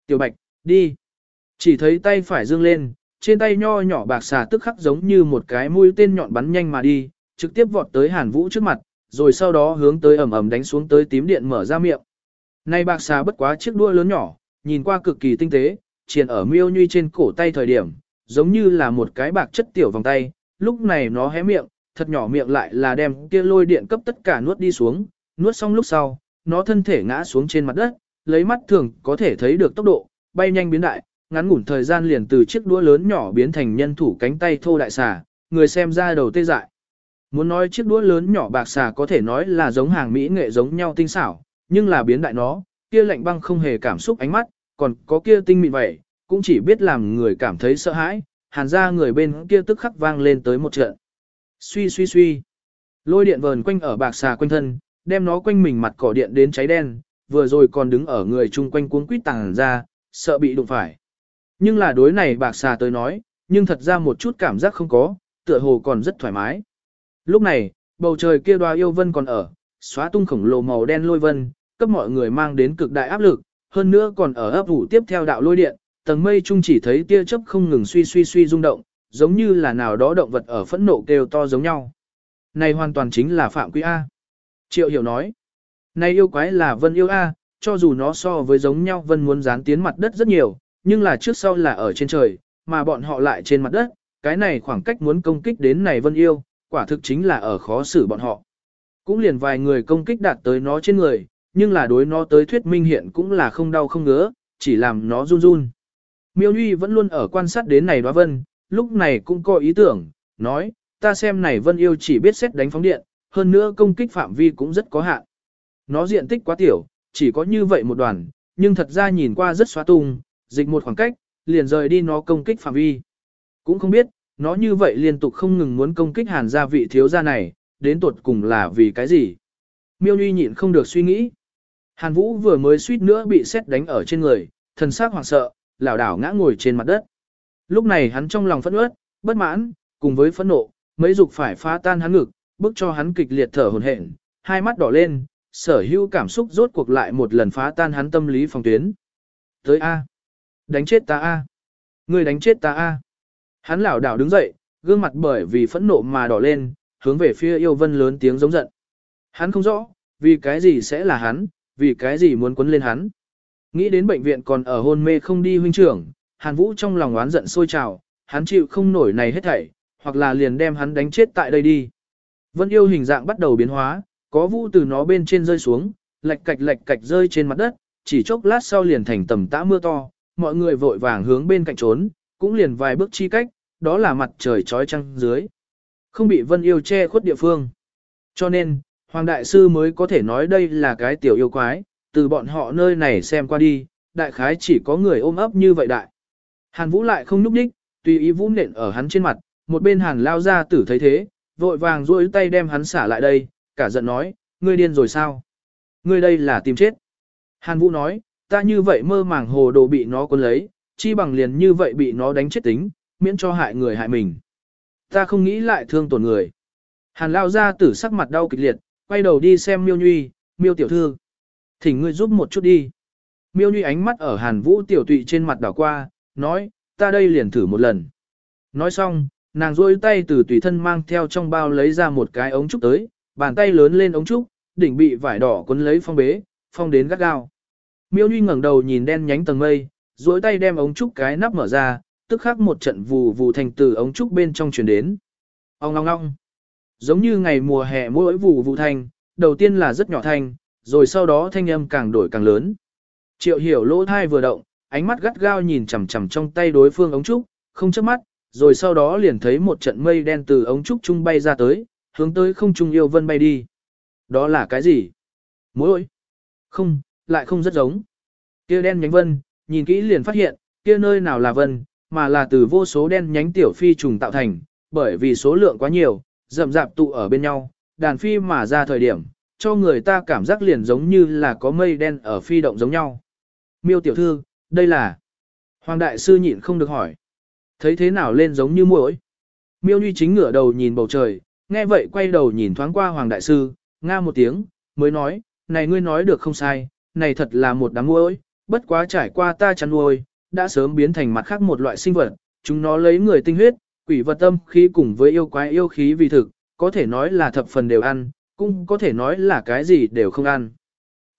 Tiểu Bạch, đi. Chỉ thấy tay phải dương lên, trên tay nho nhỏ bạc xà tức khắc giống như một cái mũi tên nhọn bắn nhanh mà đi, trực tiếp vọt tới Hàn Vũ trước mặt, rồi sau đó hướng tới ầm ầm đánh xuống tới tím điện mở ra miệng. Nay bạc xà bất quá chiếc đuôi lớn nhỏ, nhìn qua cực kỳ tinh tế, triền ở miêu nhuy trên cổ tay thời điểm, giống như là một cái bạc chất tiểu vòng tay, lúc này nó hé miệng, thật nhỏ miệng lại là đem kia lôi điện cấp tất cả nuốt đi xuống, nuốt xong lúc sau, nó thân thể ngã xuống trên mặt đất, lấy mắt thường có thể thấy được tốc độ, bay nhanh biến đại, ngắn ngủn thời gian liền từ chiếc đũa lớn nhỏ biến thành nhân thủ cánh tay thô đại xà, người xem ra đầu tê dại. Muốn nói chiếc đũa lớn nhỏ bạc xà có thể nói là giống hàng mỹ nghệ giống nhau tinh xảo, nhưng là biến đại nó, kia lạnh băng không hề cảm xúc ánh mắt, còn có kia tinh mịn vậy, cũng chỉ biết làm người cảm thấy sợ hãi, hàn ra người bên kia tức khắc vang lên tới một trận. Suy suy suy, lôi điện vờn quanh ở bạc xà quanh thân, đem nó quanh mình mặt cỏ điện đến cháy đen, vừa rồi còn đứng ở người chung quanh cuống quýt tàng ra, sợ bị đụng phải. Nhưng là đối này bạc xà tới nói, nhưng thật ra một chút cảm giác không có, tựa hồ còn rất thoải mái. Lúc này, bầu trời kia đoa yêu vân còn ở, xóa tung khổng lồ màu đen lôi vân, cấp mọi người mang đến cực đại áp lực, hơn nữa còn ở ấp ủ tiếp theo đạo lôi điện, tầng mây chung chỉ thấy tia chớp không ngừng suy suy suy rung động, giống như là nào đó động vật ở phẫn nộ kêu to giống nhau. Này hoàn toàn chính là phạm quý A. Triệu hiểu nói, này yêu quái là vân yêu A, cho dù nó so với giống nhau vân muốn dán tiến mặt đất rất nhiều, nhưng là trước sau là ở trên trời, mà bọn họ lại trên mặt đất, cái này khoảng cách muốn công kích đến này vân yêu, quả thực chính là ở khó xử bọn họ. Cũng liền vài người công kích đạt tới nó trên người, nhưng là đối nó tới thuyết minh hiện cũng là không đau không ngứa, chỉ làm nó run run. Miêu Nhuy vẫn luôn ở quan sát đến này đoá vân, lúc này cũng có ý tưởng, nói, ta xem này vân yêu chỉ biết xét đánh phóng điện, hơn nữa công kích phạm vi cũng rất có hạn. Nó diện tích quá tiểu, chỉ có như vậy một đoàn, nhưng thật ra nhìn qua rất xóa tung, dịch một khoảng cách, liền rời đi nó công kích phạm vi. Cũng không biết, nó như vậy liên tục không ngừng muốn công kích hàn gia vị thiếu gia này, đến tuột cùng là vì cái gì. Miêu Nhi nhịn không được suy nghĩ. Hàn Vũ vừa mới suýt nữa bị xét đánh ở trên người, thần sắc hoảng sợ, lảo đảo ngã ngồi trên mặt đất. Lúc này hắn trong lòng phẫn uất, bất mãn, cùng với phẫn nộ, mấy dục phải phá tan hắn ngực, bức cho hắn kịch liệt thở hổn hển, hai mắt đỏ lên, sở hữu cảm xúc rốt cuộc lại một lần phá tan hắn tâm lý phòng tuyến. Tới A. Đánh chết ta A. Người đánh chết ta A. Hắn lảo đảo đứng dậy, gương mặt bởi vì phẫn nộ mà đỏ lên, hướng về phía yêu vân lớn tiếng giống giận. Hắn không rõ, vì cái gì sẽ là hắn, vì cái gì muốn quấn lên hắn. Nghĩ đến bệnh viện còn ở hôn mê không đi huynh trưởng, Hàn Vũ trong lòng oán giận sôi trào, hắn chịu không nổi này hết thảy, hoặc là liền đem hắn đánh chết tại đây đi. Vân yêu hình dạng bắt đầu biến hóa, có vũ từ nó bên trên rơi xuống, lạch cạch lạch cạch rơi trên mặt đất, chỉ chốc lát sau liền thành tầm tã mưa to, mọi người vội vàng hướng bên cạnh trốn, cũng liền vài bước chi cách, đó là mặt trời trói trăng dưới. Không bị vân yêu che khuất địa phương. Cho nên, Hoàng Đại Sư mới có thể nói đây là cái tiểu yêu quái, từ bọn họ nơi này xem qua đi, đại khái chỉ có người ôm ấp như vậy đại. Hàn Vũ lại không núp đích, tùy ý vũ nện ở hắn trên mặt, một bên Hàn lao ra tử thấy thế, vội vàng duỗi tay đem hắn xả lại đây, cả giận nói, ngươi điên rồi sao? Ngươi đây là tìm chết. Hàn Vũ nói, ta như vậy mơ màng hồ đồ bị nó cuốn lấy, chi bằng liền như vậy bị nó đánh chết tính, miễn cho hại người hại mình. Ta không nghĩ lại thương tổn người. Hàn lao ra tử sắc mặt đau kịch liệt, quay đầu đi xem miêu nhuy, miêu tiểu thư. Thỉnh ngươi giúp một chút đi. Miêu nhuy ánh mắt ở hàn vũ tiểu tụy trên mặt đảo qua, nói, ta đây liền thử một lần. Nói xong, nàng rôi tay từ tùy thân mang theo trong bao lấy ra một cái ống trúc tới, bàn tay lớn lên ống trúc, đỉnh bị vải đỏ cuốn lấy phong bế, phong đến gắt gao. Miêu Nhi ngẩng đầu nhìn đen nhánh tầng mây, duỗi tay đem ống trúc cái nắp mở ra, tức khắc một trận vù vù thành từ ống trúc bên trong truyền đến. Ong ong ong. Giống như ngày mùa hè mỗi vù vù thành, đầu tiên là rất nhỏ thanh, rồi sau đó thanh âm càng đổi càng lớn. Triệu hiểu lỗ thai vừa động, ánh mắt gắt gao nhìn chằm chằm trong tay đối phương ống trúc, không chớp mắt, rồi sau đó liền thấy một trận mây đen từ ống trúc trung bay ra tới, hướng tới không trung yêu vân bay đi. Đó là cái gì? Mối Không, lại không rất giống. Kia đen nhánh vân, nhìn kỹ liền phát hiện, kia nơi nào là vân, mà là từ vô số đen nhánh tiểu phi trùng tạo thành, bởi vì số lượng quá nhiều, rậm rạp tụ ở bên nhau, đàn phi mà ra thời điểm, cho người ta cảm giác liền giống như là có mây đen ở phi động giống nhau. Miêu tiểu thư, đây là... Hoàng đại sư nhịn không được hỏi. Thấy thế nào lên giống như muỗi? Miêu Nhi chính ngửa đầu nhìn bầu trời, nghe vậy quay đầu nhìn thoáng qua Hoàng đại sư, nga một tiếng, mới nói, này ngươi nói được không sai, này thật là một đám muỗi, bất quá trải qua ta chăn nuôi, đã sớm biến thành mặt khác một loại sinh vật, chúng nó lấy người tinh huyết, quỷ vật tâm khí cùng với yêu quái yêu khí vì thực, có thể nói là thập phần đều ăn, cũng có thể nói là cái gì đều không ăn.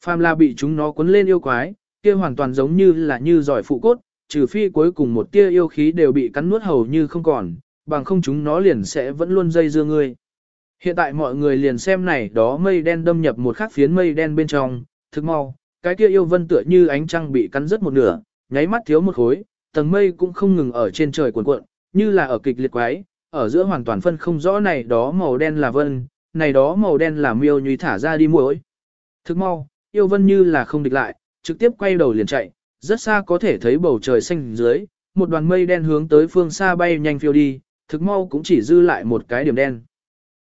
Phàm là bị chúng nó cuốn lên yêu quái, kia hoàn toàn giống như là như giỏi phụ cốt, trừ phi cuối cùng một tia yêu khí đều bị cắn nuốt hầu như không còn, bằng không chúng nó liền sẽ vẫn luôn dây dưa ngươi. Hiện tại mọi người liền xem này đó mây đen đâm nhập một khắc phiến mây đen bên trong, thức mau, cái kia yêu vân tựa như ánh trăng bị cắn rớt một nửa, nháy mắt thiếu một khối, tầng mây cũng không ngừng ở trên trời cuộn cuộn, như là ở kịch liệt quái, ở giữa hoàn toàn phân không rõ này đó màu đen là vân, này đó màu đen là miêu nhùy thả ra đi muối. Thức mau, yêu vân như là không địch lại, trực tiếp quay đầu liền chạy, rất xa có thể thấy bầu trời xanh dưới, một đoàn mây đen hướng tới phương xa bay nhanh phiêu đi, thực mau cũng chỉ dư lại một cái điểm đen.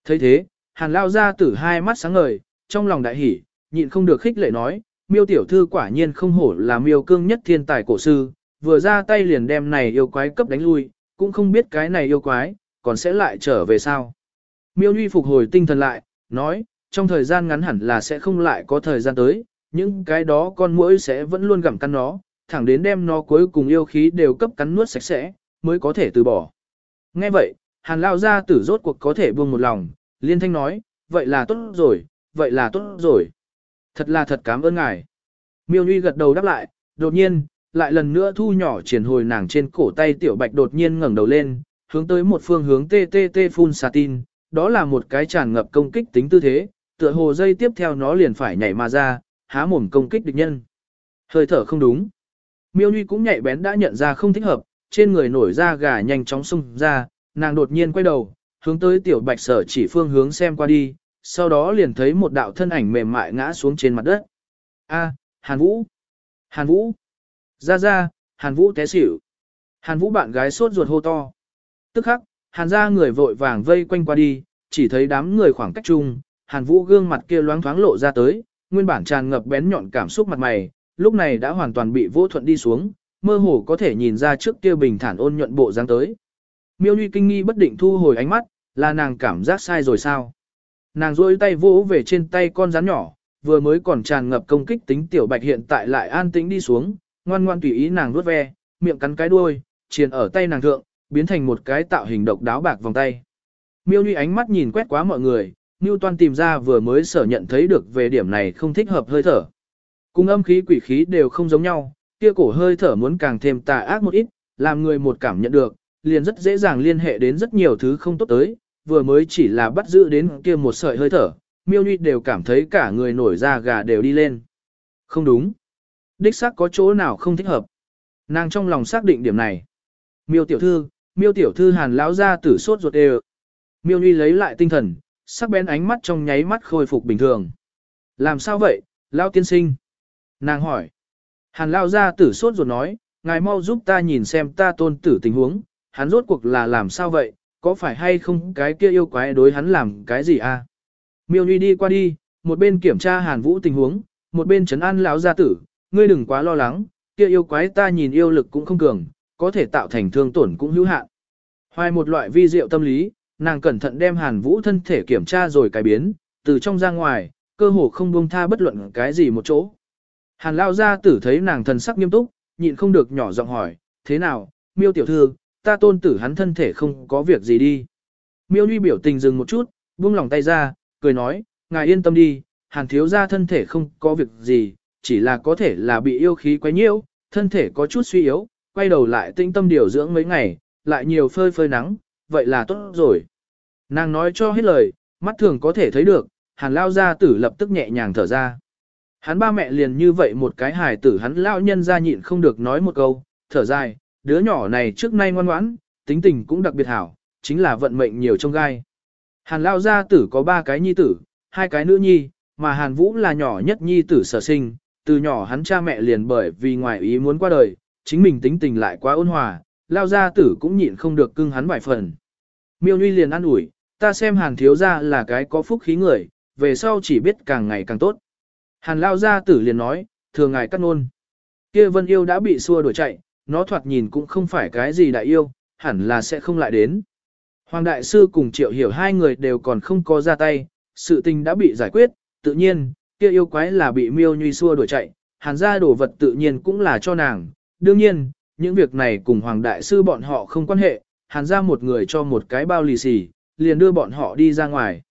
thấy thế, hàn lao ra tử hai mắt sáng ngời, trong lòng đại hỉ, nhịn không được khích lệ nói, miêu tiểu thư quả nhiên không hổ là miêu cương nhất thiên tài cổ sư, vừa ra tay liền đem này yêu quái cấp đánh lui, cũng không biết cái này yêu quái, còn sẽ lại trở về sao. Miêu Nhi phục hồi tinh thần lại, nói, trong thời gian ngắn hẳn là sẽ không lại có thời gian tới, những cái đó con muỗi sẽ vẫn luôn gặm cắn nó, thẳng đến đem nó cuối cùng yêu khí đều cấp cắn nuốt sạch sẽ, mới có thể từ bỏ. Nghe vậy, hàn lao ra tử rốt cuộc có thể buông một lòng, liên thanh nói, vậy là tốt rồi, vậy là tốt rồi. Thật là thật cảm ơn ngài. Miêu Nhi gật đầu đáp lại, đột nhiên, lại lần nữa thu nhỏ triển hồi nàng trên cổ tay tiểu bạch đột nhiên ngẩng đầu lên, hướng tới một phương hướng TTT phun satin, đó là một cái tràn ngập công kích tính tư thế, tựa hồ dây tiếp theo nó liền phải nhảy mà ra, há mồm công kích địch nhân. Hơi thở không đúng. Miêu Nhi cũng nhạy bén đã nhận ra không thích hợp, trên người nổi ra gà nhanh chóng xung ra, nàng đột nhiên quay đầu, hướng tới tiểu bạch sở chỉ phương hướng xem qua đi, sau đó liền thấy một đạo thân ảnh mềm mại ngã xuống trên mặt đất. A, Hàn Vũ! Hàn Vũ! Ra ra, Hàn Vũ té xỉu. Hàn Vũ bạn gái sốt ruột hô to. Tức khắc, Hàn ra người vội vàng vây quanh qua đi, chỉ thấy đám người khoảng cách chung, Hàn Vũ gương mặt kia loáng thoáng lộ ra tới, nguyên bản tràn ngập bén nhọn cảm xúc mặt mày, lúc này đã hoàn toàn bị vô thuận đi xuống, mơ hồ có thể nhìn ra trước kia bình thản ôn nhuận bộ dáng tới. Miêu Nhi kinh nghi bất định thu hồi ánh mắt, là nàng cảm giác sai rồi sao? Nàng rôi tay vỗ về trên tay con rắn nhỏ, vừa mới còn tràn ngập công kích tính tiểu bạch hiện tại lại an tĩnh đi xuống, ngoan ngoan tùy ý nàng nuốt ve, miệng cắn cái đuôi, triền ở tay nàng thượng, biến thành một cái tạo hình độc đáo bạc vòng tay. Miêu Nhi ánh mắt nhìn quét quá mọi người, Newton tìm ra vừa mới sở nhận thấy được về điểm này không thích hợp hơi thở. Cùng âm khí quỷ khí đều không giống nhau, kia cổ hơi thở muốn càng thêm tà ác một ít, làm người một cảm nhận được, liền rất dễ dàng liên hệ đến rất nhiều thứ không tốt tới, vừa mới chỉ là bắt giữ đến kia một sợi hơi thở, miêu nhuy đều cảm thấy cả người nổi da gà đều đi lên. Không đúng. Đích xác có chỗ nào không thích hợp. Nàng trong lòng xác định điểm này. Miêu tiểu thư, miêu tiểu thư hàn lão ra tử sốt ruột đều. Miêu nhuy lấy lại tinh thần, sắc bén ánh mắt trong nháy mắt khôi phục bình thường. Làm sao vậy, lão tiên sinh? Nàng hỏi. Hàn lão ra tử sốt ruột nói, ngài mau giúp ta nhìn xem ta tôn tử tình huống, hắn rốt cuộc là làm sao vậy, có phải hay không cái kia yêu quái đối hắn làm cái gì à? Miêu Nhi đi qua đi, một bên kiểm tra Hàn Vũ tình huống, một bên trấn an lão gia tử, ngươi đừng quá lo lắng, kia yêu quái ta nhìn yêu lực cũng không cường, có thể tạo thành thương tổn cũng hữu hạn. Hoài một loại vi diệu tâm lý, nàng cẩn thận đem Hàn Vũ thân thể kiểm tra rồi cải biến, từ trong ra ngoài, cơ hồ không buông tha bất luận cái gì một chỗ. Hàn lão gia tử thấy nàng thần sắc nghiêm túc, nhịn không được nhỏ giọng hỏi, thế nào, miêu tiểu thư, ta tôn tử hắn thân thể không có việc gì đi. Miêu Nhi biểu tình dừng một chút, buông lòng tay ra, cười nói, ngài yên tâm đi, hàn thiếu ra thân thể không có việc gì, chỉ là có thể là bị yêu khí quấy nhiễu, thân thể có chút suy yếu, quay đầu lại tinh tâm điều dưỡng mấy ngày, lại nhiều phơi phơi nắng, vậy là tốt rồi. Nàng nói cho hết lời, mắt thường có thể thấy được, hàn lao gia tử lập tức nhẹ nhàng thở ra. Hắn ba mẹ liền như vậy một cái hài tử hắn lao nhân ra nhịn không được nói một câu, thở dài, đứa nhỏ này trước nay ngoan ngoãn, tính tình cũng đặc biệt hảo, chính là vận mệnh nhiều trong gai. Hàn lao gia tử có ba cái nhi tử, hai cái nữ nhi, mà Hàn Vũ là nhỏ nhất nhi tử sở sinh, từ nhỏ hắn cha mẹ liền bởi vì ngoài ý muốn qua đời, chính mình tính tình lại quá ôn hòa, lao gia tử cũng nhịn không được cưng hắn vài phần. Miêu Nhi liền an ủi, ta xem Hàn thiếu gia là cái có phúc khí người, về sau chỉ biết càng ngày càng tốt. Hàn lao gia tử liền nói, thường ngài cắt nôn. Kia vân yêu đã bị xua đuổi chạy, nó thoạt nhìn cũng không phải cái gì đại yêu, hẳn là sẽ không lại đến. Hoàng Đại Sư cùng Triệu Hiểu hai người đều còn không có ra tay, sự tình đã bị giải quyết, tự nhiên, kia yêu quái là bị miêu nhuy xua đuổi chạy, hàn ra đồ vật tự nhiên cũng là cho nàng. Đương nhiên, những việc này cùng Hoàng Đại Sư bọn họ không quan hệ, hàn ra một người cho một cái bao lì xì, liền đưa bọn họ đi ra ngoài.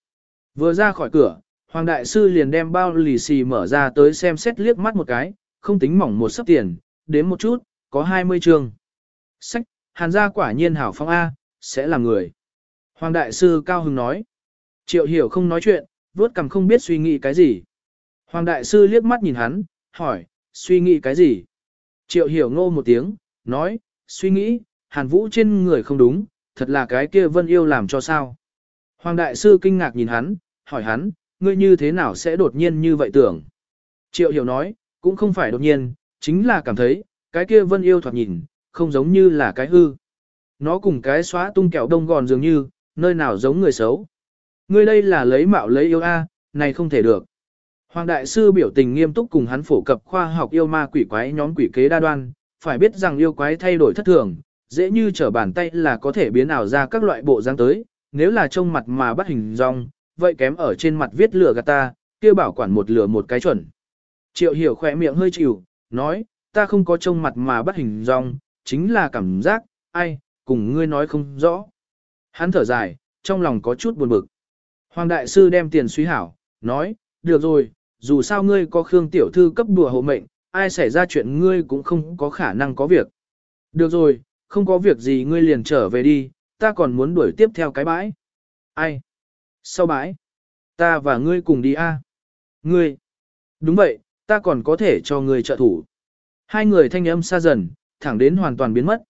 Vừa ra khỏi cửa, Hoàng Đại Sư liền đem bao lì xì mở ra tới xem xét liếc mắt một cái, không tính mỏng một sấp tiền, đến một chút, có 20 chương. Sách, hàn gia quả nhiên hảo phong A, sẽ là người. Hoàng Đại Sư Cao Hưng nói. Triệu Hiểu không nói chuyện, vuốt cầm không biết suy nghĩ cái gì. Hoàng Đại Sư liếc mắt nhìn hắn, hỏi, suy nghĩ cái gì? Triệu Hiểu ngô một tiếng, nói, suy nghĩ, hàn vũ trên người không đúng, thật là cái kia vân yêu làm cho sao? Hoàng Đại Sư kinh ngạc nhìn hắn, hỏi hắn, ngươi như thế nào sẽ đột nhiên như vậy tưởng? Triệu Hiểu nói, cũng không phải đột nhiên, chính là cảm thấy, cái kia vân yêu thoạt nhìn, không giống như là cái hư. Nó cùng cái xóa tung kẹo đông gòn dường như, nơi nào giống người xấu. Ngươi đây là lấy mạo lấy yêu a, này không thể được. Hoàng đại sư biểu tình nghiêm túc cùng hắn phổ cập khoa học yêu ma quỷ quái nhóm quỷ kế đa đoan, phải biết rằng yêu quái thay đổi thất thường, dễ như trở bàn tay là có thể biến ảo ra các loại bộ dáng tới, nếu là trông mặt mà bắt hình dong, vậy kém ở trên mặt viết lửa gạt ta, kia bảo quản một lửa một cái chuẩn. Triệu hiểu khỏe miệng hơi chịu, nói, ta không có trông mặt mà bắt hình dong, chính là cảm giác, ai, cùng ngươi nói không rõ. Hắn thở dài, trong lòng có chút buồn bực. Hoàng đại sư đem tiền suy hảo, nói, được rồi, dù sao ngươi có Khương tiểu thư cấp đùa hộ mệnh, ai xảy ra chuyện ngươi cũng không có khả năng có việc. Được rồi, không có việc gì ngươi liền trở về đi, ta còn muốn đuổi tiếp theo cái bãi. Ai? Sau bãi? Ta và ngươi cùng đi a. Ngươi? Đúng vậy, ta còn có thể cho ngươi trợ thủ. Hai người thanh âm xa dần, thẳng đến hoàn toàn biến mất.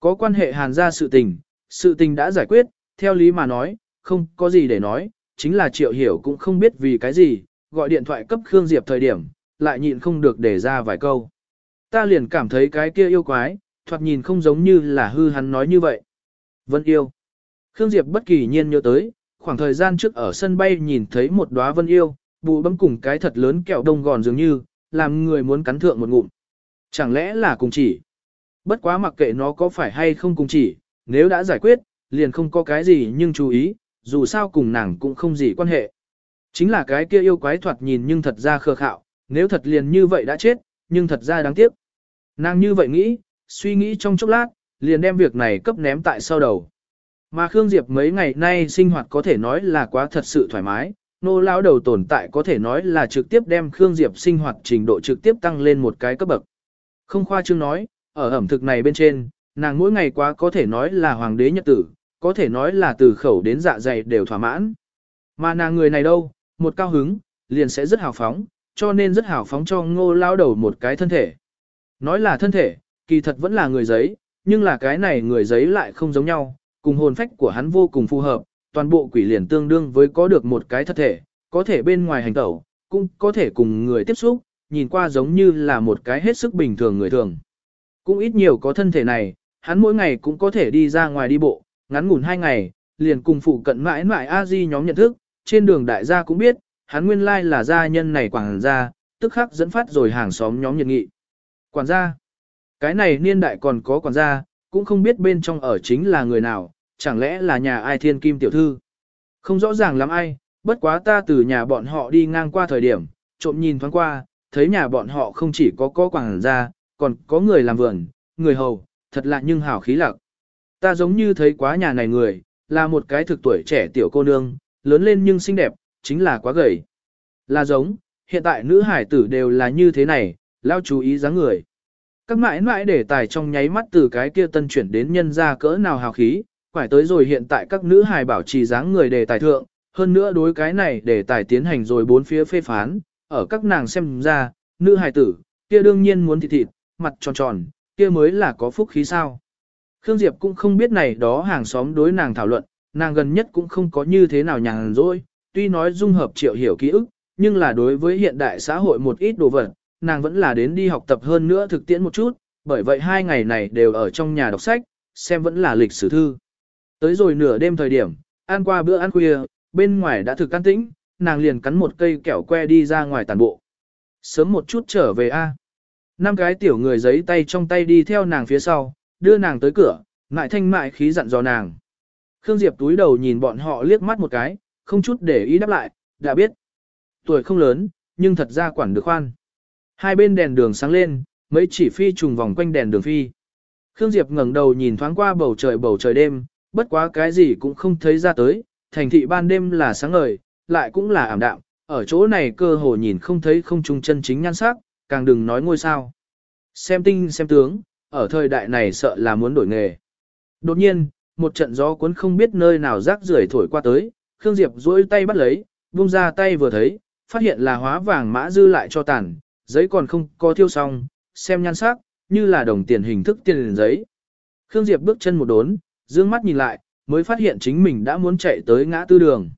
Có quan hệ hàn ra sự tình, sự tình đã giải quyết, theo lý mà nói, không có gì để nói, chính là triệu hiểu cũng không biết vì cái gì, gọi điện thoại cấp Khương Diệp thời điểm, lại nhịn không được để ra vài câu. Ta liền cảm thấy cái kia yêu quái, thoạt nhìn không giống như là hư hắn nói như vậy. Vân yêu. Khương Diệp bất kỳ nhiên nhớ tới, khoảng thời gian trước ở sân bay nhìn thấy một đóa vân yêu, bù bấm cùng cái thật lớn kẹo đông gòn dường như, làm người muốn cắn thượng một ngụm. Chẳng lẽ là cùng chỉ? Bất quá mặc kệ nó có phải hay không cùng chỉ, nếu đã giải quyết, liền không có cái gì nhưng chú ý, dù sao cùng nàng cũng không gì quan hệ. Chính là cái kia yêu quái thoạt nhìn nhưng thật ra khờ khạo, nếu thật liền như vậy đã chết, nhưng thật ra đáng tiếc. Nàng như vậy nghĩ, suy nghĩ trong chốc lát, liền đem việc này cấp ném tại sau đầu. Mà Khương Diệp mấy ngày nay sinh hoạt có thể nói là quá thật sự thoải mái, nô lao đầu tồn tại có thể nói là trực tiếp đem Khương Diệp sinh hoạt trình độ trực tiếp tăng lên một cái cấp bậc. Không khoa trương nói, ở ẩm thực này bên trên, nàng mỗi ngày quá có thể nói là hoàng đế nhật tử, có thể nói là từ khẩu đến dạ dày đều thỏa mãn. Mà nàng người này đâu, một cao hứng, liền sẽ rất hào phóng, cho nên rất hào phóng cho ngô lao đầu một cái thân thể. Nói là thân thể, kỳ thật vẫn là người giấy, nhưng là cái này người giấy lại không giống nhau, cùng hồn phách của hắn vô cùng phù hợp, toàn bộ quỷ liền tương đương với có được một cái thân thể, có thể bên ngoài hành tẩu, cũng có thể cùng người tiếp xúc, nhìn qua giống như là một cái hết sức bình thường người thường. Cũng ít nhiều có thân thể này, hắn mỗi ngày cũng có thể đi ra ngoài đi bộ, ngắn ngủn hai ngày, liền cùng phụ cận mãi mãi a di nhóm nhận thức, trên đường đại gia cũng biết, hắn nguyên lai là gia nhân này quảng gia, tức khắc dẫn phát rồi hàng xóm nhóm nhiệt nghị. Quản gia, cái này niên đại còn có quản gia, cũng không biết bên trong ở chính là người nào, chẳng lẽ là nhà ai thiên kim tiểu thư. Không rõ ràng lắm ai, bất quá ta từ nhà bọn họ đi ngang qua thời điểm, trộm nhìn thoáng qua, thấy nhà bọn họ không chỉ có có quảng gia, còn có người làm vườn, người hầu, thật lạ nhưng hào khí lạc. Ta giống như thấy quá nhà này người, là một cái thực tuổi trẻ tiểu cô nương, lớn lên nhưng xinh đẹp, chính là quá gầy. Là giống, hiện tại nữ hải tử đều là như thế này, lao chú ý dáng người. Các mãi mãi để tài trong nháy mắt từ cái kia tân chuyển đến nhân ra cỡ nào hào khí, phải tới rồi hiện tại các nữ hài bảo trì dáng người đề tài thượng, hơn nữa đối cái này để tài tiến hành rồi bốn phía phê phán, ở các nàng xem ra, nữ hài tử, kia đương nhiên muốn thịt thịt, mặt tròn tròn, kia mới là có phúc khí sao. Khương Diệp cũng không biết này đó hàng xóm đối nàng thảo luận, nàng gần nhất cũng không có như thế nào nhàn rỗi, tuy nói dung hợp triệu hiểu ký ức, nhưng là đối với hiện đại xã hội một ít đồ vật, nàng vẫn là đến đi học tập hơn nữa thực tiễn một chút, bởi vậy hai ngày này đều ở trong nhà đọc sách, xem vẫn là lịch sử thư. Tới rồi nửa đêm thời điểm, ăn qua bữa ăn khuya, bên ngoài đã thực can tĩnh, nàng liền cắn một cây kẹo que đi ra ngoài tàn bộ. Sớm một chút trở về a. Năm cái tiểu người giấy tay trong tay đi theo nàng phía sau, đưa nàng tới cửa, ngại thanh mại khí dặn dò nàng. Khương Diệp túi đầu nhìn bọn họ liếc mắt một cái, không chút để ý đáp lại, đã biết. Tuổi không lớn, nhưng thật ra quản được khoan. Hai bên đèn đường sáng lên, mấy chỉ phi trùng vòng quanh đèn đường phi. Khương Diệp ngẩng đầu nhìn thoáng qua bầu trời bầu trời đêm, bất quá cái gì cũng không thấy ra tới, thành thị ban đêm là sáng ngời, lại cũng là ảm đạm, ở chỗ này cơ hồ nhìn không thấy không trung chân chính nhan sắc, càng đừng nói ngôi sao. Xem tinh xem tướng, ở thời đại này sợ là muốn đổi nghề. Đột nhiên, một trận gió cuốn không biết nơi nào rác rưởi thổi qua tới, Khương Diệp duỗi tay bắt lấy, buông ra tay vừa thấy, phát hiện là hóa vàng mã dư lại cho tàn, giấy còn không có thiêu xong, xem nhan sắc, như là đồng tiền hình thức tiền giấy. Khương Diệp bước chân một đốn, dương mắt nhìn lại, mới phát hiện chính mình đã muốn chạy tới ngã tư đường.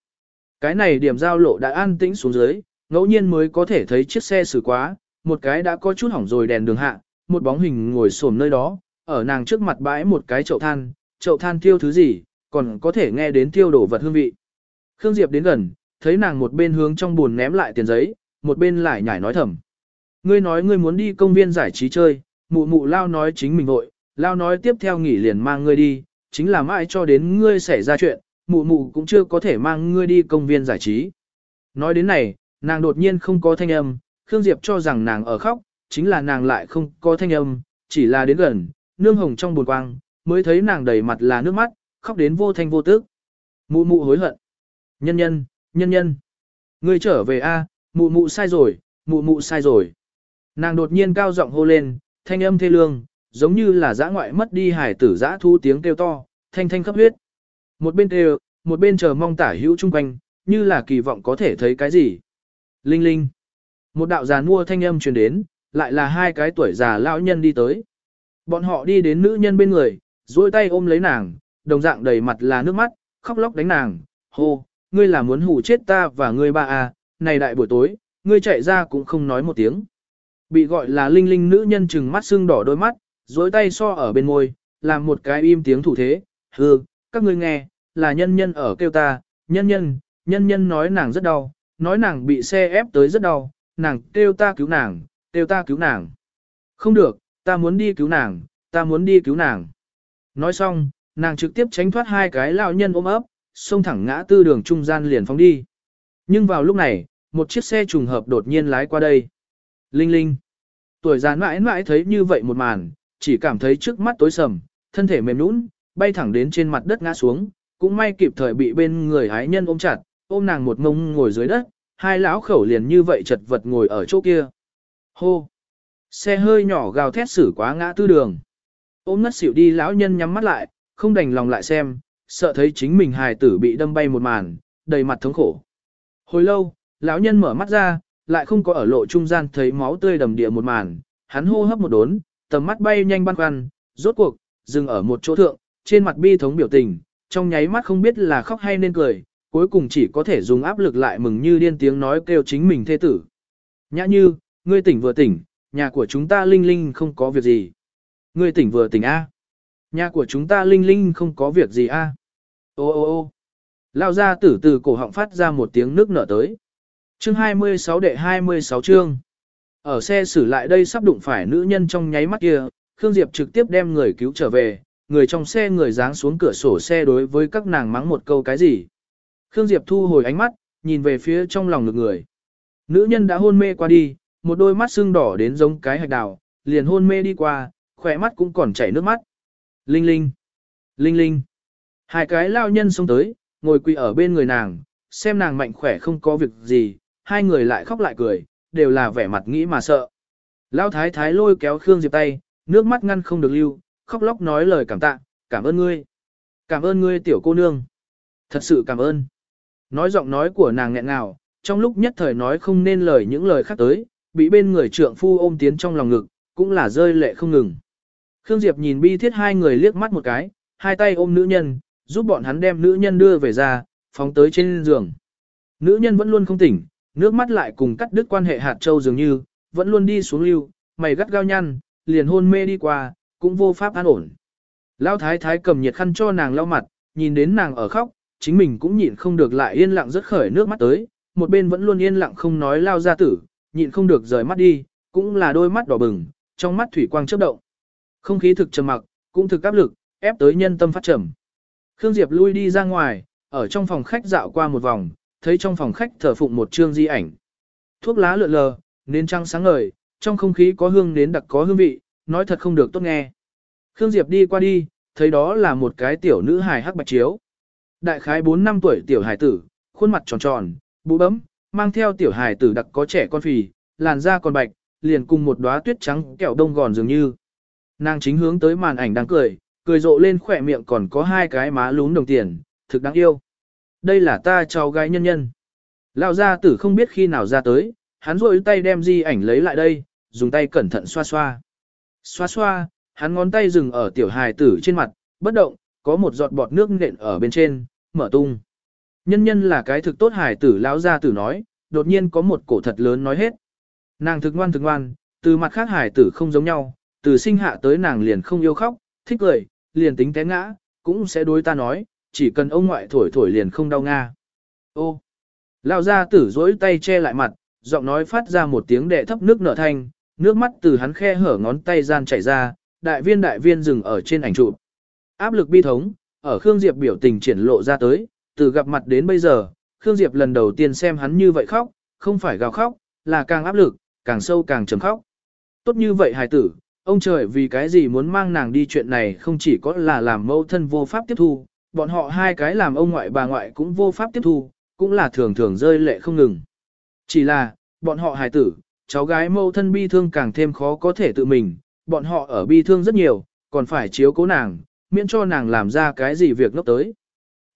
Cái này điểm giao lộ đã an tĩnh xuống dưới, ngẫu nhiên mới có thể thấy chiếc xe xử quá, một cái đã có chút hỏng rồi đèn đường hạ, một bóng hình ngồi xổm nơi đó, ở nàng trước mặt bãi một cái chậu than, chậu than tiêu thứ gì, còn có thể nghe đến tiêu đổ vật hương vị. Khương Diệp đến gần, thấy nàng một bên hướng trong buồn ném lại tiền giấy, một bên lại nhảy nói thầm. Ngươi nói ngươi muốn đi công viên giải trí chơi, mụ mụ lao nói chính mình vội, lao nói tiếp theo nghỉ liền mang ngươi đi, chính là mãi cho đến ngươi xảy ra chuyện, mụ mụ cũng chưa có thể mang ngươi đi công viên giải trí. Nói đến này, nàng đột nhiên không có thanh âm, Khương Diệp cho rằng nàng ở khóc, chính là nàng lại không có thanh âm, chỉ là đến gần, nương hồng trong buồn quang, mới thấy nàng đầy mặt là nước mắt, khóc đến vô thanh vô tức. Mụ mụ hối hận. Nhân nhân, nhân nhân. Ngươi trở về a, mụ mụ sai rồi, mụ mụ sai rồi. Nàng đột nhiên cao giọng hô lên, thanh âm thê lương, giống như là dã ngoại mất đi hải tử dã thu tiếng kêu to, thanh thanh khắp huyết. Một bên kêu, một bên chờ mong tả hữu chung quanh, như là kỳ vọng có thể thấy cái gì. Linh linh. Một đạo già mua thanh âm truyền đến, lại là hai cái tuổi già lão nhân đi tới. Bọn họ đi đến nữ nhân bên người, duỗi tay ôm lấy nàng, đồng dạng đầy mặt là nước mắt, khóc lóc đánh nàng, hô, ngươi là muốn hù chết ta và ngươi ba à, này đại buổi tối, ngươi chạy ra cũng không nói một tiếng. Bị gọi là linh linh nữ nhân chừng mắt sưng đỏ đôi mắt, duỗi tay so ở bên môi, làm một cái im tiếng thủ thế, hừ, các ngươi nghe, là nhân nhân ở kêu ta, nhân nhân, nhân nhân nói nàng rất đau, nói nàng bị xe ép tới rất đau, nàng kêu ta cứu nàng, kêu ta cứu nàng. Không được, ta muốn đi cứu nàng, ta muốn đi cứu nàng. Nói xong, nàng trực tiếp tránh thoát hai cái lão nhân ôm ấp, xông thẳng ngã tư đường trung gian liền phóng đi. Nhưng vào lúc này, một chiếc xe trùng hợp đột nhiên lái qua đây. Linh linh. Tuổi già mãi mãi thấy như vậy một màn, chỉ cảm thấy trước mắt tối sầm, thân thể mềm nũng, bay thẳng đến trên mặt đất ngã xuống, cũng may kịp thời bị bên người hái nhân ôm chặt, ôm nàng một ngông ngồi dưới đất, hai lão khẩu liền như vậy chật vật ngồi ở chỗ kia. Hô! Xe hơi nhỏ gào thét xử quá ngã tư đường. Ôm ngất xỉu đi lão nhân nhắm mắt lại, không đành lòng lại xem, sợ thấy chính mình hài tử bị đâm bay một màn, đầy mặt thống khổ. Hồi lâu, lão nhân mở mắt ra, lại không có ở lộ trung gian thấy máu tươi đầm địa một màn, hắn hô hấp một đốn, tầm mắt bay nhanh băn khoăn, rốt cuộc, dừng ở một chỗ thượng, trên mặt bi thống biểu tình, trong nháy mắt không biết là khóc hay nên cười, cuối cùng chỉ có thể dùng áp lực lại mừng như điên tiếng nói kêu chính mình thê tử. Nhã như, ngươi tỉnh vừa tỉnh, nhà của chúng ta linh linh không có việc gì. Ngươi tỉnh vừa tỉnh A. Nhà của chúng ta linh linh không có việc gì A. Ô ô ô lao ra tử từ cổ họng phát ra một tiếng nước nở tới. Chương 26 đệ 26 chương. Ở xe xử lại đây sắp đụng phải nữ nhân trong nháy mắt kia, Khương Diệp trực tiếp đem người cứu trở về, người trong xe người dáng xuống cửa sổ xe đối với các nàng mắng một câu cái gì. Khương Diệp thu hồi ánh mắt, nhìn về phía trong lòng ngực người. Nữ nhân đã hôn mê qua đi, một đôi mắt sưng đỏ đến giống cái hạch đào, liền hôn mê đi qua, khỏe mắt cũng còn chảy nước mắt. Linh linh, linh linh. Hai cái lao nhân xông tới, ngồi quỳ ở bên người nàng, xem nàng mạnh khỏe không có việc gì, hai người lại khóc lại cười, đều là vẻ mặt nghĩ mà sợ. Lao thái thái lôi kéo Khương Diệp tay, nước mắt ngăn không được lưu, khóc lóc nói lời cảm tạ, cảm ơn ngươi. Cảm ơn ngươi tiểu cô nương. Thật sự cảm ơn. Nói giọng nói của nàng nghẹn ngào, trong lúc nhất thời nói không nên lời những lời khác tới, bị bên người trượng phu ôm tiến trong lòng ngực, cũng là rơi lệ không ngừng. Khương Diệp nhìn bi thiết hai người liếc mắt một cái, hai tay ôm nữ nhân, giúp bọn hắn đem nữ nhân đưa về ra, phóng tới trên giường. Nữ nhân vẫn luôn không tỉnh, nước mắt lại cùng cắt đứt quan hệ hạt châu dường như, vẫn luôn đi xuống lưu, mày gắt gao nhăn, liền hôn mê đi qua, cũng vô pháp an ổn. Lão thái thái cầm nhiệt khăn cho nàng lau mặt, nhìn đến nàng ở khóc, chính mình cũng nhịn không được lại yên lặng rất khởi nước mắt tới, một bên vẫn luôn yên lặng không nói lao ra tử, nhịn không được rời mắt đi, cũng là đôi mắt đỏ bừng, trong mắt thủy quang chớp động. Không khí thực trầm mặc, cũng thực áp lực, ép tới nhân tâm phát trầm. Khương Diệp lui đi ra ngoài, ở trong phòng khách dạo qua một vòng, thấy trong phòng khách thờ phụng một trương di ảnh. Thuốc lá lượn lờ, nến trăng sáng ngời, trong không khí có hương nến đặc có hương vị, nói thật không được tốt nghe. Khương Diệp đi qua đi, thấy đó là một cái tiểu nữ hài hắc bạch chiếu. Đại khái 4 năm tuổi tiểu hài tử, khuôn mặt tròn tròn, bụ bấm, mang theo tiểu hài tử đặc có trẻ con phì, làn da còn bạch, liền cùng một đóa tuyết trắng kẹo đông gòn dường như. Nàng chính hướng tới màn ảnh đang cười, cười rộ lên khỏe miệng còn có hai cái má lún đồng tiền, thực đáng yêu. Đây là ta cháu gái nhân nhân. Lão gia tử không biết khi nào ra tới, hắn rôi tay đem di ảnh lấy lại đây, dùng tay cẩn thận xoa xoa. Xoa xoa, hắn ngón tay dừng ở tiểu hài tử trên mặt, bất động, có một giọt bọt nước nện ở bên trên, mở tung. Nhân nhân là cái thực tốt hài tử lão gia tử nói, đột nhiên có một cổ thật lớn nói hết. Nàng thực ngoan thực ngoan, từ mặt khác hài tử không giống nhau, từ sinh hạ tới nàng liền không yêu khóc, thích cười, liền tính té ngã, cũng sẽ đối ta nói, chỉ cần ông ngoại thổi thổi liền không đau nga. Ô, lão gia tử dối tay che lại mặt, giọng nói phát ra một tiếng đệ thấp nước nở thanh, nước mắt từ hắn khe hở ngón tay gian chảy ra, đại viên đại viên dừng ở trên ảnh chụp. Áp lực bi thống, ở Khương Diệp biểu tình triển lộ ra tới, từ gặp mặt đến bây giờ, Khương Diệp lần đầu tiên xem hắn như vậy khóc, không phải gào khóc, là càng áp lực, càng sâu càng trầm khóc. Tốt như vậy hài tử, ông trời vì cái gì muốn mang nàng đi chuyện này không chỉ có là làm mẫu thân vô pháp tiếp thu, bọn họ hai cái làm ông ngoại bà ngoại cũng vô pháp tiếp thu, cũng là thường thường rơi lệ không ngừng. Chỉ là, bọn họ hài tử, cháu gái mâu thân bi thương càng thêm khó có thể tự mình, bọn họ ở bi thương rất nhiều, còn phải chiếu cố nàng, miễn cho nàng làm ra cái gì việc ngốc tới.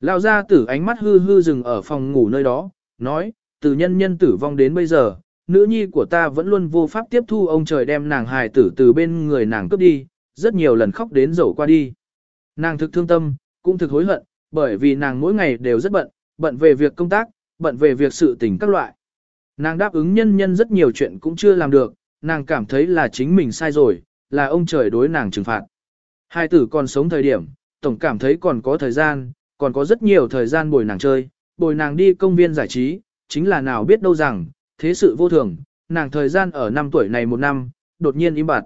Lão gia tử ánh mắt hư hư dừng ở phòng ngủ nơi đó, nói, từ nhân nhân tử vong đến bây giờ, nữ nhi của ta vẫn luôn vô pháp tiếp thu ông trời đem nàng hài tử từ bên người nàng cướp đi, rất nhiều lần khóc đến dẫu qua đi. Nàng thực thương tâm, cũng thực hối hận, bởi vì nàng mỗi ngày đều rất bận, bận về việc công tác, bận về việc sự tình các loại. Nàng đáp ứng nhân nhân rất nhiều chuyện cũng chưa làm được, nàng cảm thấy là chính mình sai rồi, là ông trời đối nàng trừng phạt. Hai tử còn sống thời điểm, tổng cảm thấy còn có thời gian, còn có rất nhiều thời gian bồi nàng chơi, bồi nàng đi công viên giải trí, chính là nào biết đâu rằng, thế sự vô thường, nàng thời gian ở năm tuổi này một năm, đột nhiên im bặt.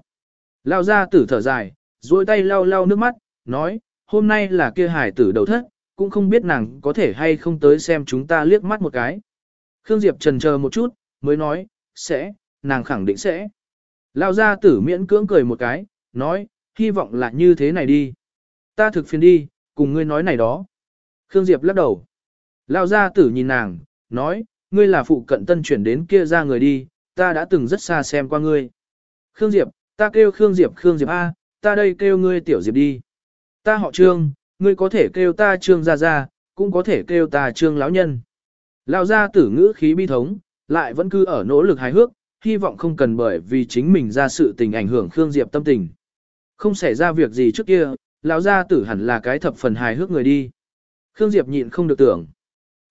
Lao ra tử thở dài, duỗi tay lau lau nước mắt, nói, hôm nay là kia hải tử đầu thất, cũng không biết nàng có thể hay không tới xem chúng ta liếc mắt một cái. Khương Diệp trần chờ một chút, mới nói, sẽ, nàng khẳng định sẽ. Lao ra tử miễn cưỡng cười một cái, nói, hy vọng là như thế này đi. Ta thực phiền đi, cùng ngươi nói này đó. Khương Diệp lắc đầu. Lao ra tử nhìn nàng, nói, ngươi là phụ cận tân chuyển đến kia ra người đi, ta đã từng rất xa xem qua ngươi. Khương Diệp, ta kêu Khương Diệp Khương Diệp A, ta đây kêu ngươi tiểu Diệp đi. Ta họ Trương, ngươi có thể kêu ta Trương Gia Gia, cũng có thể kêu ta Trương lão Nhân. Lao ra tử ngữ khí bi thống, lại vẫn cứ ở nỗ lực hài hước, hy vọng không cần bởi vì chính mình ra sự tình ảnh hưởng Khương Diệp tâm tình. Không xảy ra việc gì trước kia, lão gia tử hẳn là cái thập phần hài hước người đi. Khương Diệp nhịn không được tưởng.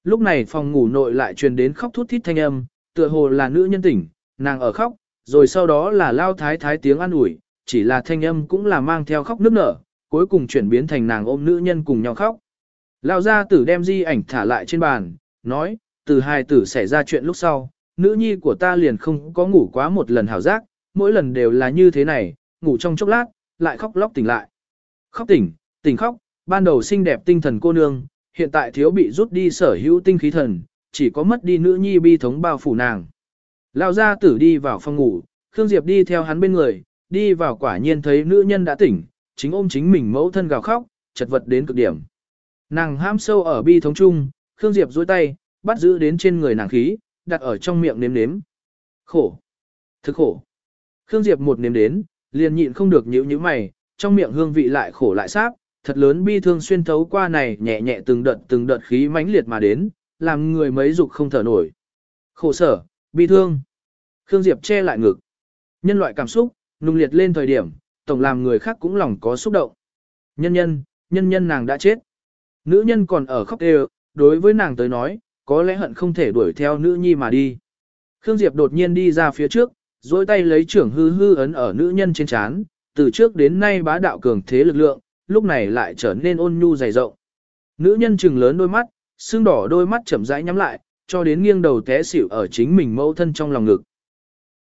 Lúc này phòng ngủ nội lại truyền đến khóc thút thít thanh âm, tựa hồ là nữ nhân tỉnh, nàng ở khóc, rồi sau đó là lao thái thái tiếng an ủi, chỉ là thanh âm cũng là mang theo khóc nức nở, cuối cùng chuyển biến thành nàng ôm nữ nhân cùng nhau khóc. Lao gia tử đem di ảnh thả lại trên bàn, nói, từ hai tử xảy ra chuyện lúc sau, nữ nhi của ta liền không có ngủ quá một lần hảo giác, mỗi lần đều là như thế này, ngủ trong chốc lát, lại khóc lóc tỉnh lại. Khóc tỉnh, tỉnh khóc, ban đầu xinh đẹp tinh thần cô nương, hiện tại thiếu bị rút đi sở hữu tinh khí thần, chỉ có mất đi nữ nhi bi thống bao phủ nàng. Lão gia tử đi vào phòng ngủ, Khương Diệp đi theo hắn bên người, đi vào quả nhiên thấy nữ nhân đã tỉnh, chính ôm chính mình mẫu thân gào khóc, chật vật đến cực điểm. Nàng ham sâu ở bi thống chung, Khương Diệp duỗi tay, bắt giữ đến trên người nàng khí, đặt ở trong miệng nếm nếm. Khổ. Thực khổ. Khương Diệp một nếm đến, liền nhịn không được nhíu nhíu mày, trong miệng hương vị lại khổ lại sáp, thật lớn bi thương xuyên thấu qua này nhẹ nhẹ từng đợt từng đợt khí mãnh liệt mà đến, làm người mấy dục không thở nổi. Khổ sở, bi thương. Khương Diệp che lại ngực. Nhân loại cảm xúc, nung liệt lên thời điểm, tổng làm người khác cũng lòng có xúc động. Nhân nhân, nhân nhân nàng đã chết. Nữ nhân còn ở khóc đều, đối với nàng tới nói, có lẽ hận không thể đuổi theo nữ nhi mà đi. Khương Diệp đột nhiên đi ra phía trước, dối tay lấy trưởng hư hư ấn ở nữ nhân trên chán, từ trước đến nay bá đạo cường thế lực lượng, lúc này lại trở nên ôn nhu dày rộng. Nữ nhân trừng lớn đôi mắt, xương đỏ đôi mắt chậm rãi nhắm lại, cho đến nghiêng đầu té xỉu ở chính mình mẫu thân trong lòng ngực.